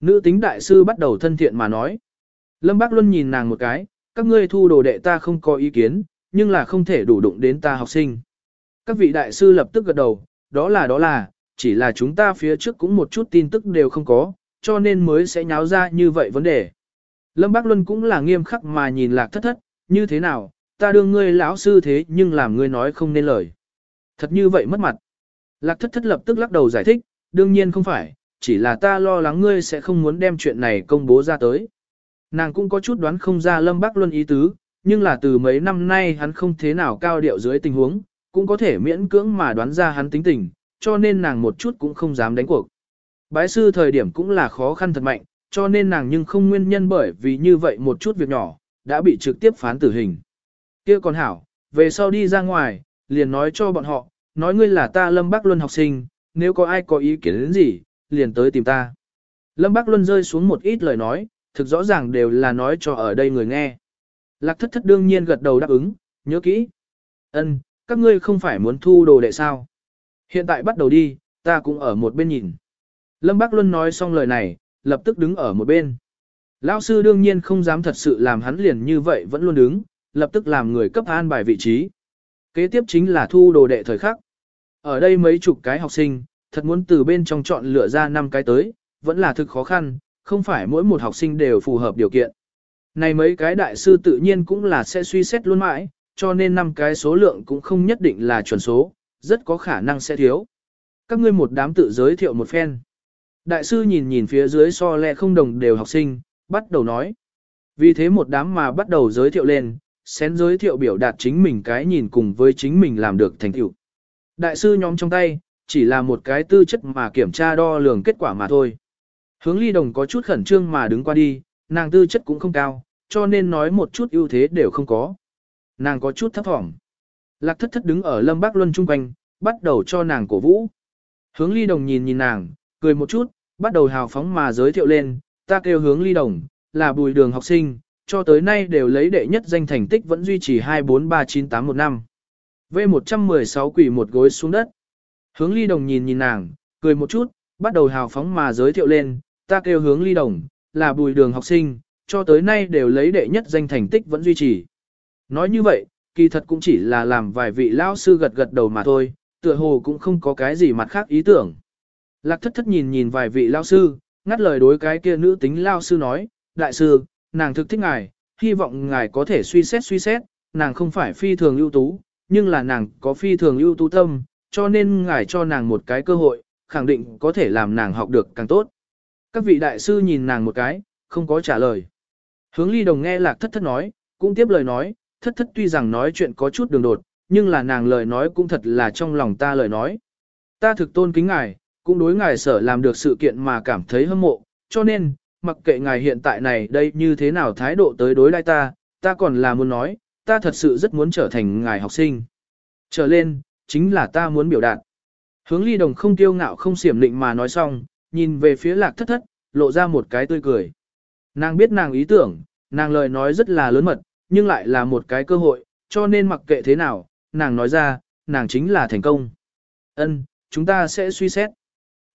Nữ tính đại sư bắt đầu thân thiện mà nói. Lâm Bác Luân nhìn nàng một cái, các ngươi thu đồ đệ ta không có ý kiến, nhưng là không thể đủ đụng đến ta học sinh. Các vị đại sư lập tức gật đầu, đó là đó là, chỉ là chúng ta phía trước cũng một chút tin tức đều không có, cho nên mới sẽ nháo ra như vậy vấn đề. Lâm Bác Luân cũng là nghiêm khắc mà nhìn lạc thất thất, như thế nào, ta đương ngươi lão sư thế nhưng làm ngươi nói không nên lời. Thật như vậy mất mặt. Lạc thất thất lập tức lắc đầu giải thích, đương nhiên không phải, chỉ là ta lo lắng ngươi sẽ không muốn đem chuyện này công bố ra tới. Nàng cũng có chút đoán không ra Lâm Bác Luân ý tứ, nhưng là từ mấy năm nay hắn không thế nào cao điệu dưới tình huống, cũng có thể miễn cưỡng mà đoán ra hắn tính tình, cho nên nàng một chút cũng không dám đánh cuộc. Bái sư thời điểm cũng là khó khăn thật mạnh, cho nên nàng nhưng không nguyên nhân bởi vì như vậy một chút việc nhỏ, đã bị trực tiếp phán tử hình. kia còn hảo, về sau đi ra ngoài, liền nói cho bọn họ, nói ngươi là ta Lâm Bắc Luân học sinh, nếu có ai có ý kiến đến gì, liền tới tìm ta. Lâm Bắc Luân rơi xuống một ít lời nói, thực rõ ràng đều là nói cho ở đây người nghe. Lạc thất thất đương nhiên gật đầu đáp ứng, nhớ kỹ. Ân, các ngươi không phải muốn thu đồ đệ sao. Hiện tại bắt đầu đi, ta cũng ở một bên nhìn. Lâm Bắc Luân nói xong lời này, lập tức đứng ở một bên. Lão sư đương nhiên không dám thật sự làm hắn liền như vậy vẫn luôn đứng, lập tức làm người cấp an bài vị trí. Kế tiếp chính là thu đồ đệ thời khắc. Ở đây mấy chục cái học sinh, thật muốn từ bên trong chọn lựa ra năm cái tới, vẫn là thực khó khăn, không phải mỗi một học sinh đều phù hợp điều kiện. Này mấy cái đại sư tự nhiên cũng là sẽ suy xét luôn mãi, cho nên năm cái số lượng cũng không nhất định là chuẩn số, rất có khả năng sẽ thiếu. Các ngươi một đám tự giới thiệu một phen. Đại sư nhìn nhìn phía dưới so lẹ không đồng đều học sinh, bắt đầu nói. Vì thế một đám mà bắt đầu giới thiệu lên, xén giới thiệu biểu đạt chính mình cái nhìn cùng với chính mình làm được thành tựu. Đại sư nhóm trong tay, chỉ là một cái tư chất mà kiểm tra đo lường kết quả mà thôi. Hướng ly đồng có chút khẩn trương mà đứng qua đi, nàng tư chất cũng không cao, cho nên nói một chút ưu thế đều không có. Nàng có chút thấp thỏm. Lạc thất thất đứng ở lâm bắc luân trung quanh, bắt đầu cho nàng cổ vũ. Hướng ly đồng nhìn nhìn nàng, cười một chút, bắt đầu hào phóng mà giới thiệu lên, ta kêu hướng ly đồng, là bùi đường học sinh, cho tới nay đều lấy đệ nhất danh thành tích vẫn duy trì 24398 một năm. V116 quỷ một gối xuống đất. Hướng ly đồng nhìn nhìn nàng, cười một chút, bắt đầu hào phóng mà giới thiệu lên, ta kêu hướng ly đồng, là bùi đường học sinh, cho tới nay đều lấy đệ nhất danh thành tích vẫn duy trì. Nói như vậy, kỳ thật cũng chỉ là làm vài vị lao sư gật gật đầu mà thôi, tựa hồ cũng không có cái gì mặt khác ý tưởng. Lạc thất thất nhìn nhìn vài vị lao sư, ngắt lời đối cái kia nữ tính lao sư nói, đại sư, nàng thực thích ngài, hy vọng ngài có thể suy xét suy xét, nàng không phải phi thường ưu tú, nhưng là nàng có phi thường ưu tú tâm, cho nên ngài cho nàng một cái cơ hội, khẳng định có thể làm nàng học được càng tốt. Các vị đại sư nhìn nàng một cái, không có trả lời. Hướng ly đồng nghe lạc thất thất nói, cũng tiếp lời nói, thất thất tuy rằng nói chuyện có chút đường đột, nhưng là nàng lời nói cũng thật là trong lòng ta lời nói. Ta thực tôn kính ngài, cũng đối ngài sở làm được sự kiện mà cảm thấy hâm mộ, cho nên, mặc kệ ngài hiện tại này đây như thế nào thái độ tới đối lại ta, ta còn là muốn nói, ta thật sự rất muốn trở thành ngài học sinh. Trở lên, chính là ta muốn biểu đạt. Hướng ly đồng không tiêu ngạo không xiểm định mà nói xong, nhìn về phía lạc thất thất, lộ ra một cái tươi cười. Nàng biết nàng ý tưởng, nàng lời nói rất là lớn mật, nhưng lại là một cái cơ hội, cho nên mặc kệ thế nào, nàng nói ra, nàng chính là thành công. Ân, chúng ta sẽ suy xét.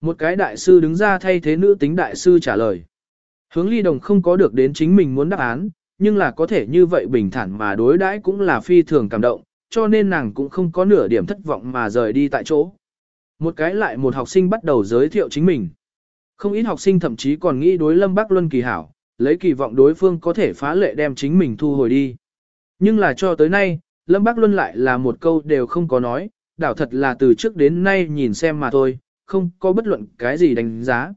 Một cái đại sư đứng ra thay thế nữ tính đại sư trả lời. Hướng ly đồng không có được đến chính mình muốn đáp án, nhưng là có thể như vậy bình thản mà đối đãi cũng là phi thường cảm động, cho nên nàng cũng không có nửa điểm thất vọng mà rời đi tại chỗ. Một cái lại một học sinh bắt đầu giới thiệu chính mình. Không ít học sinh thậm chí còn nghĩ đối Lâm Bắc Luân kỳ hảo, lấy kỳ vọng đối phương có thể phá lệ đem chính mình thu hồi đi. Nhưng là cho tới nay, Lâm Bắc Luân lại là một câu đều không có nói, đảo thật là từ trước đến nay nhìn xem mà thôi, không có bất luận cái gì đánh giá.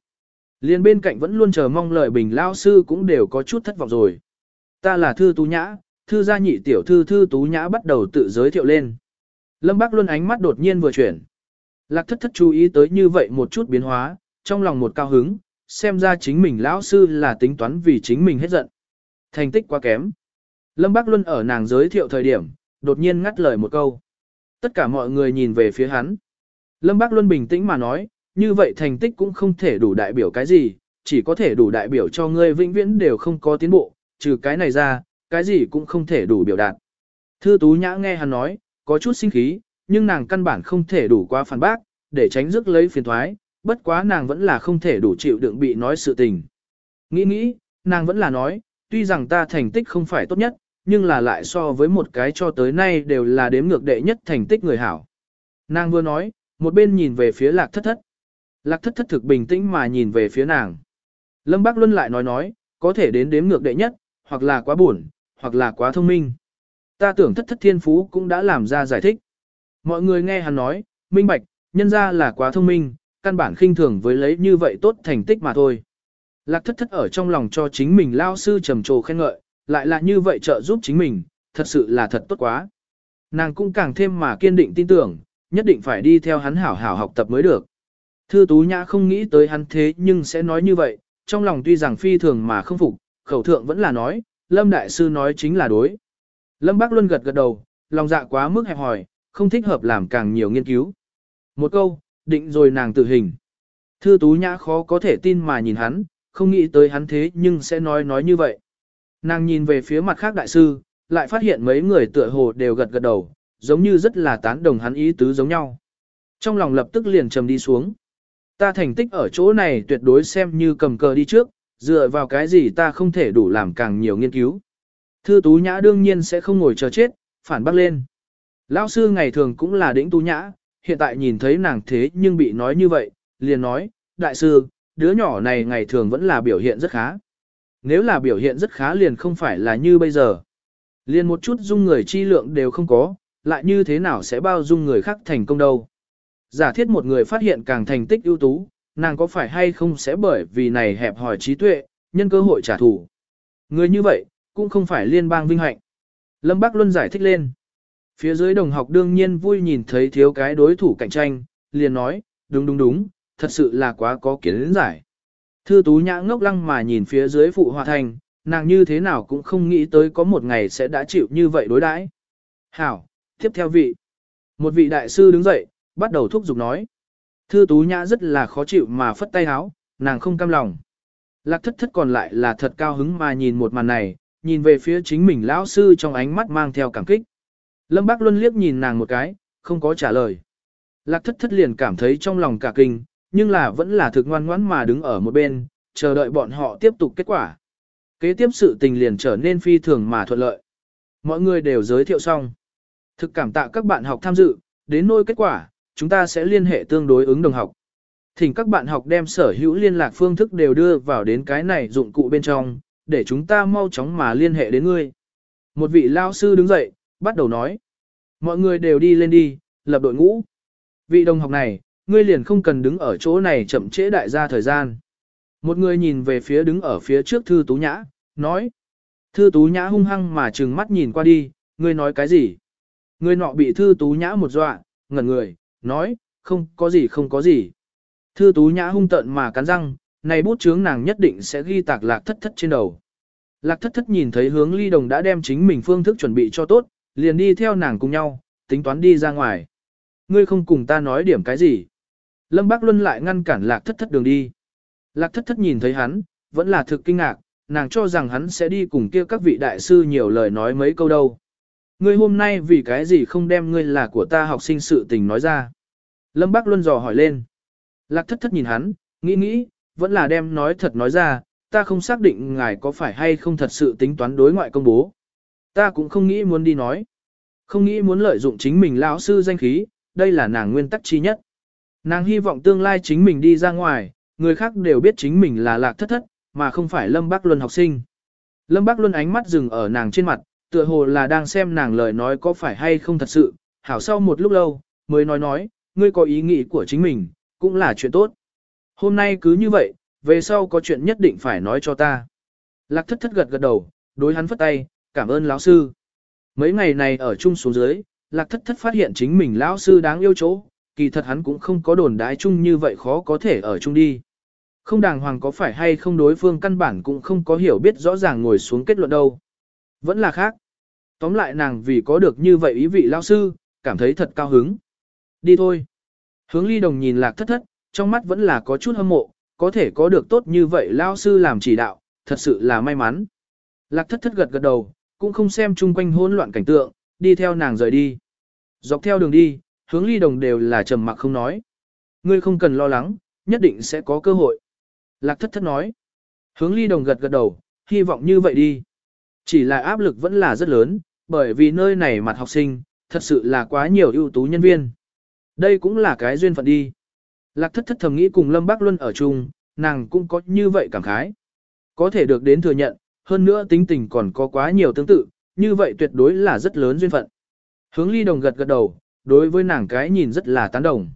Liên bên cạnh vẫn luôn chờ mong lời bình lao sư cũng đều có chút thất vọng rồi. Ta là Thư Tú Nhã, Thư gia nhị tiểu thư Thư Tú Nhã bắt đầu tự giới thiệu lên. Lâm bác Luân ánh mắt đột nhiên vừa chuyển. Lạc thất thất chú ý tới như vậy một chút biến hóa, trong lòng một cao hứng, xem ra chính mình lão sư là tính toán vì chính mình hết giận. Thành tích quá kém. Lâm bác Luân ở nàng giới thiệu thời điểm, đột nhiên ngắt lời một câu. Tất cả mọi người nhìn về phía hắn. Lâm bác Luân bình tĩnh mà nói, như vậy thành tích cũng không thể đủ đại biểu cái gì, chỉ có thể đủ đại biểu cho ngươi vĩnh viễn đều không có tiến bộ, trừ cái này ra, cái gì cũng không thể đủ biểu đạt. Thư Tú Nhã nghe hắn nói, có chút sinh khí, nhưng nàng căn bản không thể đủ qua phản bác, để tránh rước lấy phiền thoái, bất quá nàng vẫn là không thể đủ chịu đựng bị nói sự tình. Nghĩ nghĩ, nàng vẫn là nói, tuy rằng ta thành tích không phải tốt nhất, nhưng là lại so với một cái cho tới nay đều là đếm ngược đệ nhất thành tích người hảo. Nàng vừa nói, một bên nhìn về phía lạc thất thất. Lạc thất thất thực bình tĩnh mà nhìn về phía nàng. Lâm Bác Luân lại nói nói, có thể đến đếm ngược đệ nhất, hoặc là quá buồn, hoặc là quá thông minh. Ta tưởng thất thất thiên phú cũng đã làm ra giải thích. Mọi người nghe hắn nói, minh bạch, nhân ra là quá thông minh, căn bản khinh thường với lấy như vậy tốt thành tích mà thôi. Lạc thất thất ở trong lòng cho chính mình lao sư trầm trồ khen ngợi, lại là như vậy trợ giúp chính mình, thật sự là thật tốt quá. Nàng cũng càng thêm mà kiên định tin tưởng, nhất định phải đi theo hắn hảo hảo học tập mới được. Thư Tú Nhã không nghĩ tới hắn thế nhưng sẽ nói như vậy, trong lòng tuy rằng phi thường mà không phục, khẩu thượng vẫn là nói, Lâm Đại Sư nói chính là đối. Lâm Bác Luân gật gật đầu, lòng dạ quá mức hẹp hòi, không thích hợp làm càng nhiều nghiên cứu. Một câu, định rồi nàng tự hình. Thư Tú Nhã khó có thể tin mà nhìn hắn, không nghĩ tới hắn thế nhưng sẽ nói nói như vậy. Nàng nhìn về phía mặt khác đại sư, lại phát hiện mấy người tựa hồ đều gật gật đầu, giống như rất là tán đồng hắn ý tứ giống nhau. Trong lòng lập tức liền trầm đi xuống. Ta thành tích ở chỗ này tuyệt đối xem như cầm cờ đi trước, dựa vào cái gì ta không thể đủ làm càng nhiều nghiên cứu. Thư Tú Nhã đương nhiên sẽ không ngồi chờ chết, phản bác lên. Lão sư ngày thường cũng là đỉnh Tú Nhã, hiện tại nhìn thấy nàng thế nhưng bị nói như vậy, liền nói, đại sư, đứa nhỏ này ngày thường vẫn là biểu hiện rất khá. Nếu là biểu hiện rất khá liền không phải là như bây giờ. Liền một chút dung người chi lượng đều không có, lại như thế nào sẽ bao dung người khác thành công đâu. Giả thiết một người phát hiện càng thành tích ưu tú, nàng có phải hay không sẽ bởi vì này hẹp hòi trí tuệ, nhân cơ hội trả thù. Người như vậy, cũng không phải liên bang vinh hạnh. Lâm Bắc Luân giải thích lên. Phía dưới đồng học đương nhiên vui nhìn thấy thiếu cái đối thủ cạnh tranh, liền nói, đúng đúng đúng, thật sự là quá có kiến giải. Thư tú nhã ngốc lăng mà nhìn phía dưới phụ hòa thành, nàng như thế nào cũng không nghĩ tới có một ngày sẽ đã chịu như vậy đối đãi. Hảo, tiếp theo vị. Một vị đại sư đứng dậy, bắt đầu thúc giục nói. Thư tú nhã rất là khó chịu mà phất tay háo, nàng không cam lòng. Lạc thất thất còn lại là thật cao hứng mà nhìn một màn này, nhìn về phía chính mình lão sư trong ánh mắt mang theo cảm kích. Lâm Bác Luân liếc nhìn nàng một cái, không có trả lời. Lạc thất thất liền cảm thấy trong lòng cả kinh, nhưng là vẫn là thực ngoan ngoãn mà đứng ở một bên, chờ đợi bọn họ tiếp tục kết quả. Kế tiếp sự tình liền trở nên phi thường mà thuận lợi. Mọi người đều giới thiệu xong. Thực cảm tạ các bạn học tham dự, đến nôi kết quả, chúng ta sẽ liên hệ tương đối ứng đồng học. Thỉnh các bạn học đem sở hữu liên lạc phương thức đều đưa vào đến cái này dụng cụ bên trong, để chúng ta mau chóng mà liên hệ đến ngươi. Một vị lao sư đứng dậy, bắt đầu nói. Mọi người đều đi lên đi, lập đội ngũ. Vị đồng học này, ngươi liền không cần đứng ở chỗ này chậm trễ đại gia thời gian. Một người nhìn về phía đứng ở phía trước thư tú nhã, nói. Thư tú nhã hung hăng mà trừng mắt nhìn qua đi, ngươi nói cái gì? Người nọ bị thư tú nhã một dọa, ngẩn người, nói, không có gì không có gì. Thư tú nhã hung tận mà cắn răng, này bút chướng nàng nhất định sẽ ghi tạc lạc thất thất trên đầu. Lạc thất thất nhìn thấy hướng ly đồng đã đem chính mình phương thức chuẩn bị cho tốt, liền đi theo nàng cùng nhau, tính toán đi ra ngoài. Ngươi không cùng ta nói điểm cái gì. Lâm Bác Luân lại ngăn cản lạc thất thất đường đi. Lạc thất thất nhìn thấy hắn, vẫn là thực kinh ngạc, nàng cho rằng hắn sẽ đi cùng kia các vị đại sư nhiều lời nói mấy câu đâu. Ngươi hôm nay vì cái gì không đem ngươi là của ta học sinh sự tình nói ra. Lâm Bác Luân dò hỏi lên. Lạc thất thất nhìn hắn, nghĩ nghĩ, vẫn là đem nói thật nói ra, ta không xác định ngài có phải hay không thật sự tính toán đối ngoại công bố. Ta cũng không nghĩ muốn đi nói. Không nghĩ muốn lợi dụng chính mình lão sư danh khí, đây là nàng nguyên tắc chi nhất. Nàng hy vọng tương lai chính mình đi ra ngoài, người khác đều biết chính mình là lạc thất thất, mà không phải Lâm Bác Luân học sinh. Lâm Bác Luân ánh mắt dừng ở nàng trên mặt, tựa hồ là đang xem nàng lời nói có phải hay không thật sự, hảo sau một lúc lâu, mới nói nói, ngươi có ý nghĩ của chính mình, cũng là chuyện tốt. Hôm nay cứ như vậy, về sau có chuyện nhất định phải nói cho ta. Lạc thất thất gật gật đầu, đối hắn phất tay, cảm ơn lão sư. Mấy ngày này ở chung xuống dưới, lạc thất thất phát hiện chính mình lão sư đáng yêu chỗ, kỳ thật hắn cũng không có đồn đái chung như vậy khó có thể ở chung đi. Không đàng hoàng có phải hay không đối phương căn bản cũng không có hiểu biết rõ ràng ngồi xuống kết luận đâu. Vẫn là khác. Tóm lại nàng vì có được như vậy ý vị lao sư, cảm thấy thật cao hứng. Đi thôi. Hướng ly đồng nhìn lạc thất thất, trong mắt vẫn là có chút hâm mộ, có thể có được tốt như vậy lao sư làm chỉ đạo, thật sự là may mắn. Lạc thất thất gật gật đầu, cũng không xem chung quanh hỗn loạn cảnh tượng, đi theo nàng rời đi. Dọc theo đường đi, hướng ly đồng đều là trầm mặc không nói. Ngươi không cần lo lắng, nhất định sẽ có cơ hội. Lạc thất thất nói. Hướng ly đồng gật gật đầu, hy vọng như vậy đi. Chỉ là áp lực vẫn là rất lớn, bởi vì nơi này mặt học sinh, thật sự là quá nhiều ưu tú nhân viên. Đây cũng là cái duyên phận đi. Lạc thất thất thầm nghĩ cùng Lâm Bác Luân ở chung, nàng cũng có như vậy cảm khái. Có thể được đến thừa nhận, hơn nữa tính tình còn có quá nhiều tương tự, như vậy tuyệt đối là rất lớn duyên phận. Hướng ly đồng gật gật đầu, đối với nàng cái nhìn rất là tán đồng.